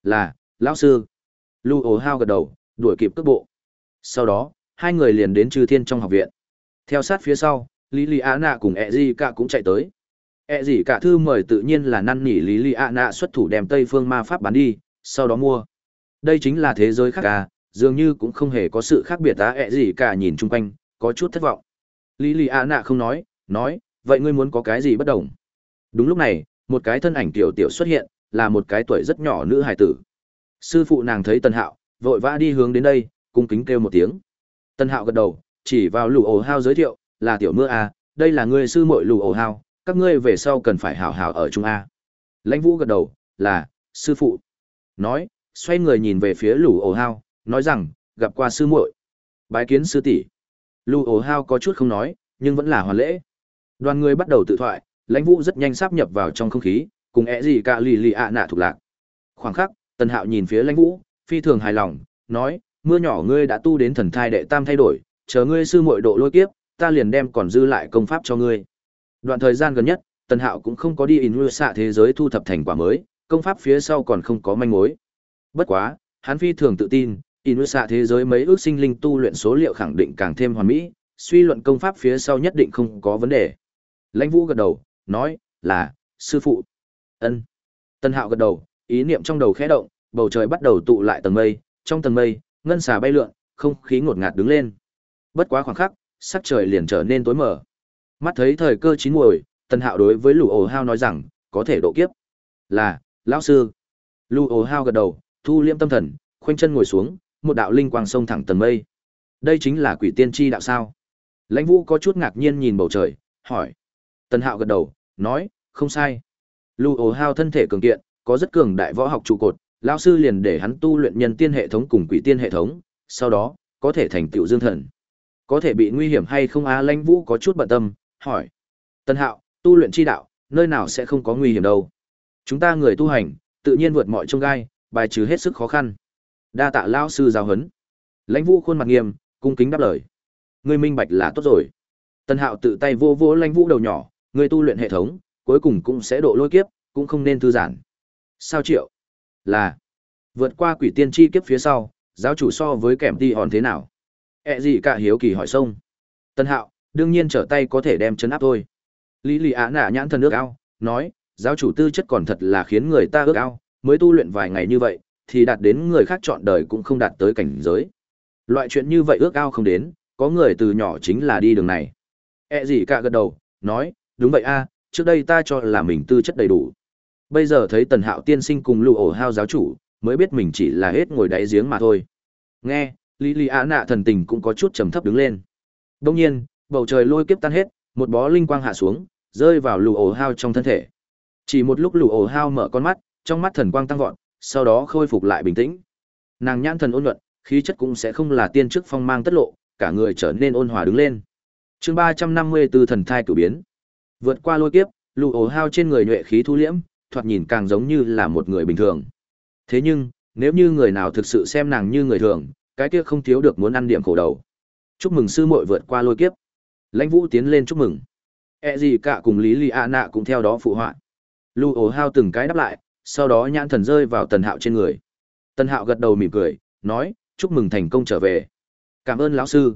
là lão sư lu ổ hao gật đầu đuổi kịp cước bộ sau đó hai người liền đến Trư thiên trong học viện theo sát phía sau lý lý á nạ cùng e di cả cũng chạy tới E gì cả thư mời tự nhiên là năn nỉ Lý Lý Á nạ xuất thủ đem Tây phương ma pháp bán đi, sau đó mua. Đây chính là thế giới khác à, dường như cũng không hề có sự khác biệt á E gì cả nhìn chung quanh, có chút thất vọng. Lý Lý Á nạ không nói, nói, vậy ngươi muốn có cái gì bất đồng? Đúng lúc này, một cái thân ảnh tiểu tiểu xuất hiện, là một cái tuổi rất nhỏ nữ hài tử. Sư phụ nàng thấy Tần Hạo, vội vã đi hướng đến đây, cung kính kêu một tiếng. Tần Hạo gật đầu, chỉ vào lù ổ hao giới thiệu, là tiểu mưa à, đây là người sư muội lù ổ hao, các ngươi về sau cần phải hảo hảo ở chung a. Lãnh Vũ gật đầu, là sư phụ. Nói, xoay người nhìn về phía lù ổ hao, nói rằng, gặp qua sư muội, bái kiến sư tỷ. Lù ổ hao có chút không nói, nhưng vẫn là hoàn lễ. Đoàn người bắt đầu tự thoại, Lãnh Vũ rất nhanh sáp nhập vào trong không khí, cùng e gì cả lì lì ạ nạ thuộc lạc. Khoảng khắc, Tần Hạo nhìn phía Lãnh Vũ, phi thường hài lòng, nói, mưa nhỏ ngươi đã tu đến thần thai đệ tam thay đổi, chờ ngươi sư muội độ lôi kiếp, ta liền đem còn dư lại công pháp cho ngươi. Đoạn thời gian gần nhất, Tần Hạo cũng không có đi in xạ thế giới thu thập thành quả mới, công pháp phía sau còn không có manh mối. Bất quá, hắn phi thường tự tin, in xạ thế giới mấy ước sinh linh tu luyện số liệu khẳng định càng thêm hoàn mỹ, suy luận công pháp phía sau nhất định không có vấn đề. Lãnh Vũ gật đầu, nói, là, sư phụ. ân Tân Hạo gật đầu, ý niệm trong đầu khẽ động, bầu trời bắt đầu tụ lại tầng mây, trong tầng mây, ngân xà bay lượn, không khí ngột ngạt đứng lên. Bất quá khoảng khắc, sắc trời liền trở nên tối mờ. Mắt thấy thời cơ chín muồi, Tân Hạo đối với lũ Ổ Hao nói rằng, có thể độ kiếp. Là, lão sư. lũ Ổ Hao gật đầu, thu liêm tâm thần, khoanh chân ngồi xuống, một đạo linh quang sông thẳng tầng mây. Đây chính là quỷ tiên tri đạo sao? Lãnh Vũ có chút ngạc nhiên nhìn bầu trời, hỏi. Tần Hạo gật đầu, nói, không sai. Lưu Ổ Hao thân thể cường kiện, có rất cường đại võ học trụ cột, lão sư liền để hắn tu luyện nhân tiên hệ thống cùng quỷ tiên hệ thống, sau đó có thể thành tựu dương thần. Có thể bị nguy hiểm hay không Á Lãnh Vũ có chút bận tâm, hỏi. Tân Hạo, tu luyện chi đạo, nơi nào sẽ không có nguy hiểm đâu? Chúng ta người tu hành, tự nhiên vượt mọi chông gai, bài trừ hết sức khó khăn. Đa tạ lão sư giáo huấn. Lãnh Vũ khuôn mặt nghiêm, cung kính đáp lời. Ngươi minh bạch là tốt rồi. Tân Hạo tự tay vô vô Lãnh Vũ đầu nhỏ, Người tu luyện hệ thống, cuối cùng cũng sẽ độ lôi kiếp, cũng không nên thư giãn. Sao triệu? Là vượt qua quỷ tiên chi kiếp phía sau, giáo chủ so với kèm ti hòn thế nào? ẹ gì cả hiếu kỳ hỏi sông tân hạo đương nhiên trở tay có thể đem chấn áp thôi lý lì á nạ nhãn thần ước ao nói giáo chủ tư chất còn thật là khiến người ta ước ao mới tu luyện vài ngày như vậy thì đạt đến người khác chọn đời cũng không đạt tới cảnh giới loại chuyện như vậy ước ao không đến có người từ nhỏ chính là đi đường này ẹ gì cả gật đầu nói đúng vậy a, trước đây ta cho là mình tư chất đầy đủ. Bây giờ thấy tần hạo tiên sinh cùng lưu ổ hao giáo chủ, mới biết mình chỉ là hết ngồi đáy giếng mà thôi. Nghe, lý lý á nạ thần tình cũng có chút trầm thấp đứng lên. Đông nhiên, bầu trời lôi kiếp tan hết, một bó linh quang hạ xuống, rơi vào lù ổ hao trong thân thể. Chỉ một lúc lù ổ hao mở con mắt, trong mắt thần quang tăng vọt, sau đó khôi phục lại bình tĩnh. Nàng nhãn thần ôn nhuận, khí chất cũng sẽ không là tiên chức phong mang tất lộ, cả người trở nên ôn hòa đứng lên. Chương ba trăm năm mươi b ố thần thai cử biến vượt qua lôi kiếp lù ổ hao trên người nhuệ khí thu liễm thoạt nhìn càng giống như là một người bình thường thế nhưng nếu như người nào thực sự xem nàng như người thường cái kia không thiếu được muốn ăn điểm khổ đầu. Chúc mừng sư muội vượt qua lôi kiếp. Lãnh Vũ tiến lên chúc mừng. E gì cả cùng Lý Lý A nạ cũng theo đó phụ họa. lưu ổ hao từng cái đáp lại, sau đó nhãn thần rơi vào Tần Hạo trên người. Tần Hạo gật đầu mỉm cười, nói, chúc mừng thành công trở về. Cảm ơn lão sư.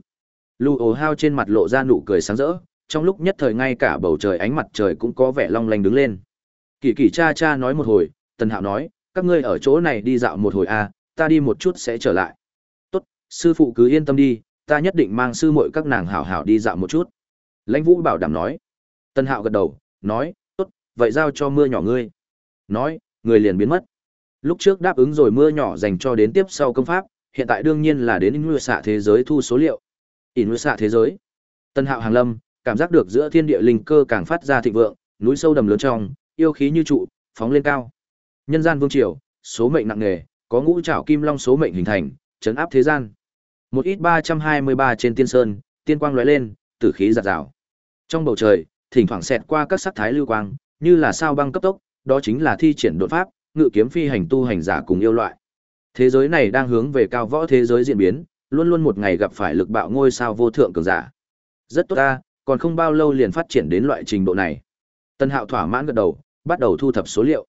lưu ổ hao trên mặt lộ ra nụ cười sáng rỡ, trong lúc nhất thời ngay cả bầu trời ánh mặt trời cũng có vẻ long lanh đứng lên. Kỳ kỳ cha cha nói một hồi, Tần Hạo nói, các ngươi ở chỗ này đi dạo một hồi a, à, ta đi một chút sẽ trở lại. Sư phụ cứ yên tâm đi ta nhất định mang sư muội các nàng hảo hảo đi dạo một chút. Lãnh vũ bảo đảm nói. Tần hạo gật đầu nói tốt vậy giao cho mưa nhỏ ngươi. Nói người liền biến mất. Lúc trước đáp ứng rồi mưa nhỏ dành cho đến tiếp sau công pháp hiện tại đương nhiên là đến in xạ thế giới thu số liệu. In xạ thế giới. Tân hạo hàng lâm cảm giác được giữa thiên địa linh cơ càng phát ra thịnh vượng núi sâu đầm lớn trong yêu khí như trụ phóng lên cao nhân gian vương triều số mệnh nặng nề có ngũ trảo kim long số mệnh hình thành chấn áp thế gian một ít 323 trên tiên sơn, tiên quang lóe lên, tử khí giạt rào. Trong bầu trời, thỉnh thoảng xẹt qua các sắc thái lưu quang, như là sao băng cấp tốc, đó chính là thi triển đột pháp, ngự kiếm phi hành tu hành giả cùng yêu loại. Thế giới này đang hướng về cao võ thế giới diễn biến, luôn luôn một ngày gặp phải lực bạo ngôi sao vô thượng cường giả. Rất tốt ta, còn không bao lâu liền phát triển đến loại trình độ này. Tân Hạo thỏa mãn gật đầu, bắt đầu thu thập số liệu.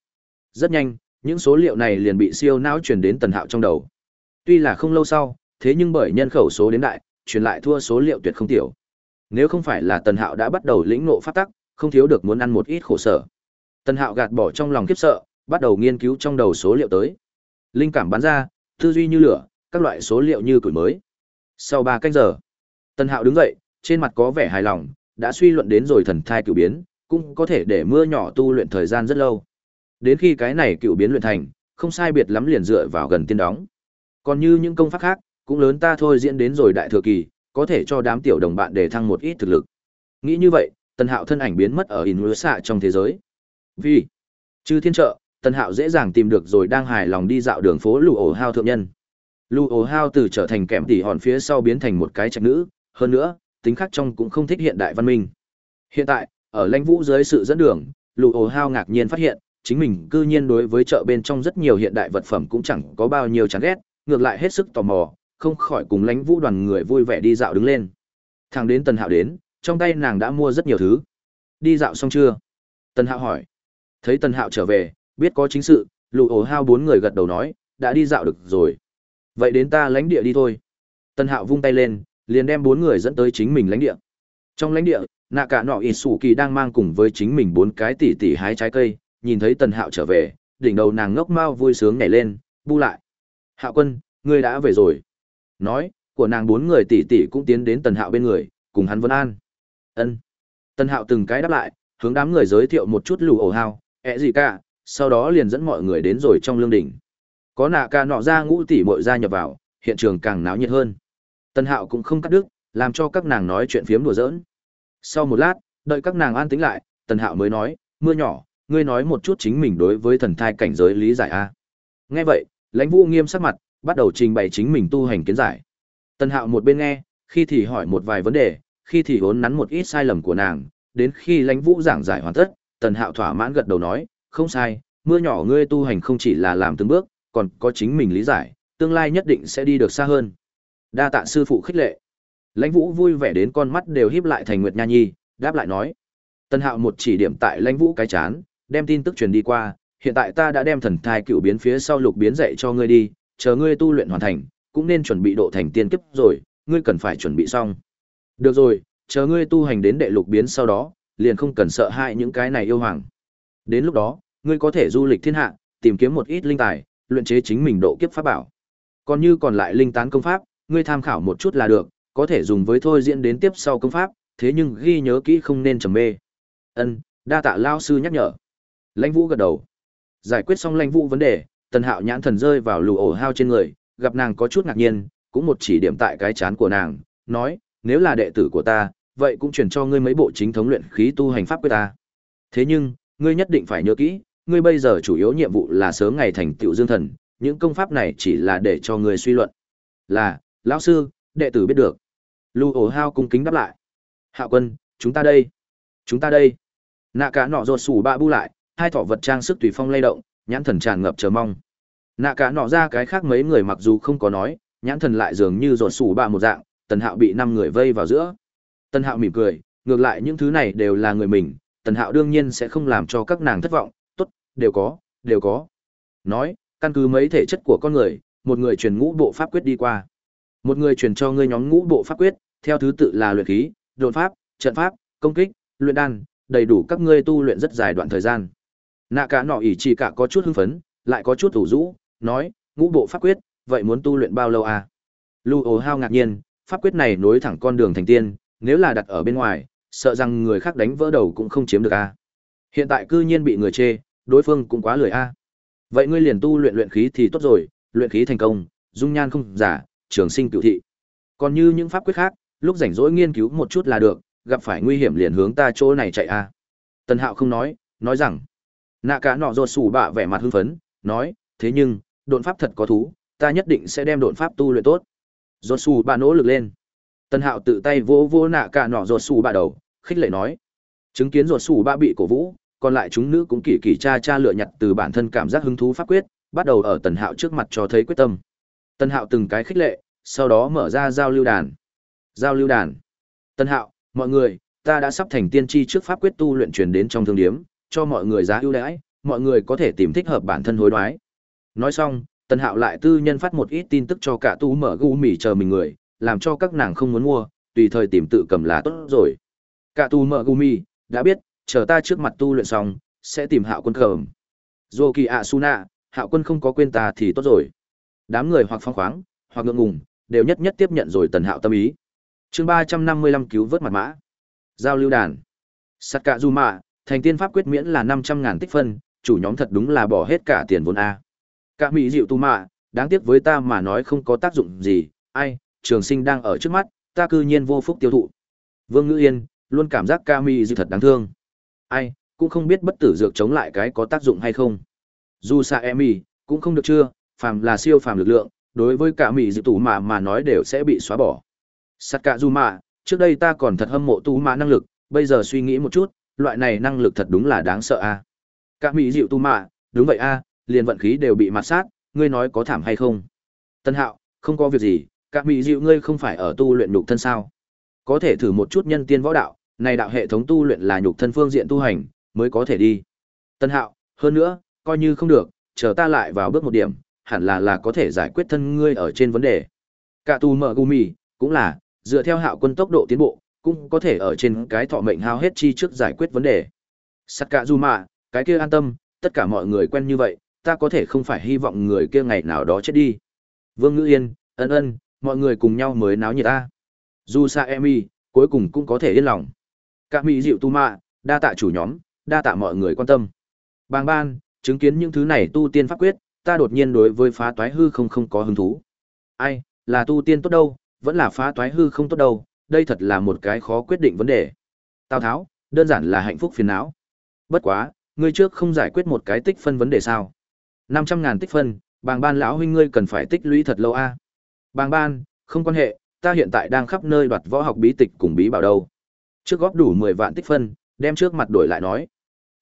Rất nhanh, những số liệu này liền bị siêu não truyền đến Tần Hạo trong đầu. Tuy là không lâu sau, thế nhưng bởi nhân khẩu số đến đại, truyền lại thua số liệu tuyệt không tiểu. Nếu không phải là Tần Hạo đã bắt đầu lĩnh ngộ pháp tắc, không thiếu được muốn ăn một ít khổ sở. Tần Hạo gạt bỏ trong lòng kiếp sợ, bắt đầu nghiên cứu trong đầu số liệu tới. Linh cảm bắn ra, tư duy như lửa, các loại số liệu như tuổi mới. Sau 3 canh giờ, Tần Hạo đứng dậy, trên mặt có vẻ hài lòng, đã suy luận đến rồi thần thai cựu biến, cũng có thể để mưa nhỏ tu luyện thời gian rất lâu. Đến khi cái này cựu biến luyện thành, không sai biệt lắm liền dựa vào gần tiên đóng. Còn như những công pháp khác, cũng lớn ta thôi diễn đến rồi đại thừa kỳ, có thể cho đám tiểu đồng bạn để thăng một ít thực lực. Nghĩ như vậy, Tần Hạo thân ảnh biến mất ở Inuyasha trong thế giới. Vì, chư thiên trợ, Tần Hạo dễ dàng tìm được rồi đang hài lòng đi dạo đường phố Lù Ổ Hao thượng nhân. Lù Ổ Hao từ trở thành kẻm tỉ hòn phía sau biến thành một cái trạch nữ, hơn nữa, tính khác trong cũng không thích hiện đại văn minh. Hiện tại, ở lãnh vũ dưới sự dẫn đường, Lù ồ Hao ngạc nhiên phát hiện, chính mình cư nhiên đối với chợ bên trong rất nhiều hiện đại vật phẩm cũng chẳng có bao nhiêu chán ghét, ngược lại hết sức tò mò, không khỏi cùng lãnh vũ đoàn người vui vẻ đi dạo đứng lên. Thằng đến Tần Hạo đến, trong tay nàng đã mua rất nhiều thứ. Đi dạo xong chưa? Tần Hạo hỏi. Thấy Tần Hạo trở về, biết có chính sự, lù ồ hao bốn người gật đầu nói, đã đi dạo được rồi. Vậy đến ta lãnh địa đi thôi. Tần Hạo vung tay lên, liền đem bốn người dẫn tới chính mình lãnh địa. Trong lãnh địa, nạ cả nọ ít xù kỳ đang mang cùng với chính mình bốn cái tỉ tỉ hái trái cây, nhìn thấy Tần Hạo trở về, đỉnh đầu nàng ngốc mau vui sướng nhảy lên, bu lại. Hạo quân, ngươi đã về rồi. Nói, của nàng bốn người tỷ tỷ cũng tiến đến Tần Hạo bên người, cùng hắn vân an. Ân. Tần Hạo từng cái đáp lại, hướng đám người giới thiệu một chút lù ổ hao, ẹ gì cả, sau đó liền dẫn mọi người đến rồi trong lương đỉnh. Có nạ ca nọ ra ngũ tỷ muội ra nhập vào, hiện trường càng náo nhiệt hơn. Tần Hạo cũng không cắt đứt, làm cho các nàng nói chuyện phiếm đùa giỡn. Sau một lát, đợi các nàng an tĩnh lại, Tần Hạo mới nói, "Mưa nhỏ, ngươi nói một chút chính mình đối với thần thai cảnh giới lý giải a." Nghe vậy, Lãnh Vũ nghiêm sắc mặt, bắt đầu trình bày chính mình tu hành kiến giải. Tần Hạo một bên nghe, khi thì hỏi một vài vấn đề, khi thì uốn nắn một ít sai lầm của nàng, đến khi Lãnh Vũ giảng giải hoàn tất, Tần Hạo thỏa mãn gật đầu nói, không sai, mưa nhỏ ngươi tu hành không chỉ là làm từng bước, còn có chính mình lý giải, tương lai nhất định sẽ đi được xa hơn. Đa tạ sư phụ khích lệ. Lãnh Vũ vui vẻ đến con mắt đều híp lại thành Nguyệt Nha Nhi, đáp lại nói. Tần Hạo một chỉ điểm tại Lãnh Vũ cái chán, đem tin tức truyền đi qua, hiện tại ta đã đem thần thai cựu biến phía sau lục biến dạy cho ngươi đi, chờ ngươi tu luyện hoàn thành, cũng nên chuẩn bị độ thành tiên kiếp rồi, ngươi cần phải chuẩn bị xong. Được rồi, chờ ngươi tu hành đến đệ lục biến sau đó, liền không cần sợ hãi những cái này yêu hoàng. Đến lúc đó, ngươi có thể du lịch thiên hạ, tìm kiếm một ít linh tài, luyện chế chính mình độ kiếp pháp bảo. Còn như còn lại linh tán công pháp, ngươi tham khảo một chút là được, có thể dùng với thôi diễn đến tiếp sau công pháp, thế nhưng ghi nhớ kỹ không nên trầm mê. Ân, đa tạ lao sư nhắc nhở. Lãnh Vũ gật đầu. Giải quyết xong Lãnh Vũ vấn đề, Tần Hạo nhãn thần rơi vào lù ổ hao trên người, gặp nàng có chút ngạc nhiên, cũng một chỉ điểm tại cái chán của nàng, nói, nếu là đệ tử của ta, vậy cũng chuyển cho ngươi mấy bộ chính thống luyện khí tu hành pháp quyết ta. Thế nhưng, ngươi nhất định phải nhớ kỹ, ngươi bây giờ chủ yếu nhiệm vụ là sớm ngày thành tựu dương thần, những công pháp này chỉ là để cho ngươi suy luận. Là, lão sư, đệ tử biết được. lu ổ hao cung kính đáp lại. Hạo quân, chúng ta đây. Chúng ta đây. Nạ cả nọ rột sủ bạ bu lại, hai thỏ vật trang sức tùy phong lay động, nhãn thần tràn ngập chờ mong. Nạ cả nọ ra cái khác mấy người mặc dù không có nói, nhãn thần lại dường như rột sủ bạ một dạng, tần hạo bị năm người vây vào giữa. Tần hạo mỉm cười, ngược lại những thứ này đều là người mình, tần hạo đương nhiên sẽ không làm cho các nàng thất vọng, tốt, đều có, đều có. Nói, căn cứ mấy thể chất của con người, một người truyền ngũ bộ pháp quyết đi qua. Một người truyền cho ngươi nhóm ngũ bộ pháp quyết, theo thứ tự là luyện khí, đột pháp, trận pháp, công kích, luyện đan, đầy đủ các ngươi tu luyện rất dài đoạn thời gian. Nạ cả nọ ỉ chỉ cả có chút hưng phấn, lại có chút thủ rũ, nói, ngũ bộ pháp quyết, vậy muốn tu luyện bao lâu à? Lu ồ hao ngạc nhiên, pháp quyết này nối thẳng con đường thành tiên, nếu là đặt ở bên ngoài, sợ rằng người khác đánh vỡ đầu cũng không chiếm được a. Hiện tại cư nhiên bị người chê, đối phương cũng quá lười a. Vậy ngươi liền tu luyện luyện khí thì tốt rồi, luyện khí thành công, dung nhan không giả, trường sinh cựu thị. Còn như những pháp quyết khác, lúc rảnh rỗi nghiên cứu một chút là được, gặp phải nguy hiểm liền hướng ta chỗ này chạy a. Tần Hạo không nói, nói rằng, nạ cả nọ rột sủ bạ vẻ mặt hưng phấn, nói, thế nhưng, độn pháp thật có thú, ta nhất định sẽ đem độn pháp tu luyện tốt. Rột sủ bạ nỗ lực lên. Tần Hạo tự tay vỗ vỗ nạ cả nọ rột sủ bạ đầu, khích lệ nói. Chứng kiến rột sủ bạ bị cổ vũ, còn lại chúng nữ cũng kỳ kỳ cha cha lựa nhặt từ bản thân cảm giác hứng thú pháp quyết, bắt đầu ở Tần Hạo trước mặt cho thấy quyết tâm. Tân Hạo từng cái khích lệ, sau đó mở ra giao lưu đàn. Giao lưu đàn. Tân Hạo, mọi người, ta đã sắp thành tiên tri trước pháp quyết tu luyện truyền đến trong thương điếm, cho mọi người giá ưu đãi, mọi người có thể tìm thích hợp bản thân hối đoái. Nói xong, Tân Hạo lại tư nhân phát một ít tin tức cho cả tu mở gu mỉ chờ mình người, làm cho các nàng không muốn mua, tùy thời tìm tự cầm là tốt rồi. Cả tu mở gu mỉ, đã biết, chờ ta trước mặt tu luyện xong, sẽ tìm Hạo quân cầm. Dù kỳ ạ Suna, Hạo quân không có quên ta thì tốt rồi. Đám người hoặc phong khoáng, hoặc ngượng ngùng, đều nhất nhất tiếp nhận rồi Tần Hạo tâm ý. chương ba trăm năm mươi lăm cứu vớt mặt mã. Giao lưu đàn. Sắt cạ du mạ, Thành tiên pháp quyết miễn là năm trăm ngàn tích phân, chủ nhóm thật đúng là bỏ hết cả tiền vốn a. Cả mỹ dịu tu mạ, đáng tiếc với ta mà nói không có tác dụng gì, ai, trường sinh đang ở trước mắt, ta cư nhiên vô phúc tiêu thụ. Vương Ngữ Yên, luôn cảm giác ca mỹ dịu thật đáng thương. Ai, cũng không biết bất tử dược chống lại cái có tác dụng hay không. Dù xa em cũng không được chưa, phàm là siêu phàm lực lượng, đối với cả mỹ dịu tù mạ mà nói đều sẽ bị xóa bỏ. Sắt cả dù mạ, trước đây ta còn thật hâm mộ tu mạ năng lực, bây giờ suy nghĩ một chút, loại này năng lực thật đúng là đáng sợ a. Cả mỹ dịu tu mạ, đúng vậy a, liền vận khí đều bị mặt sát, ngươi nói có thảm hay không? Tân Hạo, không có việc gì, cả mỹ dịu ngươi không phải ở tu luyện nhục thân sao? Có thể thử một chút nhân tiên võ đạo, này đạo hệ thống tu luyện là nhục thân phương diện tu hành, mới có thể đi. Tân Hạo, hơn nữa, coi như không được, chờ ta lại vào bước một điểm, hẳn là là có thể giải quyết thân ngươi ở trên vấn đề. Cả tu mở gumi, cũng là, dựa theo hạo quân tốc độ tiến bộ, cũng có thể ở trên cái thọ mệnh hao hết chi trước giải quyết vấn đề. Sakazuma, cái kia an tâm, tất cả mọi người quen như vậy, ta có thể không phải hy vọng người kia ngày nào đó chết đi. Vương Ngữ Yên, ân ân, mọi người cùng nhau mới náo nhiệt ta. Dù Sa Emi, cuối cùng cũng có thể yên lòng. Cả mỹ dịu tu mạ, đa tạ chủ nhóm, đa tạ mọi người quan tâm. Bàng ban, chứng kiến những thứ này tu tiên pháp quyết, ta đột nhiên đối với phá toái hư không không có hứng thú. Ai, là tu tiên tốt đâu, vẫn là phá toái hư không tốt đâu, đây thật là một cái khó quyết định vấn đề. Tào Tháo, đơn giản là hạnh phúc phiền não. Bất quá, ngươi trước không giải quyết một cái tích phân vấn đề sao? Năm trăm ngàn tích phân, bàng ban lão huynh ngươi cần phải tích lũy thật lâu a. Bàng ban, không quan hệ, ta hiện tại đang khắp nơi đoạt võ học bí tịch cùng bí bảo đâu. Trước góp đủ mười vạn tích phân, đem trước mặt đổi lại nói.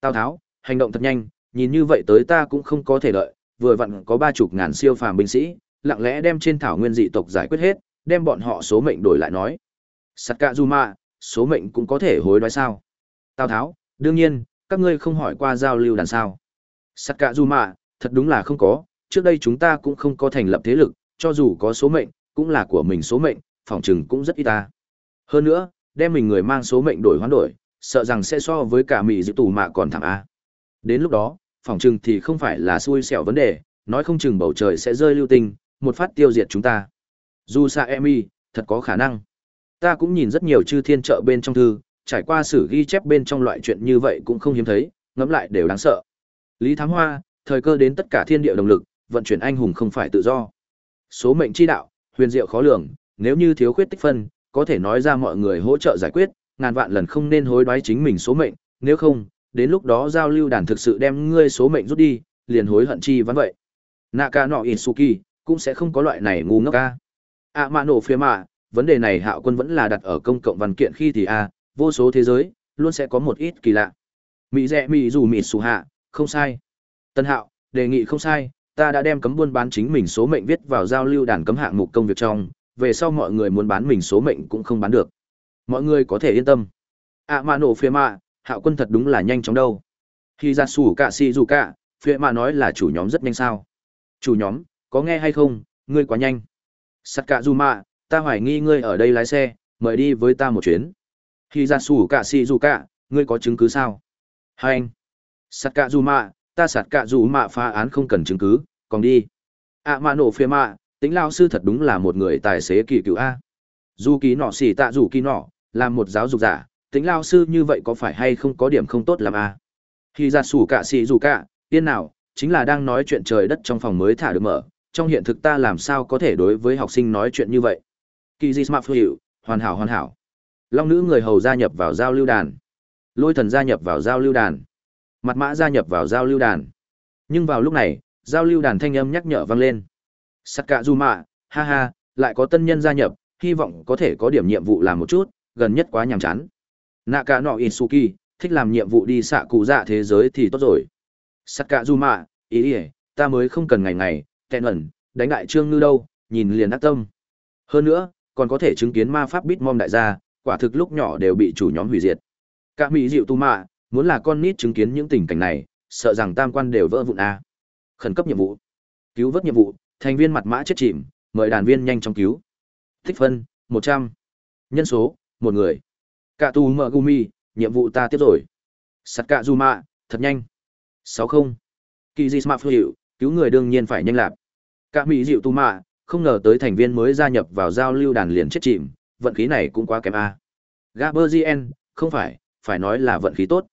Tào Tháo, hành động thật nhanh, nhìn như vậy tới ta cũng không có thể đợi, vừa vặn có ba chục ngàn siêu phàm binh sĩ, lặng lẽ đem trên thảo nguyên dị tộc giải quyết hết, đem bọn họ số mệnh đổi lại nói. Sakazuma, số mệnh cũng có thể hối đoái sao? Tào Tháo, đương nhiên, các ngươi không hỏi qua giao lưu đàn sao. Sakazuma, thật đúng là không có, trước đây chúng ta cũng không có thành lập thế lực, cho dù có số mệnh, cũng là của mình số mệnh, phòng trừng cũng rất ít ta. Hơn nữa, đem mình người mang số mệnh đổi hoán đổi, sợ rằng sẽ so với cả mỹ dự tù mạ còn thẳng A. Đến lúc đó, phòng trừng thì không phải là xui xẻo vấn đề, nói không chừng bầu trời sẽ rơi lưu tinh, một phát tiêu diệt chúng ta. Dù xa emi, thật có khả năng. Ta cũng nhìn rất nhiều chư thiên trợ bên trong thư, trải qua sử ghi chép bên trong loại chuyện như vậy cũng không hiếm thấy, ngẫm lại đều đáng sợ. Lý Thám Hoa, thời cơ đến tất cả thiên địa động lực, vận chuyển anh hùng không phải tự do. Số mệnh chi đạo, huyền diệu khó lường, nếu như thiếu khuyết tích phân, có thể nói ra mọi người hỗ trợ giải quyết, ngàn vạn lần không nên hối đoái chính mình số mệnh, nếu không, đến lúc đó giao lưu đàn thực sự đem ngươi số mệnh rút đi, liền hối hận chi vắn vậy. nà ca nọ Isuki, cũng sẽ không có loại này ngu ngốc ca. a à, mà nổ phía mạ vấn đề này hạo quân vẫn là đặt ở công cộng văn kiện khi thì a vô số thế giới luôn sẽ có một ít kỳ lạ mỹ rẽ mỹ dù mỹ xù hạ không sai tân hạo đề nghị không sai ta đã đem cấm buôn bán chính mình số mệnh viết vào giao lưu đàn cấm hạng mục công việc trong về sau mọi người muốn bán mình số mệnh cũng không bán được mọi người có thể yên tâm ạ mà nổ phía mạ hạo quân thật đúng là nhanh chóng đâu khi ra xù cạ xì dù cạ phía mạ nói là chủ nhóm rất nhanh sao chủ nhóm có nghe hay không ngươi quá nhanh sắt cạ dù mạ ta hoài nghi ngươi ở đây lái xe, mời đi với ta một chuyến. Khi ra sủ cả si dù cả, ngươi có chứng cứ sao? Hai anh. Sạt cả dù mạ, ta sạt cả dù mạ phá án không cần chứng cứ, còn đi. À mạ nổ phía mạ, tính lao sư thật đúng là một người tài xế kỳ cựu A. Dù ký nọ xỉ tạ dù ký nọ, làm một giáo dục giả, tính lao sư như vậy có phải hay không có điểm không tốt làm A. Khi ra sủ cả xì dù cả, tiên nào, chính là đang nói chuyện trời đất trong phòng mới thả được mở, trong hiện thực ta làm sao có thể đối với học sinh nói chuyện như vậy? Kỳ di smart hiệu hoàn hảo hoàn hảo. Long nữ người hầu gia nhập vào giao lưu đàn. Lôi thần gia nhập vào giao lưu đàn. Mặt mã gia nhập vào giao lưu đàn. Nhưng vào lúc này giao lưu đàn thanh âm nhắc nhở vang lên. Sắt cạ du mạ ha ha lại có tân nhân gia nhập hy vọng có thể có điểm nhiệm vụ làm một chút gần nhất quá nhàm chán nạ cả nọ isuki thích làm nhiệm vụ đi xạ cụ dạ thế giới thì tốt rồi sắt cả du mạ ý ta mới không cần ngày ngày tẹn ẩn đánh đại trương ngư đâu nhìn liền ác tâm hơn nữa còn có thể chứng kiến ma pháp bít mom đại gia, quả thực lúc nhỏ đều bị chủ nhóm hủy diệt. Cả mỹ dịu tu mạ, muốn là con nít chứng kiến những tình cảnh này, sợ rằng tam quan đều vỡ vụn a. Khẩn cấp nhiệm vụ. Cứu vớt nhiệm vụ, thành viên mặt mã chết chìm, mời đàn viên nhanh chóng cứu. Tích phân, một trăm Nhân số, một người. Cả tù mở gumi, nhiệm vụ ta tiếp rồi. Sắt cả mạ thật nhanh. sáu không Kỳ gì smart hiệu, cứu người đương nhiên phải nhanh lạp. Cả mỹ dịu tu mạ, không ngờ tới thành viên mới gia nhập vào giao lưu đàn liền chết chìm, vận khí này cũng quá kém a. Gaberzien, không phải, phải nói là vận khí tốt.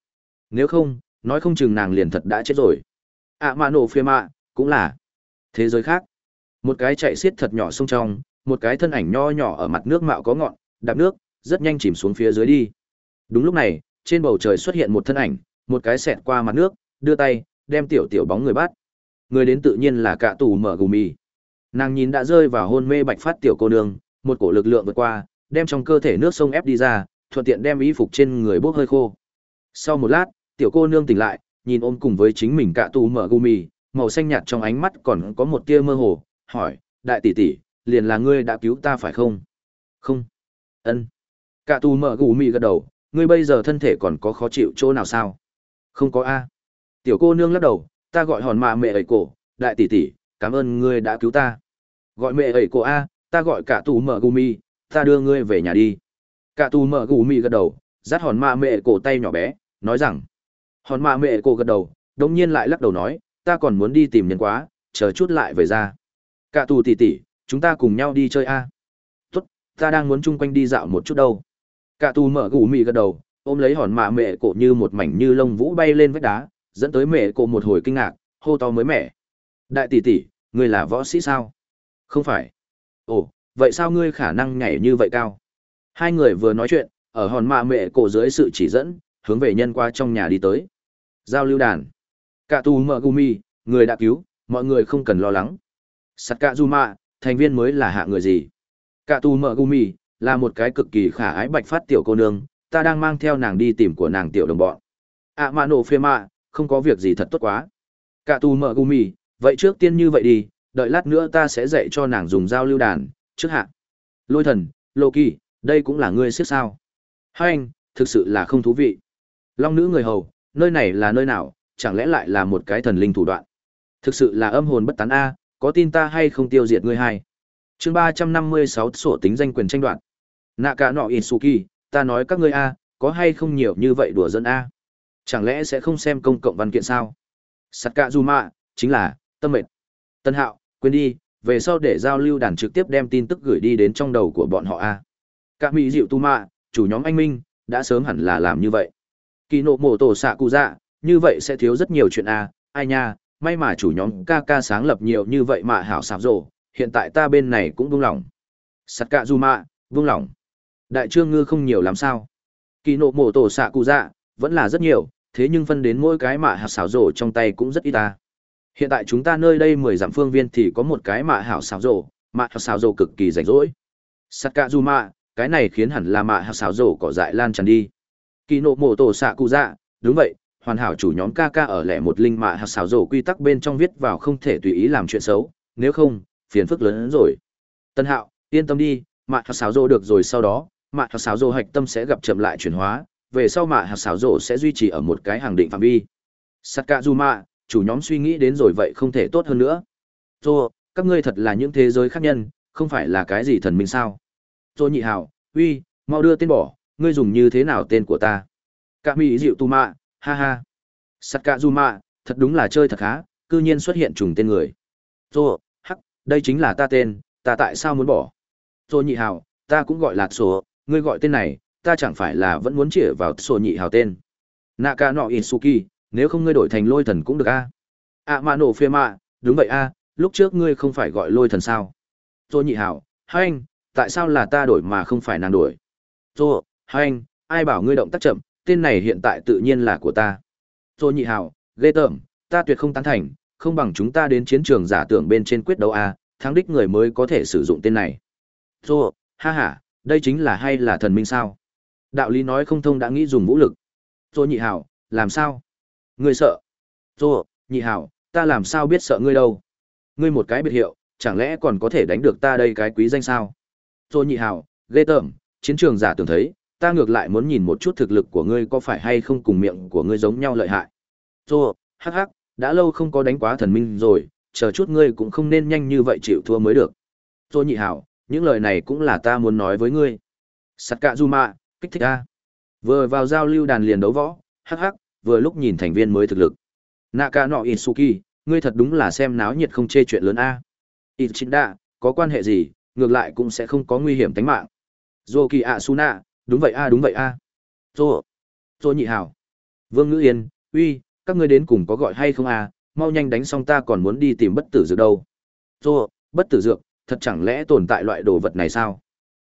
Nếu không, nói không chừng nàng liền thật đã chết rồi. ạ mạ nổ phê mạ, cũng là thế giới khác. Một cái chạy xiết thật nhỏ sông trong, một cái thân ảnh nho nhỏ ở mặt nước mạo có ngọn, đạp nước, rất nhanh chìm xuống phía dưới đi. Đúng lúc này, trên bầu trời xuất hiện một thân ảnh, một cái xẹt qua mặt nước, đưa tay, đem tiểu tiểu bóng người bắt. Người đến tự nhiên là cả tù mở gù mì. Nàng nhìn đã rơi vào hôn mê bạch phát tiểu cô nương, một cổ lực lượng vượt qua, đem trong cơ thể nước sông ép đi ra, thuận tiện đem y phục trên người bốc hơi khô. Sau một lát, tiểu cô nương tỉnh lại, nhìn ôm cùng với chính mình cả tù mở gù mì, màu xanh nhạt trong ánh mắt còn có một tia mơ hồ, hỏi, đại tỷ tỷ, liền là ngươi đã cứu ta phải không? Không. Ân. Cả tù mở gù mì gật đầu, ngươi bây giờ thân thể còn có khó chịu chỗ nào sao? Không có a. Tiểu cô nương lắc đầu, ta gọi hòn mạ mẹ ấy cổ, đại tỷ tỷ, cảm ơn ngươi đã cứu ta. Gọi mẹ ấy cổ a, ta gọi cả tù mở gù mì, ta đưa ngươi về nhà đi. Cả tù mở gù mì gật đầu, dắt hòn mạ mẹ cổ tay nhỏ bé, nói rằng. Hòn mạ mẹ cổ gật đầu, đồng nhiên lại lắc đầu nói, ta còn muốn đi tìm nhân quá, chờ chút lại về ra. Cả tù tỷ tỷ, chúng ta cùng nhau đi chơi a. Tốt, ta đang muốn chung quanh đi dạo một chút đâu. Cả tù mở gù mì gật đầu, ôm lấy hòn mạ mẹ cổ như một mảnh như lông vũ bay lên vách đá, dẫn tới mẹ cổ một hồi kinh ngạc, hô to mới mẹ. Đại tỷ tỷ, ngươi là võ sĩ sao? Không phải. Ồ, vậy sao ngươi khả năng nhảy như vậy cao? Hai người vừa nói chuyện, ở hòn mạ mẹ cổ dưới sự chỉ dẫn, hướng về nhân qua trong nhà đi tới. Giao lưu đàn. Cả tù mở gumi, người đã cứu, mọi người không cần lo lắng. Sakazuma, thành viên mới là hạ người gì? Cả tù mở gumi, là một cái cực kỳ khả ái bạch phát tiểu cô nương, ta đang mang theo nàng đi tìm của nàng tiểu đồng bọn. À mà nổ phê mạ, không có việc gì thật tốt quá. Cả tù mở gumi, vậy trước tiên như vậy đi, đợi lát nữa ta sẽ dạy cho nàng dùng dao lưu đàn, trước hạ. Lôi thần, Loki, đây cũng là ngươi siết sao. Hai anh, thực sự là không thú vị. Long nữ người hầu, nơi này là nơi nào, chẳng lẽ lại là một cái thần linh thủ đoạn. Thực sự là âm hồn bất tán A, có tin ta hay không tiêu diệt ngươi hai. chương ba trăm năm mươi sáu sổ tính danh quyền tranh đoạt. Nạ cả nọ Isuki, ta nói các ngươi A, có hay không nhiều như vậy đùa dân A. Chẳng lẽ sẽ không xem công cộng văn kiện sao? Sakazuma, chính là, tâm mệt. Tân hạo, quên đi, về sau để giao lưu đàn trực tiếp đem tin tức gửi đi đến trong đầu của bọn họ A. Các mỹ dịu tu mạ, chủ nhóm anh Minh, đã sớm hẳn là làm như vậy. Kỳ nộ mổ tổ xạ cụ dạ, như vậy sẽ thiếu rất nhiều chuyện A, ai nha, may mà chủ nhóm ca ca sáng lập nhiều như vậy mà hảo sạp rộ, hiện tại ta bên này cũng buông lỏng. mạ buông lỏng. Đại trương ngư không nhiều làm sao? Kỳ nộ mổ tổ xạ cụ dạ, vẫn là rất nhiều, thế nhưng phân đến mỗi cái mạ hảo xảo rổ trong tay cũng rất ít ta. Hiện tại chúng ta nơi đây mười dặm phương viên thì có một cái mạ hảo xảo rổ, mạ hảo xảo rổ cực kỳ rảnh rỗi. Sạt cạ du mạ, cái này khiến hẳn là mạ hảo xảo rổ cỏ dại lan tràn đi. Kỳ nộ mổ tổ xạ cụ dạ, đúng vậy, hoàn hảo chủ nhóm ca ca ở lẻ một linh mạ hạt xảo rổ quy tắc bên trong viết vào không thể tùy ý làm chuyện xấu nếu không phiền phức lớn hơn rồi tân hạo yên tâm đi mạ hạt xảo rổ được rồi sau đó mạ hạt xáo rổ hạch tâm sẽ gặp chậm lại chuyển hóa về sau mạ hạt xáo rổ sẽ duy trì ở một cái hàng định phạm vi. Sakazuma chủ nhóm suy nghĩ đến rồi vậy không thể tốt hơn nữa. Rô, các ngươi thật là những thế giới khác nhân không phải là cái gì thần minh sao? Rô nhị hảo uy mau đưa tên bỏ ngươi dùng như thế nào tên của ta? Cạ mỹ dịu tu mạ ha ha. Sakazuma thật đúng là chơi thật khá cư nhiên xuất hiện trùng tên người. Dô hắc đây chính là ta tên ta tại sao muốn bỏ? Dô nhị hào ta cũng gọi là sổ ngươi gọi tên này ta chẳng phải là vẫn muốn chĩa vào sổ nhị hào tên naka no isuki nếu không ngươi đổi thành lôi thần cũng được a a ma nổ phê mạ đúng vậy a lúc trước ngươi không phải gọi lôi thần sao tôi nhị Hảo, hai anh tại sao là ta đổi mà không phải nàng đổi tôi hai anh ai bảo ngươi động tác chậm tên này hiện tại tự nhiên là của ta. tôi nhị Hảo, ghê tởm, ta tuyệt không tán thành, không bằng chúng ta đến chiến trường giả tưởng bên trên quyết đấu A, thắng đích người mới có thể sử dụng tên này. tôi ha ha, đây chính là hay là thần minh sao? Đạo lý nói không thông đã nghĩ dùng vũ lực. tôi nhị hảo, làm sao? Ngươi sợ? tôi nhị hảo, ta làm sao biết sợ ngươi đâu? Ngươi một cái biệt hiệu, chẳng lẽ còn có thể đánh được ta đây cái quý danh sao? tôi nhị hảo, ghê tởm, chiến trường giả tưởng thấy, ta ngược lại muốn nhìn một chút thực lực của ngươi có phải hay không cùng miệng của ngươi giống nhau lợi hại. tôi, hắc hắc, đã lâu không có đánh quá thần minh rồi, chờ chút ngươi cũng không nên nhanh như vậy chịu thua mới được. tôi nhị hảo, những lời này cũng là ta muốn nói với ngươi. Sakazuma, kích thích a. Vừa vào giao lưu đàn liền đấu võ, hắc hắc, vừa lúc nhìn thành viên mới thực lực. Naka no Isuki, ngươi thật đúng là xem náo nhiệt không chê chuyện lớn a. Ichinda, có quan hệ gì, ngược lại cũng sẽ không có nguy hiểm tính mạng. Zoki Asuna, đúng vậy a đúng vậy a à. dô nhị hảo Vương Ngữ Yên, uy, các ngươi đến cùng có gọi hay không à, mau nhanh đánh xong ta còn muốn đi tìm bất tử dược đâu. Rồi, bất tử dược, thật chẳng lẽ tồn tại loại đồ vật này sao?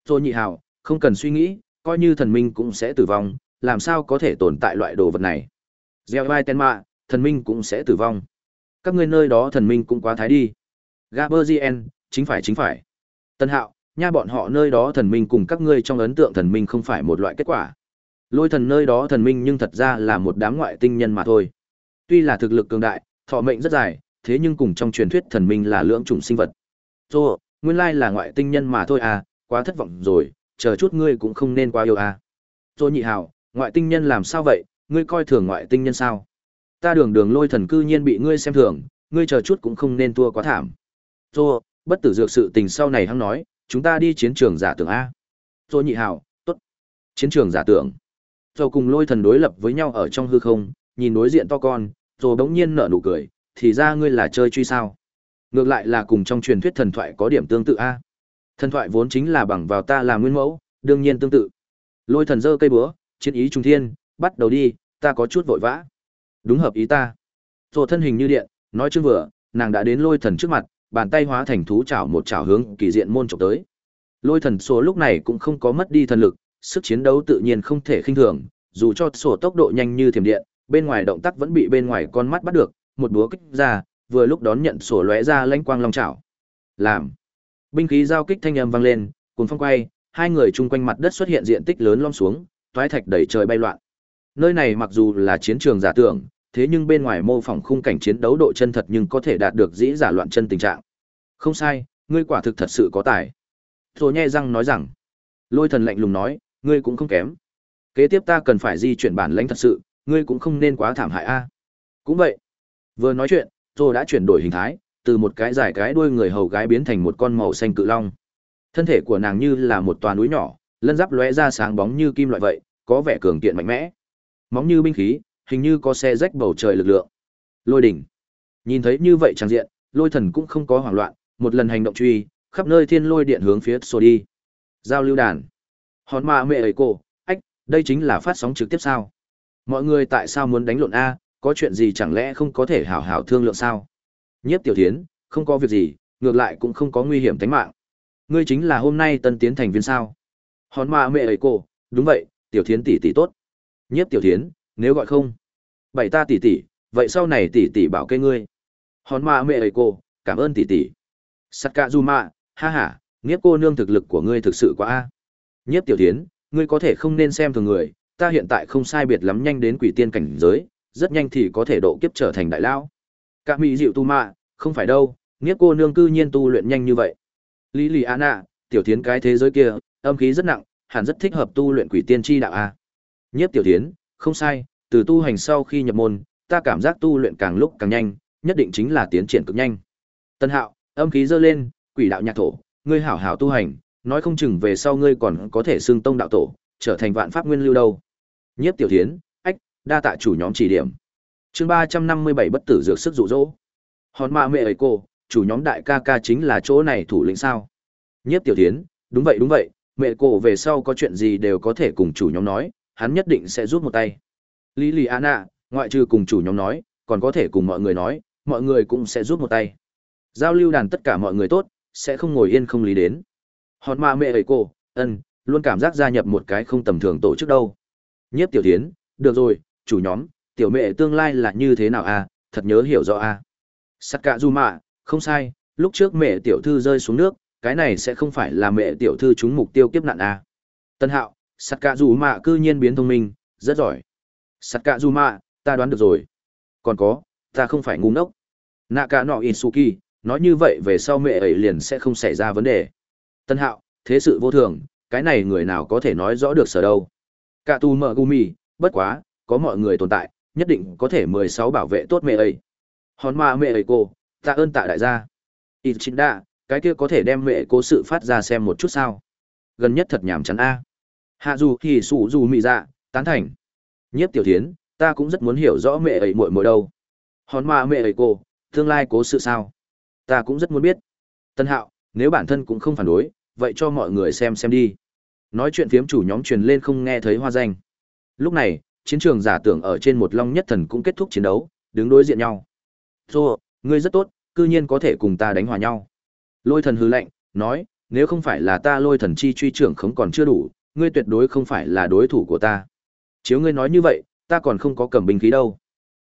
Tô nhị hào, không cần suy nghĩ, coi như thần minh cũng sẽ tử vong, làm sao có thể tồn tại loại đồ vật này? Gieo vai tên mạ, thần minh cũng sẽ tử vong. Các ngươi nơi đó thần minh cũng quá thái đi. Gaberzien, chính phải chính phải. Tân hạo, nha bọn họ nơi đó thần minh cùng các ngươi trong ấn tượng thần minh không phải một loại kết quả. Lôi thần nơi đó thần minh nhưng thật ra là một đám ngoại tinh nhân mà thôi. Tuy là thực lực cường đại, thọ mệnh rất dài, thế nhưng cùng trong truyền thuyết thần minh là lưỡng chủng sinh vật. Rồi, nguyên lai là ngoại tinh nhân mà thôi à, quá thất vọng rồi, chờ chút ngươi cũng không nên quá yêu à. Tôi nhị hảo, ngoại tinh nhân làm sao vậy, ngươi coi thường ngoại tinh nhân sao? Ta đường đường lôi thần cư nhiên bị ngươi xem thường, ngươi chờ chút cũng không nên thua quá thảm. Tôi bất tử dược sự tình sau này hắn nói, chúng ta đi chiến trường giả tưởng A. Tôi nhị hảo, tốt. Chiến trường giả tưởng. Rồi cùng lôi thần đối lập với nhau ở trong hư không, nhìn đối diện to con, rồi bỗng nhiên nở nụ cười, thì ra ngươi là chơi truy sao. Ngược lại là cùng trong truyền thuyết thần thoại có điểm tương tự A. Thần thoại vốn chính là bằng vào ta làm nguyên mẫu, đương nhiên tương tự. Lôi thần giơ cây búa, chiến ý trung thiên, bắt đầu đi, ta có chút vội vã. Đúng hợp ý ta. Rồi thân hình như điện, nói chương vừa, nàng đã đến lôi thần trước mặt, bàn tay hóa thành thú chảo một chảo hướng kỳ diện môn trộm tới. Lôi thần số lúc này cũng không có mất đi thần lực, sức chiến đấu tự nhiên không thể khinh thường, dù cho sổ tốc độ nhanh như thiểm điện, bên ngoài động tác vẫn bị bên ngoài con mắt bắt được, một búa kích ra, vừa lúc đón nhận sổ lóe ra lãnh quang long chảo. Làm. Binh khí giao kích thanh âm vang lên, cuồng phong quay, hai người chung quanh mặt đất xuất hiện diện tích lớn lom xuống, toái thạch đầy trời bay loạn. Nơi này mặc dù là chiến trường giả tưởng, thế nhưng bên ngoài mô phỏng khung cảnh chiến đấu độ chân thật nhưng có thể đạt được dĩ giả loạn chân tình trạng. Không sai, ngươi quả thực thật sự có tài. Rồi nhe răng nói rằng, lôi thần lạnh lùng nói, ngươi cũng không kém. Kế tiếp ta cần phải di chuyển bản lãnh thật sự, ngươi cũng không nên quá thảm hại a. Cũng vậy. Vừa nói chuyện, rồi đã chuyển đổi hình thái, từ một cái dài cái đuôi người hầu gái biến thành một con màu xanh cự long. Thân thể của nàng như là một tòa núi nhỏ, lân giáp lóe ra sáng bóng như kim loại vậy, có vẻ cường kiện mạnh mẽ. Móng như binh khí, hình như có xe rách bầu trời lực lượng. Lôi đỉnh. Nhìn thấy như vậy trang diện, Lôi Thần cũng không có hoảng loạn, một lần hành động truy, khắp nơi thiên lôi điện hướng phía sổ đi. Giao lưu đàn. Hòn ma mẹ ấy cô, ách, đây chính là phát sóng trực tiếp sao? Mọi người tại sao muốn đánh lộn a, có chuyện gì chẳng lẽ không có thể hảo hảo thương lượng sao? Nhiếp Tiểu Thiến, không có việc gì, ngược lại cũng không có nguy hiểm tính mạng. Ngươi chính là hôm nay tân tiến thành viên sao? Hòn mạ mẹ ấy cô, đúng vậy, Tiểu Thiến tỷ tỷ tốt. Nhiếp Tiểu Thiến, nếu gọi không bảy ta tỷ tỷ vậy sau này tỷ tỷ bảo kê ngươi hòn mạ mẹ ấy cô cảm ơn tỷ tỷ sắt cạ du mạ ha ha Nhiếp cô nương thực lực của ngươi thực sự quá a nhiếp tiểu Thiến, ngươi có thể không nên xem thường người ta hiện tại không sai biệt lắm nhanh đến quỷ tiên cảnh giới rất nhanh thì có thể độ kiếp trở thành đại lão cả mỹ dịu tu mạ không phải đâu nghiếp cô nương cư nhiên tu luyện nhanh như vậy lý lì an ạ tiểu thiến cái thế giới kia âm khí rất nặng hẳn rất thích hợp tu luyện quỷ tiên tri đạo a nhiếp tiểu thiến, không sai, từ tu hành sau khi nhập môn, ta cảm giác tu luyện càng lúc càng nhanh, nhất định chính là tiến triển cực nhanh. Tân Hạo, âm khí dơ lên, quỷ đạo nhạc thổ, ngươi hảo hảo tu hành, nói không chừng về sau ngươi còn có thể xưng tông đạo tổ, trở thành vạn pháp nguyên lưu đâu. Nhiếp Tiểu Thiến, đa tạ chủ nhóm chỉ điểm. Chương ba trăm năm mươi bảy bất tử dược sức dụ dỗ. Hòn mạ mẹ ấy cô, chủ nhóm đại ca ca chính là chỗ này thủ lĩnh sao? Nhiếp Tiểu Thiến, đúng vậy đúng vậy, mẹ cô về sau có chuyện gì đều có thể cùng chủ nhóm nói, hắn nhất định sẽ rút một tay. Lý Lì Anna, ngoại trừ cùng chủ nhóm nói, còn có thể cùng mọi người nói, mọi người cũng sẽ rút một tay. Giao lưu đàn tất cả mọi người tốt, sẽ không ngồi yên không lý đến. Hòn ma mẹ ấy cô, ân, luôn cảm giác gia nhập một cái không tầm thường tổ chức đâu. Nhiếp tiểu thiến, được rồi, chủ nhóm, tiểu mẹ tương lai là như thế nào à, thật nhớ hiểu rõ à. sắt cạ du mạ, không sai, lúc trước mẹ tiểu thư rơi xuống nước, cái này sẽ không phải là mẹ tiểu thư trúng mục tiêu kiếp nạn à. Tân hạo, sắt cạ du mạ cư nhiên biến thông minh rất giỏi. Sắt cạ du mạ ta đoán được rồi. Còn có ta không phải ngu ngốc. Nạ cả nọ Suki nói như vậy về sau mẹ ấy liền sẽ không xảy ra vấn đề. Tân hạo thế sự vô thường cái này người nào có thể nói rõ được sở đâu? Cả tu mợ gumi bất quá có mọi người tồn tại, nhất định có thể mười sáu bảo vệ tốt mẹ ấy. Hòn ma mẹ ấy cô, tạ ơn tạ đại gia. Ít chính đa cái kia có thể đem mẹ cố sự phát ra xem một chút sao? Gần nhất thật nhảm chán a. Hạ dù thì sủ dù mị dạ tán thành. Nhiếp tiểu thiến, ta cũng rất muốn hiểu rõ mẹ ấy muội muội đâu. Hòn ma mẹ ấy cô, tương lai cố sự sao? Ta cũng rất muốn biết. Tân hạo, nếu bản thân cũng không phản đối, vậy cho mọi người xem xem đi. Nói chuyện phiếm chủ nhóm truyền lên không nghe thấy hoa danh. Lúc này chiến trường giả tưởng ở trên một long nhất thần cũng kết thúc chiến đấu, đứng đối diện nhau. Thô, ngươi rất tốt, cư nhiên có thể cùng ta đánh hòa nhau. Lôi thần hư lệnh, nói, nếu không phải là ta lôi thần chi truy trưởng không còn chưa đủ, ngươi tuyệt đối không phải là đối thủ của ta. Chiếu ngươi nói như vậy, ta còn không có cầm binh khí đâu.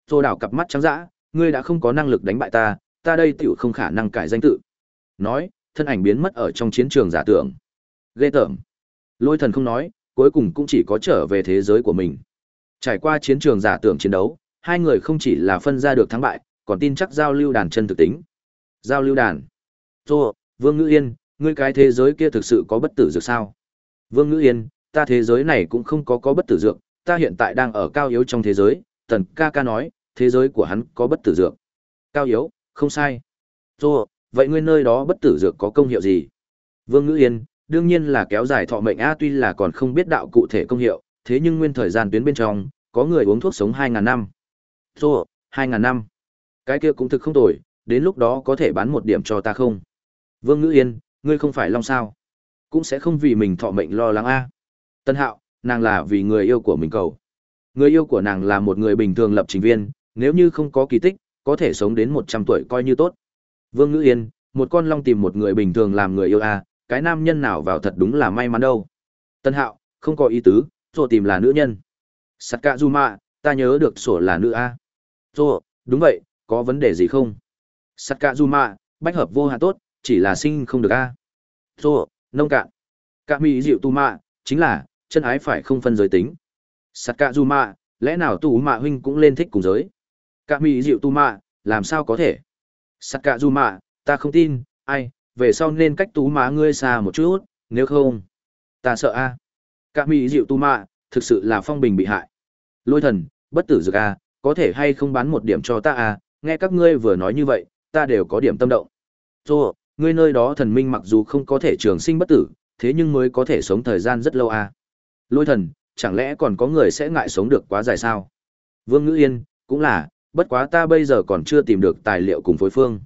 Tô đảo cặp mắt trắng dã, ngươi đã không có năng lực đánh bại ta, ta đây tiểu không khả năng cải danh tự. Nói, thân ảnh biến mất ở trong chiến trường giả tưởng. Ghê tởm. Lôi thần không nói, cuối cùng cũng chỉ có trở về thế giới của mình. Trải qua chiến trường giả tưởng chiến đấu, hai người không chỉ là phân ra được thắng bại, còn tin chắc giao lưu đàn chân thực tính. Giao lưu đàn. Tô, Vương Ngữ Yên, ngươi cái thế giới kia thực sự có bất tử dược sao? Vương Ngữ Yên, ta thế giới này cũng không có có bất tử dược, ta hiện tại đang ở cao yếu trong thế giới, tần ca ca nói, thế giới của hắn có bất tử dược. Cao yếu, không sai. Tô, vậy ngươi nơi đó bất tử dược có công hiệu gì? Vương Ngữ Yên, đương nhiên là kéo dài thọ mệnh a tuy là còn không biết đạo cụ thể công hiệu, thế nhưng nguyên thời gian tuyến bên trong, có người uống thuốc sống 2.000 năm. Thô, 2.000 năm. Cái kia cũng thực không tồi, đến lúc đó có thể bán một điểm cho ta không? Vương Ngữ Yên, ngươi không phải long sao? Cũng sẽ không vì mình thọ mệnh lo lắng a. Tân Hạo, nàng là vì người yêu của mình cầu. Người yêu của nàng là một người bình thường lập trình viên, nếu như không có kỳ tích, có thể sống đến 100 tuổi coi như tốt. Vương Ngữ Yên, một con long tìm một người bình thường làm người yêu a, cái nam nhân nào vào thật đúng là may mắn đâu. Tân Hạo, không có ý tứ, rồi tìm là nữ nhân. Sakazuma, ta nhớ được sổ là nữ a. Rồi, đúng vậy, có vấn đề gì không? Sakazuma, bách hợp vô hạn tốt, chỉ là sinh không được a. Rồi, nông cạn. cạ mỹ dịu tu mạ, chính là, chân ái phải không phân giới tính. Sakazuma, lẽ nào tu mạ huynh cũng lên thích cùng giới? cạ mỹ dịu tu mạ, làm sao có thể? Sakazuma, ta không tin, ai, về sau nên cách tú má ngươi xa một chút, nếu không, ta sợ a. Cả mỹ dịu tu mạ, thực sự là phong bình bị hại. Lôi thần, bất tử dược a, có thể hay không bán một điểm cho ta a, nghe các ngươi vừa nói như vậy, ta đều có điểm tâm động. Rồi, ngươi nơi đó thần minh mặc dù không có thể trường sinh bất tử, thế nhưng mới có thể sống thời gian rất lâu a. Lôi thần, chẳng lẽ còn có người sẽ ngại sống được quá dài sao? Vương Ngữ Yên, cũng là, bất quá ta bây giờ còn chưa tìm được tài liệu cùng phối phương.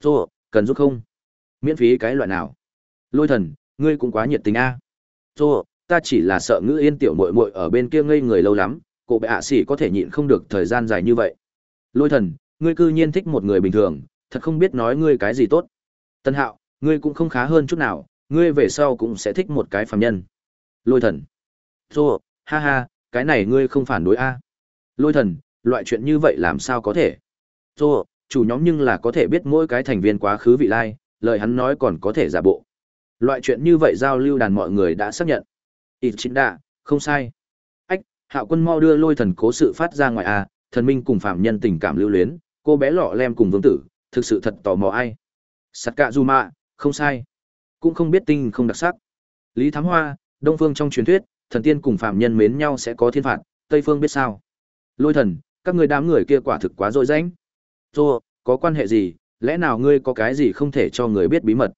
Rồi, cần giúp không? Miễn phí cái loại nào? Lôi thần, ngươi cũng quá nhiệt tình a. Rồi, ta chỉ là sợ Ngữ Yên tiểu muội muội ở bên kia ngây người lâu lắm, cụ bệ ạ xỉ có thể nhịn không được thời gian dài như vậy. Lôi thần, ngươi cư nhiên thích một người bình thường, thật không biết nói ngươi cái gì tốt. Tân Hạo, ngươi cũng không khá hơn chút nào, ngươi về sau cũng sẽ thích một cái phàm nhân. Lôi thần. Rồi, ha ha, cái này ngươi không phản đối a. Lôi thần, loại chuyện như vậy làm sao có thể? Rồi, chủ nhóm nhưng là có thể biết mỗi cái thành viên quá khứ vị lai, lời hắn nói còn có thể giả bộ. Loại chuyện như vậy giao lưu đàn mọi người đã xác nhận. Ít chính đạ, không sai. Ách, hạo quân mau đưa lôi thần cố sự phát ra ngoài à. thần minh cùng phạm nhân tình cảm lưu luyến, cô bé lọ lem cùng vương tử, thực sự thật tò mò ai. Sắt cạ du mạ, không sai. Cũng không biết tinh không đặc sắc. Lý Thám Hoa, Đông Phương trong truyền thuyết, thần tiên cùng phạm nhân mến nhau sẽ có thiên phạt, Tây Phương biết sao. Lôi thần, các người đám người kia quả thực quá dội danh. Dô, có quan hệ gì, lẽ nào ngươi có cái gì không thể cho người biết bí mật?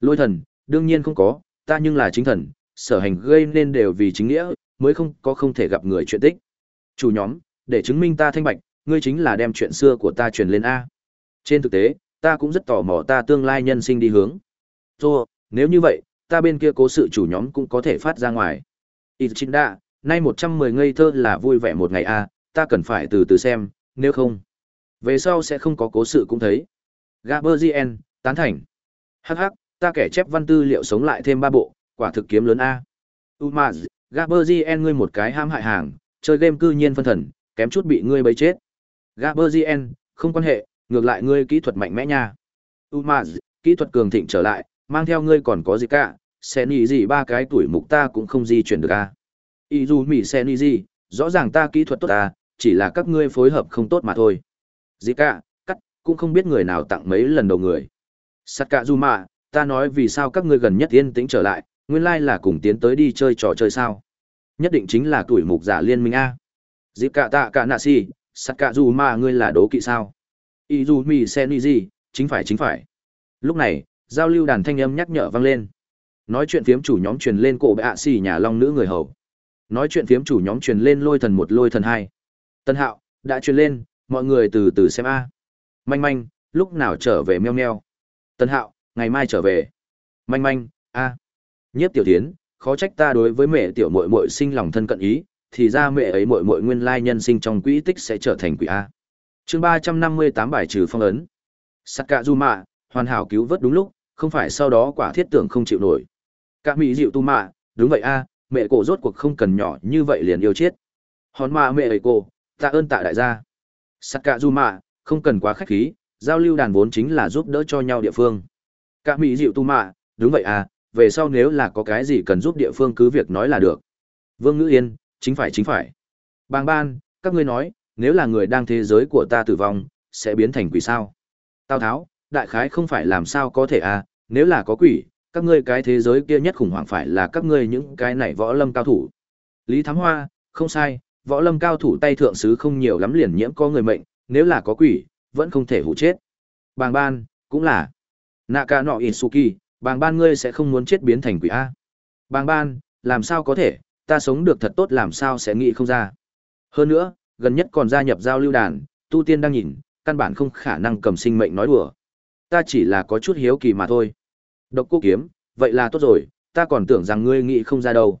Lôi thần, đương nhiên không có, ta nhưng là chính thần, sở hành gây nên đều vì chính nghĩa, mới không có không thể gặp người chuyện tích. Chủ nhóm, để chứng minh ta thanh bạch, ngươi chính là đem chuyện xưa của ta truyền lên A. Trên thực tế, ta cũng rất tò mò ta tương lai nhân sinh đi hướng. Dô, nếu như vậy, ta bên kia cố sự chủ nhóm cũng có thể phát ra ngoài. Ichinda, nay 110 ngây thơ là vui vẻ một ngày A, ta cần phải từ từ xem, nếu không, về sau sẽ không có cố sự cũng thấy. Gaberzien, tán thành. Hắc hắc, ta kẻ chép văn tư liệu sống lại thêm ba bộ, quả thực kiếm lớn A. Umaz, Gaberzien ngươi một cái ham hại hàng, chơi game cư nhiên phân thần, kém chút bị ngươi bấy chết. Gaberzien, không quan hệ, ngược lại ngươi kỹ thuật mạnh mẽ nha. Umaz, kỹ thuật cường thịnh trở lại, mang theo ngươi còn có gì cả, sẽ nghĩ gì ba cái tuổi mục ta cũng không di chuyển được a. Izumi sẽ nghĩ gì, rõ ràng ta kỹ thuật tốt à, chỉ là các ngươi phối hợp không tốt mà thôi. Zika, cắt, cũng không biết người nào tặng mấy lần đầu người. Sakazuma, ta nói vì sao các ngươi gần nhất yên tĩnh trở lại, nguyên lai là cùng tiến tới đi chơi trò chơi sao. Nhất định chính là tuổi mục giả liên minh A. dịp cạ tạ cả nạ si, mà ngươi là đố kỵ sao. Y dù mì seni gì? chính phải chính phải. Lúc này, giao lưu đàn thanh âm nhắc nhở vang lên. Nói chuyện phiếm chủ nhóm truyền lên cổ bệ ạ xì nhà long nữ người hầu. Nói chuyện phiếm chủ nhóm truyền lên lôi thần một lôi thần hai. Tân hạo, đã truyền lên, mọi người từ từ xem a. Manh manh, lúc nào trở về meo meo. Tân hạo, ngày mai trở về. Manh manh, a. Nhiếp tiểu tiến, khó trách ta đối với mẹ tiểu muội muội sinh lòng thân cận ý, thì ra mẹ ấy muội muội nguyên lai nhân sinh trong quỹ tích sẽ trở thành quỷ a. Chương ba trăm năm mươi tám bài trừ phong ấn. Sakazuma, hoàn hảo cứu vớt đúng lúc, không phải sau đó quả thiết tưởng không chịu nổi. Cả mỹ dịu tu mạ, đúng vậy a, mẹ cổ rốt cuộc không cần nhỏ như vậy liền yêu chết. Hòn mạ mẹ ấy cô, tạ ơn tạ đại gia. Sakazuma, không cần quá khách khí, giao lưu đàn vốn chính là giúp đỡ cho nhau địa phương. Cả mỹ dịu tu mạ, đúng vậy à, về sau nếu là có cái gì cần giúp địa phương cứ việc nói là được. Vương Ngữ Yên, chính phải chính phải. Bàng ban, các ngươi nói, nếu là người đang thế giới của ta tử vong, sẽ biến thành quỷ sao? Tào Tháo, đại khái không phải làm sao có thể à, nếu là có quỷ, các ngươi cái thế giới kia nhất khủng hoảng phải là các ngươi những cái này võ lâm cao thủ. Lý Thám Hoa, không sai, võ lâm cao thủ tay thượng sứ không nhiều lắm liền nhiễm có người mệnh, nếu là có quỷ, vẫn không thể hủ chết. Bàng ban, cũng là. Naka no Isuki, bàng ban ngươi sẽ không muốn chết biến thành quỷ A. Bàng ban, làm sao có thể, ta sống được thật tốt làm sao sẽ nghĩ không ra. Hơn nữa, gần nhất còn gia nhập giao lưu đàn, tu tiên đang nhìn, căn bản không khả năng cầm sinh mệnh nói đùa. Ta chỉ là có chút hiếu kỳ mà thôi. Độc cô kiếm, vậy là tốt rồi, ta còn tưởng rằng ngươi nghĩ không ra đâu.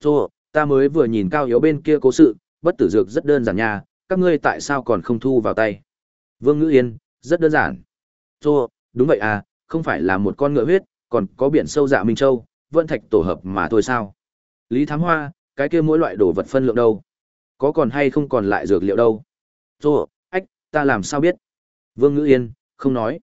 Rồi, ta mới vừa nhìn cao yếu bên kia cố sự, bất tử dược rất đơn giản nha, các ngươi tại sao còn không thu vào tay? Vương Ngữ Yên, rất đơn giản. Rồi, đúng vậy à, không phải là một con ngựa huyết, còn có biển sâu dạ Minh Châu, Vận thạch tổ hợp mà thôi sao? Lý Thám Hoa, cái kia mỗi loại đồ vật phân lượng đâu? Có còn hay không còn lại dược liệu đâu? Rồi, ách, ta làm sao biết? Vương Ngữ Yên, không nói.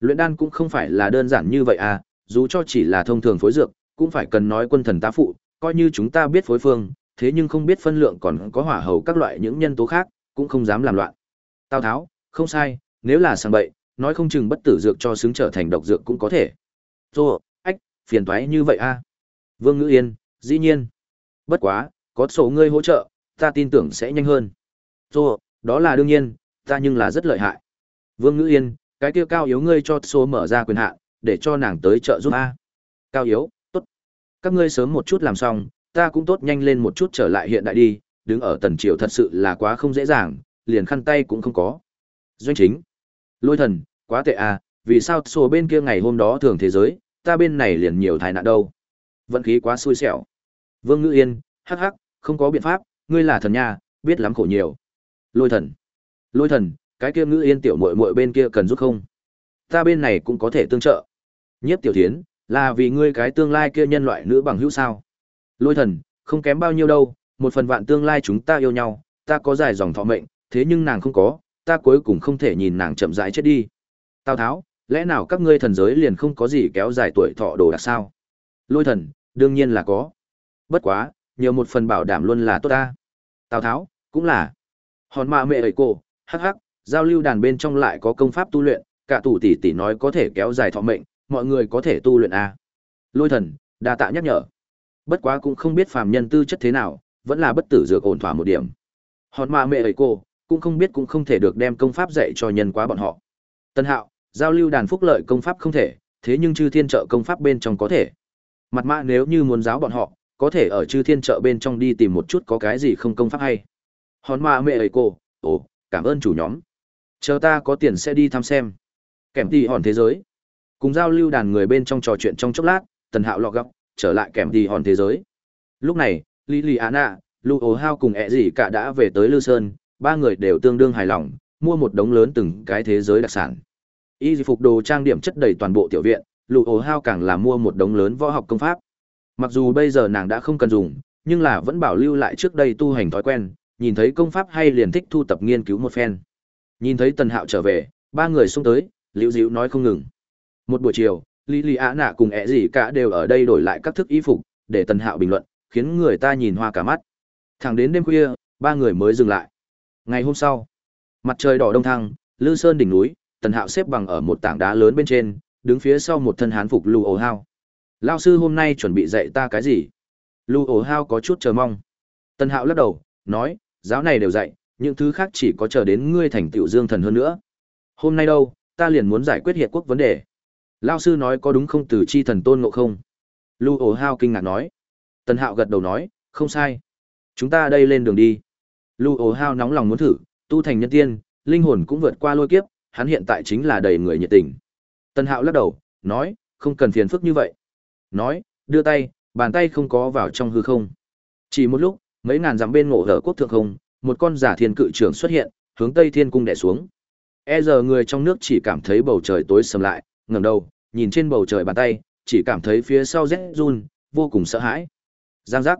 Luyện đan cũng không phải là đơn giản như vậy à, dù cho chỉ là thông thường phối dược, cũng phải cần nói quân thần tá phụ, coi như chúng ta biết phối phương, thế nhưng không biết phân lượng còn có hỏa hầu các loại những nhân tố khác, cũng không dám làm loạn. Tào Tháo, không sai, nếu là sang bậy, nói không chừng bất tử dược cho xứng trở thành độc dược cũng có thể. Rồi, ách, phiền toái như vậy a. Vương Ngữ Yên, dĩ nhiên. Bất quá, có số ngươi hỗ trợ, ta tin tưởng sẽ nhanh hơn. Rồi, đó là đương nhiên, ta nhưng là rất lợi hại. Vương Ngữ Yên, cái kia cao yếu ngươi cho số mở ra quyền hạn, để cho nàng tới trợ giúp a. Cao yếu, tốt. Các ngươi sớm một chút làm xong, ta cũng tốt nhanh lên một chút trở lại hiện đại đi, đứng ở tần triều thật sự là quá không dễ dàng, liền khăn tay cũng không có. Doanh chính, lôi thần, quá tệ à, vì sao sổ bên kia ngày hôm đó thường thế giới, ta bên này liền nhiều tai nạn đâu. Vận khí quá xui xẻo. Vương Ngữ Yên, hắc hắc, không có biện pháp, ngươi là thần nha, biết lắm khổ nhiều. Lôi thần, lôi thần, cái kia Ngữ Yên tiểu muội muội bên kia cần giúp không? Ta bên này cũng có thể tương trợ. Nhiếp tiểu thiến, là vì ngươi cái tương lai kia nhân loại nữ bằng hữu sao? Lôi thần, không kém bao nhiêu đâu, một phần vạn tương lai chúng ta yêu nhau, ta có dài dòng thọ mệnh, thế nhưng nàng không có, ta cuối cùng không thể nhìn nàng chậm rãi chết đi. Tào Tháo, lẽ nào các ngươi thần giới liền không có gì kéo dài tuổi thọ đồ đặc sao? Lôi thần, đương nhiên là có. Bất quá, nhiều một phần bảo đảm luôn là tốt ta. Tào Tháo, cũng là. Hòn mạ mẹ ấy cô, hắc hắc, giao lưu đàn bên trong lại có công pháp tu luyện, cả tủ tỷ tỷ nói có thể kéo dài thọ mệnh, mọi người có thể tu luyện à? Lôi thần, đa tạ nhắc nhở. Bất quá cũng không biết phàm nhân tư chất thế nào, vẫn là bất tử dược ổn thỏa một điểm. Hòn mạ mẹ ấy cô, cũng không biết cũng không thể được đem công pháp dạy cho nhân quá bọn họ. Tân Hạo, giao lưu đàn phúc lợi công pháp không thể, thế nhưng chư thiên trợ công pháp bên trong có thể. Mặt mã nếu như muốn giáo bọn họ, có thể ở chư thiên trợ bên trong đi tìm một chút có cái gì không công pháp hay. Hòn mạ mẹ ấy cô, ồ, cảm ơn chủ nhóm. Chờ ta có tiền sẽ đi thăm xem. Kèm đi hòn thế giới. Cùng giao lưu đàn người bên trong trò chuyện trong chốc lát, Tần Hạo lọ gọc, trở lại kèm đi hòn thế giới. Lúc này, Lily Anna, Lu Ồ Hao cùng ẹ gì cả đã về tới Lư Sơn, ba người đều tương đương hài lòng, mua một đống lớn từng cái thế giới đặc sản. Y phục đồ trang điểm chất đầy toàn bộ tiểu viện, lụ Ồ Hao càng là mua một đống lớn võ học công pháp. Mặc dù bây giờ nàng đã không cần dùng, nhưng là vẫn bảo lưu lại trước đây tu hành thói quen, nhìn thấy công pháp hay liền thích thu tập nghiên cứu một phen. Nhìn thấy Tần Hạo trở về, ba người xung tới, liễu dịu nói không ngừng. Một buổi chiều, Lý Lý ạ Nạ cùng ẹ gì cả đều ở đây đổi lại các thức y phục, để Tần Hạo bình luận, khiến người ta nhìn hoa cả mắt. Thẳng đến đêm khuya, ba người mới dừng lại. Ngày hôm sau, mặt trời đỏ đông thăng, Lư Sơn đỉnh núi, Tần Hạo xếp bằng ở một tảng đá lớn bên trên, đứng phía sau một thân hán phục Lưu Ổ Hao. Lao sư hôm nay chuẩn bị dạy ta cái gì? Lưu Ổ Hao có chút chờ mong. Tần Hạo lắc đầu, nói, giáo này đều dạy, những thứ khác chỉ có chờ đến ngươi thành tựu dương thần hơn nữa. Hôm nay đâu, ta liền muốn giải quyết hiệp quốc vấn đề. Lao sư nói có đúng không từ chi thần tôn ngộ không? Lưu ổ hao kinh ngạc nói. Tần hạo gật đầu nói, không sai. Chúng ta đây lên đường đi. Lưu ổ hao nóng lòng muốn thử, tu thành nhân tiên, linh hồn cũng vượt qua lôi kiếp, hắn hiện tại chính là đầy người nhiệt tình. tân hạo lắc đầu, nói, không cần phiền phức như vậy. Nói, đưa tay, bàn tay không có vào trong hư không. Chỉ một lúc, mấy ngàn dặm bên ngộ hở quốc thượng không, một con giả thiên cự trưởng xuất hiện, hướng Tây Thiên cung đè xuống. E giờ người trong nước chỉ cảm thấy bầu trời tối sầm lại, ngẩng đầu, nhìn trên bầu trời bàn tay, chỉ cảm thấy phía sau rét run, vô cùng sợ hãi. Giang giác.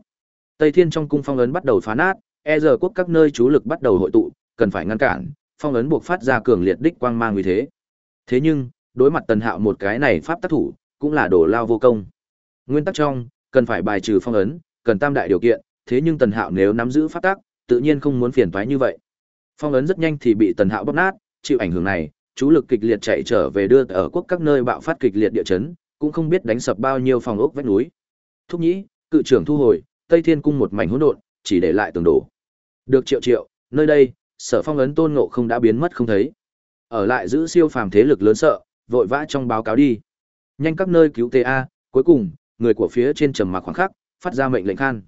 Tây Thiên trong cung phong ấn bắt đầu phá nát, e giờ quốc các nơi chú lực bắt đầu hội tụ, cần phải ngăn cản, phong ấn buộc phát ra cường liệt đích quang mang như thế. Thế nhưng, đối mặt Tần Hạo một cái này pháp tác thủ, cũng là đổ lao vô công. Nguyên tắc trong, cần phải bài trừ phong ấn, cần tam đại điều kiện, thế nhưng Tần Hạo nếu nắm giữ pháp tác, tự nhiên không muốn phiền toái như vậy. Phong ấn rất nhanh thì bị Tần Hạo bóp nát, chịu ảnh hưởng này, chú lực kịch liệt chạy trở về đưa ở quốc các nơi bạo phát kịch liệt địa chấn, cũng không biết đánh sập bao nhiêu phòng ốc vách núi. Thúc nhĩ, cự trưởng thu hồi, Tây Thiên cung một mảnh hỗn độn, chỉ để lại tường đổ. Được triệu triệu, nơi đây, Sở Phong ấn Tôn Ngộ không đã biến mất không thấy. Ở lại giữ siêu phàm thế lực lớn sợ, vội vã trong báo cáo đi. Nhanh các nơi cứu TA, cuối cùng, người của phía trên trầm mặc khoảng khắc, phát ra mệnh lệnh khan.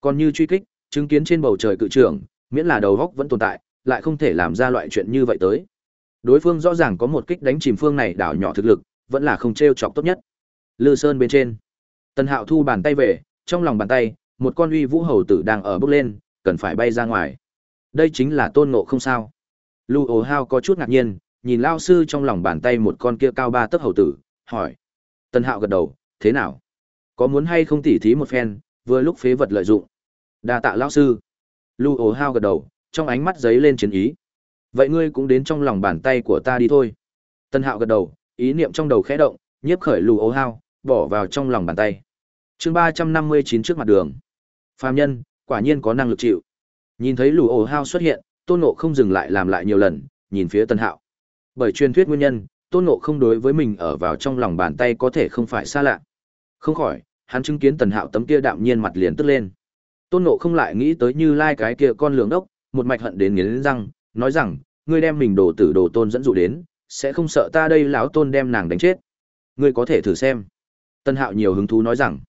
Còn như truy kích, chứng kiến trên bầu trời cự trưởng, miễn là đầu góc vẫn tồn tại, lại không thể làm ra loại chuyện như vậy tới. Đối phương rõ ràng có một kích đánh chìm phương này đảo nhỏ thực lực, vẫn là không trêu chọc tốt nhất. Lư Sơn bên trên, Tần Hạo thu bàn tay về, trong lòng bàn tay, một con uy vũ hầu tử đang ở bước lên, cần phải bay ra ngoài. Đây chính là tôn ngộ không sao. Lưu ồ hao có chút ngạc nhiên, nhìn lao sư trong lòng bàn tay một con kia cao ba tấc hầu tử, hỏi. Tần Hạo gật đầu, thế nào? Có muốn hay không tỉ thí một phen, vừa lúc phế vật lợi dụng. đa tạ lao sư. Lưu ồ hao gật đầu, trong ánh mắt giấy lên chiến ý. Vậy ngươi cũng đến trong lòng bàn tay của ta đi thôi. Tân Hạo gật đầu, ý niệm trong đầu khẽ động, nhiếp khởi lưu ồ hao, bỏ vào trong lòng bàn tay. chương ba trăm năm mươi chín trước mặt đường. Phàm nhân, quả nhiên có năng lực chịu. Nhìn thấy lù ổ hao xuất hiện, tôn ngộ không dừng lại làm lại nhiều lần, nhìn phía Tân Hạo. Bởi truyền thuyết nguyên nhân, tôn ngộ không đối với mình ở vào trong lòng bàn tay có thể không phải xa lạ. Không khỏi, hắn chứng kiến Tần Hạo tấm kia đạm nhiên mặt liền tức lên. Tôn ngộ không lại nghĩ tới như lai cái kia con lường đốc, một mạch hận đến nghiến răng, nói rằng, ngươi đem mình đồ tử đồ tôn dẫn dụ đến, sẽ không sợ ta đây lão tôn đem nàng đánh chết. Ngươi có thể thử xem. Tân Hạo nhiều hứng thú nói rằng,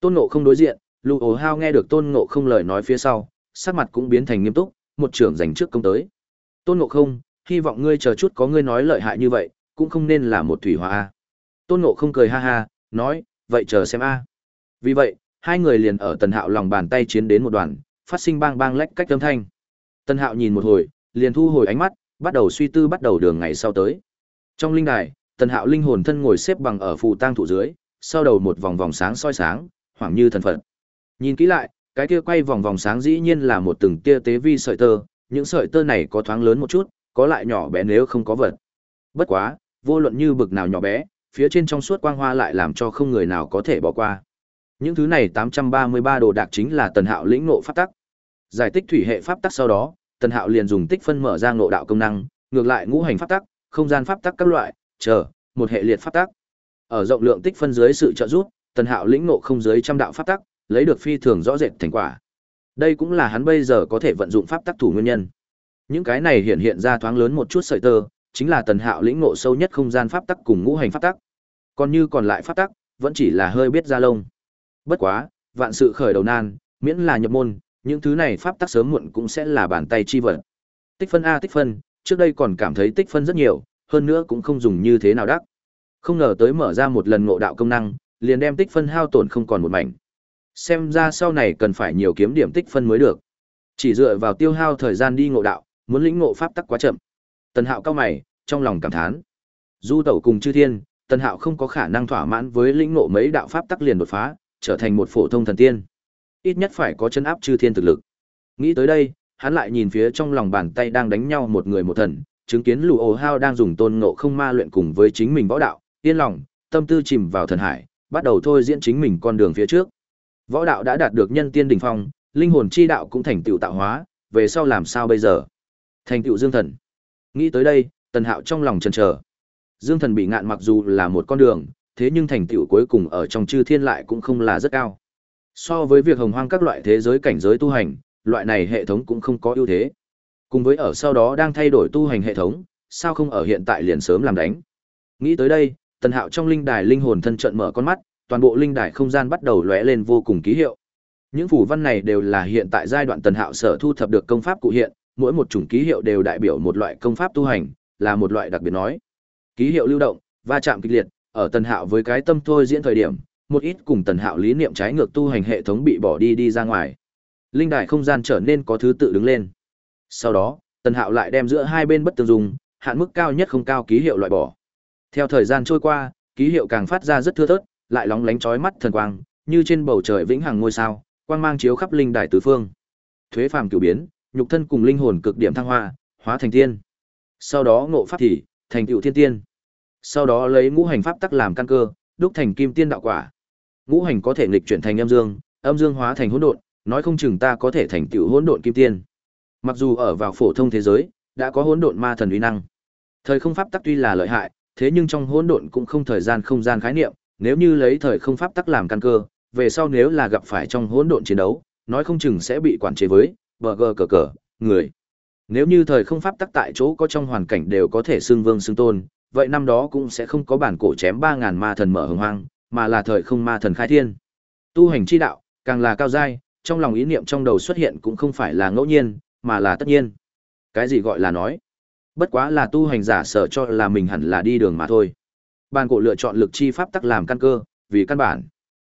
tôn ngộ không đối diện, lù ổ hao nghe được tôn ngộ không lời nói phía sau, sắc mặt cũng biến thành nghiêm túc, một trưởng giành trước công tới. Tôn ngộ không, hy vọng ngươi chờ chút có ngươi nói lợi hại như vậy, cũng không nên là một thủy hòa a. Tôn ngộ không cười ha ha, nói, vậy chờ xem a. Vì vậy, hai người liền ở tần hạo lòng bàn tay chiến đến một đoàn, phát sinh bang bang lách cách âm thanh. tần Hạo nhìn một hồi, liền thu hồi ánh mắt, bắt đầu suy tư bắt đầu đường ngày sau tới. Trong linh đài, tần Hạo linh hồn thân ngồi xếp bằng ở phù tang thụ dưới, sau đầu một vòng vòng sáng soi sáng, hoảng như thần phật. Nhìn kỹ lại, cái kia quay vòng vòng sáng dĩ nhiên là một từng tia tế vi sợi tơ, những sợi tơ này có thoáng lớn một chút, có lại nhỏ bé nếu không có vật. Bất quá, vô luận như bực nào nhỏ bé, phía trên trong suốt quang hoa lại làm cho không người nào có thể bỏ qua. Những thứ này 833 đồ đạc chính là tần hạo lĩnh ngộ pháp tắc. Giải tích thủy hệ pháp tắc sau đó, Tần Hạo liền dùng tích phân mở ra ngộ đạo công năng, ngược lại ngũ hành pháp tắc, không gian pháp tắc các loại, chờ, một hệ liệt pháp tắc. Ở rộng lượng tích phân dưới sự trợ giúp, Tần Hạo lĩnh ngộ không dưới trăm đạo pháp tắc, lấy được phi thường rõ rệt thành quả. Đây cũng là hắn bây giờ có thể vận dụng pháp tắc thủ nguyên nhân. Những cái này hiện hiện ra thoáng lớn một chút sợi tơ, chính là Tần Hạo lĩnh ngộ sâu nhất không gian pháp tắc cùng ngũ hành pháp tắc. Còn như còn lại pháp tắc, vẫn chỉ là hơi biết ra lông. Bất quá, vạn sự khởi đầu nan, miễn là nhập môn, những thứ này pháp tắc sớm muộn cũng sẽ là bàn tay chi vật. Tích phân a tích phân, trước đây còn cảm thấy tích phân rất nhiều, hơn nữa cũng không dùng như thế nào đắc. Không ngờ tới mở ra một lần ngộ đạo công năng, liền đem tích phân hao tổn không còn một mảnh. Xem ra sau này cần phải nhiều kiếm điểm tích phân mới được. Chỉ dựa vào tiêu hao thời gian đi ngộ đạo, muốn lĩnh ngộ pháp tắc quá chậm. Tần Hạo cao mày, trong lòng cảm thán. Du tẩu cùng chư thiên, Tần Hạo không có khả năng thỏa mãn với lĩnh ngộ mấy đạo pháp tắc liền đột phá, trở thành một phổ thông thần tiên ít nhất phải có chân áp chư thiên thực lực. Nghĩ tới đây, hắn lại nhìn phía trong lòng bàn tay đang đánh nhau một người một thần, chứng kiến lù ồ hao đang dùng tôn ngộ không ma luyện cùng với chính mình võ đạo, yên lòng, tâm tư chìm vào thần hải, bắt đầu thôi diễn chính mình con đường phía trước. Võ đạo đã đạt được nhân tiên đỉnh phong, linh hồn chi đạo cũng thành tựu tạo hóa, về sau làm sao bây giờ? Thành tựu dương thần. Nghĩ tới đây, tần hạo trong lòng chần chờ. Dương thần bị ngạn mặc dù là một con đường, thế nhưng thành tựu cuối cùng ở trong chư thiên lại cũng không là rất cao. So với việc hồng hoang các loại thế giới cảnh giới tu hành, loại này hệ thống cũng không có ưu thế. Cùng với ở sau đó đang thay đổi tu hành hệ thống, sao không ở hiện tại liền sớm làm đánh. Nghĩ tới đây, tần hạo trong linh đài linh hồn thân trận mở con mắt, toàn bộ linh đài không gian bắt đầu lóe lên vô cùng ký hiệu. Những phù văn này đều là hiện tại giai đoạn tần hạo sở thu thập được công pháp cụ hiện, mỗi một chủng ký hiệu đều đại biểu một loại công pháp tu hành, là một loại đặc biệt nói. Ký hiệu lưu động, va chạm kịch liệt, ở tần hạo với cái tâm thôi diễn thời điểm, một ít cùng tần hạo lý niệm trái ngược tu hành hệ thống bị bỏ đi đi ra ngoài. linh đài không gian trở nên có thứ tự đứng lên sau đó tần hạo lại đem giữa hai bên bất tương dùng hạn mức cao nhất không cao ký hiệu loại bỏ theo thời gian trôi qua ký hiệu càng phát ra rất thưa thớt lại lóng lánh chói mắt thần quang, như trên bầu trời vĩnh hằng ngôi sao, quang mang chiếu khắp linh đài tứ phương. Thuế phàm cửu biến, nhục thân cùng linh hồn cực điểm thăng hoa, hóa thành tiên. Sau đó ngộ pháp thì thành tựu thiên tiên. Sau đó lấy ngũ hành pháp tắc làm căn cơ, đúc thành kim tiên đạo quả. Ngũ hành có thể nghịch chuyển thành âm dương âm dương hóa thành hỗn độn, nói không chừng ta có thể thành tựu hỗn độn kim tiên. Mặc dù ở vào phổ thông thế giới, đã có hỗn độn ma thần uy năng. Thời không pháp tắc tuy là lợi hại, thế nhưng trong hỗn độn cũng không thời gian không gian khái niệm nếu như lấy thời không pháp tắc làm căn cơ, về sau nếu là gặp phải trong hỗn độn chiến đấu, nói không chừng sẽ bị quản chế với bờ gờ cờ cờ, người. Nếu như thời không pháp tắc tại chỗ có trong hoàn cảnh đều có thể xưng vương xưng tôn, vậy năm đó cũng sẽ không có bản cổ chém ba ngàn ma thần mở hồng hoang, mà là thời không ma thần khai thiên. Tu hành chi đạo, càng là cao giai trong lòng ý niệm trong đầu xuất hiện cũng không phải là ngẫu nhiên, mà là tất nhiên. Cái gì gọi là nói? Bất quá là tu hành giả sợ cho là mình hẳn là đi đường mà thôi. Bàn cổ lựa chọn lực chi pháp tắc làm căn cơ, vì căn bản.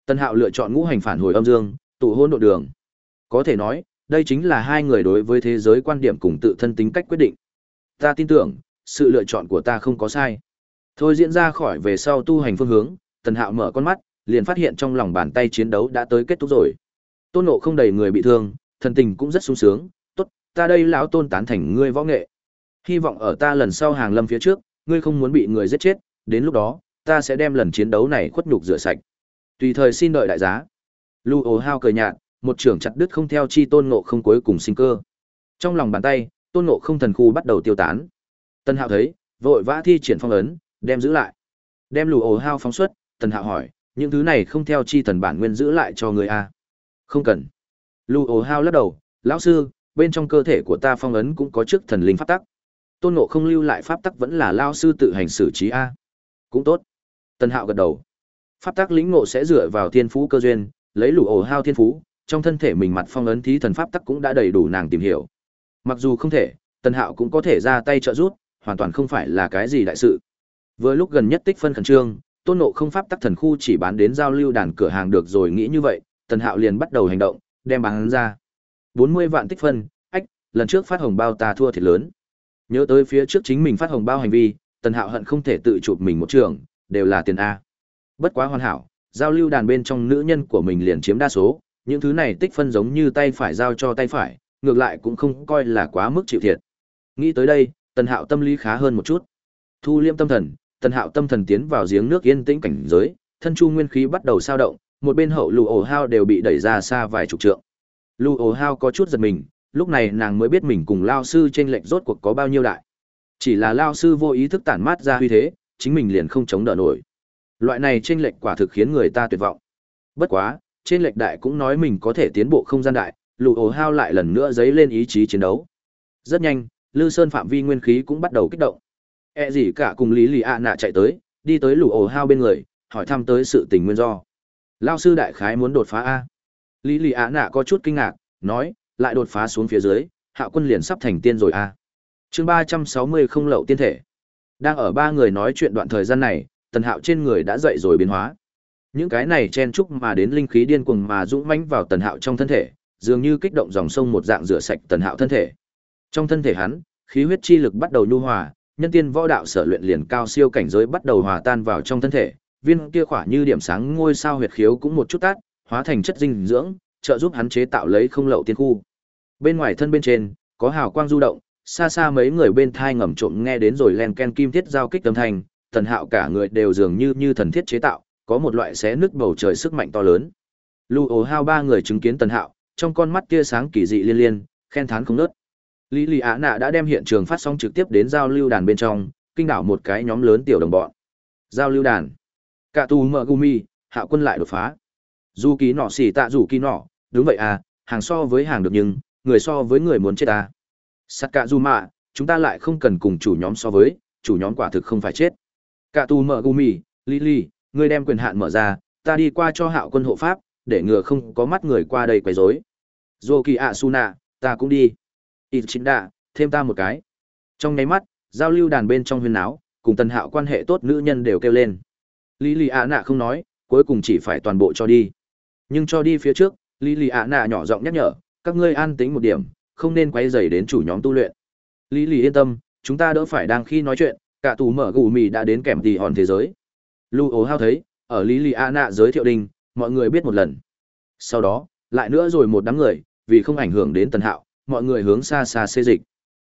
Tân hạo lựa chọn ngũ hành phản hồi âm dương, tụ hôn độ đường. Có thể nói, đây chính là hai người đối với thế giới quan điểm cùng tự thân tính cách quyết định. Ta tin tưởng, sự lựa chọn của ta không có sai. Thôi diễn ra khỏi về sau tu hành phương hướng tần hạo mở con mắt, liền phát hiện trong lòng bàn tay chiến đấu đã tới kết thúc rồi. Tôn nộ không đầy người bị thương, thần tình cũng rất sung sướng. Tốt, ta đây lão tôn tán thành ngươi võ nghệ. Hy vọng ở ta lần sau hàng lâm phía trước, ngươi không muốn bị người giết chết đến lúc đó, ta sẽ đem lần chiến đấu này khuất nhục rửa sạch. Tùy thời xin đợi đại giá. Lu ồ hao cười nhạt, một trưởng chặt đứt không theo chi tôn ngộ không cuối cùng sinh cơ. Trong lòng bàn tay, tôn ngộ không thần khu bắt đầu tiêu tán. Tân hạo thấy, vội vã thi triển phong ấn, đem giữ lại. Đem lù ồ hao phóng xuất, tần hạo hỏi, những thứ này không theo chi thần bản nguyên giữ lại cho người a? Không cần. Lù ồ hao lắc đầu, lão sư, bên trong cơ thể của ta phong ấn cũng có chức thần linh pháp tắc. Tôn nộ không lưu lại pháp tắc vẫn là lao sư tự hành xử trí a cũng tốt. Tần hạo gật đầu. Pháp tắc lĩnh ngộ sẽ dựa vào thiên phú cơ duyên, lấy lũ ồ hao thiên phú, trong thân thể mình mặt phong ấn thí thần pháp tắc cũng đã đầy đủ nàng tìm hiểu. Mặc dù không thể, tần hạo cũng có thể ra tay trợ giúp, hoàn toàn không phải là cái gì đại sự. Vừa lúc gần nhất tích phân khẩn trương, tôn nộ không pháp tắc thần khu chỉ bán đến giao lưu đàn cửa hàng được rồi nghĩ như vậy, tần hạo liền bắt đầu hành động, đem bán ra. Bốn mươi vạn tích phân, ách, lần trước phát hồng bao ta thua thiệt lớn. Nhớ tới phía trước chính mình phát hồng bao hành vi tần hạo hận không thể tự chụp mình một trường, đều là tiền a. Bất quá hoàn hảo, giao lưu đàn bên trong nữ nhân của mình liền chiếm đa số, những thứ này tích phân giống như tay phải giao cho tay phải, ngược lại cũng không coi là quá mức chịu thiệt. Nghĩ tới đây, tần hạo tâm lý khá hơn một chút. Thu liêm tâm thần, tần hạo tâm thần tiến vào giếng nước yên tĩnh cảnh giới, thân chu nguyên khí bắt đầu sao động, một bên hậu lù ổ hao đều bị đẩy ra xa vài chục trượng. Lù ổ hao có chút giật mình, lúc này nàng mới biết mình cùng lao sư t r ê n lệch rốt cuộc có bao nhiêu đại chỉ là lao sư vô ý thức tản mát ra uy thế chính mình liền không chống đỡ nổi loại này t r ê n lệch quả thực khiến người ta tuyệt vọng bất quá trên lệch đại cũng nói mình có thể tiến bộ không gian đại lù ồ hao lại lần nữa dấy lên ý chí chiến đấu rất nhanh lư sơn phạm vi nguyên khí cũng bắt đầu kích động E gì cả cùng Lý Lì ạ nạ chạy tới, đi tới lũ ồ hao bên người, hỏi thăm tới sự tình nguyên do. Lao sư đại khái muốn đột phá A. Lý Lì ạ nạ có chút kinh ngạc, nói, lại đột phá xuống phía dưới, hạ quân liền sắp thành tiên rồi A chương ba trăm sáu mươi không lậu tiên thể. Đang ở ba người nói chuyện đoạn thời gian này, tần hạo trên người đã dậy rồi biến hóa. Những cái này chen chúc mà đến linh khí điên cuồng mà dũng mãnh vào tần hạo trong thân thể, dường như kích động dòng sông một dạng rửa sạch tần hạo thân thể. Trong thân thể hắn, khí huyết chi lực bắt đầu nhu hòa, nhân tiên võ đạo sở luyện liền cao siêu cảnh giới bắt đầu hòa tan vào trong thân thể, viên kia khỏa như điểm sáng ngôi sao huyệt khiếu cũng một chút tát, hóa thành chất dinh dưỡng, trợ giúp hắn chế tạo lấy không lậu tiên khu. Bên ngoài thân bên trên, có hào quang du động, xa xa mấy người bên thai ngầm trộm nghe đến rồi len ken kim thiết giao kích âm thanh, thần hạo cả người đều dường như như thần thiết chế tạo, có một loại xé nứt bầu trời sức mạnh to lớn. Lưu ồ hao ba người chứng kiến tần hạo, trong con mắt tia sáng kỳ dị liên liên, khen thán không nớt. Lý Lý Á Nạ đã đem hiện trường phát sóng trực tiếp đến giao lưu đàn bên trong, kinh đảo một cái nhóm lớn tiểu đồng bọn. Giao lưu đàn. Cả tù mở gumi, hạ quân lại đột phá. Du ký nọ xỉ tạ rủ ký nọ, đúng vậy à, hàng so với hàng được nhưng, người so với người muốn chết à sắt cạ dù mạ, chúng ta lại không cần cùng chủ nhóm so với, chủ nhóm quả thực không phải chết. cạ tù mở gumi, lili ngươi đem quyền hạn mở ra, ta đi qua cho hạo quân hộ pháp, để ngừa không có mắt người qua đây quấy rối. su nạ ta cũng đi ít chính đạ thêm ta một cái trong nháy mắt giao lưu đàn bên trong huyên áo cùng tần hạo quan hệ tốt nữ nhân đều kêu lên lý lì ạ nạ không nói cuối cùng chỉ phải toàn bộ cho đi nhưng cho đi phía trước lý lì ạ nạ nhỏ giọng nhắc nhở Các ngươi an tĩnh một điểm, không nên quay rầy đến chủ nhóm tu luyện. Lý Lý yên tâm, chúng ta đỡ phải đang khi nói chuyện, cả tù mở gù mì đã đến kèm tì hòn thế giới. Lu ố hao thấy, ở Lý Lý A nạ giới thiệu đình, mọi người biết một lần. Sau đó, lại nữa rồi một đám người, vì không ảnh hưởng đến Tần Hạo, mọi người hướng xa xa xê dịch.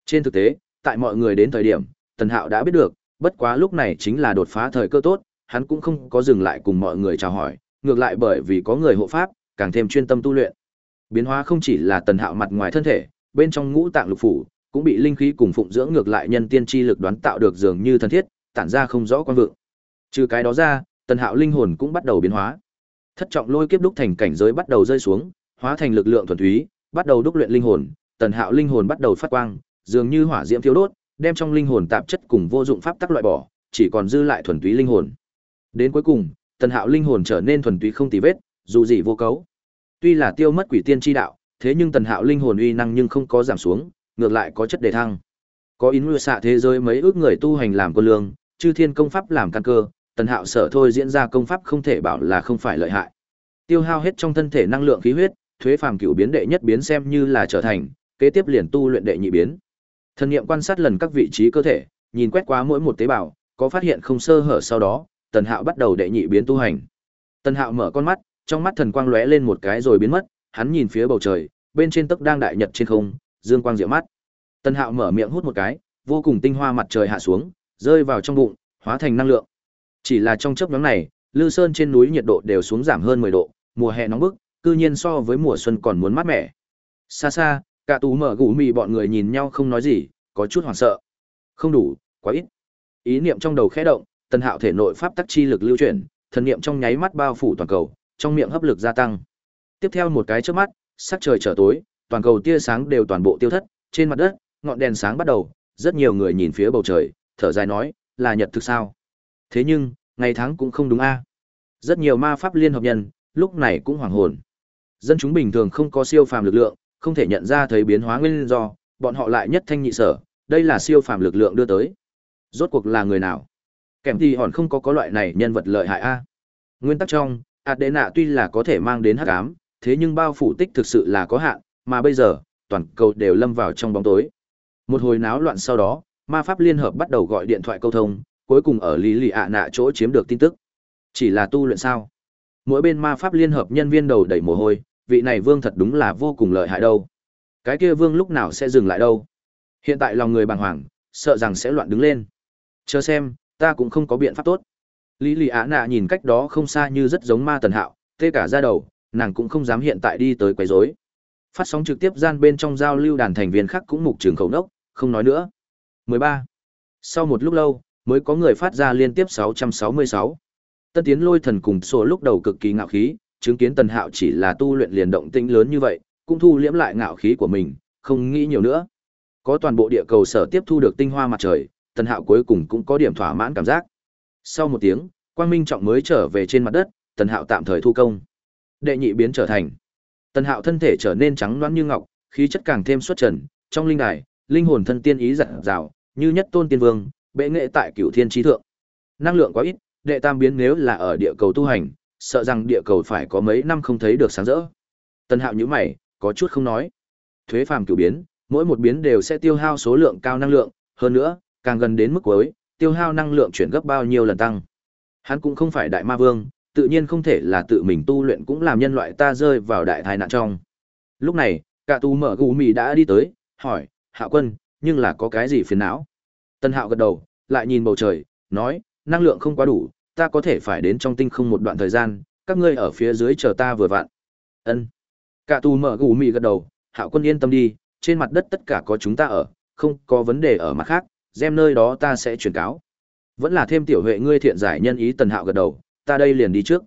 Trên thực tế, tại mọi người đến thời điểm, Tần Hạo đã biết được, bất quá lúc này chính là đột phá thời cơ tốt, hắn cũng không có dừng lại cùng mọi người chào hỏi, ngược lại bởi vì có người hộ pháp, càng thêm chuyên tâm tu luyện. Biến hóa không chỉ là Tần Hạo mặt ngoài thân thể, bên trong ngũ tạng lục phủ cũng bị linh khí cùng phụng dưỡng ngược lại nhân tiên chi lực đoán tạo được dường như thân thiết, tản ra không rõ quan vượng. Trừ cái đó ra, Tần Hạo linh hồn cũng bắt đầu biến hóa. Thất trọng lôi kiếp đúc thành cảnh giới bắt đầu rơi xuống, hóa thành lực lượng thuần túy, bắt đầu đúc luyện linh hồn, Tần Hạo linh hồn bắt đầu phát quang, dường như hỏa diễm thiếu đốt, đem trong linh hồn tạp chất cùng vô dụng pháp tắc loại bỏ, chỉ còn dư lại thuần túy linh hồn. Đến cuối cùng, Tần Hạo linh hồn trở nên thuần túy không tì vết, dù gì vô cấu. Tuy là tiêu mất quỷ tiên chi đạo, thế nhưng Tần Hạo linh hồn uy năng nhưng không có giảm xuống, ngược lại có chất đề thăng. Có ý nuôi xạ thế giới mấy ước người tu hành làm quân lương, chư thiên công pháp làm căn cơ, Tần Hạo sở thôi diễn ra công pháp không thể bảo là không phải lợi hại. Tiêu hao hết trong thân thể năng lượng khí huyết, thuế phàm cựu biến đệ nhất biến xem như là trở thành, kế tiếp liền tu luyện đệ nhị biến. Thần niệm quan sát lần các vị trí cơ thể, nhìn quét qua mỗi một tế bào, có phát hiện không sơ hở sau đó, Tần Hạo bắt đầu đệ nhị biến tu hành. Tần Hạo mở con mắt, trong mắt thần quang lóe lên một cái rồi biến mất, hắn nhìn phía bầu trời, bên trên tấc đang đại nhật trên không, dương quang diệu mắt. Tần Hạo mở miệng hút một cái, vô cùng tinh hoa mặt trời hạ xuống, rơi vào trong bụng, hóa thành năng lượng. Chỉ là trong chốc ngắn này, Lư Sơn trên núi nhiệt độ đều xuống giảm hơn 10 độ, mùa hè nóng bức, cư nhiên so với mùa xuân còn muốn mát mẻ. Xa xa, cả tú mở gũ mì bọn người nhìn nhau không nói gì, có chút hoảng sợ. Không đủ, quá ít. Ý niệm trong đầu khẽ động, Tần Hạo thể nội pháp tắc chi lực lưu chuyển, thần niệm trong nháy mắt bao phủ toàn cầu, trong miệng hấp lực gia tăng. Tiếp theo một cái chớp mắt, sắc trời trở tối, toàn cầu tia sáng đều toàn bộ tiêu thất, trên mặt đất, ngọn đèn sáng bắt đầu, rất nhiều người nhìn phía bầu trời, thở dài nói, là nhật thực sao? Thế nhưng, ngày tháng cũng không đúng a. Rất nhiều ma pháp liên hợp nhân, lúc này cũng hoảng hồn. Dân chúng bình thường không có siêu phàm lực lượng, không thể nhận ra thấy biến hóa nguyên do, bọn họ lại nhất thanh nhị sở, đây là siêu phàm lực lượng đưa tới. Rốt cuộc là người nào? Kèm thì hòn không có có loại này nhân vật lợi hại a. Nguyên tắc trong, Ảnh đệ nạ tuy là có thể mang đến hắc ám, thế nhưng bao phủ tích thực sự là có hạn, mà bây giờ, toàn cầu đều lâm vào trong bóng tối. Một hồi náo loạn sau đó, ma pháp liên hợp bắt đầu gọi điện thoại câu thông, cuối cùng ở Lý Lì ạ nạ chỗ chiếm được tin tức. Chỉ là tu luyện sao? Mỗi bên ma pháp liên hợp nhân viên đầu đẩy mồ hôi, vị này vương thật đúng là vô cùng lợi hại đâu. Cái kia vương lúc nào sẽ dừng lại đâu? Hiện tại lòng người bàng hoàng, sợ rằng sẽ loạn đứng lên. Chờ xem, ta cũng không có biện pháp tốt. Lý Lì Á Nạ nhìn cách đó không xa như rất giống ma tần hạo, tê cả ra đầu, nàng cũng không dám hiện tại đi tới quấy rối. Phát sóng trực tiếp gian bên trong giao lưu đàn thành viên khác cũng mục trường khẩu nốc, không nói nữa. 13. Sau một lúc lâu, mới có người phát ra liên tiếp 666. Tân tiến lôi thần cùng sổ lúc đầu cực kỳ ngạo khí, chứng kiến tần hạo chỉ là tu luyện liền động tĩnh lớn như vậy, cũng thu liễm lại ngạo khí của mình, không nghĩ nhiều nữa. Có toàn bộ địa cầu sở tiếp thu được tinh hoa mặt trời, tần hạo cuối cùng cũng có điểm thỏa mãn cảm giác. Sau một tiếng, quang minh trọng mới trở về trên mặt đất, tần hạo tạm thời thu công. Đệ nhị biến trở thành. Tần hạo thân thể trở nên trắng loãng như ngọc, khí chất càng thêm xuất trần, trong linh đài, linh hồn thân tiên ý dặn dào, như nhất tôn tiên vương, bệ nghệ tại cửu thiên trí thượng. Năng lượng quá ít, đệ tam biến nếu là ở địa cầu tu hành, sợ rằng địa cầu phải có mấy năm không thấy được sáng rỡ. Tần Hạo nhíu mày, có chút không nói. Thuế phàm cửu biến, mỗi một biến đều sẽ tiêu hao số lượng cao năng lượng, hơn nữa, càng gần đến mức cuối, tiêu hao năng lượng chuyển gấp bao nhiêu lần tăng. Hắn cũng không phải đại ma vương, tự nhiên không thể là tự mình tu luyện cũng làm nhân loại ta rơi vào đại tai nạn trong. Lúc này, cả tu mở gù mì đã đi tới, hỏi, Hạo quân, nhưng là có cái gì phiền não? Tân Hạo gật đầu, lại nhìn bầu trời, nói, năng lượng không quá đủ, ta có thể phải đến trong tinh không một đoạn thời gian, các ngươi ở phía dưới chờ ta vừa vặn. Ân. Cả Tu mở gù mì gật đầu, Hạo quân yên tâm đi, trên mặt đất tất cả có chúng ta ở, không có vấn đề ở mặt khác, xem nơi đó ta sẽ truyền cáo. Vẫn là thêm tiểu huệ ngươi thiện giải nhân ý Tần Hạo gật đầu, ta đây liền đi trước.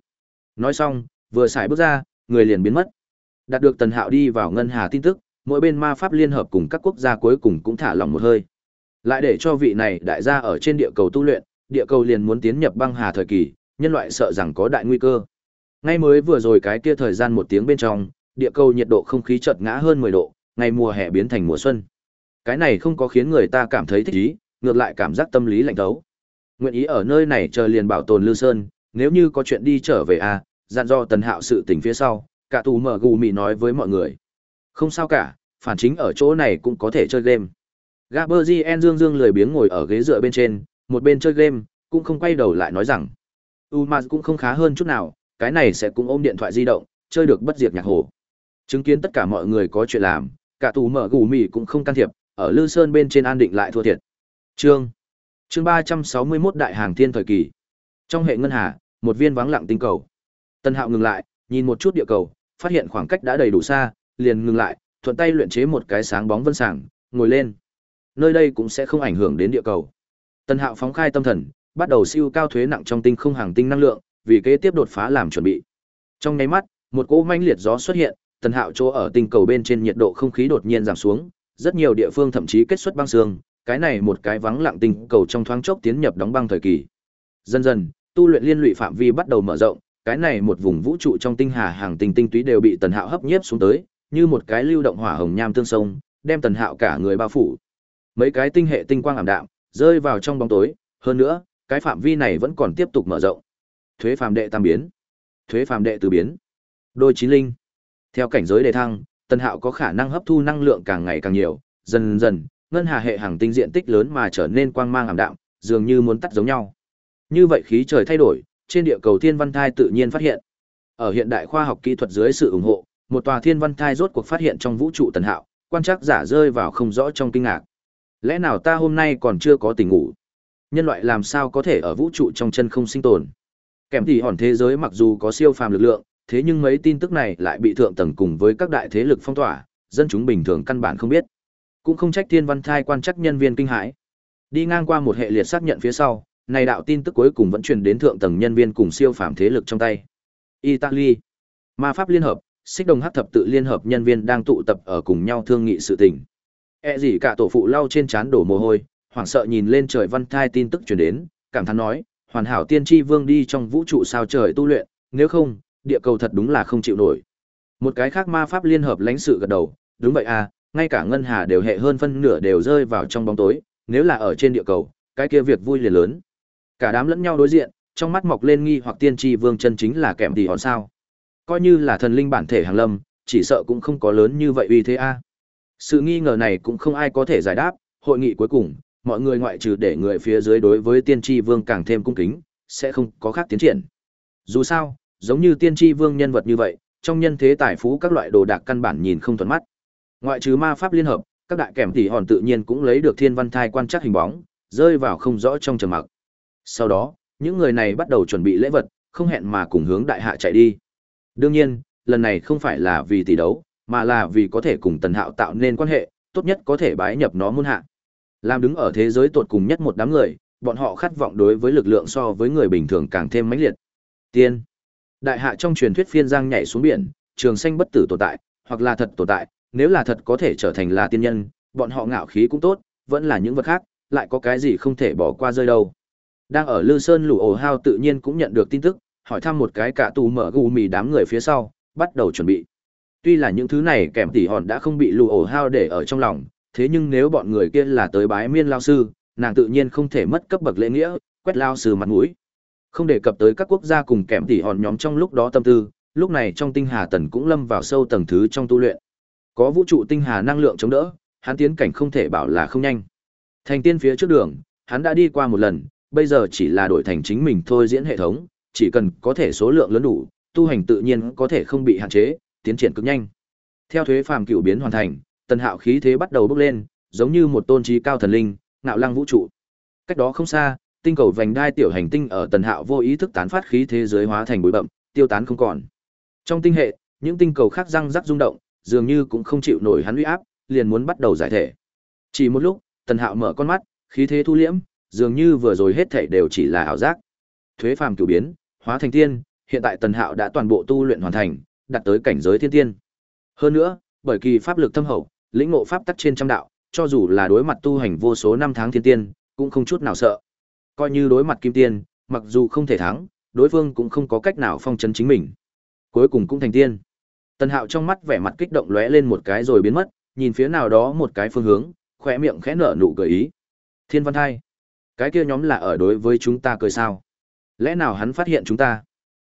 Nói xong, vừa xài bước ra, người liền biến mất. Đạt được Tần Hạo đi vào ngân hà tin tức, mỗi bên ma pháp liên hợp cùng các quốc gia cuối cùng cũng thả lỏng một hơi. Lại để cho vị này đại gia ở trên địa cầu tu luyện, địa cầu liền muốn tiến nhập băng hà thời kỳ, nhân loại sợ rằng có đại nguy cơ. Ngay mới vừa rồi cái kia thời gian một tiếng bên trong, địa cầu nhiệt độ không khí chợt ngã hơn 10 độ, ngày mùa hè biến thành mùa xuân. Cái này không có khiến người ta cảm thấy thích ý, ngược lại cảm giác tâm lý lạnh thấu. Nguyện ý ở nơi này chờ liền bảo tồn Lư Sơn, nếu như có chuyện đi trở về a, à, dặn do Tần Hạo sự tình phía sau, cả tù mở gù mị nói với mọi người. Không sao cả, phản chính ở chỗ này cũng có thể chơi game. Gaberzien Dương Dương lười biếng ngồi ở ghế dựa bên trên, một bên chơi game, cũng không quay đầu lại nói rằng. Umaz cũng không khá hơn chút nào, cái này sẽ cũng ôm điện thoại di động, chơi được bất diệt nhạc hồ. Chứng kiến tất cả mọi người có chuyện làm, cả tù mở gù mị cũng không can thiệp, ở Lư Sơn bên trên an định lại thua thiệt. Chương Chương 361 Đại hàng thiên thời kỳ. Trong hệ ngân hà, một viên vắng lặng tinh cầu. Tân Hạo ngừng lại, nhìn một chút địa cầu, phát hiện khoảng cách đã đầy đủ xa, liền ngừng lại, thuận tay luyện chế một cái sáng bóng vân sảng, ngồi lên. Nơi đây cũng sẽ không ảnh hưởng đến địa cầu. Tân Hạo phóng khai tâm thần, bắt đầu siêu cao thuế nặng trong tinh không hàng tinh năng lượng, vì kế tiếp đột phá làm chuẩn bị. Trong nháy mắt, một cỗ manh liệt gió xuất hiện, Tân Hạo chỗ ở tinh cầu bên trên nhiệt độ không khí đột nhiên giảm xuống, rất nhiều địa phương thậm chí kết xuất băng xương, cái này một cái vắng lặng tinh cầu trong thoáng chốc tiến nhập đóng băng thời kỳ. Dần dần, tu luyện liên lụy phạm vi bắt đầu mở rộng, cái này một vùng vũ trụ trong tinh hà hàng tinh tinh túy đều bị Tần Hạo hấp nhiếp xuống tới, như một cái lưu động hỏa hồng nham tương sông, đem Tần Hạo cả người bao phủ. Mấy cái tinh hệ tinh quang ảm đạm, rơi vào trong bóng tối, hơn nữa, cái phạm vi này vẫn còn tiếp tục mở rộng. Thuế phàm đệ tam biến, thuế phàm đệ tứ biến, đôi chín linh. Theo cảnh giới đề thăng, Tần Hạo có khả năng hấp thu năng lượng càng ngày càng nhiều, dần dần, ngân hà hệ hàng tinh diện tích lớn mà trở nên quang mang ảm đạm, dường như muốn tắt giống nhau. Như vậy khí trời thay đổi, trên địa cầu thiên văn thai tự nhiên phát hiện. Ở hiện đại khoa học kỹ thuật dưới sự ủng hộ, một tòa thiên văn thai rốt cuộc phát hiện trong vũ trụ tần hạo, quan trắc giả rơi vào không rõ trong kinh ngạc. Lẽ nào ta hôm nay còn chưa có tỉnh ngủ? Nhân loại làm sao có thể ở vũ trụ trong chân không sinh tồn? Kèm thì hòn thế giới mặc dù có siêu phàm lực lượng, thế nhưng mấy tin tức này lại bị thượng tầng cùng với các đại thế lực phong tỏa, dân chúng bình thường căn bản không biết. Cũng không trách thiên văn thai quan chắc nhân viên kinh hãi. Đi ngang qua một hệ liệt xác nhận phía sau, này đạo tin tức cuối cùng vẫn truyền đến thượng tầng nhân viên cùng siêu phàm thế lực trong tay. Italy, Ma pháp liên hợp, Xích Đồng Hắc thập tự liên hợp nhân viên đang tụ tập ở cùng nhau thương nghị sự tình. E gì cả tổ phụ lau trên trán đổ mồ hôi, hoảng sợ nhìn lên trời văn thai tin tức truyền đến, cảm thán nói, hoàn hảo tiên tri vương đi trong vũ trụ sao trời tu luyện, nếu không, địa cầu thật đúng là không chịu nổi. Một cái khác ma pháp liên hợp lãnh sự gật đầu, đúng vậy à, ngay cả ngân hà đều hệ hơn phân nửa đều rơi vào trong bóng tối, nếu là ở trên địa cầu, cái kia việc vui liền lớn. Cả đám lẫn nhau đối diện, trong mắt mọc lên nghi hoặc tiên tri vương chân chính là kèm tỷ hòn sao. Coi như là thần linh bản thể hàng lâm, chỉ sợ cũng không có lớn như vậy uy thế a. Sự nghi ngờ này cũng không ai có thể giải đáp, hội nghị cuối cùng, mọi người ngoại trừ để người phía dưới đối với tiên tri vương càng thêm cung kính, sẽ không có khác tiến triển. Dù sao, giống như tiên tri vương nhân vật như vậy, trong nhân thế tài phú các loại đồ đạc căn bản nhìn không thuận mắt. Ngoại trừ ma pháp liên hợp, các đại kèm tỷ hòn tự nhiên cũng lấy được thiên văn thai quan trắc hình bóng, rơi vào không rõ trong trầm mặc. Sau đó, những người này bắt đầu chuẩn bị lễ vật, không hẹn mà cùng hướng đại hạ chạy đi. Đương nhiên, lần này không phải là vì tỷ đấu, mà là vì có thể cùng Tần Hạo tạo nên quan hệ, tốt nhất có thể bái nhập nó môn hạ. Làm đứng ở thế giới tột cùng nhất một đám người, bọn họ khát vọng đối với lực lượng so với người bình thường càng thêm mãnh liệt. Tiên. Đại hạ trong truyền thuyết phiên giang nhảy xuống biển, trường xanh bất tử tồn tại, hoặc là thật tồn tại, nếu là thật có thể trở thành là tiên nhân, bọn họ ngạo khí cũng tốt, vẫn là những vật khác, lại có cái gì không thể bỏ qua rơi đâu. Đang ở Lư Sơn lũ ổ hao tự nhiên cũng nhận được tin tức, hỏi thăm một cái cả tù mở gù mì đám người phía sau, bắt đầu chuẩn bị. Tuy là những thứ này kèm tỉ hòn đã không bị lù ổ hao để ở trong lòng, thế nhưng nếu bọn người kia là tới bái miên lao sư, nàng tự nhiên không thể mất cấp bậc lễ nghĩa, quét lao sư mặt mũi. Không đề cập tới các quốc gia cùng kèm tỉ hòn nhóm trong lúc đó tâm tư, lúc này trong tinh hà tần cũng lâm vào sâu tầng thứ trong tu luyện. Có vũ trụ tinh hà năng lượng chống đỡ, hắn tiến cảnh không thể bảo là không nhanh. Thành tiên phía trước đường, hắn đã đi qua một lần, bây giờ chỉ là đổi thành chính mình thôi diễn hệ thống, chỉ cần có thể số lượng lớn đủ, tu hành tự nhiên có thể không bị hạn chế, tiến triển cực nhanh. Theo thuế phàm cựu biến hoàn thành, tần hạo khí thế bắt đầu bốc lên, giống như một tôn trí cao thần linh, ngạo lăng vũ trụ. Cách đó không xa, tinh cầu vành đai tiểu hành tinh ở tần hạo vô ý thức tán phát khí thế giới hóa thành bụi bậm, tiêu tán không còn. Trong tinh hệ, những tinh cầu khác răng rắc rung động, dường như cũng không chịu nổi hắn uy áp, liền muốn bắt đầu giải thể. Chỉ một lúc, tần hạo mở con mắt, khí thế thu liễm, dường như vừa rồi hết thảy đều chỉ là ảo giác. Thuế phàm cửu biến, hóa thành tiên, hiện tại Tần Hạo đã toàn bộ tu luyện hoàn thành, đạt tới cảnh giới thiên tiên. Hơn nữa, bởi kỳ pháp lực thâm hậu, lĩnh ngộ pháp tắc trên trăm đạo, cho dù là đối mặt tu hành vô số năm tháng thiên tiên, cũng không chút nào sợ. Coi như đối mặt kim tiên, mặc dù không thể thắng, đối phương cũng không có cách nào phong trấn chính mình. Cuối cùng cũng thành tiên. Tần Hạo trong mắt vẻ mặt kích động lóe lên một cái rồi biến mất, nhìn phía nào đó một cái phương hướng, khỏe miệng khẽ nở nụ cười ý. Thiên Văn Thai cái kia nhóm là ở đối với chúng ta cười sao lẽ nào hắn phát hiện chúng ta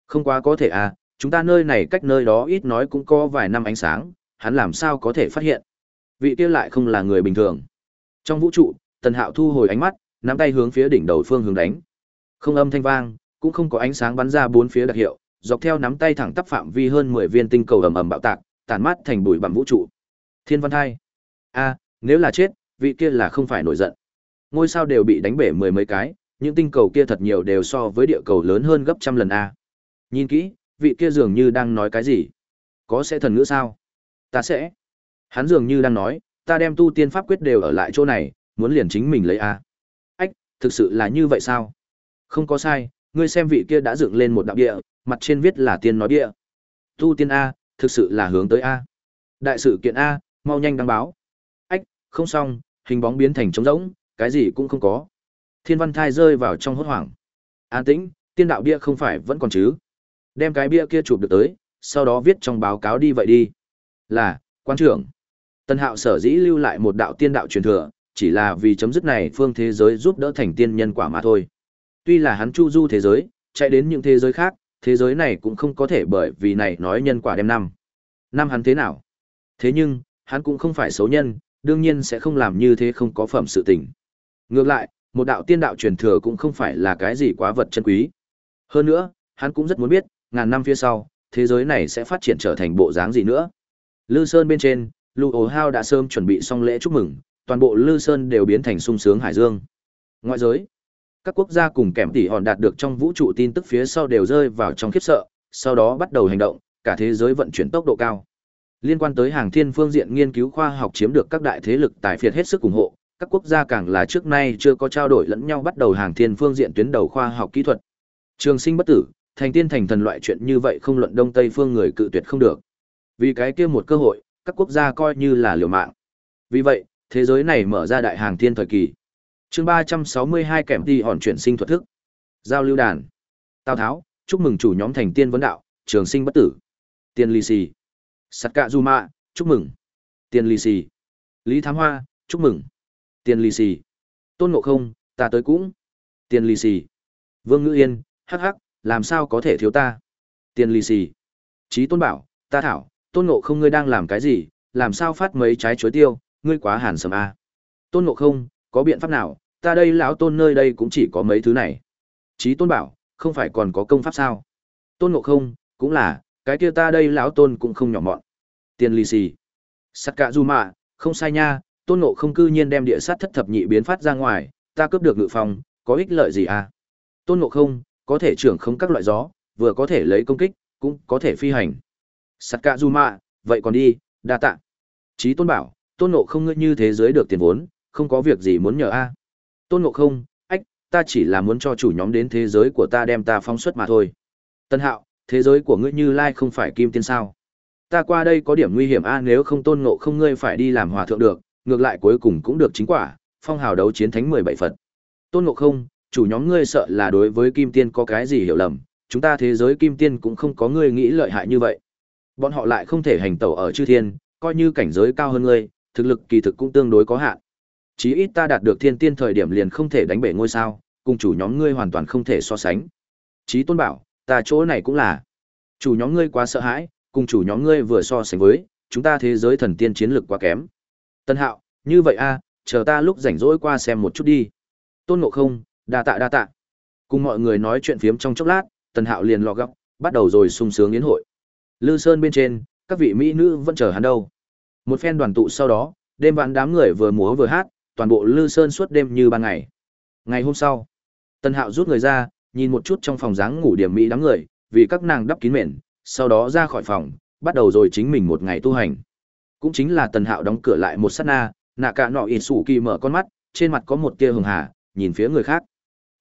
không quá có thể à chúng ta nơi này cách nơi đó ít nói cũng có vài năm ánh sáng hắn làm sao có thể phát hiện. Vị kia lại không là người bình thường. Trong vũ trụ, Tần Hạo thu hồi ánh mắt, nắm tay hướng phía đỉnh đầu phương hướng đánh. Không âm thanh vang, cũng không có ánh sáng bắn ra bốn phía đặc hiệu, dọc theo nắm tay thẳng tắp phạm vi hơn 10 viên tinh cầu ầm ầm bạo tạc, tản mát thành bụi bặm vũ trụ. Thiên Văn Thai. A, nếu là chết, vị kia là không phải nổi giận. Ngôi sao đều bị đánh bể mười mấy cái, những tinh cầu kia thật nhiều đều so với địa cầu lớn hơn gấp trăm lần a. Nhìn kỹ, vị kia dường như đang nói cái gì? Có sẽ thần ngữ sao? Ta sẽ. Hắn dường như đang nói, ta đem tu tiên pháp quyết đều ở lại chỗ này, muốn liền chính mình lấy a. Thực sự là như vậy sao? Không có sai, ngươi xem vị kia đã dựng lên một đạo địa, mặt trên viết là tiên nói địa. Tu tiên a, thực sự là hướng tới a. Đại sự kiện a, mau nhanh đăng báo. Ách, không xong, hình bóng biến thành trống rỗng, cái gì cũng không có. Thiên văn thai rơi vào trong hốt hoảng. An tĩnh, tiên đạo bia không phải vẫn còn chứ. Đem cái bia kia chụp được tới, sau đó viết trong báo cáo đi vậy đi. Là, quan trưởng. Tân hạo sở dĩ lưu lại một đạo tiên đạo truyền thừa, chỉ là vì chấm dứt này phương thế giới giúp đỡ thành tiên nhân quả mà thôi. Tuy là hắn chu du thế giới, chạy đến những thế giới khác, thế giới này cũng không có thể bởi vì này nói nhân quả đem năm. Năm hắn thế nào? Thế nhưng, hắn cũng không phải xấu nhân, đương nhiên sẽ không làm như thế không có phẩm sự tình. Ngược lại, một đạo tiên đạo truyền thừa cũng không phải là cái gì quá vật chân quý. Hơn nữa, hắn cũng rất muốn biết, ngàn năm phía sau, thế giới này sẽ phát triển trở thành bộ dáng gì nữa. Lư Sơn bên trên, Lưu Ổ Hao đã sớm chuẩn bị xong lễ chúc mừng, toàn bộ Lư Sơn đều biến thành sung sướng hải dương. Ngoại giới, các quốc gia cùng kèm tỉ hòn đạt được trong vũ trụ tin tức phía sau đều rơi vào trong khiếp sợ, sau đó bắt đầu hành động, cả thế giới vận chuyển tốc độ cao. Liên quan tới hàng thiên phương diện nghiên cứu khoa học chiếm được các đại thế lực tài phiệt hết sức ủng hộ, các quốc gia càng là trước nay chưa có trao đổi lẫn nhau bắt đầu hàng thiên phương diện tuyến đầu khoa học kỹ thuật. Trường sinh bất tử, thành tiên thành thần loại chuyện như vậy không luận đông tây phương người cự tuyệt không được. Vì cái kia một cơ hội, các quốc gia coi như là liều mạng. Vì vậy, thế giới này mở ra đại hàng thiên thời kỳ. Chương ba trăm sáu mươi hai kèm đi hòn chuyển sinh thuật thức. Giao lưu đàn. Tào Tháo, chúc mừng chủ nhóm thành tiên vấn đạo, trường sinh bất tử. Tiên lì xì. Sắt cạ du mạ, chúc mừng. Tiên lì xì. Lý Thám Hoa, chúc mừng. Tiên lì xì. Tôn Ngộ Không, ta tới cũng. Tiên lì xì. Vương Ngữ Yên, hắc hắc, làm sao có thể thiếu ta. Tiên lì xì. Chí Tôn Bảo, ta thảo, Tôn Ngộ Không ngươi đang làm cái gì, làm sao phát mấy trái chuối tiêu, ngươi quá hàn sầm a. Tôn Ngộ Không, có biện pháp nào, ta đây lão tôn nơi đây cũng chỉ có mấy thứ này. trí Tôn Bảo, không phải còn có công pháp sao? Tôn Ngộ Không, cũng là, cái kia ta đây lão tôn cũng không nhỏ mọn. tiền lì xì. Sắt cạ du mạ, không sai nha, tôn ngộ không cư nhiên đem địa sát thất thập nhị biến phát ra ngoài, ta cướp được ngự phòng, có ích lợi gì à? Tôn ngộ không, có thể trưởng không các loại gió, vừa có thể lấy công kích, cũng có thể phi hành. Sắt cạ du mạ, vậy còn đi, đa tạ. trí tôn bảo, tôn ngộ không ngươi như thế giới được tiền vốn, không có việc gì muốn nhờ a Tôn ngộ không, ách, ta chỉ là muốn cho chủ nhóm đến thế giới của ta đem ta phóng xuất mà thôi. Tân hạo, thế giới của ngươi như lai không phải kim tiên sao? Ta qua đây có điểm nguy hiểm a nếu không tôn ngộ không ngươi phải đi làm hòa thượng được, ngược lại cuối cùng cũng được chính quả, phong hào đấu chiến thánh 17 Phật. Tôn Ngộ Không, chủ nhóm ngươi sợ là đối với Kim Tiên có cái gì hiểu lầm, chúng ta thế giới Kim Tiên cũng không có ngươi nghĩ lợi hại như vậy. Bọn họ lại không thể hành tẩu ở chư thiên, coi như cảnh giới cao hơn ngươi, thực lực kỳ thực cũng tương đối có hạn. Chí ít ta đạt được thiên tiên thời điểm liền không thể đánh bể ngôi sao, cùng chủ nhóm ngươi hoàn toàn không thể so sánh. Chí Tôn bảo, ta chỗ này cũng là. Chủ nhóm ngươi quá sợ hãi, cùng chủ nhóm ngươi vừa so sánh với, chúng ta thế giới thần tiên chiến lực quá kém. Tân Hạo, như vậy a, chờ ta lúc rảnh rỗi qua xem một chút đi. Tôn Ngộ Không, đa tạ đa tạ. Cùng mọi người nói chuyện phiếm trong chốc lát, Tân Hạo liền lọ góc, bắt đầu rồi sung sướng yến hội. Lư Sơn bên trên, các vị mỹ nữ vẫn chờ hắn đâu. Một phen đoàn tụ sau đó, đêm vạn đám người vừa múa vừa hát, toàn bộ Lư Sơn suốt đêm như ban ngày. Ngày hôm sau, Tân Hạo rút người ra, nhìn một chút trong phòng dáng ngủ điểm mỹ đám người, vì các nàng đắp kín mền, sau đó ra khỏi phòng, bắt đầu rồi chính mình một ngày tu hành. Cũng chính là Tần Hạo đóng cửa lại một sát na, nạ cả nọ ịt sủ kỳ mở con mắt, trên mặt có một tia hường hà, nhìn phía người khác.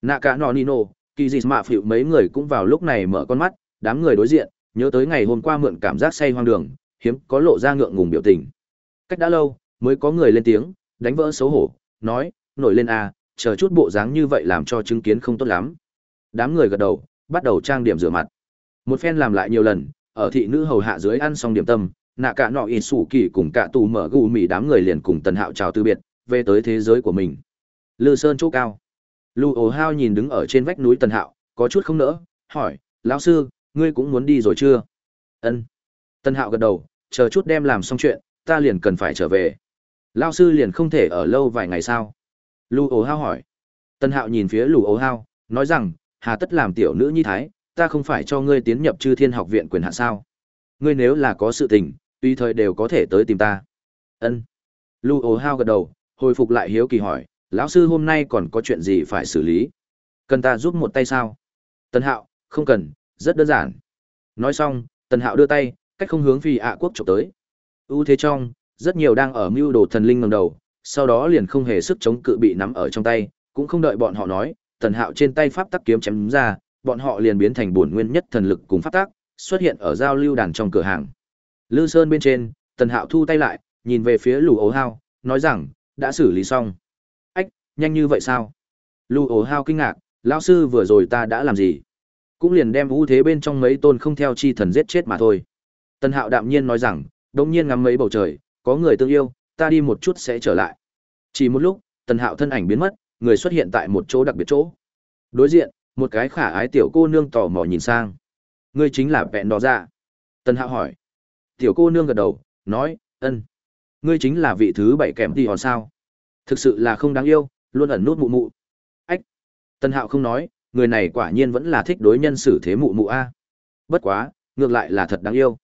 Nạ cả nọ Nino, kỳ dị mạ phịu mấy người cũng vào lúc này mở con mắt, đám người đối diện, nhớ tới ngày hôm qua mượn cảm giác say hoang đường, hiếm có lộ ra ngượng ngùng biểu tình. Cách đã lâu, mới có người lên tiếng, đánh vỡ xấu hổ, nói, nổi lên à, chờ chút bộ dáng như vậy làm cho chứng kiến không tốt lắm. Đám người gật đầu, bắt đầu trang điểm rửa mặt. Một phen làm lại nhiều lần, ở thị nữ hầu hạ dưới ăn xong điểm tâm, nạ cả nọ ỉ sủ kỳ cùng cả tù mở gù mì đám người liền cùng tần hạo chào từ biệt về tới thế giới của mình lư sơn chỗ cao lưu ồ hao nhìn đứng ở trên vách núi tần hạo có chút không nỡ hỏi lão sư ngươi cũng muốn đi rồi chưa ân tần hạo gật đầu chờ chút đem làm xong chuyện, ta liền cần phải trở về. Lao sư liền không thể ở lâu vài ngày sao? Lưu ố hao hỏi. Tân hạo nhìn phía lù ố hao, nói rằng, hà tất làm tiểu nữ nhi thái, ta không phải cho ngươi tiến nhập chư thiên học viện quyền hạ sao. Ngươi nếu là có sự tình, tùy thời đều có thể tới tìm ta. Ân. Lưu ố hao gật đầu, hồi phục lại hiếu kỳ hỏi, lão sư hôm nay còn có chuyện gì phải xử lý? Cần ta giúp một tay sao? Tân hạo, không cần, rất đơn giản. Nói xong, tân Hạo đưa tay, cách không hướng phi ạ quốc chụp tới ưu thế trong, rất nhiều đang ở mưu đồ thần linh ngẩng đầu, sau đó liền không hề sức chống cự bị nắm ở trong tay, cũng không đợi bọn họ nói, Tần Hạo trên tay pháp tắc kiếm chém ra, bọn họ liền biến thành bổn nguyên nhất thần lực cùng pháp tắc, xuất hiện ở giao lưu đàn trong cửa hàng. Lư Sơn bên trên, Tần Hạo thu tay lại, nhìn về phía Lù Ố Hao, nói rằng, đã xử lý xong. Ách, nhanh như vậy sao? Lù Ố Hao kinh ngạc, lão sư vừa rồi ta đã làm gì? Cũng liền đem ưu thế bên trong mấy tôn không theo chi thần giết chết mà thôi. Tần Hạo đạm nhiên nói rằng, đông nhiên ngắm mấy bầu trời, có người tương yêu, ta đi một chút sẽ trở lại. Chỉ một lúc, Tần Hạo thân ảnh biến mất, người xuất hiện tại một chỗ đặc biệt chỗ. Đối diện, một cái khả ái tiểu cô nương tò mò nhìn sang. Ngươi chính là vẹn đỏ ra. Dạ. Tần Hạo hỏi. Tiểu cô nương gật đầu, nói, ân. Ngươi chính là vị thứ bảy kèm đi hòn sao. Thực sự là không đáng yêu, luôn ẩn nút mụ mụ. Ách. Tần Hạo không nói, người này quả nhiên vẫn là thích đối nhân xử thế mụ mụ a. Bất quá, ngược lại là thật đáng yêu.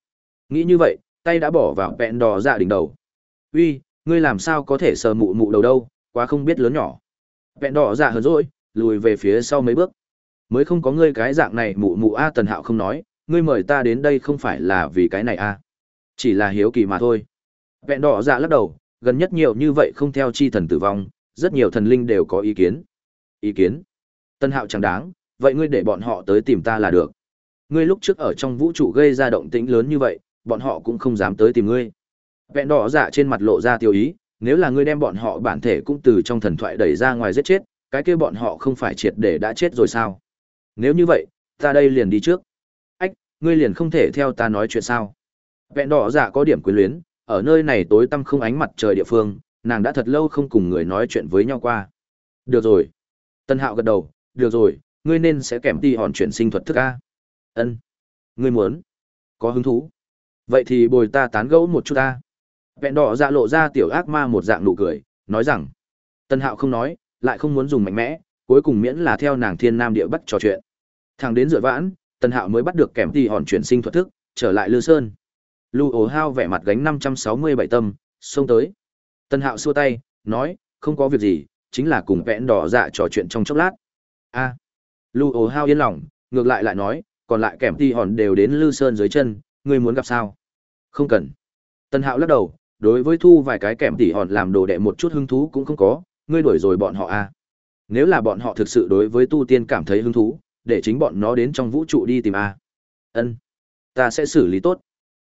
Nghĩ như vậy, tay đã bỏ vào vẹn đỏ dạ đỉnh đầu. Uy, ngươi làm sao có thể sờ mụ mụ đầu đâu, quá không biết lớn nhỏ. Vẹn đỏ dạ hờn rồi, lùi về phía sau mấy bước. Mới không có ngươi cái dạng này mụ mụ a Tần Hạo không nói, ngươi mời ta đến đây không phải là vì cái này a. Chỉ là hiếu kỳ mà thôi. Vẹn đỏ dạ lắc đầu, gần nhất nhiều như vậy không theo chi thần tử vong, rất nhiều thần linh đều có ý kiến. Ý kiến? Tân Hạo chẳng đáng, vậy ngươi để bọn họ tới tìm ta là được. Ngươi lúc trước ở trong vũ trụ gây ra động tĩnh lớn như vậy, bọn họ cũng không dám tới tìm ngươi. Vẹn đỏ dạ trên mặt lộ ra tiêu ý, nếu là ngươi đem bọn họ bản thể cũng từ trong thần thoại đẩy ra ngoài giết chết, cái kia bọn họ không phải triệt để đã chết rồi sao? Nếu như vậy, ta đây liền đi trước. Ách, ngươi liền không thể theo ta nói chuyện sao? Vẹn đỏ dạ có điểm quyến luyến, ở nơi này tối tăm không ánh mặt trời địa phương, nàng đã thật lâu không cùng người nói chuyện với nhau qua. Được rồi. Tân Hạo gật đầu, được rồi, ngươi nên sẽ kèm đi hòn chuyển sinh thuật thức a. Ân. Ngươi muốn? Có hứng thú? Vậy thì bồi ta tán gẫu một chút ta. Vẹn đỏ dạ lộ ra tiểu ác ma một dạng nụ cười, nói rằng. Tân Hạo không nói, lại không muốn dùng mạnh mẽ, cuối cùng miễn là theo nàng thiên nam địa bắc trò chuyện. Thằng đến dựa vãn, Tân Hạo mới bắt được kèm tì hòn chuyển sinh thuật thức, trở lại Lư Sơn. Lưu ổ hao vẻ mặt gánh năm trăm sáu mươi bảy tâm, xông tới. Tân Hạo xua tay, nói, không có việc gì, chính là cùng vẽn đỏ dạ trò chuyện trong chốc lát a à. lu ổ hao yên lòng ngược lại lại nói còn lại kèm tì hòn đều đến lư sơn dưới chân ngươi muốn gặp sao không cần. Tân hạo lắc đầu đối với thu vài cái kèm tỉ hòn làm đồ đệ một chút hứng thú cũng không có ngươi đuổi rồi bọn họ a nếu là bọn họ thực sự đối với tu tiên cảm thấy hứng thú để chính bọn nó đến trong vũ trụ đi tìm a. Ân ta sẽ xử lý tốt.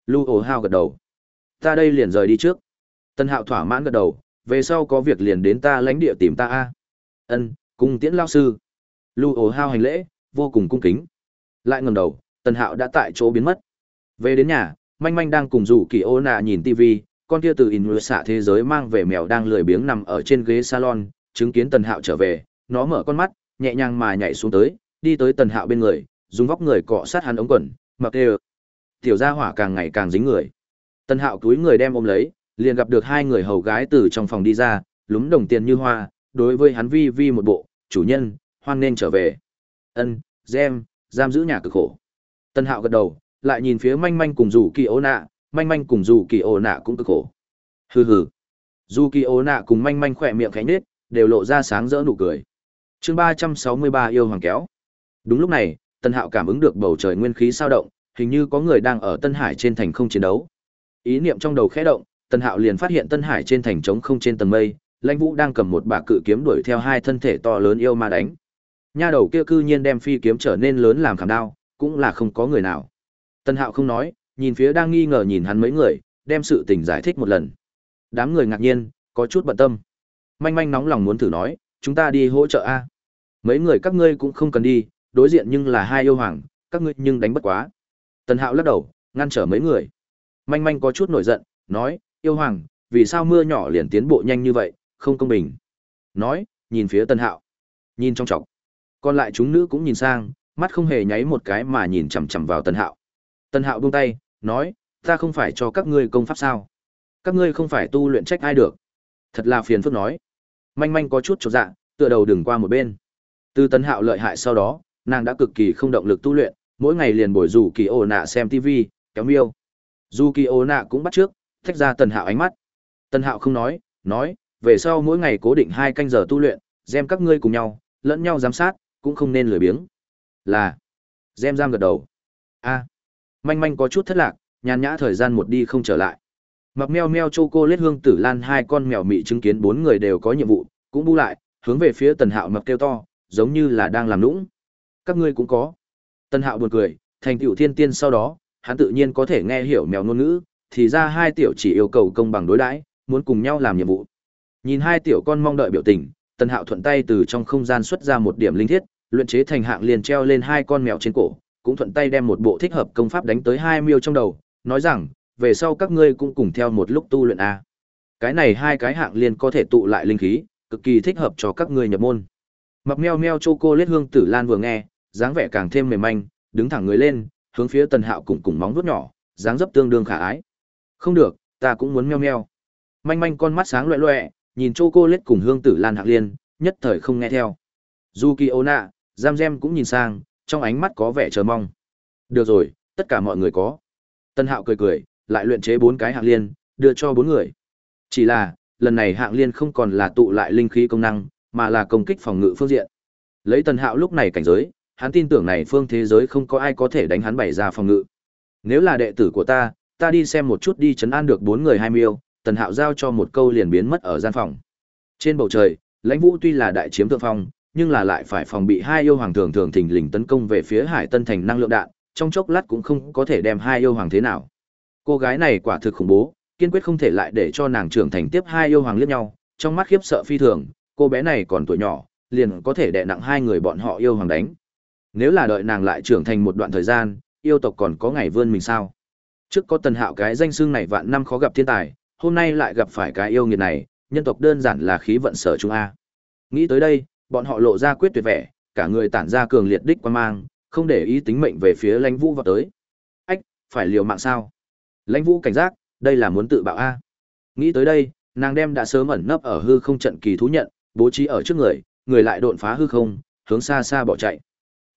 Lu ồ hao gật đầu. Ta đây liền rời đi trước. Tân hạo thỏa mãn gật đầu về sau có việc liền đến ta lãnh địa tìm ta a. Ân cung tiễn lao sư. Lưu ồ hao hành lễ, vô cùng cung kính. Lại ngẩng đầu, Tần Hạo đã tại chỗ biến mất. Về đến nhà, Manh Manh đang cùng rủ Kỳ Ô Nạ nhìn TV, con kia từ in xạ thế giới mang về mèo đang lười biếng nằm ở trên ghế salon, chứng kiến Tần Hạo trở về, nó mở con mắt, nhẹ nhàng mà nhảy xuống tới, đi tới Tần Hạo bên người, dùng vóc người cọ sát hắn ống quần, mặc đều. Tiểu gia hỏa càng ngày càng dính người. Tần Hạo túi người đem ôm lấy, liền gặp được hai người hầu gái từ trong phòng đi ra, lúng đồng tiền như hoa, đối với hắn vi vi một bộ, chủ nhân, hoan nên trở về. Ân, Gem, giam giữ nhà cực khổ. Tân Hạo gật đầu, lại nhìn phía manh manh cùng dù kỳ ố nạ, manh manh cùng dù kỳ ố nạ cũng cực khổ. Hừ hừ. Dù kỳ ố nạ cùng manh manh khỏe miệng khánh nết, đều lộ ra sáng rỡ nụ cười. chương ba trăm sáu mươi ba yêu hoàng kéo. Đúng lúc này, Tân Hạo cảm ứng được bầu trời nguyên khí sao động, hình như có người đang ở Tân Hải trên thành không chiến đấu. Ý niệm trong đầu khẽ động, Tân Hạo liền phát hiện Tân Hải trên thành trống không trên tầng mây, Lãnh Vũ đang cầm một bà cự kiếm đuổi theo hai thân thể to lớn yêu ma đánh. Nha đầu kia cư nhiên đem phi kiếm trở nên lớn làm khảm đao, cũng là không có người nào. Tân Hạo không nói, nhìn phía đang nghi ngờ nhìn hắn mấy người, đem sự tình giải thích một lần. Đám người ngạc nhiên, có chút bận tâm. Manh manh nóng lòng muốn thử nói, chúng ta đi hỗ trợ a. Mấy người các ngươi cũng không cần đi, đối diện nhưng là hai yêu hoàng, các ngươi nhưng đánh bất quá. Tần Hạo lắc đầu, ngăn trở mấy người. Manh manh có chút nổi giận, nói, yêu hoàng, vì sao mưa nhỏ liền tiến bộ nhanh như vậy, không công bình. Nói, nhìn phía Tần Hạo. Nhìn trong trọc. Còn lại chúng nữ cũng nhìn sang, mắt không hề nháy một cái mà nhìn chằm chằm vào Tần Hạo. Tân Hạo buông tay, nói, Ta không phải cho các ngươi công pháp sao? Các ngươi không phải tu luyện trách ai được. Thật là phiền phức nói. Manh manh có chút chột dạ, tựa đầu đừng qua một bên. Từ Tân hạo lợi hại sau đó, nàng đã cực kỳ không động lực tu luyện, mỗi ngày liền bồi rủ kỳ ổ nạ xem TV, kéo miêu. Dù kỳ ổ nạ cũng bắt trước, thách ra tần hạo ánh mắt. Tần hạo không nói, nói, về sau mỗi ngày cố định hai canh giờ tu luyện, xem các ngươi cùng nhau, lẫn nhau giám sát, cũng không nên lười biếng. Là. Gem giam gật đầu. A. Manh manh có chút thất lạc, nhàn nhã thời gian một đi không trở lại. Mặc meo meo chô cô lết hương tử lan hai con mèo mị chứng kiến bốn người đều có nhiệm vụ, cũng bu lại, hướng về phía tần hạo mập kêu to, giống như là đang làm lũng. Các ngươi cũng có. Tần hạo buồn cười, thành tiểu thiên tiên sau đó, hắn tự nhiên có thể nghe hiểu mèo ngôn ngữ, thì ra hai tiểu chỉ yêu cầu công bằng đối đãi, muốn cùng nhau làm nhiệm vụ. Nhìn hai tiểu con mong đợi biểu tình, Tần Hạo thuận tay từ trong không gian xuất ra một điểm linh thiết, luyện chế thành hạng liền treo lên hai con mèo trên cổ, cũng thuận tay đem một bộ thích hợp công pháp đánh tới hai miêu trong đầu, nói rằng, về sau các ngươi cũng cùng theo một lúc tu luyện a. Cái này hai cái hạng liên có thể tụ lại linh khí, cực kỳ thích hợp cho các ngươi nhập môn. Mập meo meo chocolate hương tử lan vừa nghe, dáng vẻ càng thêm mềm manh, đứng thẳng người lên, hướng phía Tần Hạo cùng cùng móng vuốt nhỏ, dáng dấp tương đương khả ái. Không được, ta cũng muốn meo meo. Manh manh con mắt sáng loẹt loẹt, nhìn chocolate cùng hương tử lan hạng liên, nhất thời không nghe theo. Yuki Ona, Giam Gem cũng nhìn sang, trong ánh mắt có vẻ chờ mong. Được rồi, tất cả mọi người có. Tân Hạo cười cười, lại luyện chế bốn cái hạng liên, đưa cho bốn người. Chỉ là, lần này hạng liên không còn là tụ lại linh khí công năng, mà là công kích phòng ngự phương diện. Lấy Tân Hạo lúc này cảnh giới, hắn tin tưởng này phương thế giới không có ai có thể đánh hắn bày ra phòng ngự. Nếu là đệ tử của ta, ta đi xem một chút đi chấn an được bốn người hai miêu, Tần Hạo giao cho một câu liền biến mất ở gian phòng. Trên bầu trời, Lãnh Vũ tuy là đại chiếm thượng phong, nhưng là lại phải phòng bị hai yêu hoàng thường thường thình lình tấn công về phía Hải Tân thành năng lượng đạn, trong chốc lát cũng không có thể đem hai yêu hoàng thế nào. Cô gái này quả thực khủng bố, kiên quyết không thể lại để cho nàng trưởng thành tiếp hai yêu hoàng liếc nhau, trong mắt khiếp sợ phi thường, cô bé này còn tuổi nhỏ, liền có thể đè nặng hai người bọn họ yêu hoàng đánh. Nếu là đợi nàng lại trưởng thành một đoạn thời gian, yêu tộc còn có ngày vươn mình sao? Trước có Tần Hạo cái danh xương này vạn năm khó gặp thiên tài, hôm nay lại gặp phải cái yêu nghiệt này, nhân tộc đơn giản là khí vận sở chúng a. Nghĩ tới đây, bọn họ lộ ra quyết tuyệt vẻ, cả người tản ra cường liệt đích quan mang, không để ý tính mệnh về phía Lãnh Vũ vào tới. Ách, phải liều mạng sao? Lãnh Vũ cảnh giác, đây là muốn tự bạo a. Nghĩ tới đây, nàng đem đã sớm ẩn nấp ở hư không trận kỳ thú nhận, bố trí ở trước người, người lại độn phá hư không, hướng xa xa bỏ chạy.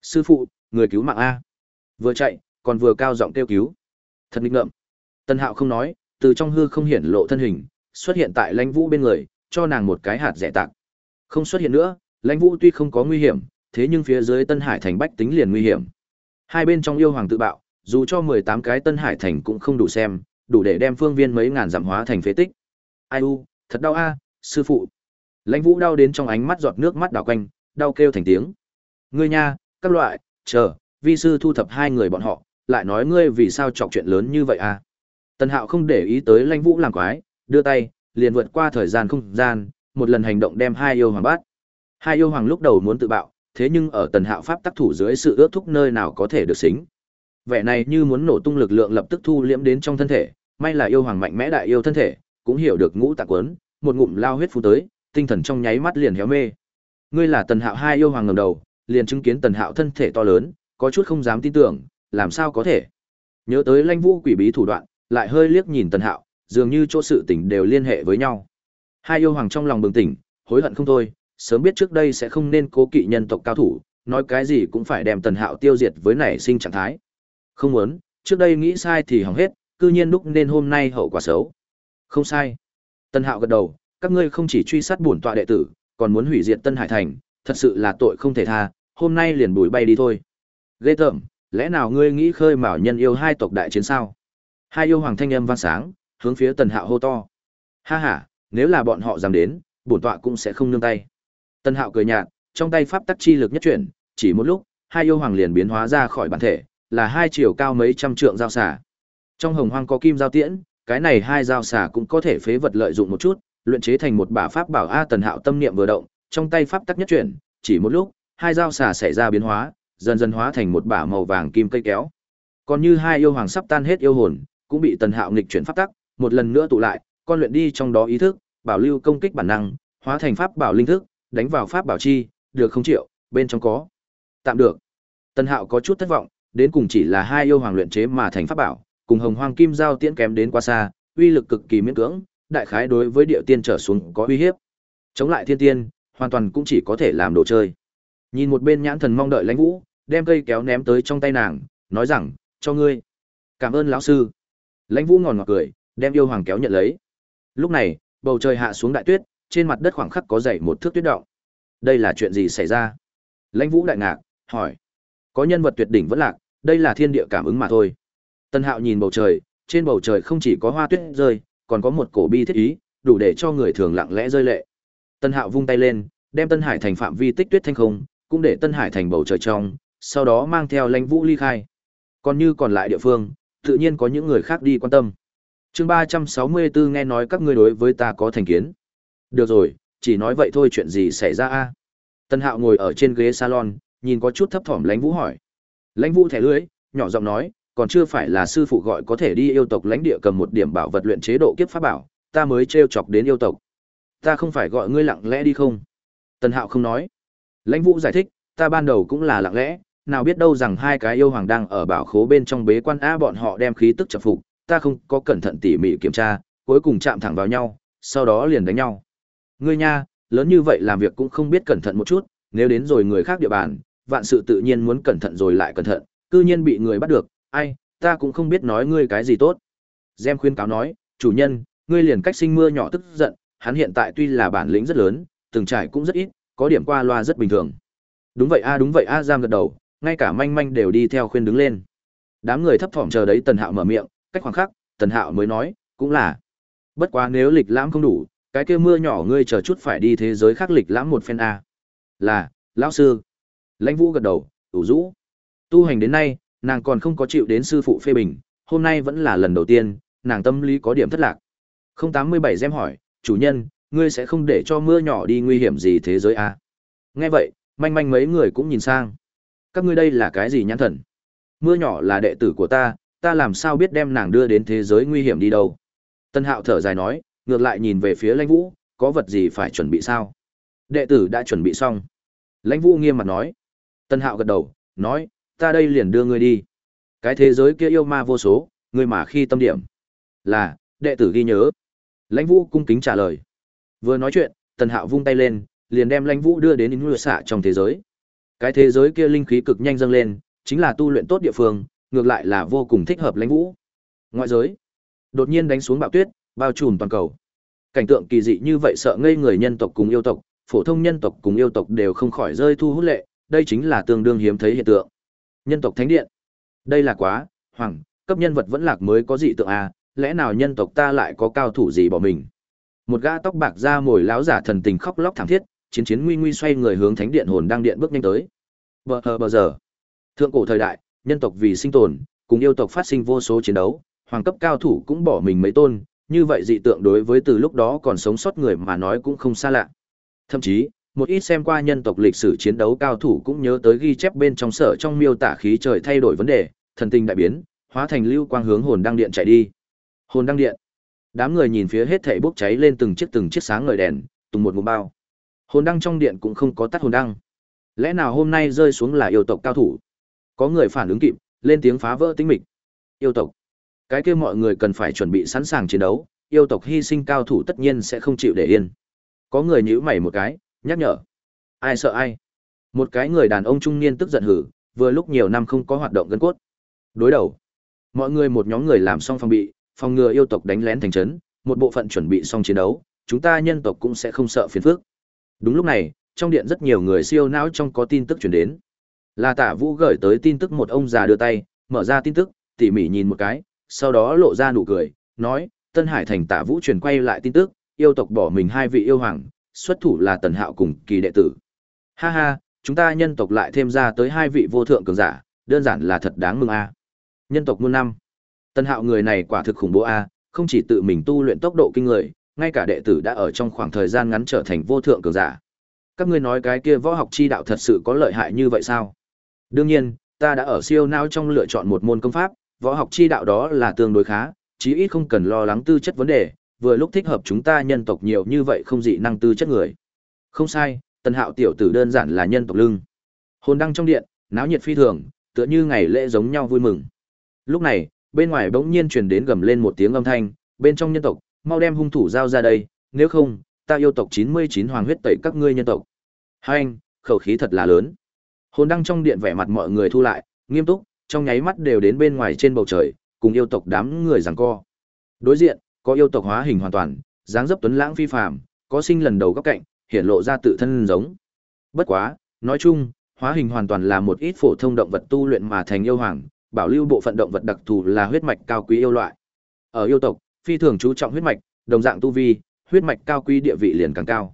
Sư phụ, người cứu mạng a. Vừa chạy, còn vừa cao giọng kêu cứu. Thật nghịch ngợm. Tân Hạo không nói, từ trong hư không hiển lộ thân hình, xuất hiện tại Lãnh Vũ bên người, cho nàng một cái hạt rẻ tặng. Không xuất hiện nữa, Lãnh Vũ tuy không có nguy hiểm, thế nhưng phía dưới Tân Hải thành bách tính liền nguy hiểm. Hai bên trong yêu hoàng tự bạo, dù cho 18 cái Tân Hải thành cũng không đủ xem, đủ để đem phương viên mấy ngàn giảm hóa thành phế tích. Ai u, thật đau a, sư phụ. Lãnh Vũ đau đến trong ánh mắt giọt nước mắt đào quanh, đau kêu thành tiếng. Ngươi nha, các loại, chờ, vi sư thu thập hai người bọn họ, lại nói ngươi vì sao chọc chuyện lớn như vậy a? Tần Hạo không để ý tới Lãnh Vũ làm quái, đưa tay, liền vượt qua thời gian không gian, một lần hành động đem hai yêu hoàng bắt. Hai yêu hoàng lúc đầu muốn tự bạo, thế nhưng ở Tần Hạo pháp tác thủ dưới sự ước thúc nơi nào có thể được xính. Vẻ này như muốn nổ tung lực lượng lập tức thu liễm đến trong thân thể, may là yêu hoàng mạnh mẽ đại yêu thân thể, cũng hiểu được ngũ tạc quấn, một ngụm lao huyết phú tới, tinh thần trong nháy mắt liền héo mê. Ngươi là Tần Hạo hai yêu hoàng ngầm đầu, liền chứng kiến Tần Hạo thân thể to lớn, có chút không dám tin tưởng, làm sao có thể? Nhớ tới Lanh Vũ quỷ bí thủ đoạn, lại hơi liếc nhìn Tần Hạo, dường như chỗ sự tình đều liên hệ với nhau. Hai yêu hoàng trong lòng bừng tỉnh, hối hận không thôi, sớm biết trước đây sẽ không nên cố kỵ nhân tộc cao thủ, nói cái gì cũng phải đem Tần Hạo tiêu diệt với nảy sinh trạng thái. Không muốn, trước đây nghĩ sai thì hỏng hết, cư nhiên đúc nên hôm nay hậu quả xấu. Không sai. Tần Hạo gật đầu, các ngươi không chỉ truy sát bổn tọa đệ tử, còn muốn hủy diệt Tân Hải thành, thật sự là tội không thể tha, hôm nay liền bùi bay đi thôi. Ghê tởm, lẽ nào ngươi nghĩ khơi mào nhân yêu hai tộc đại chiến sao? Hai yêu hoàng thanh âm vang sáng, hướng phía Tần Hạo hô to. Ha ha, nếu là bọn họ dám đến, bổn tọa cũng sẽ không nương tay. Tân Hạo cười nhạt, trong tay pháp tắc chi lực nhất chuyển, chỉ một lúc, hai yêu hoàng liền biến hóa ra khỏi bản thể, là hai chiều cao mấy trăm trượng giao xà. Trong hồng hoang có kim giao tiễn, cái này hai giao xà cũng có thể phế vật lợi dụng một chút, luyện chế thành một bả pháp bảo a Tần Hạo tâm niệm vừa động, trong tay pháp tắc nhất chuyển, chỉ một lúc, hai giao xà xảy ra biến hóa, dần dần hóa thành một bả màu vàng kim cây kéo. Còn như hai yêu hoàng sắp tan hết yêu hồn, cũng bị Tần Hạo nghịch chuyển pháp tắc, một lần nữa tụ lại, con luyện đi trong đó ý thức, bảo lưu công kích bản năng, hóa thành pháp bảo linh thức, đánh vào pháp bảo chi, được không triệu, bên trong có. Tạm được. Tân Hạo có chút thất vọng, đến cùng chỉ là hai yêu hoàng luyện chế mà thành pháp bảo, cùng hồng hoang kim giao tiễn kém đến quá xa, uy lực cực kỳ miễn cưỡng, đại khái đối với địa tiên trở xuống có uy hiếp. Chống lại thiên tiên, hoàn toàn cũng chỉ có thể làm đồ chơi. Nhìn một bên nhãn thần mong đợi lãnh vũ, đem cây kéo ném tới trong tay nàng, nói rằng, cho ngươi. Cảm ơn lão sư. Lãnh vũ ngòn ngọt cười, đem yêu hoàng kéo nhận lấy. Lúc này, bầu trời hạ xuống đại tuyết, trên mặt đất khoảng khắc có dày một thước tuyết động. Đây là chuyện gì xảy ra? Lãnh vũ đại ngạc, hỏi. Có nhân vật tuyệt đỉnh vẫn lạc, đây là thiên địa cảm ứng mà thôi. Tân Hạo nhìn bầu trời, trên bầu trời không chỉ có hoa tuyết rơi, còn có một cổ bi thiết ý, đủ để cho người thường lặng lẽ rơi lệ. Tân Hạo vung tay lên, đem Tân Hải thành phạm vi tích tuyết thanh không, cũng để Tân Hải thành bầu trời trong, sau đó mang theo Lãnh Vũ ly khai. Còn như còn lại địa phương, tự nhiên có những người khác đi quan tâm. Chương ba trăm sáu mươi 364 nghe nói các ngươi đối với ta có thành kiến. Được rồi, chỉ nói vậy thôi chuyện gì xảy ra a? Tân Hạo ngồi ở trên ghế salon, nhìn có chút thấp thỏm Lãnh Vũ hỏi. Lãnh Vũ thẻ lưới, nhỏ giọng nói, còn chưa phải là sư phụ gọi có thể đi yêu tộc lãnh địa cầm một điểm bảo vật luyện chế độ kiếp pháp bảo, ta mới trêu chọc đến yêu tộc. Ta không phải gọi ngươi lặng lẽ đi không? Tần Hạo không nói. Lãnh Vũ giải thích, ta ban đầu cũng là lặng lẽ, nào biết đâu rằng hai cái yêu hoàng đang ở bảo khố bên trong bế quan a bọn họ đem khí tức chập phục, ta không có cẩn thận tỉ mỉ kiểm tra, cuối cùng chạm thẳng vào nhau, sau đó liền đánh nhau. Ngươi nha, lớn như vậy làm việc cũng không biết cẩn thận một chút, nếu đến rồi người khác địa bàn, vạn sự tự nhiên muốn cẩn thận rồi lại cẩn thận, cư nhiên bị người bắt được, ai, ta cũng không biết nói ngươi cái gì tốt. Gem khuyên cáo nói, chủ nhân, ngươi liền cách sinh mưa nhỏ tức giận, hắn hiện tại tuy là bản lĩnh rất lớn, từng trải cũng rất ít, có điểm qua loa rất bình thường. Đúng vậy a đúng vậy a giam gật đầu, ngay cả manh manh đều đi theo khuyên đứng lên. Đám người thấp thỏm chờ đấy Tần Hạo mở miệng, cách khoảng khắc, Tần Hạo mới nói, cũng là. Bất quá nếu lịch lãm không đủ, cái kia mưa nhỏ ngươi chờ chút phải đi thế giới khác lịch lãm một phen a. Là, lão sư. Lãnh Vũ gật đầu, ủ rũ. Tu hành đến nay, nàng còn không có chịu đến sư phụ phê bình, hôm nay vẫn là lần đầu tiên, nàng tâm lý có điểm thất lạc. không tám mươi bảy xem hỏi, chủ nhân, ngươi sẽ không để cho mưa nhỏ đi nguy hiểm gì thế giới a Nghe vậy, manh manh mấy người cũng nhìn sang. Các ngươi đây là cái gì nhãn thần? Mưa nhỏ là đệ tử của ta, ta làm sao biết đem nàng đưa đến thế giới nguy hiểm đi đâu? Tân Hạo thở dài nói, ngược lại nhìn về phía Lãnh Vũ, có vật gì phải chuẩn bị sao? Đệ tử đã chuẩn bị xong. Lãnh Vũ nghiêm mặt nói. Tân Hạo gật đầu, nói, ta đây liền đưa ngươi đi. Cái thế giới kia yêu ma vô số, ngươi mà khi tâm điểm. Là, đệ tử ghi nhớ. Lãnh Vũ cung kính trả lời. Vừa nói chuyện, Tần Hạo vung tay lên, liền đem Lãnh Vũ đưa đến Innu xạ trong thế giới. Cái thế giới kia linh khí cực nhanh dâng lên, chính là tu luyện tốt địa phương, ngược lại là vô cùng thích hợp Lãnh Vũ. Ngoại giới, đột nhiên đánh xuống bão tuyết, bao trùm toàn cầu. Cảnh tượng kỳ dị như vậy sợ ngây người nhân tộc cùng yêu tộc, phổ thông nhân tộc cùng yêu tộc đều không khỏi rơi thu hút lệ, đây chính là tương đương hiếm thấy hiện tượng. Nhân tộc thánh điện. Đây là quá, hoàng, cấp nhân vật vẫn lạc mới có dị tượng a, à, lẽ nào nhân tộc ta lại có cao thủ gì bỏ mình? Một gã tóc bạc da mồi láo giả thần tình khóc lóc thảm thiết, chiến chiến nguy nguy xoay người hướng thánh điện hồn đang điện bước nhanh tới. Bờ hờ bờ giờ. Thượng cổ thời đại, nhân tộc vì sinh tồn, cùng yêu tộc phát sinh vô số chiến đấu, hoàng cấp cao thủ cũng bỏ mình mấy tôn, như vậy dị tượng đối với từ lúc đó còn sống sót người mà nói cũng không xa lạ. Thậm chí, một ít xem qua nhân tộc lịch sử chiến đấu cao thủ cũng nhớ tới ghi chép bên trong sở trong miêu tả khí trời thay đổi vấn đề, thần tình đại biến, hóa thành lưu quang hướng hồn đăng điện chạy đi. Hồn đăng điện. Đám người nhìn phía hết thảy bốc cháy lên từng chiếc từng chiếc sáng ngời đèn, tùng một ngụm bao. Hồn đăng trong điện cũng không có tắt hồn đăng. Lẽ nào hôm nay rơi xuống là yêu tộc cao thủ? Có người phản ứng kịp, lên tiếng phá vỡ tĩnh mịch. Yêu tộc. Cái kia mọi người cần phải chuẩn bị sẵn sàng chiến đấu, yêu tộc hy sinh cao thủ tất nhiên sẽ không chịu để yên. Có người nhíu mày một cái, nhắc nhở. Ai sợ ai? Một cái người đàn ông trung niên tức giận hử vừa lúc nhiều năm không có hoạt động gân cốt. Đối đầu. Mọi người một nhóm người làm xong phòng bị phòng ngừa yêu tộc đánh lén thành trấn một bộ phận chuẩn bị xong chiến đấu chúng ta nhân tộc cũng sẽ không sợ phiền phước đúng lúc này trong điện rất nhiều người siêu não trong có tin tức chuyển đến. Là tả vũ gửi tới tin tức một ông già đưa tay mở ra tin tức tỉ mỉ nhìn một cái sau đó lộ ra nụ cười nói tân hải thành tả vũ truyền quay lại tin tức yêu tộc bỏ mình hai vị yêu hoàng xuất thủ là tần hạo cùng kỳ đệ tử. Ha ha, chúng ta nhân tộc lại thêm ra tới hai vị vô thượng cường giả, đơn giản là thật đáng mừng a. Nhân tộc muôn năm. Tần hạo người này quả thực khủng bố a, không chỉ tự mình tu luyện tốc độ kinh người, ngay cả đệ tử đã ở trong khoảng thời gian ngắn trở thành vô thượng cường giả. Các ngươi nói cái kia võ học chi đạo thật sự có lợi hại như vậy sao? Đương nhiên, ta đã ở siêu não trong lựa chọn một môn công pháp, võ học chi đạo đó là tương đối khá, chí ít không cần lo lắng tư chất vấn đề, vừa lúc thích hợp chúng ta nhân tộc nhiều như vậy không dị năng tư chất người. Không sai, Tần Hạo tiểu tử đơn giản là nhân tộc lưng. Hồn đăng trong điện, náo nhiệt phi thường, tựa như ngày lễ giống nhau vui mừng. Lúc này, bên ngoài bỗng nhiên truyền đến gầm lên một tiếng âm thanh, bên trong nhân tộc, mau đem hung thủ giao ra đây, nếu không, ta yêu tộc 99 hoàng huyết tẩy các ngươi nhân tộc. Hai anh, khẩu khí thật là lớn. Hồn đăng trong điện vẻ mặt mọi người thu lại, nghiêm túc, trong nháy mắt đều đến bên ngoài trên bầu trời, cùng yêu tộc đám người giằng co. Đối diện, có yêu tộc hóa hình hoàn toàn, dáng dấp tuấn lãng phi phàm, có sinh lần đầu góc cạnh, hiện lộ ra tự thân giống. Bất quá, nói chung, hóa hình hoàn toàn là một ít phổ thông động vật tu luyện mà thành yêu hoàng, bảo lưu bộ phận động vật đặc thù là huyết mạch cao quý yêu loại. Ở yêu tộc, phi thường chú trọng huyết mạch, đồng dạng tu vi, huyết mạch cao quý địa vị liền càng cao.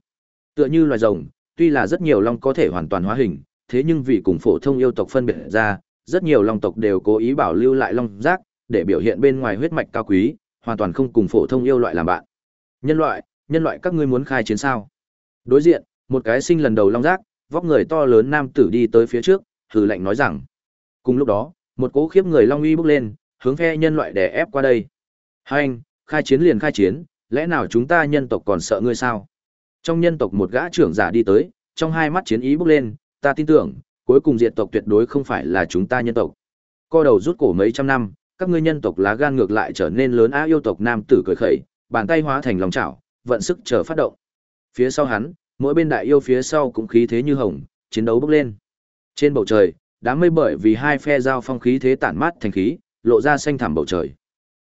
Tựa như loài rồng, tuy là rất nhiều long có thể hoàn toàn hóa hình, thế nhưng vì cùng phổ thông yêu tộc phân biệt ra, rất nhiều long tộc đều cố ý bảo lưu lại long giác, để biểu hiện bên ngoài huyết mạch cao quý, hoàn toàn không cùng phổ thông yêu loại làm bạn. Nhân loại, nhân loại các ngươi muốn khai chiến sao? Đối diện, một cái sinh lần đầu long giác, vóc người to lớn nam tử đi tới phía trước, hừ lạnh nói rằng. Cùng lúc đó, một cỗ khiếp người long uy bốc lên, hướng phe nhân loại đè ép qua đây. Hai anh, khai chiến liền khai chiến, lẽ nào chúng ta nhân tộc còn sợ ngươi sao? Trong nhân tộc một gã trưởng giả đi tới, trong hai mắt chiến ý bốc lên, ta tin tưởng, cuối cùng diệt tộc tuyệt đối không phải là chúng ta nhân tộc. Co đầu rút cổ mấy trăm năm, các ngươi nhân tộc lá gan ngược lại trở nên lớn á yêu tộc nam tử cười khẩy, bàn tay hóa thành lòng chảo, vận sức chờ phát động. Phía sau hắn, mỗi bên đại yêu phía sau cũng khí thế như hồng, chiến đấu bốc lên. Trên bầu trời, đám mây bởi vì hai phe giao phong khí thế tản mát thành khí, lộ ra xanh thẳm bầu trời.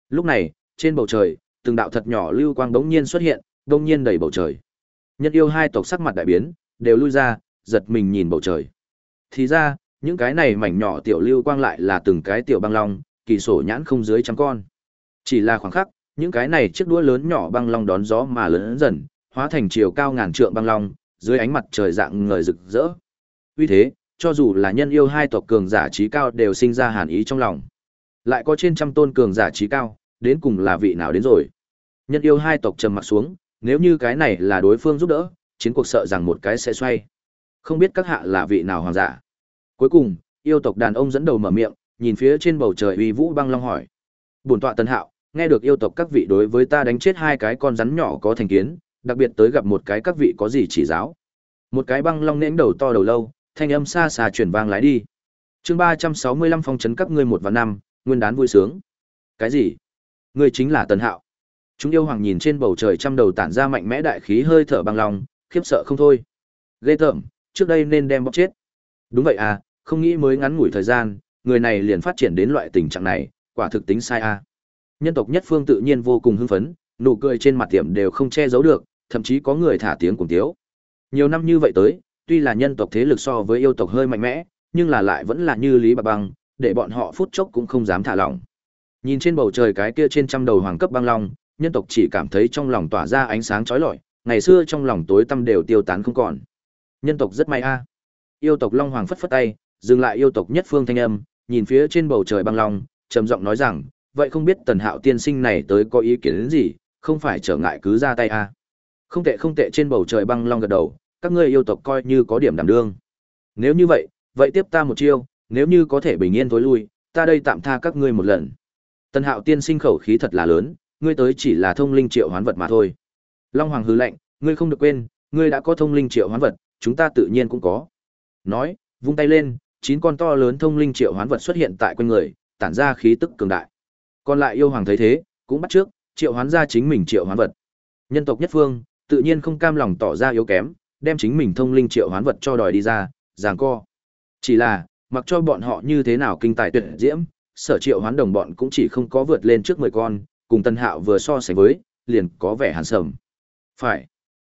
Lúc này, trên bầu trời, từng đạo thật nhỏ lưu quang đống nhiên xuất hiện, đống nhiên đầy bầu trời. Nhân yêu hai tộc sắc mặt đại biến, đều lui ra, giật mình nhìn bầu trời. Thì ra, những cái này mảnh nhỏ tiểu lưu quang lại là từng cái tiểu băng long, kỳ sổ nhãn không dưới trăm con. Chỉ là khoảng khắc, những cái này chiếc đũa lớn nhỏ băng long đón gió mà lớn dần, hóa thành chiều cao ngàn trượng băng long, dưới ánh mặt trời dạng ngời rực rỡ. Vì thế, cho dù là nhân yêu hai tộc cường giả trí cao đều sinh ra hàn ý trong lòng. Lại có trên trăm tôn cường giả trí cao, đến cùng là vị nào đến rồi. Nhân yêu hai tộc trầm mặt xuống, nếu như cái này là đối phương giúp đỡ, chiến cuộc sợ rằng một cái sẽ xoay. Không biết các hạ là vị nào hoàng giả. Cuối cùng, yêu tộc đàn ông dẫn đầu mở miệng, nhìn phía trên bầu trời uy vũ băng long hỏi. Bổn tọa Tân Hạo, nghe được yêu tộc các vị đối với ta đánh chết hai cái con rắn nhỏ có thành kiến, đặc biệt tới gặp một cái các vị có gì chỉ giáo. Một cái băng long nễn đầu to đầu lâu, thanh âm xa xa chuyển vang lái đi. Chương ba trăm sáu mươi lăm phong trấn các ngươi một và năm, nguyên đán vui sướng. Cái gì? Ngươi chính là Tần Hạo. Chúng yêu hoàng nhìn trên bầu trời trăm đầu tản ra mạnh mẽ đại khí hơi thở băng long, khiếp sợ không thôi. Ghê tởm, trước đây nên đem bóc chết. Đúng vậy à, không nghĩ mới ngắn ngủi thời gian, người này liền phát triển đến loại tình trạng này, quả thực tính sai à. Nhân tộc nhất phương tự nhiên vô cùng hưng phấn, nụ cười trên mặt tiệm đều không che giấu được, thậm chí có người thả tiếng cùng tiếu. Nhiều năm như vậy tới, tuy là nhân tộc thế lực so với yêu tộc hơi mạnh mẽ, nhưng là lại vẫn là như lý bạc băng, để bọn họ phút chốc cũng không dám thả lỏng. Nhìn trên bầu trời cái kia trên trăm đầu hoàng cấp băng long, nhân tộc chỉ cảm thấy trong lòng tỏa ra ánh sáng chói lọi, ngày xưa trong lòng tối tăm đều tiêu tán không còn. Nhân tộc rất may a. Yêu tộc Long Hoàng phất phất tay, dừng lại yêu tộc nhất phương thanh âm, nhìn phía trên bầu trời băng long, trầm giọng nói rằng, vậy không biết Tần Hạo tiên sinh này tới có ý kiến đến gì, không phải trở ngại cứ ra tay a. Không tệ không tệ trên bầu trời băng long gật đầu, các ngươi yêu tộc coi như có điểm đảm đương. Nếu như vậy, vậy tiếp ta một chiêu, nếu như có thể bình yên thối lui, ta đây tạm tha các ngươi một lần. Tần Hạo tiên sinh khẩu khí thật là lớn, ngươi tới chỉ là thông linh triệu hoán vật mà thôi. Long Hoàng hư lạnh, ngươi không được quên, ngươi đã có thông linh triệu hoán vật, chúng ta tự nhiên cũng có. Nói, vung tay lên, chín con to lớn thông linh triệu hoán vật xuất hiện tại quanh người, tản ra khí tức cường đại. Còn lại yêu hoàng thấy thế, cũng bắt trước, triệu hoán ra chính mình triệu hoán vật. Nhân tộc nhất phương, tự nhiên không cam lòng tỏ ra yếu kém, đem chính mình thông linh triệu hoán vật cho đòi đi ra, giằng co. Chỉ là, mặc cho bọn họ như thế nào kinh tài tuyệt diễm, sở triệu hoán đồng bọn cũng chỉ không có vượt lên trước 10 con, cùng Tân Hạo vừa so sánh với, liền có vẻ hàn sầm. Phải.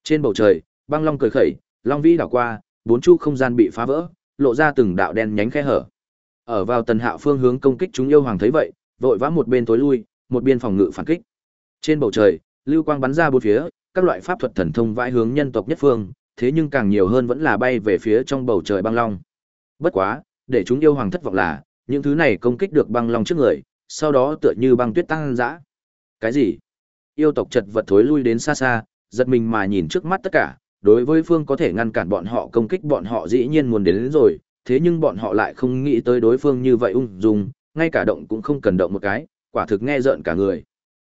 Trên bầu trời, băng long cười khẩy, long vĩ đảo qua, bốn chu không gian bị phá vỡ, lộ ra từng đạo đen nhánh khe hở. Ở vào Tần Hạo phương hướng công kích chúng yêu hoàng thấy vậy, vội vã một bên tối lui, một bên phòng ngự phản kích. Trên bầu trời, lưu quang bắn ra bốn phía, các loại pháp thuật thần thông vãi hướng nhân tộc nhất phương, thế nhưng càng nhiều hơn vẫn là bay về phía trong bầu trời băng long. Bất quá, để chúng yêu hoàng thất vọng là, những thứ này công kích được băng long trước người, sau đó tựa như băng tuyết tăng dã. Cái gì? Yêu tộc chật vật thối lui đến xa xa, giật mình mà nhìn trước mắt tất cả, đối với phương có thể ngăn cản bọn họ công kích bọn họ dĩ nhiên muốn đến, đến rồi, thế nhưng bọn họ lại không nghĩ tới đối phương như vậy ung dung, ngay cả động cũng không cần động một cái, quả thực nghe rợn cả người.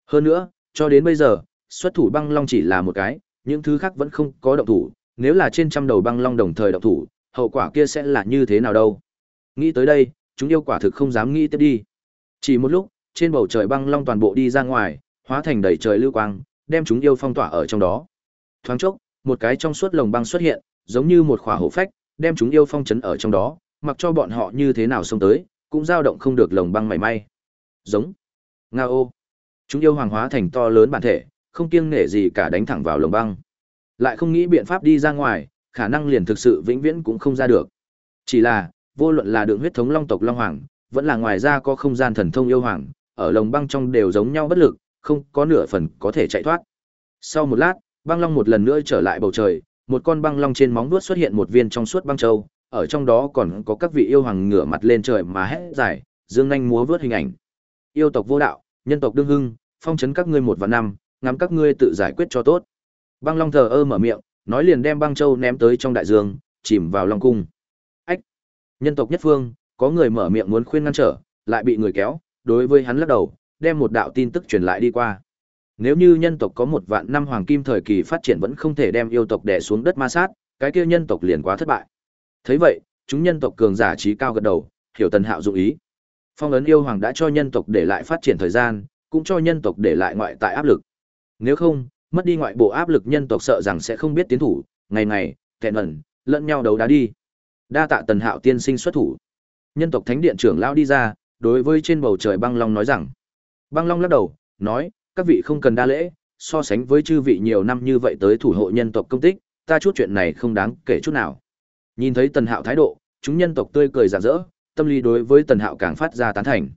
Hơn nữa, cho đến bây giờ, xuất thủ băng long chỉ là một cái, những thứ khác vẫn không có động thủ, nếu là trên trăm đầu băng long đồng thời động thủ, hậu quả kia sẽ là như thế nào đâu. Nghĩ tới đây, chúng yêu quả thực không dám nghĩ tiếp đi. Chỉ một lúc, trên bầu trời băng long toàn bộ đi ra ngoài, hóa thành đầy trời lưu quang, đem chúng yêu phong tỏa ở trong đó. Thoáng chốc, một cái trong suốt lồng băng xuất hiện, giống như một khỏa hổ phách, đem chúng yêu phong chấn ở trong đó, mặc cho bọn họ như thế nào xông tới, cũng dao động không được lồng băng mảy may. Giống. Ngao. Chúng yêu hoàng hóa thành to lớn bản thể, không kiêng nể gì cả đánh thẳng vào lồng băng. Lại không nghĩ biện pháp đi ra ngoài, khả năng liền thực sự vĩnh viễn cũng không ra được. Chỉ là, vô luận là đường huyết thống long tộc long hoàng, vẫn là ngoài ra có không gian thần thông yêu hoàng, ở lồng băng trong đều giống nhau bất lực, không có nửa phần có thể chạy thoát. Sau một lát, băng long một lần nữa trở lại bầu trời, một con băng long trên móng vuốt xuất hiện một viên trong suốt băng châu, ở trong đó còn có các vị yêu hoàng ngửa mặt lên trời mà hét giải, dương nhanh múa vớt hình ảnh. Yêu tộc vô đạo, nhân tộc đương hưng, phong trấn các ngươi một và năm, ngắm các ngươi tự giải quyết cho tốt. Băng long thờ ơ mở miệng, nói liền đem băng châu ném tới trong đại dương, chìm vào long cung. Ách! Nhân tộc nhất phương, có người mở miệng muốn khuyên ngăn trở, lại bị người kéo, đối với hắn lắc đầu, đem một đạo tin tức truyền lại đi qua. Nếu như nhân tộc có một vạn năm hoàng kim thời kỳ phát triển vẫn không thể đem yêu tộc đè xuống đất ma sát, cái kia nhân tộc liền quá thất bại. Thấy vậy, chúng nhân tộc cường giả trí cao gật đầu, hiểu Tần Hạo dụng ý. Phong ấn yêu hoàng đã cho nhân tộc để lại phát triển thời gian, cũng cho nhân tộc để lại ngoại tại áp lực. Nếu không, mất đi ngoại bộ áp lực nhân tộc sợ rằng sẽ không biết tiến thủ, ngày ngày, kẹn ẩn, lẫn nhau đấu đá đi. Đa tạ Tần Hạo tiên sinh xuất thủ. Nhân tộc thánh điện trưởng lão đi ra, đối với trên bầu trời băng long nói rằng. Băng long lắc đầu, nói, các vị không cần đa lễ, so sánh với chư vị nhiều năm như vậy tới thủ hộ nhân tộc công tích, ta chút chuyện này không đáng kể chút nào. Nhìn thấy Tần Hạo thái độ, chúng nhân tộc tươi cười rạng rỡ, tâm lý đối với Tần Hạo càng phát ra tán thành.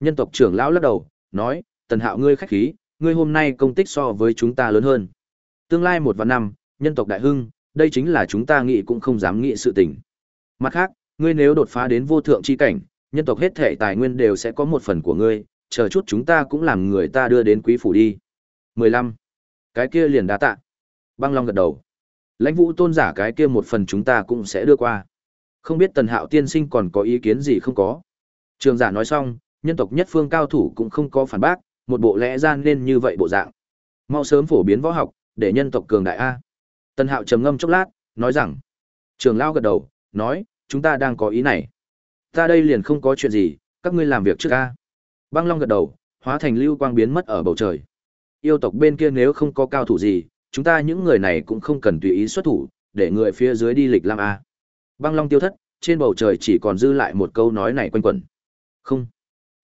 Nhân tộc trưởng lão lắc đầu, nói, Tần Hạo ngươi khách khí, ngươi hôm nay công tích so với chúng ta lớn hơn. Tương lai một và năm, nhân tộc đại hưng, đây chính là chúng ta nghĩ cũng không dám nghĩ sự tình. Mặt khác, ngươi nếu đột phá đến vô thượng chi cảnh, nhân tộc hết thể tài nguyên đều sẽ có một phần của ngươi, chờ chút chúng ta cũng làm người ta đưa đến quý phủ đi. 15. Cái kia liền đá tạ. Băng Long gật đầu. Lãnh vũ tôn giả cái kia một phần chúng ta cũng sẽ đưa qua. Không biết tần hạo tiên sinh còn có ý kiến gì không có. Trường giả nói xong, nhân tộc nhất phương cao thủ cũng không có phản bác, một bộ lẽ gian nên như vậy bộ dạng. Mau sớm phổ biến võ học, để nhân tộc cường đại A. Tần hạo trầm ngâm chốc lát, nói rằng. Trường lao gật đầu, nói, chúng ta đang có ý này. Ta đây liền không có chuyện gì, các ngươi làm việc trước A. Băng Long gật đầu, hóa thành lưu quang biến mất ở bầu trời. Yêu tộc bên kia nếu không có cao thủ gì, chúng ta những người này cũng không cần tùy ý xuất thủ, để người phía dưới đi lịch lam a. Băng Long tiêu thất, trên bầu trời chỉ còn dư lại một câu nói này quanh quẩn. Không.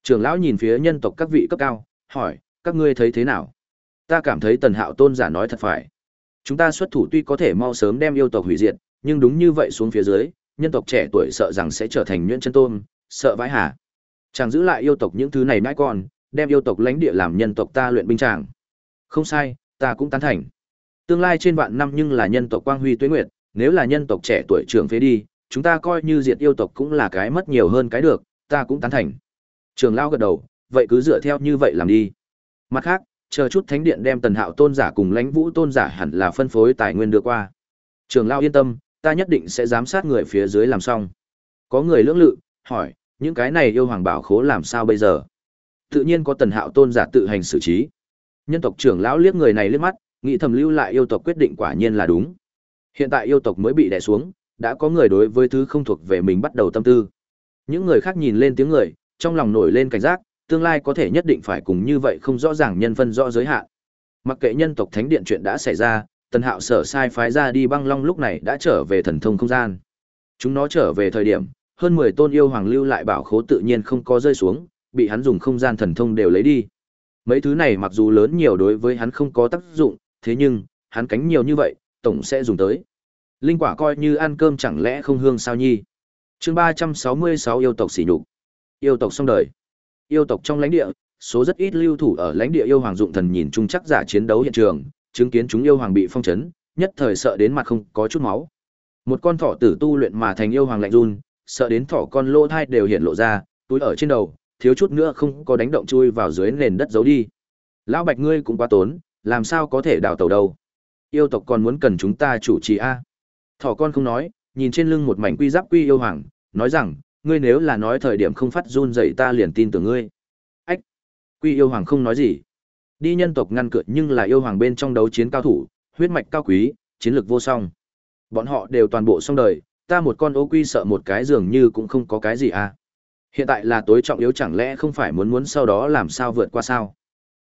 Trưởng lão nhìn phía nhân tộc các vị cấp cao, hỏi, các ngươi thấy thế nào? Ta cảm thấy Tần Hạo tôn giả nói thật phải. Chúng ta xuất thủ tuy có thể mau sớm đem yêu tộc hủy diệt, nhưng đúng như vậy xuống phía dưới, nhân tộc trẻ tuổi sợ rằng sẽ trở thành nhuyễn chân tôn, sợ vãi hả? Chàng giữ lại yêu tộc những thứ này nãi con, đem yêu tộc lãnh địa làm nhân tộc ta luyện binh chàng. Không sai, ta cũng tán thành. Tương lai trên vạn năm nhưng là nhân tộc quang huy tuế nguyệt, nếu là nhân tộc trẻ tuổi trưởng phế đi, chúng ta coi như diệt yêu tộc cũng là cái mất nhiều hơn cái được, ta cũng tán thành. Trường lao gật đầu, vậy cứ dựa theo như vậy làm đi. Mặt khác, chờ chút thánh điện đem tần hạo tôn giả cùng lãnh vũ tôn giả hẳn là phân phối tài nguyên đưa qua. Trường lao yên tâm, ta nhất định sẽ giám sát người phía dưới làm xong. Có người lưỡng lự, hỏi, những cái này yêu hoàng bảo khố làm sao bây giờ? Tự nhiên có tần hạo tôn giả tự hành xử trí. Nhân tộc trưởng lão liếc người này liếc mắt, nghĩ thầm lưu lại yêu tộc quyết định quả nhiên là đúng. Hiện tại yêu tộc mới bị đè xuống, đã có người đối với thứ không thuộc về mình bắt đầu tâm tư. Những người khác nhìn lên tiếng người, trong lòng nổi lên cảnh giác, tương lai có thể nhất định phải cùng như vậy không rõ ràng nhân phân rõ giới hạn. Mặc kệ nhân tộc thánh điện chuyện đã xảy ra, Tần Hạo sở sai phái ra đi băng long lúc này đã trở về thần thông không gian. Chúng nó trở về thời điểm, hơn 10 tôn yêu hoàng lưu lại bảo khố tự nhiên không có rơi xuống, bị hắn dùng không gian thần thông đều lấy đi. Mấy thứ này mặc dù lớn nhiều đối với hắn không có tác dụng, thế nhưng, hắn cánh nhiều như vậy, tổng sẽ dùng tới. Linh quả coi như ăn cơm chẳng lẽ không hương sao nhi. chương 366 yêu tộc sỉ nhục Yêu tộc xong đời. Yêu tộc trong lãnh địa, số rất ít lưu thủ ở lãnh địa yêu hoàng dụng thần nhìn chung chắc giả chiến đấu hiện trường, chứng kiến chúng yêu hoàng bị phong chấn, nhất thời sợ đến mặt không có chút máu. Một con thỏ tử tu luyện mà thành yêu hoàng lạnh run, sợ đến thỏ con lỗ thai đều hiện lộ ra, túi ở trên đầu, thiếu chút nữa không có đánh động chui vào dưới nền đất giấu đi. Lão Bạch ngươi cũng quá tốn, làm sao có thể đào tàu đâu. Yêu tộc còn muốn cần chúng ta chủ trì a. Thỏ con không nói, nhìn trên lưng một mảnh quy giáp quy yêu hoàng, nói rằng, ngươi nếu là nói thời điểm không phát run dậy ta liền tin tưởng ngươi. Ách! Quy yêu hoàng không nói gì. Đi nhân tộc ngăn cự nhưng là yêu hoàng bên trong đấu chiến cao thủ, huyết mạch cao quý, chiến lược vô song. Bọn họ đều toàn bộ xong đời, ta một con ô quy sợ một cái dường như cũng không có cái gì à. Hiện tại là tối trọng yếu chẳng lẽ không phải muốn muốn sau đó làm sao vượt qua sao?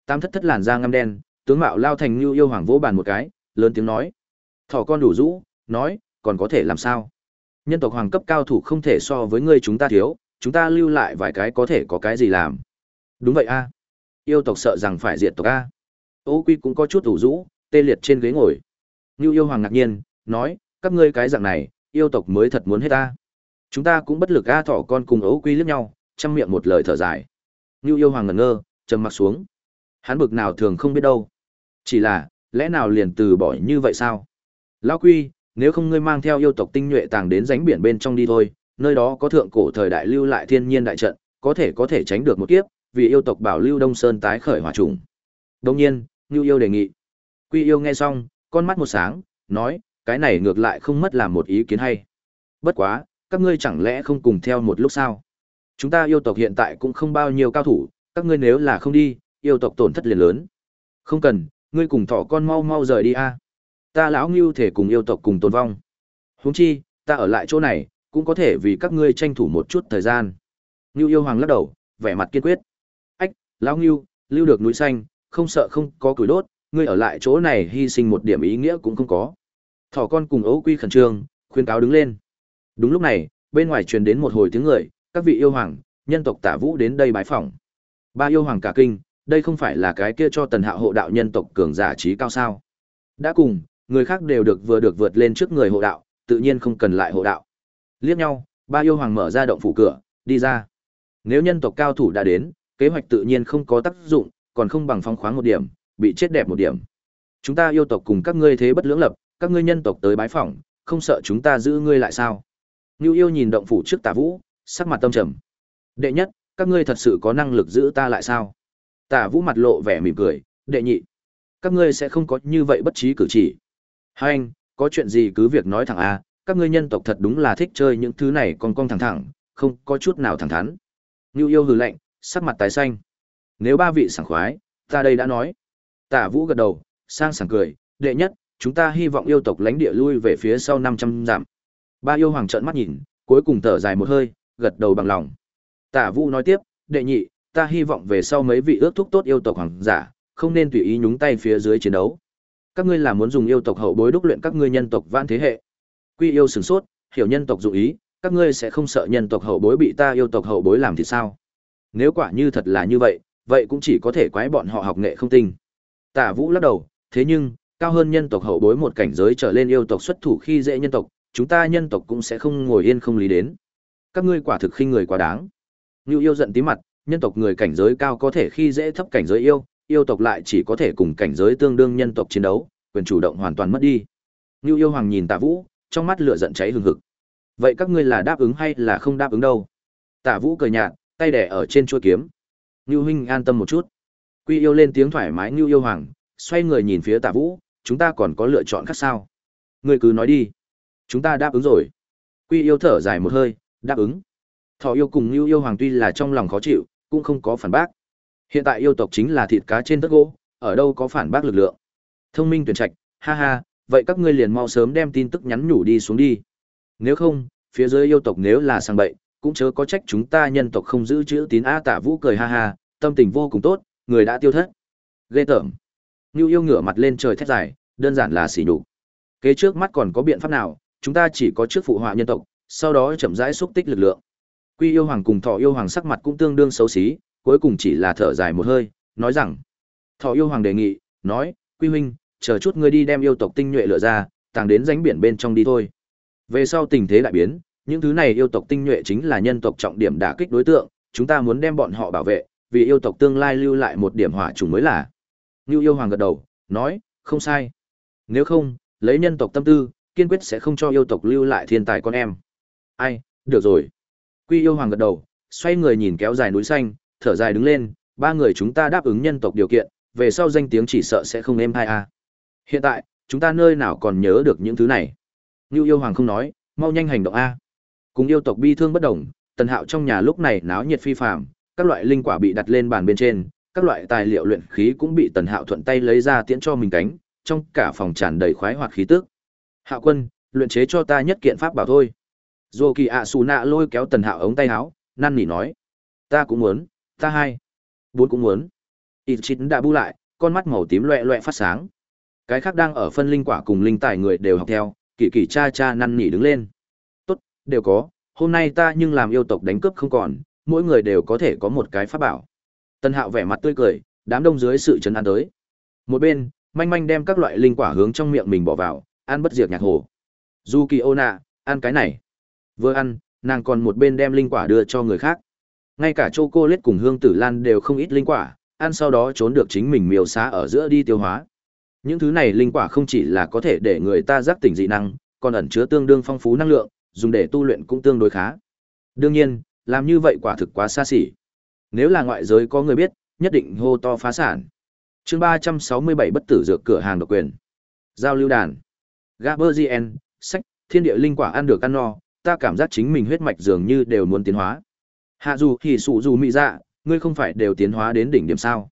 Tam thất thất làn da ngăm đen, tướng mạo lao thành như yêu hoàng vỗ bàn một cái, lớn tiếng nói. Thỏ con đủ rũ, nói, còn có thể làm sao? Nhân tộc hoàng cấp cao thủ không thể so với ngươi chúng ta thiếu, chúng ta lưu lại vài cái có thể có cái gì làm. Đúng vậy a. Yêu tộc sợ rằng phải diệt tộc a. Ô Quy cũng có chút ủ rũ, tê liệt trên ghế ngồi. Như yêu hoàng ngạc nhiên, nói, các ngươi cái dạng này, yêu tộc mới thật muốn hết ta. Chúng ta cũng bất lực a thỏ con cùng ấu quy liếc nhau, chăm miệng một lời thở dài. Như yêu hoàng ngẩn ngơ, trầm mặc xuống. Hắn bực nào thường không biết đâu. Chỉ là, lẽ nào liền từ bỏ như vậy sao? Lão quy, nếu không ngươi mang theo yêu tộc tinh nhuệ tàng đến ránh biển bên trong đi thôi, nơi đó có thượng cổ thời đại lưu lại thiên nhiên đại trận, có thể có thể tránh được một kiếp, vì yêu tộc bảo lưu Đông Sơn tái khởi hỏa trùng. Đông nhiên, Nưu Yêu đề nghị. Quy Yêu nghe xong, con mắt một sáng, nói, cái này ngược lại không mất làm một ý kiến hay. Bất quá, các ngươi chẳng lẽ không cùng theo một lúc sao? Chúng ta yêu tộc hiện tại cũng không bao nhiêu cao thủ, các ngươi nếu là không đi, yêu tộc tổn thất liền lớn. Không cần, ngươi cùng thỏ con mau mau rời đi a. Ta lão Ngưu thể cùng yêu tộc cùng tồn vong. Huống chi, ta ở lại chỗ này, cũng có thể vì các ngươi tranh thủ một chút thời gian. Ngưu yêu hoàng lắc đầu, vẻ mặt kiên quyết. Ách, lão Ngưu, lưu được núi xanh, không sợ không có củi đốt, ngươi ở lại chỗ này hy sinh một điểm ý nghĩa cũng không có. Thỏ con cùng ấu quy khẩn trương, khuyên cáo đứng lên. Đúng lúc này, bên ngoài truyền đến một hồi tiếng người, các vị yêu hoàng, nhân tộc Tả Vũ đến đây bái phỏng. Ba yêu hoàng cả kinh, đây không phải là cái kia cho Tần hạ hộ đạo nhân tộc cường giả trí cao sao? Đã cùng, người khác đều được vừa được vượt lên trước người hộ đạo, tự nhiên không cần lại hộ đạo. Liếc nhau, ba yêu hoàng mở ra động phủ cửa, đi ra. Nếu nhân tộc cao thủ đã đến, kế hoạch tự nhiên không có tác dụng, còn không bằng phong khoáng một điểm, bị chết đẹp một điểm. Chúng ta yêu tộc cùng các ngươi thế bất lưỡng lập, các ngươi nhân tộc tới bái phỏng, không sợ chúng ta giữ ngươi lại sao? Nưu Yêu nhìn động phủ trước Tả Vũ, sắc mặt tâm trầm. Đệ nhất, các ngươi thật sự có năng lực giữ ta lại sao? Tả Vũ mặt lộ vẻ mỉm cười, đệ nhị, các ngươi sẽ không có như vậy bất trí cử chỉ. Hai anh, có chuyện gì cứ việc nói thẳng a, các ngươi nhân tộc thật đúng là thích chơi những thứ này con con thẳng thẳng, không có chút nào thẳng thắn. Nưu Yêu hừ lạnh, sắc mặt tái xanh. Nếu ba vị sảng khoái, ta đây đã nói. Tả Vũ gật đầu, sang sảng cười, đệ nhất, chúng ta hy vọng yêu tộc lãnh địa lui về phía sau 500 dặm. Ba yêu hoàng trợn mắt nhìn, cuối cùng thở dài một hơi, gật đầu bằng lòng. Tả Vũ nói tiếp, đệ nhị, ta hy vọng về sau mấy vị ước thúc tốt yêu tộc hoàng giả, không nên tùy ý nhúng tay phía dưới chiến đấu. Các ngươi là muốn dùng yêu tộc hậu bối đúc luyện các ngươi nhân tộc vãn thế hệ. Quy yêu sửng sốt, hiểu nhân tộc dụng ý, các ngươi sẽ không sợ nhân tộc hậu bối bị ta yêu tộc hậu bối làm thì sao? Nếu quả như thật là như vậy, vậy cũng chỉ có thể quái bọn họ học nghệ không tinh. Tả Vũ lắc đầu, thế nhưng, cao hơn nhân tộc hậu bối một cảnh giới trở lên yêu tộc xuất thủ khi dễ nhân tộc, chúng ta nhân tộc cũng sẽ không ngồi yên không lý đến. Các ngươi quả thực khinh người quá đáng. Nưu yêu giận tí mặt, nhân tộc người cảnh giới cao có thể khi dễ thấp cảnh giới yêu, yêu tộc lại chỉ có thể cùng cảnh giới tương đương nhân tộc chiến đấu, quyền chủ động hoàn toàn mất đi. Nưu yêu hoàng nhìn Tạ Vũ, trong mắt lửa giận cháy hừng hực. Vậy các ngươi là đáp ứng hay là không đáp ứng đâu? Tạ Vũ cười nhạt, tay đẻ ở trên chuôi kiếm. Nưu huynh an tâm một chút. Quy yêu lên tiếng thoải mái Nưu yêu hoàng, xoay người nhìn phía Tạ Vũ, chúng ta còn có lựa chọn khác sao? Ngươi cứ nói đi. Chúng ta đáp ứng rồi. Quy yêu thở dài một hơi, đáp ứng. Thọ yêu cùng Nưu yêu hoàng tuy là trong lòng khó chịu, cũng không có phản bác. Hiện tại yêu tộc chính là thịt cá trên tất gỗ, ở đâu có phản bác lực lượng. Thông minh tuyển trạch, ha ha, vậy các ngươi liền mau sớm đem tin tức nhắn nhủ đi xuống đi. Nếu không, phía dưới yêu tộc nếu là sang bậy, cũng chớ có trách chúng ta nhân tộc không giữ chữ tín a tạ vũ cười ha ha, tâm tình vô cùng tốt, người đã tiêu thất. Ghê tởm. Nưu yêu ngửa mặt lên trời thét dài, đơn giản là xỉ nhục. Kế trước mắt còn có biện pháp nào, chúng ta chỉ có trước phụ họa nhân tộc, sau đó chậm rãi xúc tích lực lượng. Quy yêu hoàng cùng Thọ yêu hoàng sắc mặt cũng tương đương xấu xí, cuối cùng chỉ là thở dài một hơi, nói rằng: Thọ yêu hoàng đề nghị, nói: "Quy huynh, chờ chút ngươi đi đem yêu tộc tinh nhuệ lựa ra, tàng đến rãnh biển bên trong đi thôi." Về sau tình thế lại biến, những thứ này yêu tộc tinh nhuệ chính là nhân tộc trọng điểm đả kích đối tượng, chúng ta muốn đem bọn họ bảo vệ, vì yêu tộc tương lai lưu lại một điểm hỏa trùng mới là. Nưu yêu hoàng gật đầu, nói: "Không sai." Nếu không, lấy nhân tộc tâm tư, kiên quyết sẽ không cho yêu tộc lưu lại thiên tài con em. Ai, được rồi. Quy yêu hoàng gật đầu, xoay người nhìn kéo dài núi xanh, thở dài đứng lên, ba người chúng ta đáp ứng nhân tộc điều kiện, về sau danh tiếng chỉ sợ sẽ không êm hai a. À. Hiện tại, chúng ta nơi nào còn nhớ được những thứ này. Ngưu yêu hoàng không nói, mau nhanh hành động a. Cùng yêu tộc bi thương bất đồng, Tần Hạo trong nhà lúc này náo nhiệt phi phàm, các loại linh quả bị đặt lên bàn bên trên, các loại tài liệu luyện khí cũng bị Tần Hạo thuận tay lấy ra tiễn cho mình cánh, trong cả phòng tràn đầy khoái hoạt khí tức. Hạo quân, luyện chế cho ta nhất kiện pháp bảo thôi. Dù kỳ ạ xù nạ lôi kéo tần hạo ống tay áo, năn nỉ nói. Ta cũng muốn, ta hai. Bốn cũng muốn. Ít chít đã bu lại, con mắt màu tím loẹ loẹ phát sáng. Cái khác đang ở phân linh quả cùng linh tài người đều học theo, kỳ kỳ cha cha năn nỉ đứng lên. Tốt, đều có, hôm nay ta nhưng làm yêu tộc đánh cướp không còn, mỗi người đều có thể có một cái pháp bảo. Tân Hạo vẻ mặt tươi cười, đám đông dưới sự chấn an tới. Một bên, manh manh đem các loại linh quả hướng trong miệng mình bỏ vào, ăn bất diệt nhạc hồ. Du Kỳ ăn cái này. Vừa ăn, nàng còn một bên đem linh quả đưa cho người khác. Ngay cả chocolate cùng hương tử lan đều không ít linh quả, ăn sau đó trốn được chính mình miêu xá ở giữa đi tiêu hóa. Những thứ này linh quả không chỉ là có thể để người ta giác tỉnh dị năng, còn ẩn chứa tương đương phong phú năng lượng, dùng để tu luyện cũng tương đối khá. Đương nhiên, làm như vậy quả thực quá xa xỉ. Nếu là ngoại giới có người biết, nhất định hô to phá sản. Chương 367 bất tử dược cửa hàng độc quyền. Giao lưu đàn. Gaberzien, sách, thiên địa linh quả ăn được ăn no, ta cảm giác chính mình huyết mạch dường như đều muốn tiến hóa. Hạ dù thì sụ dù mị dạ, ngươi không phải đều tiến hóa đến đỉnh điểm sao?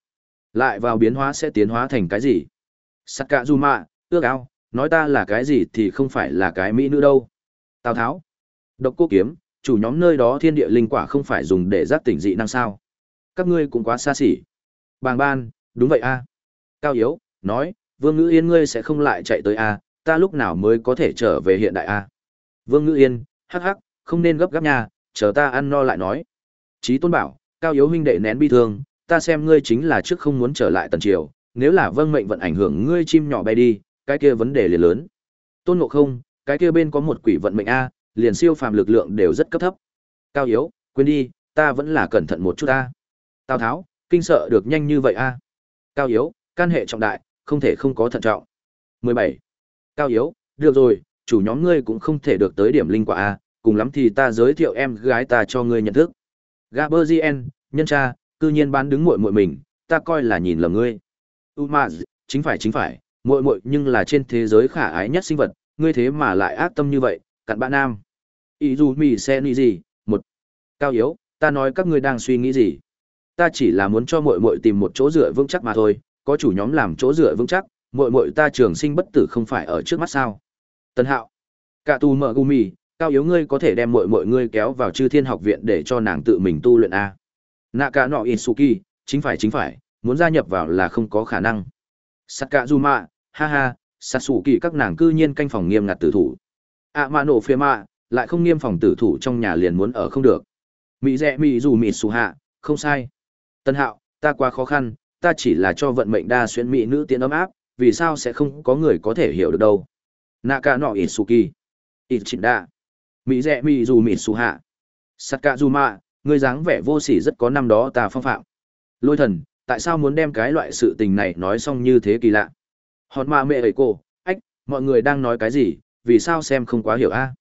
Lại vào biến hóa sẽ tiến hóa thành cái gì? Saka Zuma, ước ao, nói ta là cái gì thì không phải là cái mỹ nữ đâu. Tào Tháo. Độc cô kiếm, chủ nhóm nơi đó thiên địa linh quả không phải dùng để giác tỉnh dị năng sao? Các ngươi cũng quá xa xỉ. Bàng ban, đúng vậy a. Cao Yếu, nói, Vương Ngữ Yên ngươi sẽ không lại chạy tới a, ta lúc nào mới có thể trở về hiện đại a. Vương Ngữ Yên, hắc hắc, không nên gấp gáp nha, chờ ta ăn no lại nói. Chí Tôn bảo, Cao Yếu huynh đệ nén bi thương, ta xem ngươi chính là trước không muốn trở lại tần triều, nếu là vâng mệnh vận ảnh hưởng ngươi chim nhỏ bay đi, cái kia vấn đề liền lớn. Tôn Ngộ Không, cái kia bên có một quỷ vận mệnh a, liền siêu phàm lực lượng đều rất cấp thấp. Cao Yếu, quên đi, ta vẫn là cẩn thận một chút a. Tào Tháo, kinh sợ được nhanh như vậy a. Cao Yếu, can hệ trọng đại, không thể không có thận trọng. 17. Cao Yếu, được rồi, chủ nhóm ngươi cũng không thể được tới điểm linh quả a, cùng lắm thì ta giới thiệu em gái ta cho ngươi nhận thức. Gaberzien, nhân cha, cư nhiên bán đứng muội muội mình, ta coi là nhìn lầm ngươi. Umaz, chính phải chính phải, muội muội nhưng là trên thế giới khả ái nhất sinh vật, ngươi thế mà lại ác tâm như vậy, cặn bạn nam. Ý dù mì xe ni gì, một. Cao yếu, ta nói các ngươi đang suy nghĩ gì? Ta chỉ là muốn cho muội muội tìm một chỗ dựa vững chắc mà thôi, có chủ nhóm làm chỗ dựa vững chắc, muội muội ta trường sinh bất tử không phải ở trước mắt sao? Tân Hạo, cả tu mở gumi, cao yếu ngươi có thể đem muội muội ngươi kéo vào Chư Thiên học viện để cho nàng tự mình tu luyện a. Naka no Isuki, chính phải chính phải, muốn gia nhập vào là không có khả năng. Sakazuma, ha ha, Satsuki các nàng cư nhiên canh phòng nghiêm ngặt tử thủ. À Fema, nổ mạ, lại không nghiêm phòng tử thủ trong nhà liền muốn ở không được. mị rẻ mị dù mị xù hạ, không sai. Tân hạo, ta quá khó khăn, ta chỉ là cho vận mệnh đa xuyên mỹ nữ tiến ấm áp, vì sao sẽ không có người có thể hiểu được đâu. Naka no Itsuki. Ichida. Mỹ rẻ mỹ dù mỹ su hạ. Sakazuma, ngươi dáng vẻ vô sỉ rất có năm đó ta phong phạm. Lôi thần, tại sao muốn đem cái loại sự tình này nói xong như thế kỳ lạ? Hòn mạ mẹ ấy cô, ách, mọi người đang nói cái gì, vì sao xem không quá hiểu a?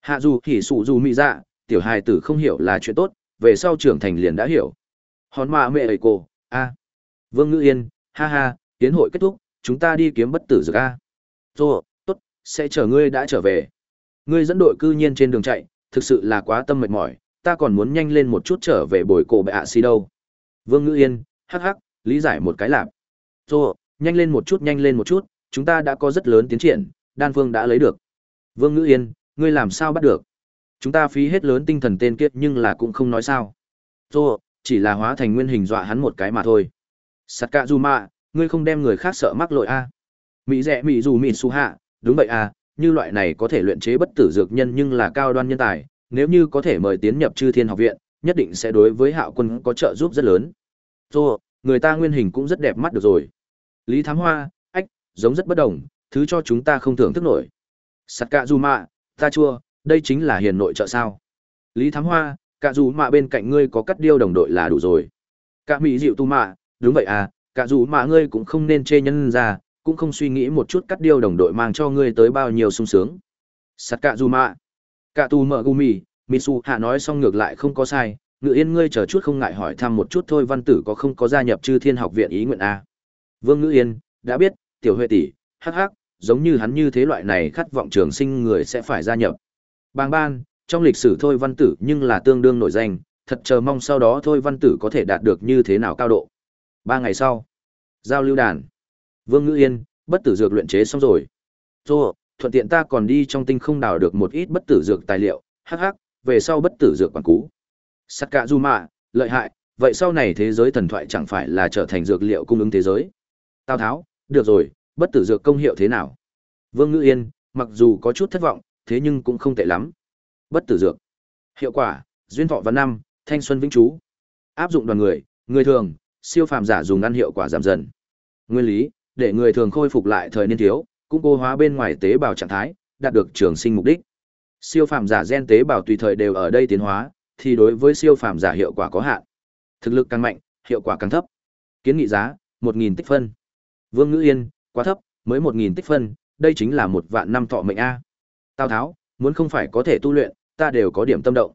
Hạ dù thì sụ dù mỹ dạ, tiểu hài tử không hiểu là chuyện tốt, về sau trưởng thành liền đã hiểu. Hòn mạ mẹ ấy cô, a. Vương Ngữ Yên, ha ha, tiến hội kết thúc, chúng ta đi kiếm bất tử dược a. Rồi, tốt, sẽ chờ ngươi đã trở về. Ngươi dẫn đội cư nhiên trên đường chạy, thực sự là quá tâm mệt mỏi, ta còn muốn nhanh lên một chút trở về bồi cổ bệ ạ xì đâu. Vương Ngữ Yên, hắc hắc, lý giải một cái lạp. Rồi, nhanh lên một chút nhanh lên một chút, chúng ta đã có rất lớn tiến triển, đan phương đã lấy được. Vương Ngữ Yên, ngươi làm sao bắt được? Chúng ta phí hết lớn tinh thần tên kiếp nhưng là cũng không nói sao. Rồi, chỉ là hóa thành nguyên hình dọa hắn một cái mà thôi. Sakazuma, ngươi không đem người khác sợ mắc lỗi a? Mỹ rẻ mỹ dù mỹ su hạ, đúng vậy à, như loại này có thể luyện chế bất tử dược nhân nhưng là cao đoan nhân tài, nếu như có thể mời tiến nhập chư thiên học viện, nhất định sẽ đối với hạo quân có trợ giúp rất lớn. dù người ta nguyên hình cũng rất đẹp mắt được rồi. Lý Thám Hoa, ách, giống rất bất đồng, thứ cho chúng ta không thưởng thức nổi. Sắt cạ dù mạ, ta chua, đây chính là hiền nội trợ sao. Lý Thám Hoa, Cả dù mạ bên cạnh ngươi có cắt điêu đồng đội là đủ rồi. Cả mỹ dịu tu mạ, đúng vậy à, Cả dù mạ ngươi cũng không nên chê nhân ra, cũng không suy nghĩ một chút cắt điêu đồng đội mang cho ngươi tới bao nhiêu sung sướng. Sắt cả dù mạ, Cả tu mợ gumi, Mitsu hạ nói xong ngược lại không có sai, ngự yên ngươi chờ chút không ngại hỏi thăm một chút thôi văn tử có không có gia nhập chư thiên học viện ý nguyện a vương ngự yên đã biết tiểu huệ tỷ hắc hắc giống như hắn như thế loại này khát vọng trường sinh người sẽ phải gia nhập bàng ban trong lịch sử thôi văn tử nhưng là tương đương nổi danh thật chờ mong sau đó thôi văn tử có thể đạt được như thế nào cao độ ba ngày sau giao lưu đàn vương ngữ yên bất tử dược luyện chế xong rồi dô thuận tiện ta còn đi trong tinh không đào được một ít bất tử dược tài liệu hắc hắc về sau bất tử dược quản cú Sakazuma, lợi hại, vậy sau này thế giới thần thoại chẳng phải là trở thành dược liệu cung ứng thế giới. Tào Tháo, được rồi, bất tử dược công hiệu thế nào? Vương Ngữ Yên, mặc dù có chút thất vọng, thế nhưng cũng không tệ lắm. Bất tử dược. Hiệu quả, duyên thọ và năm, thanh xuân vĩnh trú. Áp dụng đoàn người, người thường, siêu phàm giả dùng ăn hiệu quả giảm dần. Nguyên lý, để người thường khôi phục lại thời niên thiếu, cũng cô hóa bên ngoài tế bào trạng thái, đạt được trường sinh mục đích. Siêu phàm giả gen tế bào tùy thời đều ở đây tiến hóa, thì đối với siêu phàm giả hiệu quả có hạn. Thực lực càng mạnh, hiệu quả càng thấp. Kiến nghị giá, 1000 tích phân. Vương Ngữ Yên, quá thấp, mới 1000 tích phân, đây chính là một vạn năm thọ mệnh a. Tào Tháo, muốn không phải có thể tu luyện, ta đều có điểm tâm động.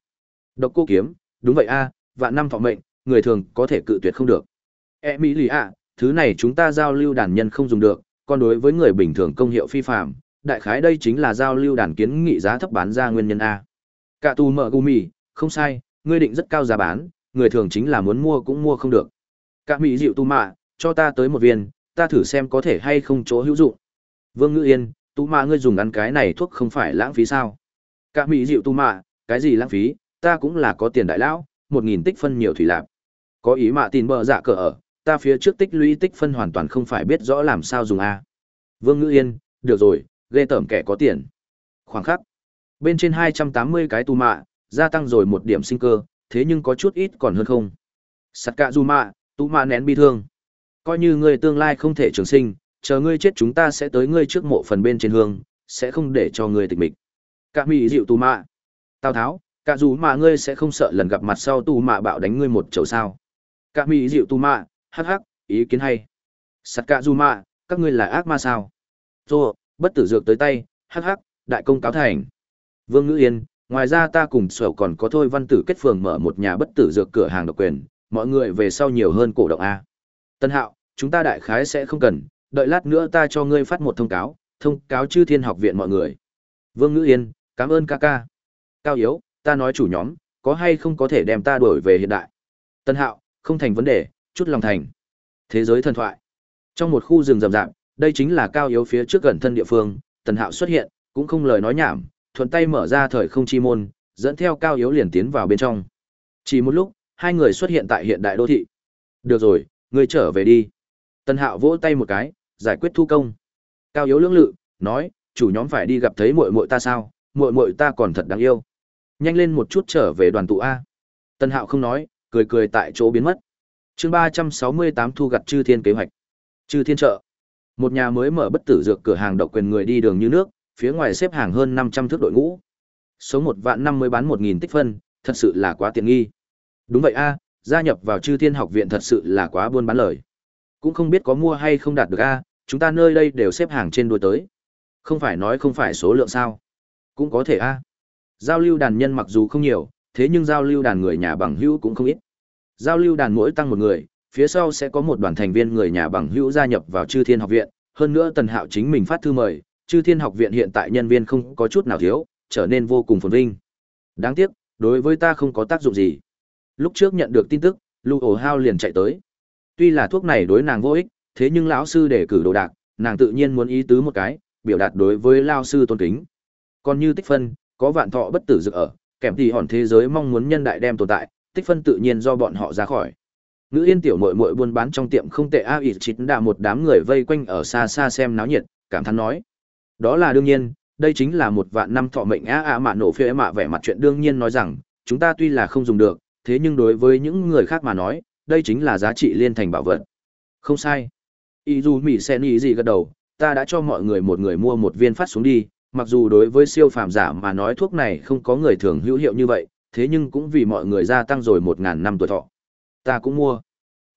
Độc Cô Kiếm, đúng vậy a, vạn năm thọ mệnh, người thường có thể cự tuyệt không được. E mỹ lì ạ, thứ này chúng ta giao lưu đàn nhân không dùng được, còn đối với người bình thường công hiệu phi phạm, đại khái đây chính là giao lưu đàn kiến nghị giá thấp bán ra nguyên nhân a. Cả tù mở gumi, không sai, ngươi định rất cao giá bán, người thường chính là muốn mua cũng mua không được. Cả mỹ dịu tu mạ, cho ta tới một viên, ta thử xem có thể hay không chỗ hữu dụng. Vương Ngữ Yên, tu mạ ngươi dùng ăn cái này thuốc không phải lãng phí sao? Cả mỹ dịu tu mạ, cái gì lãng phí, ta cũng là có tiền đại lão, một nghìn tích phân nhiều thủy lạp. Có ý mạ tin bờ dạ cờ ở, ta phía trước tích lũy tích phân hoàn toàn không phải biết rõ làm sao dùng a. Vương Ngữ Yên, được rồi, ghê tởm kẻ có tiền. Khoảng khắc. Bên trên 280 cái tu mạ, gia tăng rồi một điểm sinh cơ, thế nhưng có chút ít còn hơn không. Sắt cạ du mạ, tu mạ nén bi thương. Coi như ngươi tương lai không thể trường sinh, chờ ngươi chết chúng ta sẽ tới ngươi trước mộ phần bên trên hương, sẽ không để cho ngươi tịch mịch. Cả mỹ dịu tu mạ. Tào tháo, cả dù mà ngươi sẽ không sợ lần gặp mặt sau tu mạ bạo đánh ngươi một chầu sao. Cả mỹ dịu tu mạ, hắc hắc, ý kiến hay. Sắt cả dù mạ, các ngươi là ác ma sao? Rồi, bất tử dược tới tay, hắc hắc, đại công cáo thành. Vương Ngữ Yên, ngoài ra ta cùng sở còn có thôi văn tử kết phường mở một nhà bất tử dược cửa hàng độc quyền, mọi người về sau nhiều hơn cổ động A. Tân Hạo, chúng ta đại khái sẽ không cần, đợi lát nữa ta cho ngươi phát một thông cáo, thông cáo chư thiên học viện mọi người. Vương Ngữ Yên, cảm ơn ca ca. Cao Yếu, ta nói chủ nhóm, có hay không có thể đem ta đổi về hiện đại. Tân Hạo, không thành vấn đề, chút lòng thành. Thế giới thần thoại. Trong một khu rừng rậm rạp, đây chính là cao yếu phía trước gần thân địa phương, Tần Hạo xuất hiện, cũng không lời nói nhảm, thuận tay mở ra thời không chi môn, dẫn theo cao yếu liền tiến vào bên trong. Chỉ một lúc, hai người xuất hiện tại hiện đại đô thị. Được rồi, ngươi trở về đi. Tần Hạo vỗ tay một cái, giải quyết thu công. Cao yếu lưỡng lự, nói, chủ nhóm phải đi gặp thấy muội muội ta sao, muội muội ta còn thật đáng yêu. Nhanh lên một chút trở về đoàn tụ a. Tần Hạo không nói, cười cười tại chỗ biến mất. Chương ba trăm sáu mươi tám thu gặt chư thiên kế hoạch. Chư thiên trợ. Một nhà mới mở bất tử dược cửa hàng độc quyền người đi đường như nước, phía ngoài xếp hàng hơn 500 thước đội ngũ. Số một vạn năm mới bán 1000 tích phân, thật sự là quá tiện nghi. Đúng vậy a, gia nhập vào Chư Thiên học viện thật sự là quá buôn bán lời. Cũng không biết có mua hay không đạt được a, chúng ta nơi đây đều xếp hàng trên đuôi tới. Không phải nói không phải số lượng sao? Cũng có thể a. Giao lưu đàn nhân mặc dù không nhiều, thế nhưng giao lưu đàn người nhà bằng hữu cũng không ít. Giao lưu đàn mỗi tăng một người, phía sau sẽ có một đoàn thành viên người nhà bằng hữu gia nhập vào Chư Thiên học viện, hơn nữa Tần Hạo chính mình phát thư mời, Chư Thiên học viện hiện tại nhân viên không có chút nào thiếu, trở nên vô cùng phồn vinh. Đáng tiếc, đối với ta không có tác dụng gì. Lúc trước nhận được tin tức, Lưu Ổ Hao liền chạy tới. Tuy là thuốc này đối nàng vô ích, thế nhưng lão sư để cử đồ đạc, nàng tự nhiên muốn ý tứ một cái, biểu đạt đối với lão sư tôn kính. Còn như tích phân, có vạn thọ bất tử dự ở, kèm thì hòn thế giới mong muốn nhân đại đem tồn tại, tích phân tự nhiên do bọn họ ra khỏi. Ngữ Yên tiểu muội muội buôn bán trong tiệm không tệ a ít chít đã một đám người vây quanh ở xa xa xem náo nhiệt, cảm thán nói: "Đó là đương nhiên, đây chính là một vạn năm thọ mệnh a a mạ nổ phê mạ vẻ mặt chuyện đương nhiên nói rằng, chúng ta tuy là không dùng được, thế nhưng đối với những người khác mà nói, đây chính là giá trị liên thành bảo vật." Không sai. Y dù Mỹ sen ý gì gật đầu, ta đã cho mọi người một người mua một viên phát xuống đi, mặc dù đối với siêu phàm giả mà nói thuốc này không có người thường hữu hiệu như vậy, thế nhưng cũng vì mọi người gia tăng rồi một ngàn năm tuổi thọ. Ta cũng mua.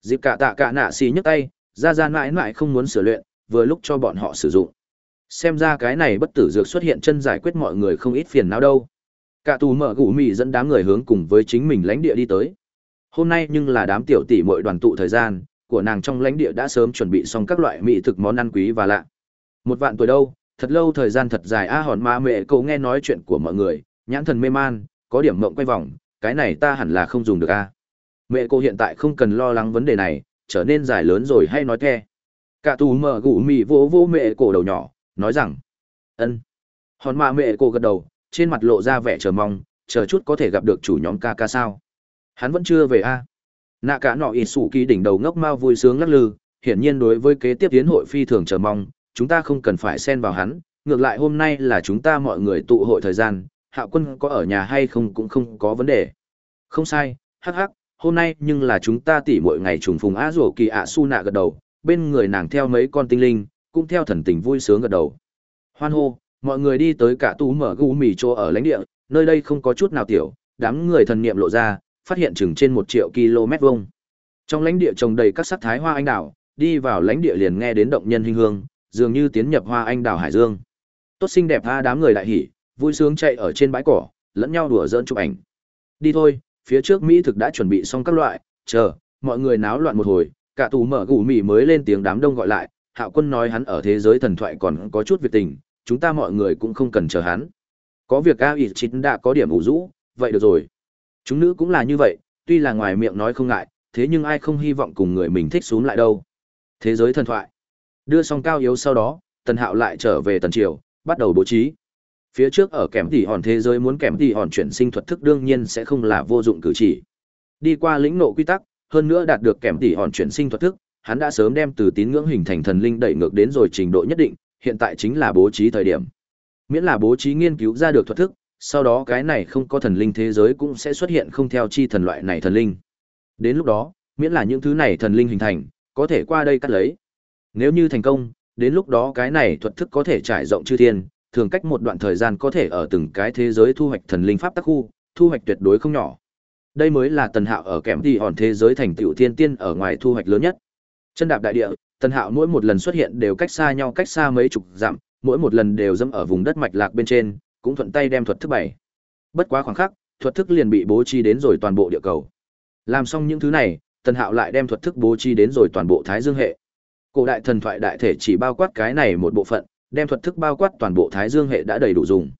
Dịp cả tạ cả nạ xì nhấc tay ra ra mãi mãi không muốn sửa luyện vừa lúc cho bọn họ sử dụng. Xem ra cái này bất tử dược xuất hiện chân giải quyết mọi người không ít phiền não đâu. Cả tù mở gù mị dẫn đám người hướng cùng với chính mình lãnh địa đi tới. Hôm nay nhưng là đám tiểu tỷ mọi đoàn tụ thời gian của nàng trong lãnh địa đã sớm chuẩn bị xong các loại mỹ thực món ăn quý và lạ. Một vạn tuổi đâu thật lâu thời gian thật dài, a hòn ma mẹ cậu nghe nói chuyện của mọi người, nhãn thần mê man, có điểm mộng quay vòng, cái này ta hẳn là không dùng được, a. Mẹ cô hiện tại không cần lo lắng vấn đề này, trở nên dài lớn rồi hay nói the. Cả tù mở gù mì vỗ vỗ mẹ cổ đầu nhỏ, nói rằng, ân. Hòn mạ mẹ cô gật đầu, trên mặt lộ ra vẻ chờ mong, chờ chút có thể gặp được chủ nhóm ca ca sao? Hắn vẫn chưa về, a. Nạ cả nọ ỉ sủ kỳ đỉnh đầu ngốc mao vui sướng lắc lư, hiển nhiên đối với kế tiếp tiến hội phi thường chờ mong chúng ta không cần phải xen vào hắn, ngược lại hôm nay là chúng ta mọi người tụ hội thời gian hạo quân có ở nhà hay không cũng không có vấn đề. Không sai, hắc hắc, hôm nay nhưng là chúng ta tỉ mỗi ngày trùng phùng á rổ kỳ ạ su nạ gật đầu, bên người nàng theo mấy con tinh linh, cũng theo thần tình vui sướng gật đầu. Hoan hô, mọi người đi tới cả tú mở gu mì chỗ ở lãnh địa, nơi đây không có chút nào tiểu, đám người thần niệm lộ ra, phát hiện chừng trên một triệu km vuông. Trong lãnh địa trồng đầy các sắc thái hoa anh đào, đi vào lãnh địa liền nghe đến động nhân hình hương dường như tiến nhập hoa anh đào hải dương. Tốt xinh đẹp tha đám người đại hỉ, vui sướng chạy ở trên bãi cỏ, lẫn nhau đùa dỡn chụp ảnh. Đi thôi, phía trước mỹ thực đã chuẩn bị xong các loại, chờ, mọi người náo loạn một hồi, cả tù mở gù mì mới lên tiếng đám đông gọi lại, hạo quân nói hắn ở thế giới thần thoại còn có chút việc tình, chúng ta mọi người cũng không cần chờ hắn. Có việc a ít chín đã có điểm ủ rũ, vậy được rồi. Chúng nữ cũng là như vậy, tuy là ngoài miệng nói không ngại, thế nhưng ai không hy vọng cùng người mình thích xuống lại đâu. Thế giới thần thoại đưa xong cao yếu sau đó, tần hạo lại trở về tần triều, bắt đầu bố trí. Phía trước ở kèm tỉ hòn thế giới muốn kèm tỉ hòn chuyển sinh thuật thức đương nhiên sẽ không là vô dụng cử chỉ. Đi qua lĩnh nộ quy tắc, hơn nữa đạt được kèm tỉ hòn chuyển sinh thuật thức, hắn đã sớm đem từ tín ngưỡng hình thành thần linh đẩy ngược đến rồi trình độ nhất định, hiện tại chính là bố trí thời điểm. Miễn là bố trí nghiên cứu ra được thuật thức, sau đó cái này không có thần linh thế giới cũng sẽ xuất hiện không theo chi thần loại này thần linh. Đến lúc đó, miễn là những thứ này thần linh hình thành, có thể qua đây cắt lấy nếu như thành công đến lúc đó cái này thuật thức có thể trải rộng chư thiên thường cách một đoạn thời gian có thể ở từng cái thế giới thu hoạch thần linh pháp tắc khu, thu hoạch tuyệt đối không nhỏ. Đây mới là Tần Hạo ở kèm thì hòn thế giới thành tiểu thiên tiên ở ngoài thu hoạch lớn nhất. Chân đạp đại địa, Tần Hạo mỗi một lần xuất hiện đều cách xa nhau cách xa mấy chục dặm, mỗi một lần đều dẫm ở vùng đất mạch lạc bên trên, cũng thuận tay đem thuật thức bảy. Bất quá khoảng khắc, thuật thức liền bị bố trí đến rồi toàn bộ địa cầu. Làm xong những thứ này, Tần Hạo lại đem thuật thức bố trí đến rồi toàn bộ Thái Dương hệ. Cổ đại thần thoại đại thể chỉ bao quát cái này một bộ phận, đem thuật thức bao quát toàn bộ Thái Dương hệ đã đầy đủ dùng.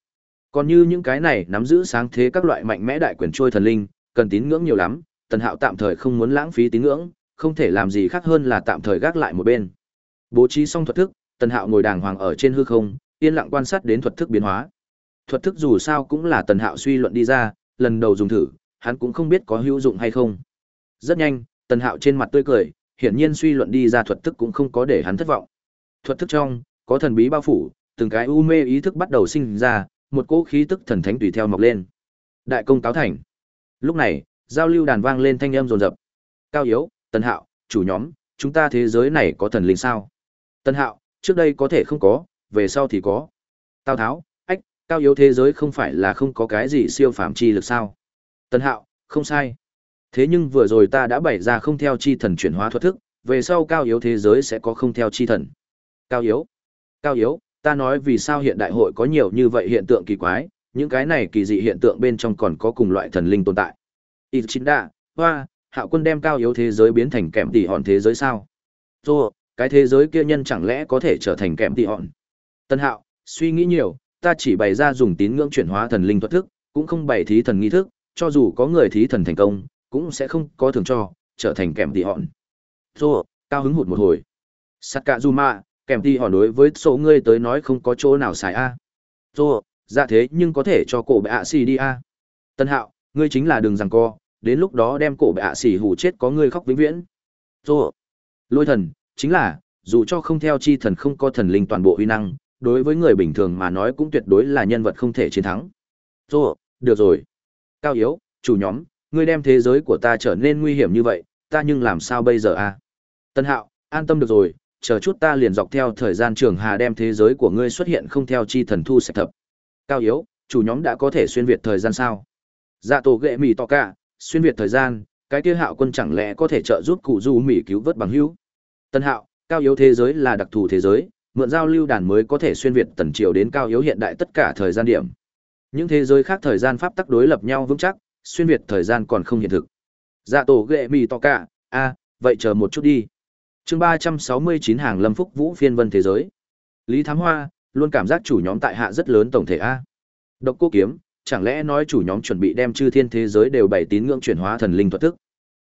Còn như những cái này nắm giữ sáng thế các loại mạnh mẽ đại quyền trôi thần linh, cần tín ngưỡng nhiều lắm, Tần Hạo tạm thời không muốn lãng phí tín ngưỡng, không thể làm gì khác hơn là tạm thời gác lại một bên. Bố trí xong thuật thức, Tần Hạo ngồi đàng hoàng ở trên hư không, yên lặng quan sát đến thuật thức biến hóa. Thuật thức dù sao cũng là Tần Hạo suy luận đi ra, lần đầu dùng thử, hắn cũng không biết có hữu dụng hay không. Rất nhanh, Tần Hạo trên mặt tươi cười, hiển nhiên suy luận đi ra thuật thức cũng không có để hắn thất vọng. Thuật thức trong, có thần bí bao phủ, từng cái u mê ý thức bắt đầu sinh ra, một cỗ khí tức thần thánh tùy theo mọc lên. Đại công cáo thành. Lúc này, giao lưu đàn vang lên thanh âm rồn rập. Cao yếu, Tân Hạo, chủ nhóm, chúng ta thế giới này có thần linh sao? Tân Hạo, trước đây có thể không có, về sau thì có. Tào Tháo, ách, cao yếu thế giới không phải là không có cái gì siêu phàm chi lực sao? Tân Hạo, không sai. Thế nhưng vừa rồi ta đã bày ra không theo chi thần chuyển hóa thuật thức, về sau cao yếu thế giới sẽ có không theo chi thần. Cao yếu, Cao yếu, ta nói vì sao hiện đại hội có nhiều như vậy hiện tượng kỳ quái, những cái này kỳ dị hiện tượng bên trong còn có cùng loại thần linh tồn tại. Ichinda, chính đa, hoa, hạo quân đem cao yếu thế giới biến thành kèm tỷ hòn thế giới sao? Rồi, cái thế giới kia nhân chẳng lẽ có thể trở thành kèm tỷ hòn? Tân hạo, suy nghĩ nhiều, ta chỉ bày ra dùng tín ngưỡng chuyển hóa thần linh thuật thức, cũng không bày thí thần nghi thức, cho dù có người thí thần thành công, cũng sẽ không có thường cho, trở thành kèm tỉ hòn. Rồi, cao hứng hụt một hồi. Sakazuma, kèm ti hòn đối với số ngươi tới nói không có chỗ nào xài a à. dô dạ thế nhưng có thể cho cổ bệ ạ xì đi a tân hạo ngươi chính là đường rằng co đến lúc đó đem cổ bệ ạ xì hủ chết có ngươi khóc vĩnh viễn dô lôi thần chính là dù cho không theo chi thần không có thần linh toàn bộ uy năng đối với người bình thường mà nói cũng tuyệt đối là nhân vật không thể chiến thắng dô được rồi cao yếu chủ nhóm ngươi đem thế giới của ta trở nên nguy hiểm như vậy ta nhưng làm sao bây giờ a tân hạo an tâm được rồi chờ chút ta liền dọc theo thời gian trường hà đem thế giới của ngươi xuất hiện không theo chi thần thu sạch thập. Cao yếu, chủ nhóm đã có thể xuyên việt thời gian sao? Dạ tổ ghệ mì to cả, xuyên việt thời gian, cái kia hạo quân chẳng lẽ có thể trợ giúp cụ du mỉ cứu vớt bằng hữu? Tân hạo, cao yếu thế giới là đặc thù thế giới, mượn giao lưu đàn mới có thể xuyên việt tần triều đến cao yếu hiện đại tất cả thời gian điểm. Những thế giới khác thời gian pháp tắc đối lập nhau vững chắc, xuyên việt thời gian còn không hiện thực. Dạ tổ ghệ mì to cả, a, vậy chờ một chút đi. Chương ba trăm sáu mươi chín hàng lâm phúc vũ phiên vân thế giới. Lý thám hoa luôn cảm giác chủ nhóm tại hạ rất lớn tổng thể a. Độc cô kiếm chẳng lẽ nói chủ nhóm chuẩn bị đem chư thiên thế giới đều bày tín ngưỡng chuyển hóa thần linh thuật thức?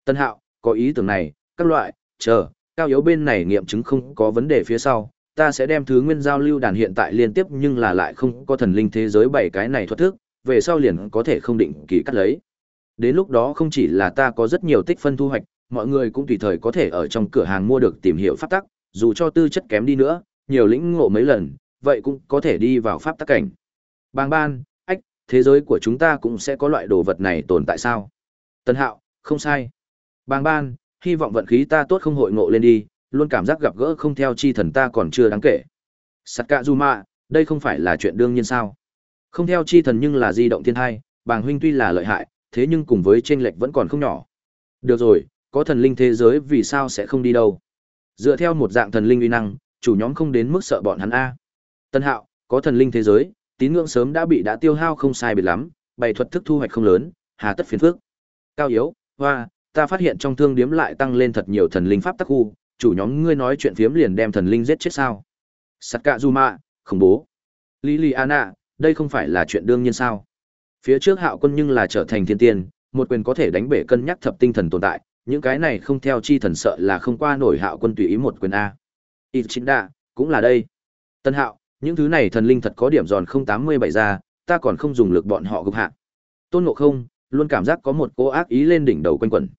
Tân hạo có ý tưởng này các loại chờ cao yếu bên này nghiệm chứng không có vấn đề phía sau ta sẽ đem thứ nguyên giao lưu đàn hiện tại liên tiếp nhưng là lại không có thần linh thế giới bảy cái này thuật thức về sau liền có thể không định kỳ cắt lấy. Đến lúc đó không chỉ là ta có rất nhiều tích phân thu hoạch, mọi người cũng tùy thời có thể ở trong cửa hàng mua được tìm hiểu pháp tắc, dù cho tư chất kém đi nữa, nhiều lĩnh ngộ mấy lần, vậy cũng có thể đi vào pháp tắc cảnh. Bang ban, ách, thế giới của chúng ta cũng sẽ có loại đồ vật này tồn tại sao? Tân Hạo, không sai. Bang ban, hy vọng vận khí ta tốt không hội ngộ lên đi, luôn cảm giác gặp gỡ không theo chi thần ta còn chưa đáng kể. Sakazuma, đây không phải là chuyện đương nhiên sao? Không theo chi thần nhưng là di động thiên hai, bàng huynh tuy là lợi hại, thế nhưng cùng với tranh lệch vẫn còn không nhỏ. Được rồi, có thần linh thế giới vì sao sẽ không đi đâu? Dựa theo một dạng thần linh uy năng, chủ nhóm không đến mức sợ bọn hắn a. Tân Hạo, có thần linh thế giới, tín ngưỡng sớm đã bị đã tiêu hao không sai biệt lắm, bày thuật thức thu hoạch không lớn, hà tất phiền phức. Cao yếu, hoa, ta phát hiện trong thương điếm lại tăng lên thật nhiều thần linh pháp tắc khu, chủ nhóm ngươi nói chuyện phiếm liền đem thần linh giết chết sao? Sakazuma, khủng bố. Liliana, đây không phải là chuyện đương nhiên sao? Phía trước Hạo Quân nhưng là trở thành thiên tiên, một quyền có thể đánh bể cân nhắc thập tinh thần tồn tại, những cái này không theo chi thần sợ là không qua nổi Hạo Quân tùy ý một quyền a. Ichinda, cũng là đây. Tân Hạo, những thứ này thần linh thật có điểm giòn không tám mươi bảy ra, ta còn không dùng lực bọn họ gục hạ. Tôn Ngộ Không, luôn cảm giác có một cô ác ý lên đỉnh đầu quanh quẩn.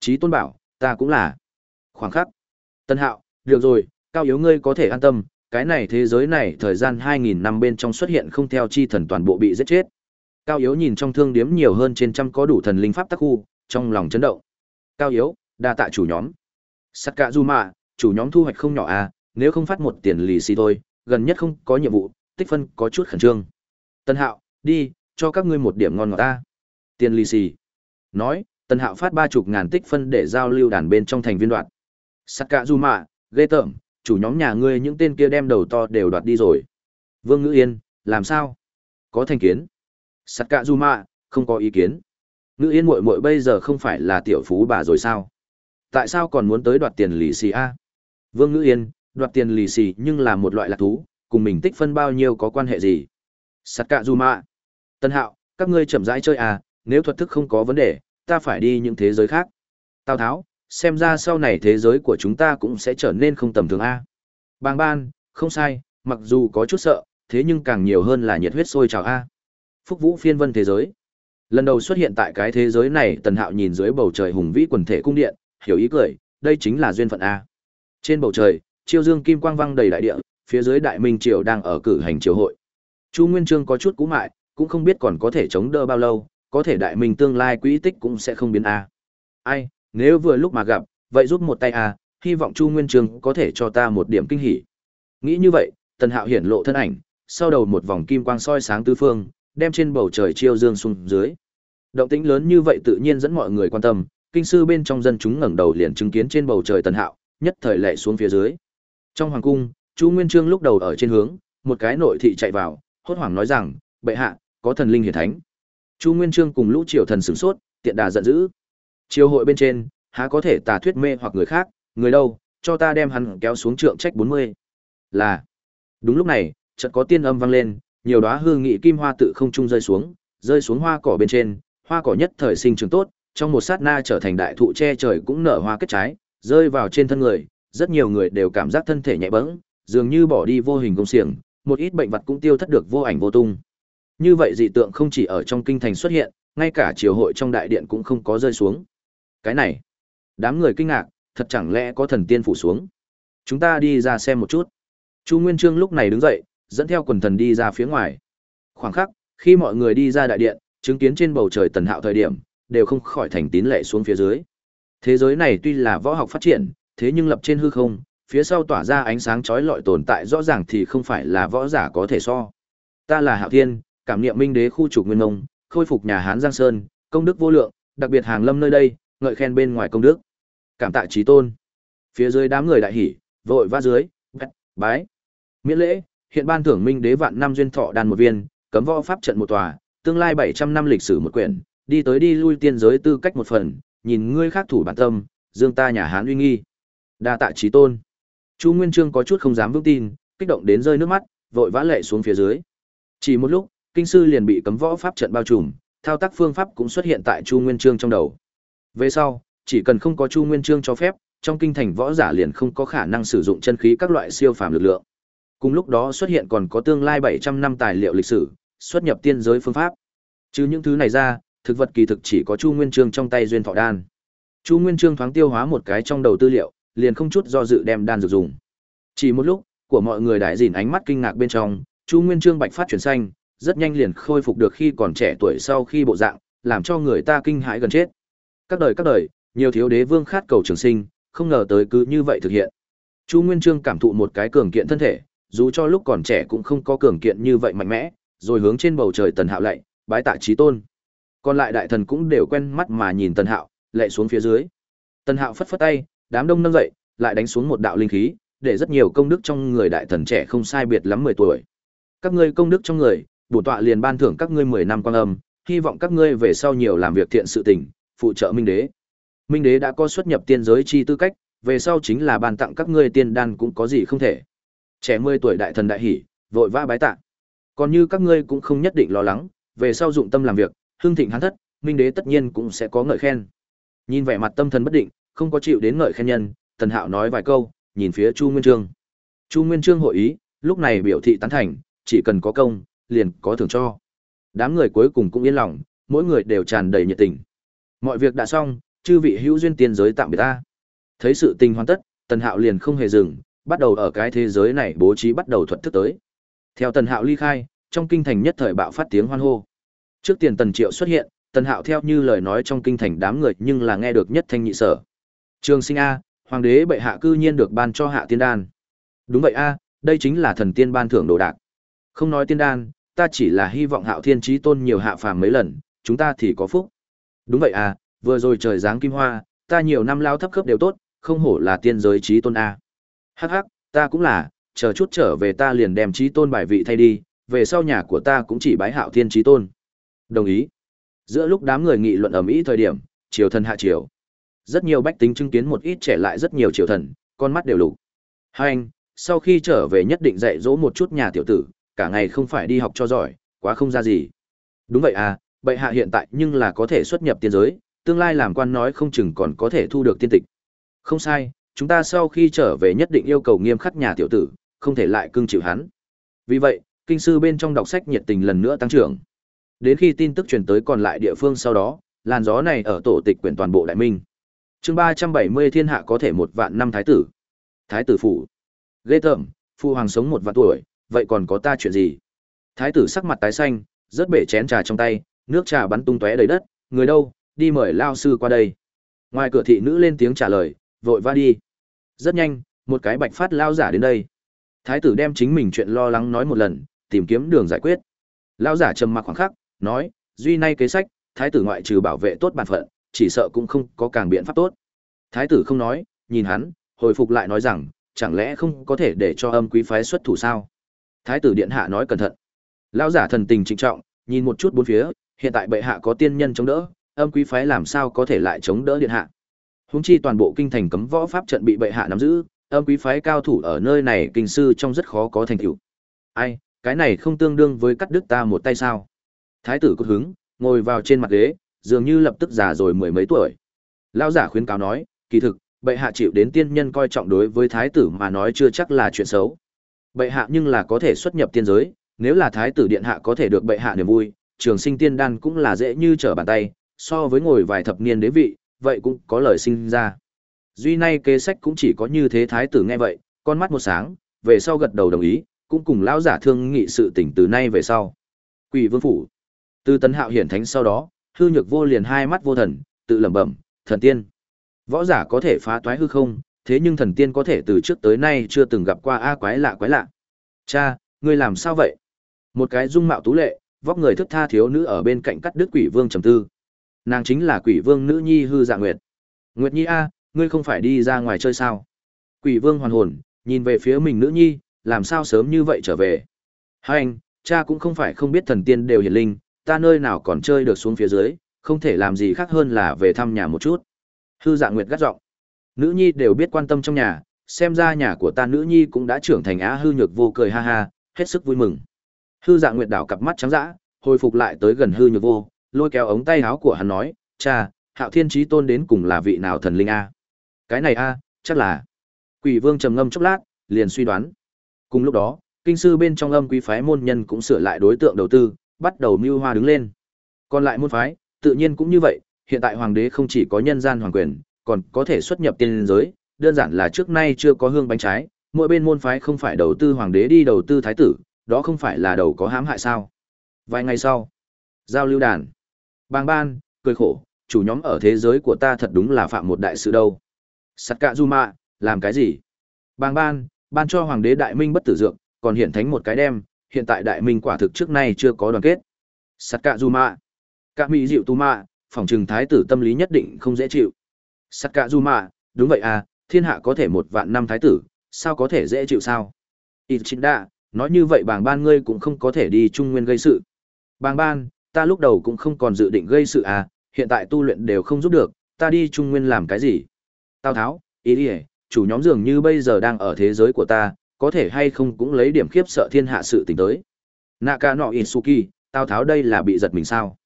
Chí Tôn bảo, ta cũng là. Khoảng khắc. Tân Hạo, được rồi, cao yếu ngươi có thể an tâm, cái này thế giới này thời gian 2000 năm bên trong xuất hiện không theo chi thần toàn bộ bị giết chết. Cao yếu nhìn trong thương điếm nhiều hơn trên trăm có đủ thần linh pháp tắc khu, trong lòng chấn động. Cao yếu, đa tạ chủ nhóm. Sakazuma, chủ nhóm thu hoạch không nhỏ à, nếu không phát một tiền lì xì thôi, gần nhất không có nhiệm vụ, tích phân có chút khẩn trương. Tân Hạo, đi, cho các ngươi một điểm ngon ngọt ta. Tiền lì xì. Nói, Tân Hạo phát ba chục ngàn tích phân để giao lưu đàn bên trong thành viên đoạn. Sakazuma, ghê tởm, chủ nhóm nhà ngươi những tên kia đem đầu to đều đoạt đi rồi. Vương Ngữ Yên, làm sao? Có thành kiến. Sakazuma, không có ý kiến. Ngữ Yên muội muội bây giờ không phải là tiểu phú bà rồi sao? Tại sao còn muốn tới đoạt tiền lì xì a? Vương Ngữ Yên, đoạt tiền lì xì nhưng là một loại lạc thú, cùng mình tích phân bao nhiêu có quan hệ gì? Sakazuma. Tân Hạo, các ngươi chậm rãi chơi à, nếu thuật thức không có vấn đề, ta phải đi những thế giới khác. Tào Tháo, xem ra sau này thế giới của chúng ta cũng sẽ trở nên không tầm thường a. Bàng ban, không sai, mặc dù có chút sợ, thế nhưng càng nhiều hơn là nhiệt huyết sôi trào a. Phúc Vũ phiên vân thế giới. Lần đầu xuất hiện tại cái thế giới này, Tần Hạo nhìn dưới bầu trời hùng vĩ quần thể cung điện, hiểu ý cười, đây chính là duyên phận a. Trên bầu trời, chiêu dương kim quang vang đầy đại địa, phía dưới Đại Minh triều đang ở cử hành triều hội. Chu Nguyên Chương có chút cú mại, cũng không biết còn có thể chống đỡ bao lâu, có thể Đại Minh tương lai quỹ tích cũng sẽ không biến a. Ai, nếu vừa lúc mà gặp, vậy giúp một tay a, hy vọng Chu Nguyên trương có thể cho ta một điểm kinh hỉ. Nghĩ như vậy, Tần Hạo hiển lộ thân ảnh, sau đầu một vòng kim quang soi sáng tứ phương, đem trên bầu trời chiêu dương xuống dưới. Động tĩnh lớn như vậy tự nhiên dẫn mọi người quan tâm, kinh sư bên trong dân chúng ngẩng đầu liền chứng kiến trên bầu trời Tần Hạo, nhất thời lệ xuống phía dưới. Trong hoàng cung, Chu Nguyên Chương lúc đầu ở trên hướng, một cái nội thị chạy vào, hốt hoảng nói rằng, "Bệ hạ, có thần linh hiển thánh." Chu Nguyên Chương cùng lũ triều thần sửng sốt, tiện đà giận dữ. Chiêu hội bên trên, há có thể tà thuyết mê hoặc người khác, người đâu, cho ta đem hắn kéo xuống trượng trách 40. Là. Đúng lúc này, chợt có tiên âm vang lên, nhiều đóa hương nghị kim hoa tự không trung rơi xuống, rơi xuống hoa cỏ bên trên, hoa cỏ nhất thời sinh trưởng tốt, trong một sát na trở thành đại thụ che trời cũng nở hoa kết trái, rơi vào trên thân người, rất nhiều người đều cảm giác thân thể nhẹ bẫng, dường như bỏ đi vô hình công xiềng, một ít bệnh vật cũng tiêu thất được vô ảnh vô tung. Như vậy dị tượng không chỉ ở trong kinh thành xuất hiện, ngay cả triều hội trong đại điện cũng không có rơi xuống. Cái này, đám người kinh ngạc, thật chẳng lẽ có thần tiên phủ xuống. Chúng ta đi ra xem một chút. Chu Nguyên Trương lúc này đứng dậy, dẫn theo quần thần đi ra phía ngoài. Khoảng khắc, khi mọi người đi ra đại điện, chứng kiến trên bầu trời tần hạo thời điểm, đều không khỏi thành tín lệ xuống phía dưới. Thế giới này tuy là võ học phát triển, thế nhưng lập trên hư không, phía sau tỏa ra ánh sáng chói lọi tồn tại rõ ràng thì không phải là võ giả có thể so. Ta là Hạo Thiên, cảm niệm minh đế khu chủ nguyên mông, khôi phục nhà Hán Giang Sơn, công đức vô lượng, đặc biệt hàng lâm nơi đây, ngợi khen bên ngoài công đức. Cảm tạ chí tôn. Phía dưới đám người đại hỉ, vội va dưới, bái. Miễn lễ, hiện ban thưởng minh đế vạn năm duyên thọ đan một viên, cấm võ pháp trận một tòa, tương lai 700 năm lịch sử một quyển, đi tới đi lui tiên giới tư cách một phần, nhìn ngươi khác thủ bản tâm, dương ta nhà Hán uy nghi. Đa tạ trí tôn. Chu Nguyên Chương có chút không dám vững tin, kích động đến rơi nước mắt, vội vã lệ xuống phía dưới. Chỉ một lúc, kinh sư liền bị cấm võ pháp trận bao trùm, thao tác phương pháp cũng xuất hiện tại Chu Nguyên Chương trong đầu. Về sau, chỉ cần không có Chu Nguyên Chương cho phép, trong kinh thành võ giả liền không có khả năng sử dụng chân khí các loại siêu phàm lực lượng. Cùng lúc đó xuất hiện còn có tương lai 700 năm tài liệu lịch sử, xuất nhập tiên giới phương pháp. Chứ những thứ này ra, thực vật kỳ thực chỉ có Chu Nguyên Chương trong tay duyên thọ đan. Chu Nguyên Chương thoáng tiêu hóa một cái trong đầu tư liệu, liền không chút do dự đem đan dược dùng. Chỉ một lúc, của mọi người đại dỉn ánh mắt kinh ngạc bên trong, Chu Nguyên Chương bạch phát chuyển xanh, rất nhanh liền khôi phục được khi còn trẻ tuổi sau khi bộ dạng, làm cho người ta kinh hãi gần chết. Các đời các đời, nhiều thiếu đế vương khát cầu trường sinh, không ngờ tới cứ như vậy thực hiện. Chu Nguyên Chương cảm thụ một cái cường kiện thân thể, dù cho lúc còn trẻ cũng không có cường kiện như vậy mạnh mẽ, rồi hướng trên bầu trời Tần Hạo lạy, bái tạ chí tôn. Còn lại đại thần cũng đều quen mắt mà nhìn Tần Hạo, lạy xuống phía dưới. Tần Hạo phất phất tay, đám đông nâng dậy, lại đánh xuống một đạo linh khí, để rất nhiều công đức trong người đại thần trẻ không sai biệt lắm 10 tuổi. Các ngươi công đức trong người, bổ tọa liền ban thưởng các ngươi 10 năm quang âm, hy vọng các ngươi về sau nhiều làm việc thiện sự tình, phụ trợ Minh Đế. Minh Đế đã có xuất nhập tiên giới chi tư cách, về sau chính là ban tặng các ngươi tiên đan cũng có gì không thể. Trẻ 10 tuổi đại thần đại hỉ, vội vã bái tạ. Còn như các ngươi cũng không nhất định lo lắng, về sau dụng tâm làm việc, hương thịnh hắn thất, Minh Đế tất nhiên cũng sẽ có ngợi khen. Nhìn vẻ mặt tâm thần bất định, không có chịu đến ngợi khen nhân, Tần Hạo nói vài câu, nhìn phía Chu Nguyên Chương. Chu Nguyên Chương hội ý, lúc này biểu thị tán thành, chỉ cần có công, liền có thưởng cho. Đám người cuối cùng cũng yên lòng, mỗi người đều tràn đầy nhiệt tình. Mọi việc đã xong, chư vị hữu duyên tiên giới tạm biệt ta. Thấy sự tình hoàn tất, Tần Hạo liền không hề dừng, bắt đầu ở cái thế giới này bố trí bắt đầu thuận thức tới. Theo Tần Hạo ly khai, trong kinh thành nhất thời bạo phát tiếng hoan hô. Trước tiền Tần Triệu xuất hiện, Tần Hạo theo như lời nói trong kinh thành đám người nhưng là nghe được nhất thanh nhị sở. Trường Sinh a, hoàng đế bệ hạ cư nhiên được ban cho hạ tiên đan. Đúng vậy a, đây chính là thần tiên ban thưởng đồ đạc. Không nói tiên đan, ta chỉ là hy vọng Hạo Thiên trí Tôn nhiều hạ phàm mấy lần, chúng ta thì có phúc. Đúng vậy a, vừa rồi trời giáng kim hoa, ta nhiều năm lao thấp cấp đều tốt, không hổ là tiên giới trí Tôn a. Hắc hắc, ta cũng là, chờ chút trở về ta liền đem trí Tôn bài vị thay đi, về sau nhà của ta cũng chỉ bái Hạo Thiên trí Tôn. Đồng ý. Giữa lúc đám người nghị luận ầm ĩ thời điểm, triều thần hạ triều. Rất nhiều bách tính chứng kiến một ít trẻ lại rất nhiều triều thần, con mắt đều lục. Hai anh, sau khi trở về nhất định dạy dỗ một chút nhà tiểu tử, cả ngày không phải đi học cho giỏi, quá không ra gì. Đúng vậy à, bệ hạ hiện tại nhưng là có thể xuất nhập tiên giới, tương lai làm quan nói không chừng còn có thể thu được tiên tịch. Không sai, chúng ta sau khi trở về nhất định yêu cầu nghiêm khắc nhà tiểu tử, không thể lại cưng chịu hắn. Vì vậy, kinh sư bên trong đọc sách nhiệt tình lần nữa tăng trưởng. Đến khi tin tức truyền tới còn lại địa phương sau đó, làn gió này ở tổ tịch quyển toàn bộ đại minh. Chương ba trăm bảy mươi thiên hạ có thể một vạn năm thái tử. Thái tử phủ. Ghê tởm, phu hoàng sống một vạn tuổi, vậy còn có ta chuyện gì? Thái tử sắc mặt tái xanh, rớt bể chén trà trong tay, nước trà bắn tung tóe đầy đất, người đâu, đi mời lao sư qua đây. Ngoài cửa thị nữ lên tiếng trả lời, vội va đi. Rất nhanh, một cái bạch phát lao giả đến đây. Thái tử đem chính mình chuyện lo lắng nói một lần, tìm kiếm đường giải quyết. Lao giả trầm mặc khoảng khắc, nói, duy nay kế sách, thái tử ngoại trừ bảo vệ tốt bản phận, chỉ sợ cũng không có càng biện pháp tốt. Thái tử không nói, nhìn hắn, hồi phục lại nói rằng, chẳng lẽ không có thể để cho âm quý phái xuất thủ sao? Thái tử điện hạ nói cẩn thận. Lão giả thần tình trịnh trọng, nhìn một chút bốn phía, hiện tại bệ hạ có tiên nhân chống đỡ, âm quý phái làm sao có thể lại chống đỡ điện hạ? Huống chi toàn bộ kinh thành cấm võ pháp trận bị bệ hạ nắm giữ, âm quý phái cao thủ ở nơi này kinh sư trong rất khó có thành tựu. Ai, cái này không tương đương với cắt đứt ta một tay sao? Thái tử cốt hứng, ngồi vào trên mặt ghế, dường như lập tức già rồi mười mấy tuổi. Lão giả khuyến cáo nói, kỳ thực, bệ hạ chịu đến tiên nhân coi trọng đối với thái tử mà nói chưa chắc là chuyện xấu. Bệ hạ nhưng là có thể xuất nhập tiên giới, nếu là thái tử điện hạ có thể được bệ hạ niềm vui, trường sinh tiên đan cũng là dễ như trở bàn tay, so với ngồi vài thập niên đế vị, vậy cũng có lời sinh ra. Duy nay kế sách cũng chỉ có như thế thái tử nghe vậy, con mắt một sáng, về sau gật đầu đồng ý, cũng cùng lão giả thương nghị sự tỉnh từ nay về sau. Quỷ vương phủ. Từ tấn hạo hiển thánh sau đó, hư nhược vô liền hai mắt vô thần, tự lẩm bẩm, thần tiên. Võ giả có thể phá toái hư không, thế nhưng thần tiên có thể từ trước tới nay chưa từng gặp qua a quái lạ quái lạ. Cha, ngươi làm sao vậy? Một cái dung mạo tú lệ, vóc người thức tha thiếu nữ ở bên cạnh cắt đứt quỷ vương trầm tư. Nàng chính là quỷ vương nữ nhi hư dạ nguyệt. Nguyệt nhi a, ngươi không phải đi ra ngoài chơi sao? Quỷ vương hoàn hồn, nhìn về phía mình nữ nhi, làm sao sớm như vậy trở về? Hai anh, cha cũng không phải không biết thần tiên đều hiển linh, ta nơi nào còn chơi được xuống phía dưới, không thể làm gì khác hơn là về thăm nhà một chút. Hư dạ nguyệt gắt giọng. Nữ nhi đều biết quan tâm trong nhà, xem ra nhà của ta nữ nhi cũng đã trưởng thành á hư nhược vô cười ha ha, hết sức vui mừng. Hư dạ nguyệt đảo cặp mắt trắng dã, hồi phục lại tới gần hư nhược vô, lôi kéo ống tay áo của hắn nói, cha, hạo thiên trí tôn đến cùng là vị nào thần linh a? Cái này a, chắc là. Quỷ vương trầm ngâm chốc lát, liền suy đoán. Cùng lúc đó, kinh sư bên trong âm quý phái môn nhân cũng sửa lại đối tượng đầu tư, bắt đầu mưu hoa đứng lên. Còn lại môn phái, tự nhiên cũng như vậy, hiện tại hoàng đế không chỉ có nhân gian hoàng quyền, còn có thể xuất nhập tiên giới, đơn giản là trước nay chưa có hương bánh trái, mỗi bên môn phái không phải đầu tư hoàng đế đi đầu tư thái tử, đó không phải là đầu có hãm hại sao? Vài ngày sau, giao lưu đàn. Bang ban, cười khổ, chủ nhóm ở thế giới của ta thật đúng là phạm một đại sự đâu. Sắt cạ Zuma, làm cái gì? Bang ban, ban cho hoàng đế đại minh bất tử dược, còn hiện thánh một cái đem, hiện tại đại minh quả thực trước nay chưa có đoàn kết. Sắt cạ Zuma, mạ. Cạ mỹ dịu tu Ma, phòng trừng thái tử tâm lý nhất định không dễ chịu. Sắt cạ Zuma, đúng vậy à, thiên hạ có thể một vạn năm thái tử, sao có thể dễ chịu sao? Ít chính đa, nói như vậy bàng ban ngươi cũng không có thể đi trung nguyên gây sự. Bàng ban, ta lúc đầu cũng không còn dự định gây sự à, hiện tại tu luyện đều không giúp được, ta đi trung nguyên làm cái gì? Tào Tháo, ý đi chủ nhóm dường như bây giờ đang ở thế giới của ta, có thể hay không cũng lấy điểm khiếp sợ thiên hạ sự tình tới. Naka no Isuki, Tào Tháo đây là bị giật mình sao?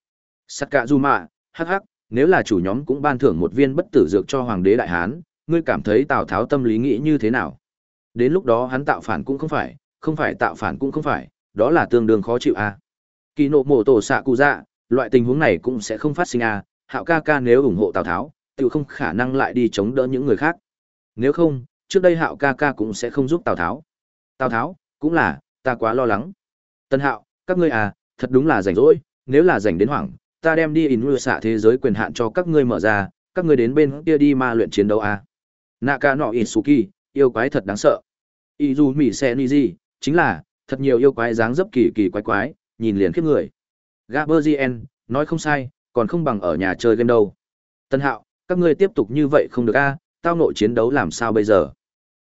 Sakazuma, hắc hắc, nếu là chủ nhóm cũng ban thưởng một viên bất tử dược cho hoàng đế đại hán, ngươi cảm thấy Tào Tháo tâm lý nghĩ như thế nào? Đến lúc đó hắn tạo phản cũng không phải, không phải tạo phản cũng không phải, đó là tương đương khó chịu. À. Kỳ nộ mổ tổ xạ cụ dạ, loại tình huống này cũng sẽ không phát sinh à. Hạo ca ca nếu ủng hộ Tào Tháo, tự không khả năng lại đi chống đỡ những người khác. Nếu không, trước đây Hạo ca ca cũng sẽ không giúp Tào Tháo. Tào Tháo, cũng là, ta quá lo lắng. Tân Hạo, các ngươi à, thật đúng là rảnh rỗi, nếu là rảnh đến hoảng, ta đem đi in xạ thế giới quyền hạn cho các ngươi mở ra, các ngươi đến bên kia đi ma luyện chiến đấu à. nạ ca nọ in suki yêu quái thật đáng sợ. Izu Mỹ Xe Niji, chính là, thật nhiều yêu quái dáng dấp kỳ kỳ quái quái, nhìn liền khiếp người. Gaberzien, nói không sai, còn không bằng ở nhà chơi game đâu. Tân Hạo, các ngươi tiếp tục như vậy không được a, tao nội chiến đấu làm sao bây giờ?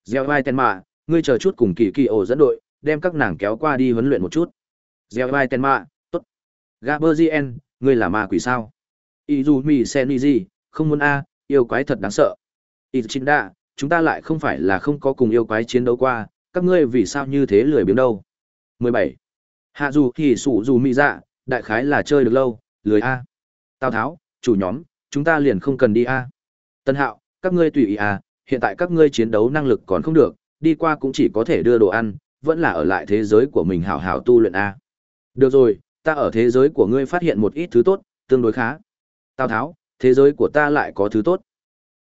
Gieo vai tên mạ, ngươi chờ chút cùng kỳ kỳ ổ dẫn đội, đem các nàng kéo qua đi huấn luyện một chút. Gieo vai tên mạ, tốt. Gaberzien, ngươi là ma quỷ sao? Izumi Seniji, không muốn a, yêu quái thật đáng sợ. Ichinda, chúng ta lại không phải là không có cùng yêu quái chiến đấu qua, các ngươi vì sao như thế lười biếng đâu. 17. Hạ dù thì sủ dù mị dạ, đại khái là chơi được lâu, lười A. Tào Tháo, chủ nhóm, chúng ta liền không cần đi A. Tân Hạo, các ngươi tùy ý A, hiện tại các ngươi chiến đấu năng lực còn không được, đi qua cũng chỉ có thể đưa đồ ăn, vẫn là ở lại thế giới của mình hảo hảo tu luyện A. Được rồi, ta ở thế giới của ngươi phát hiện một ít thứ tốt, tương đối khá. Tào Tháo, thế giới của ta lại có thứ tốt.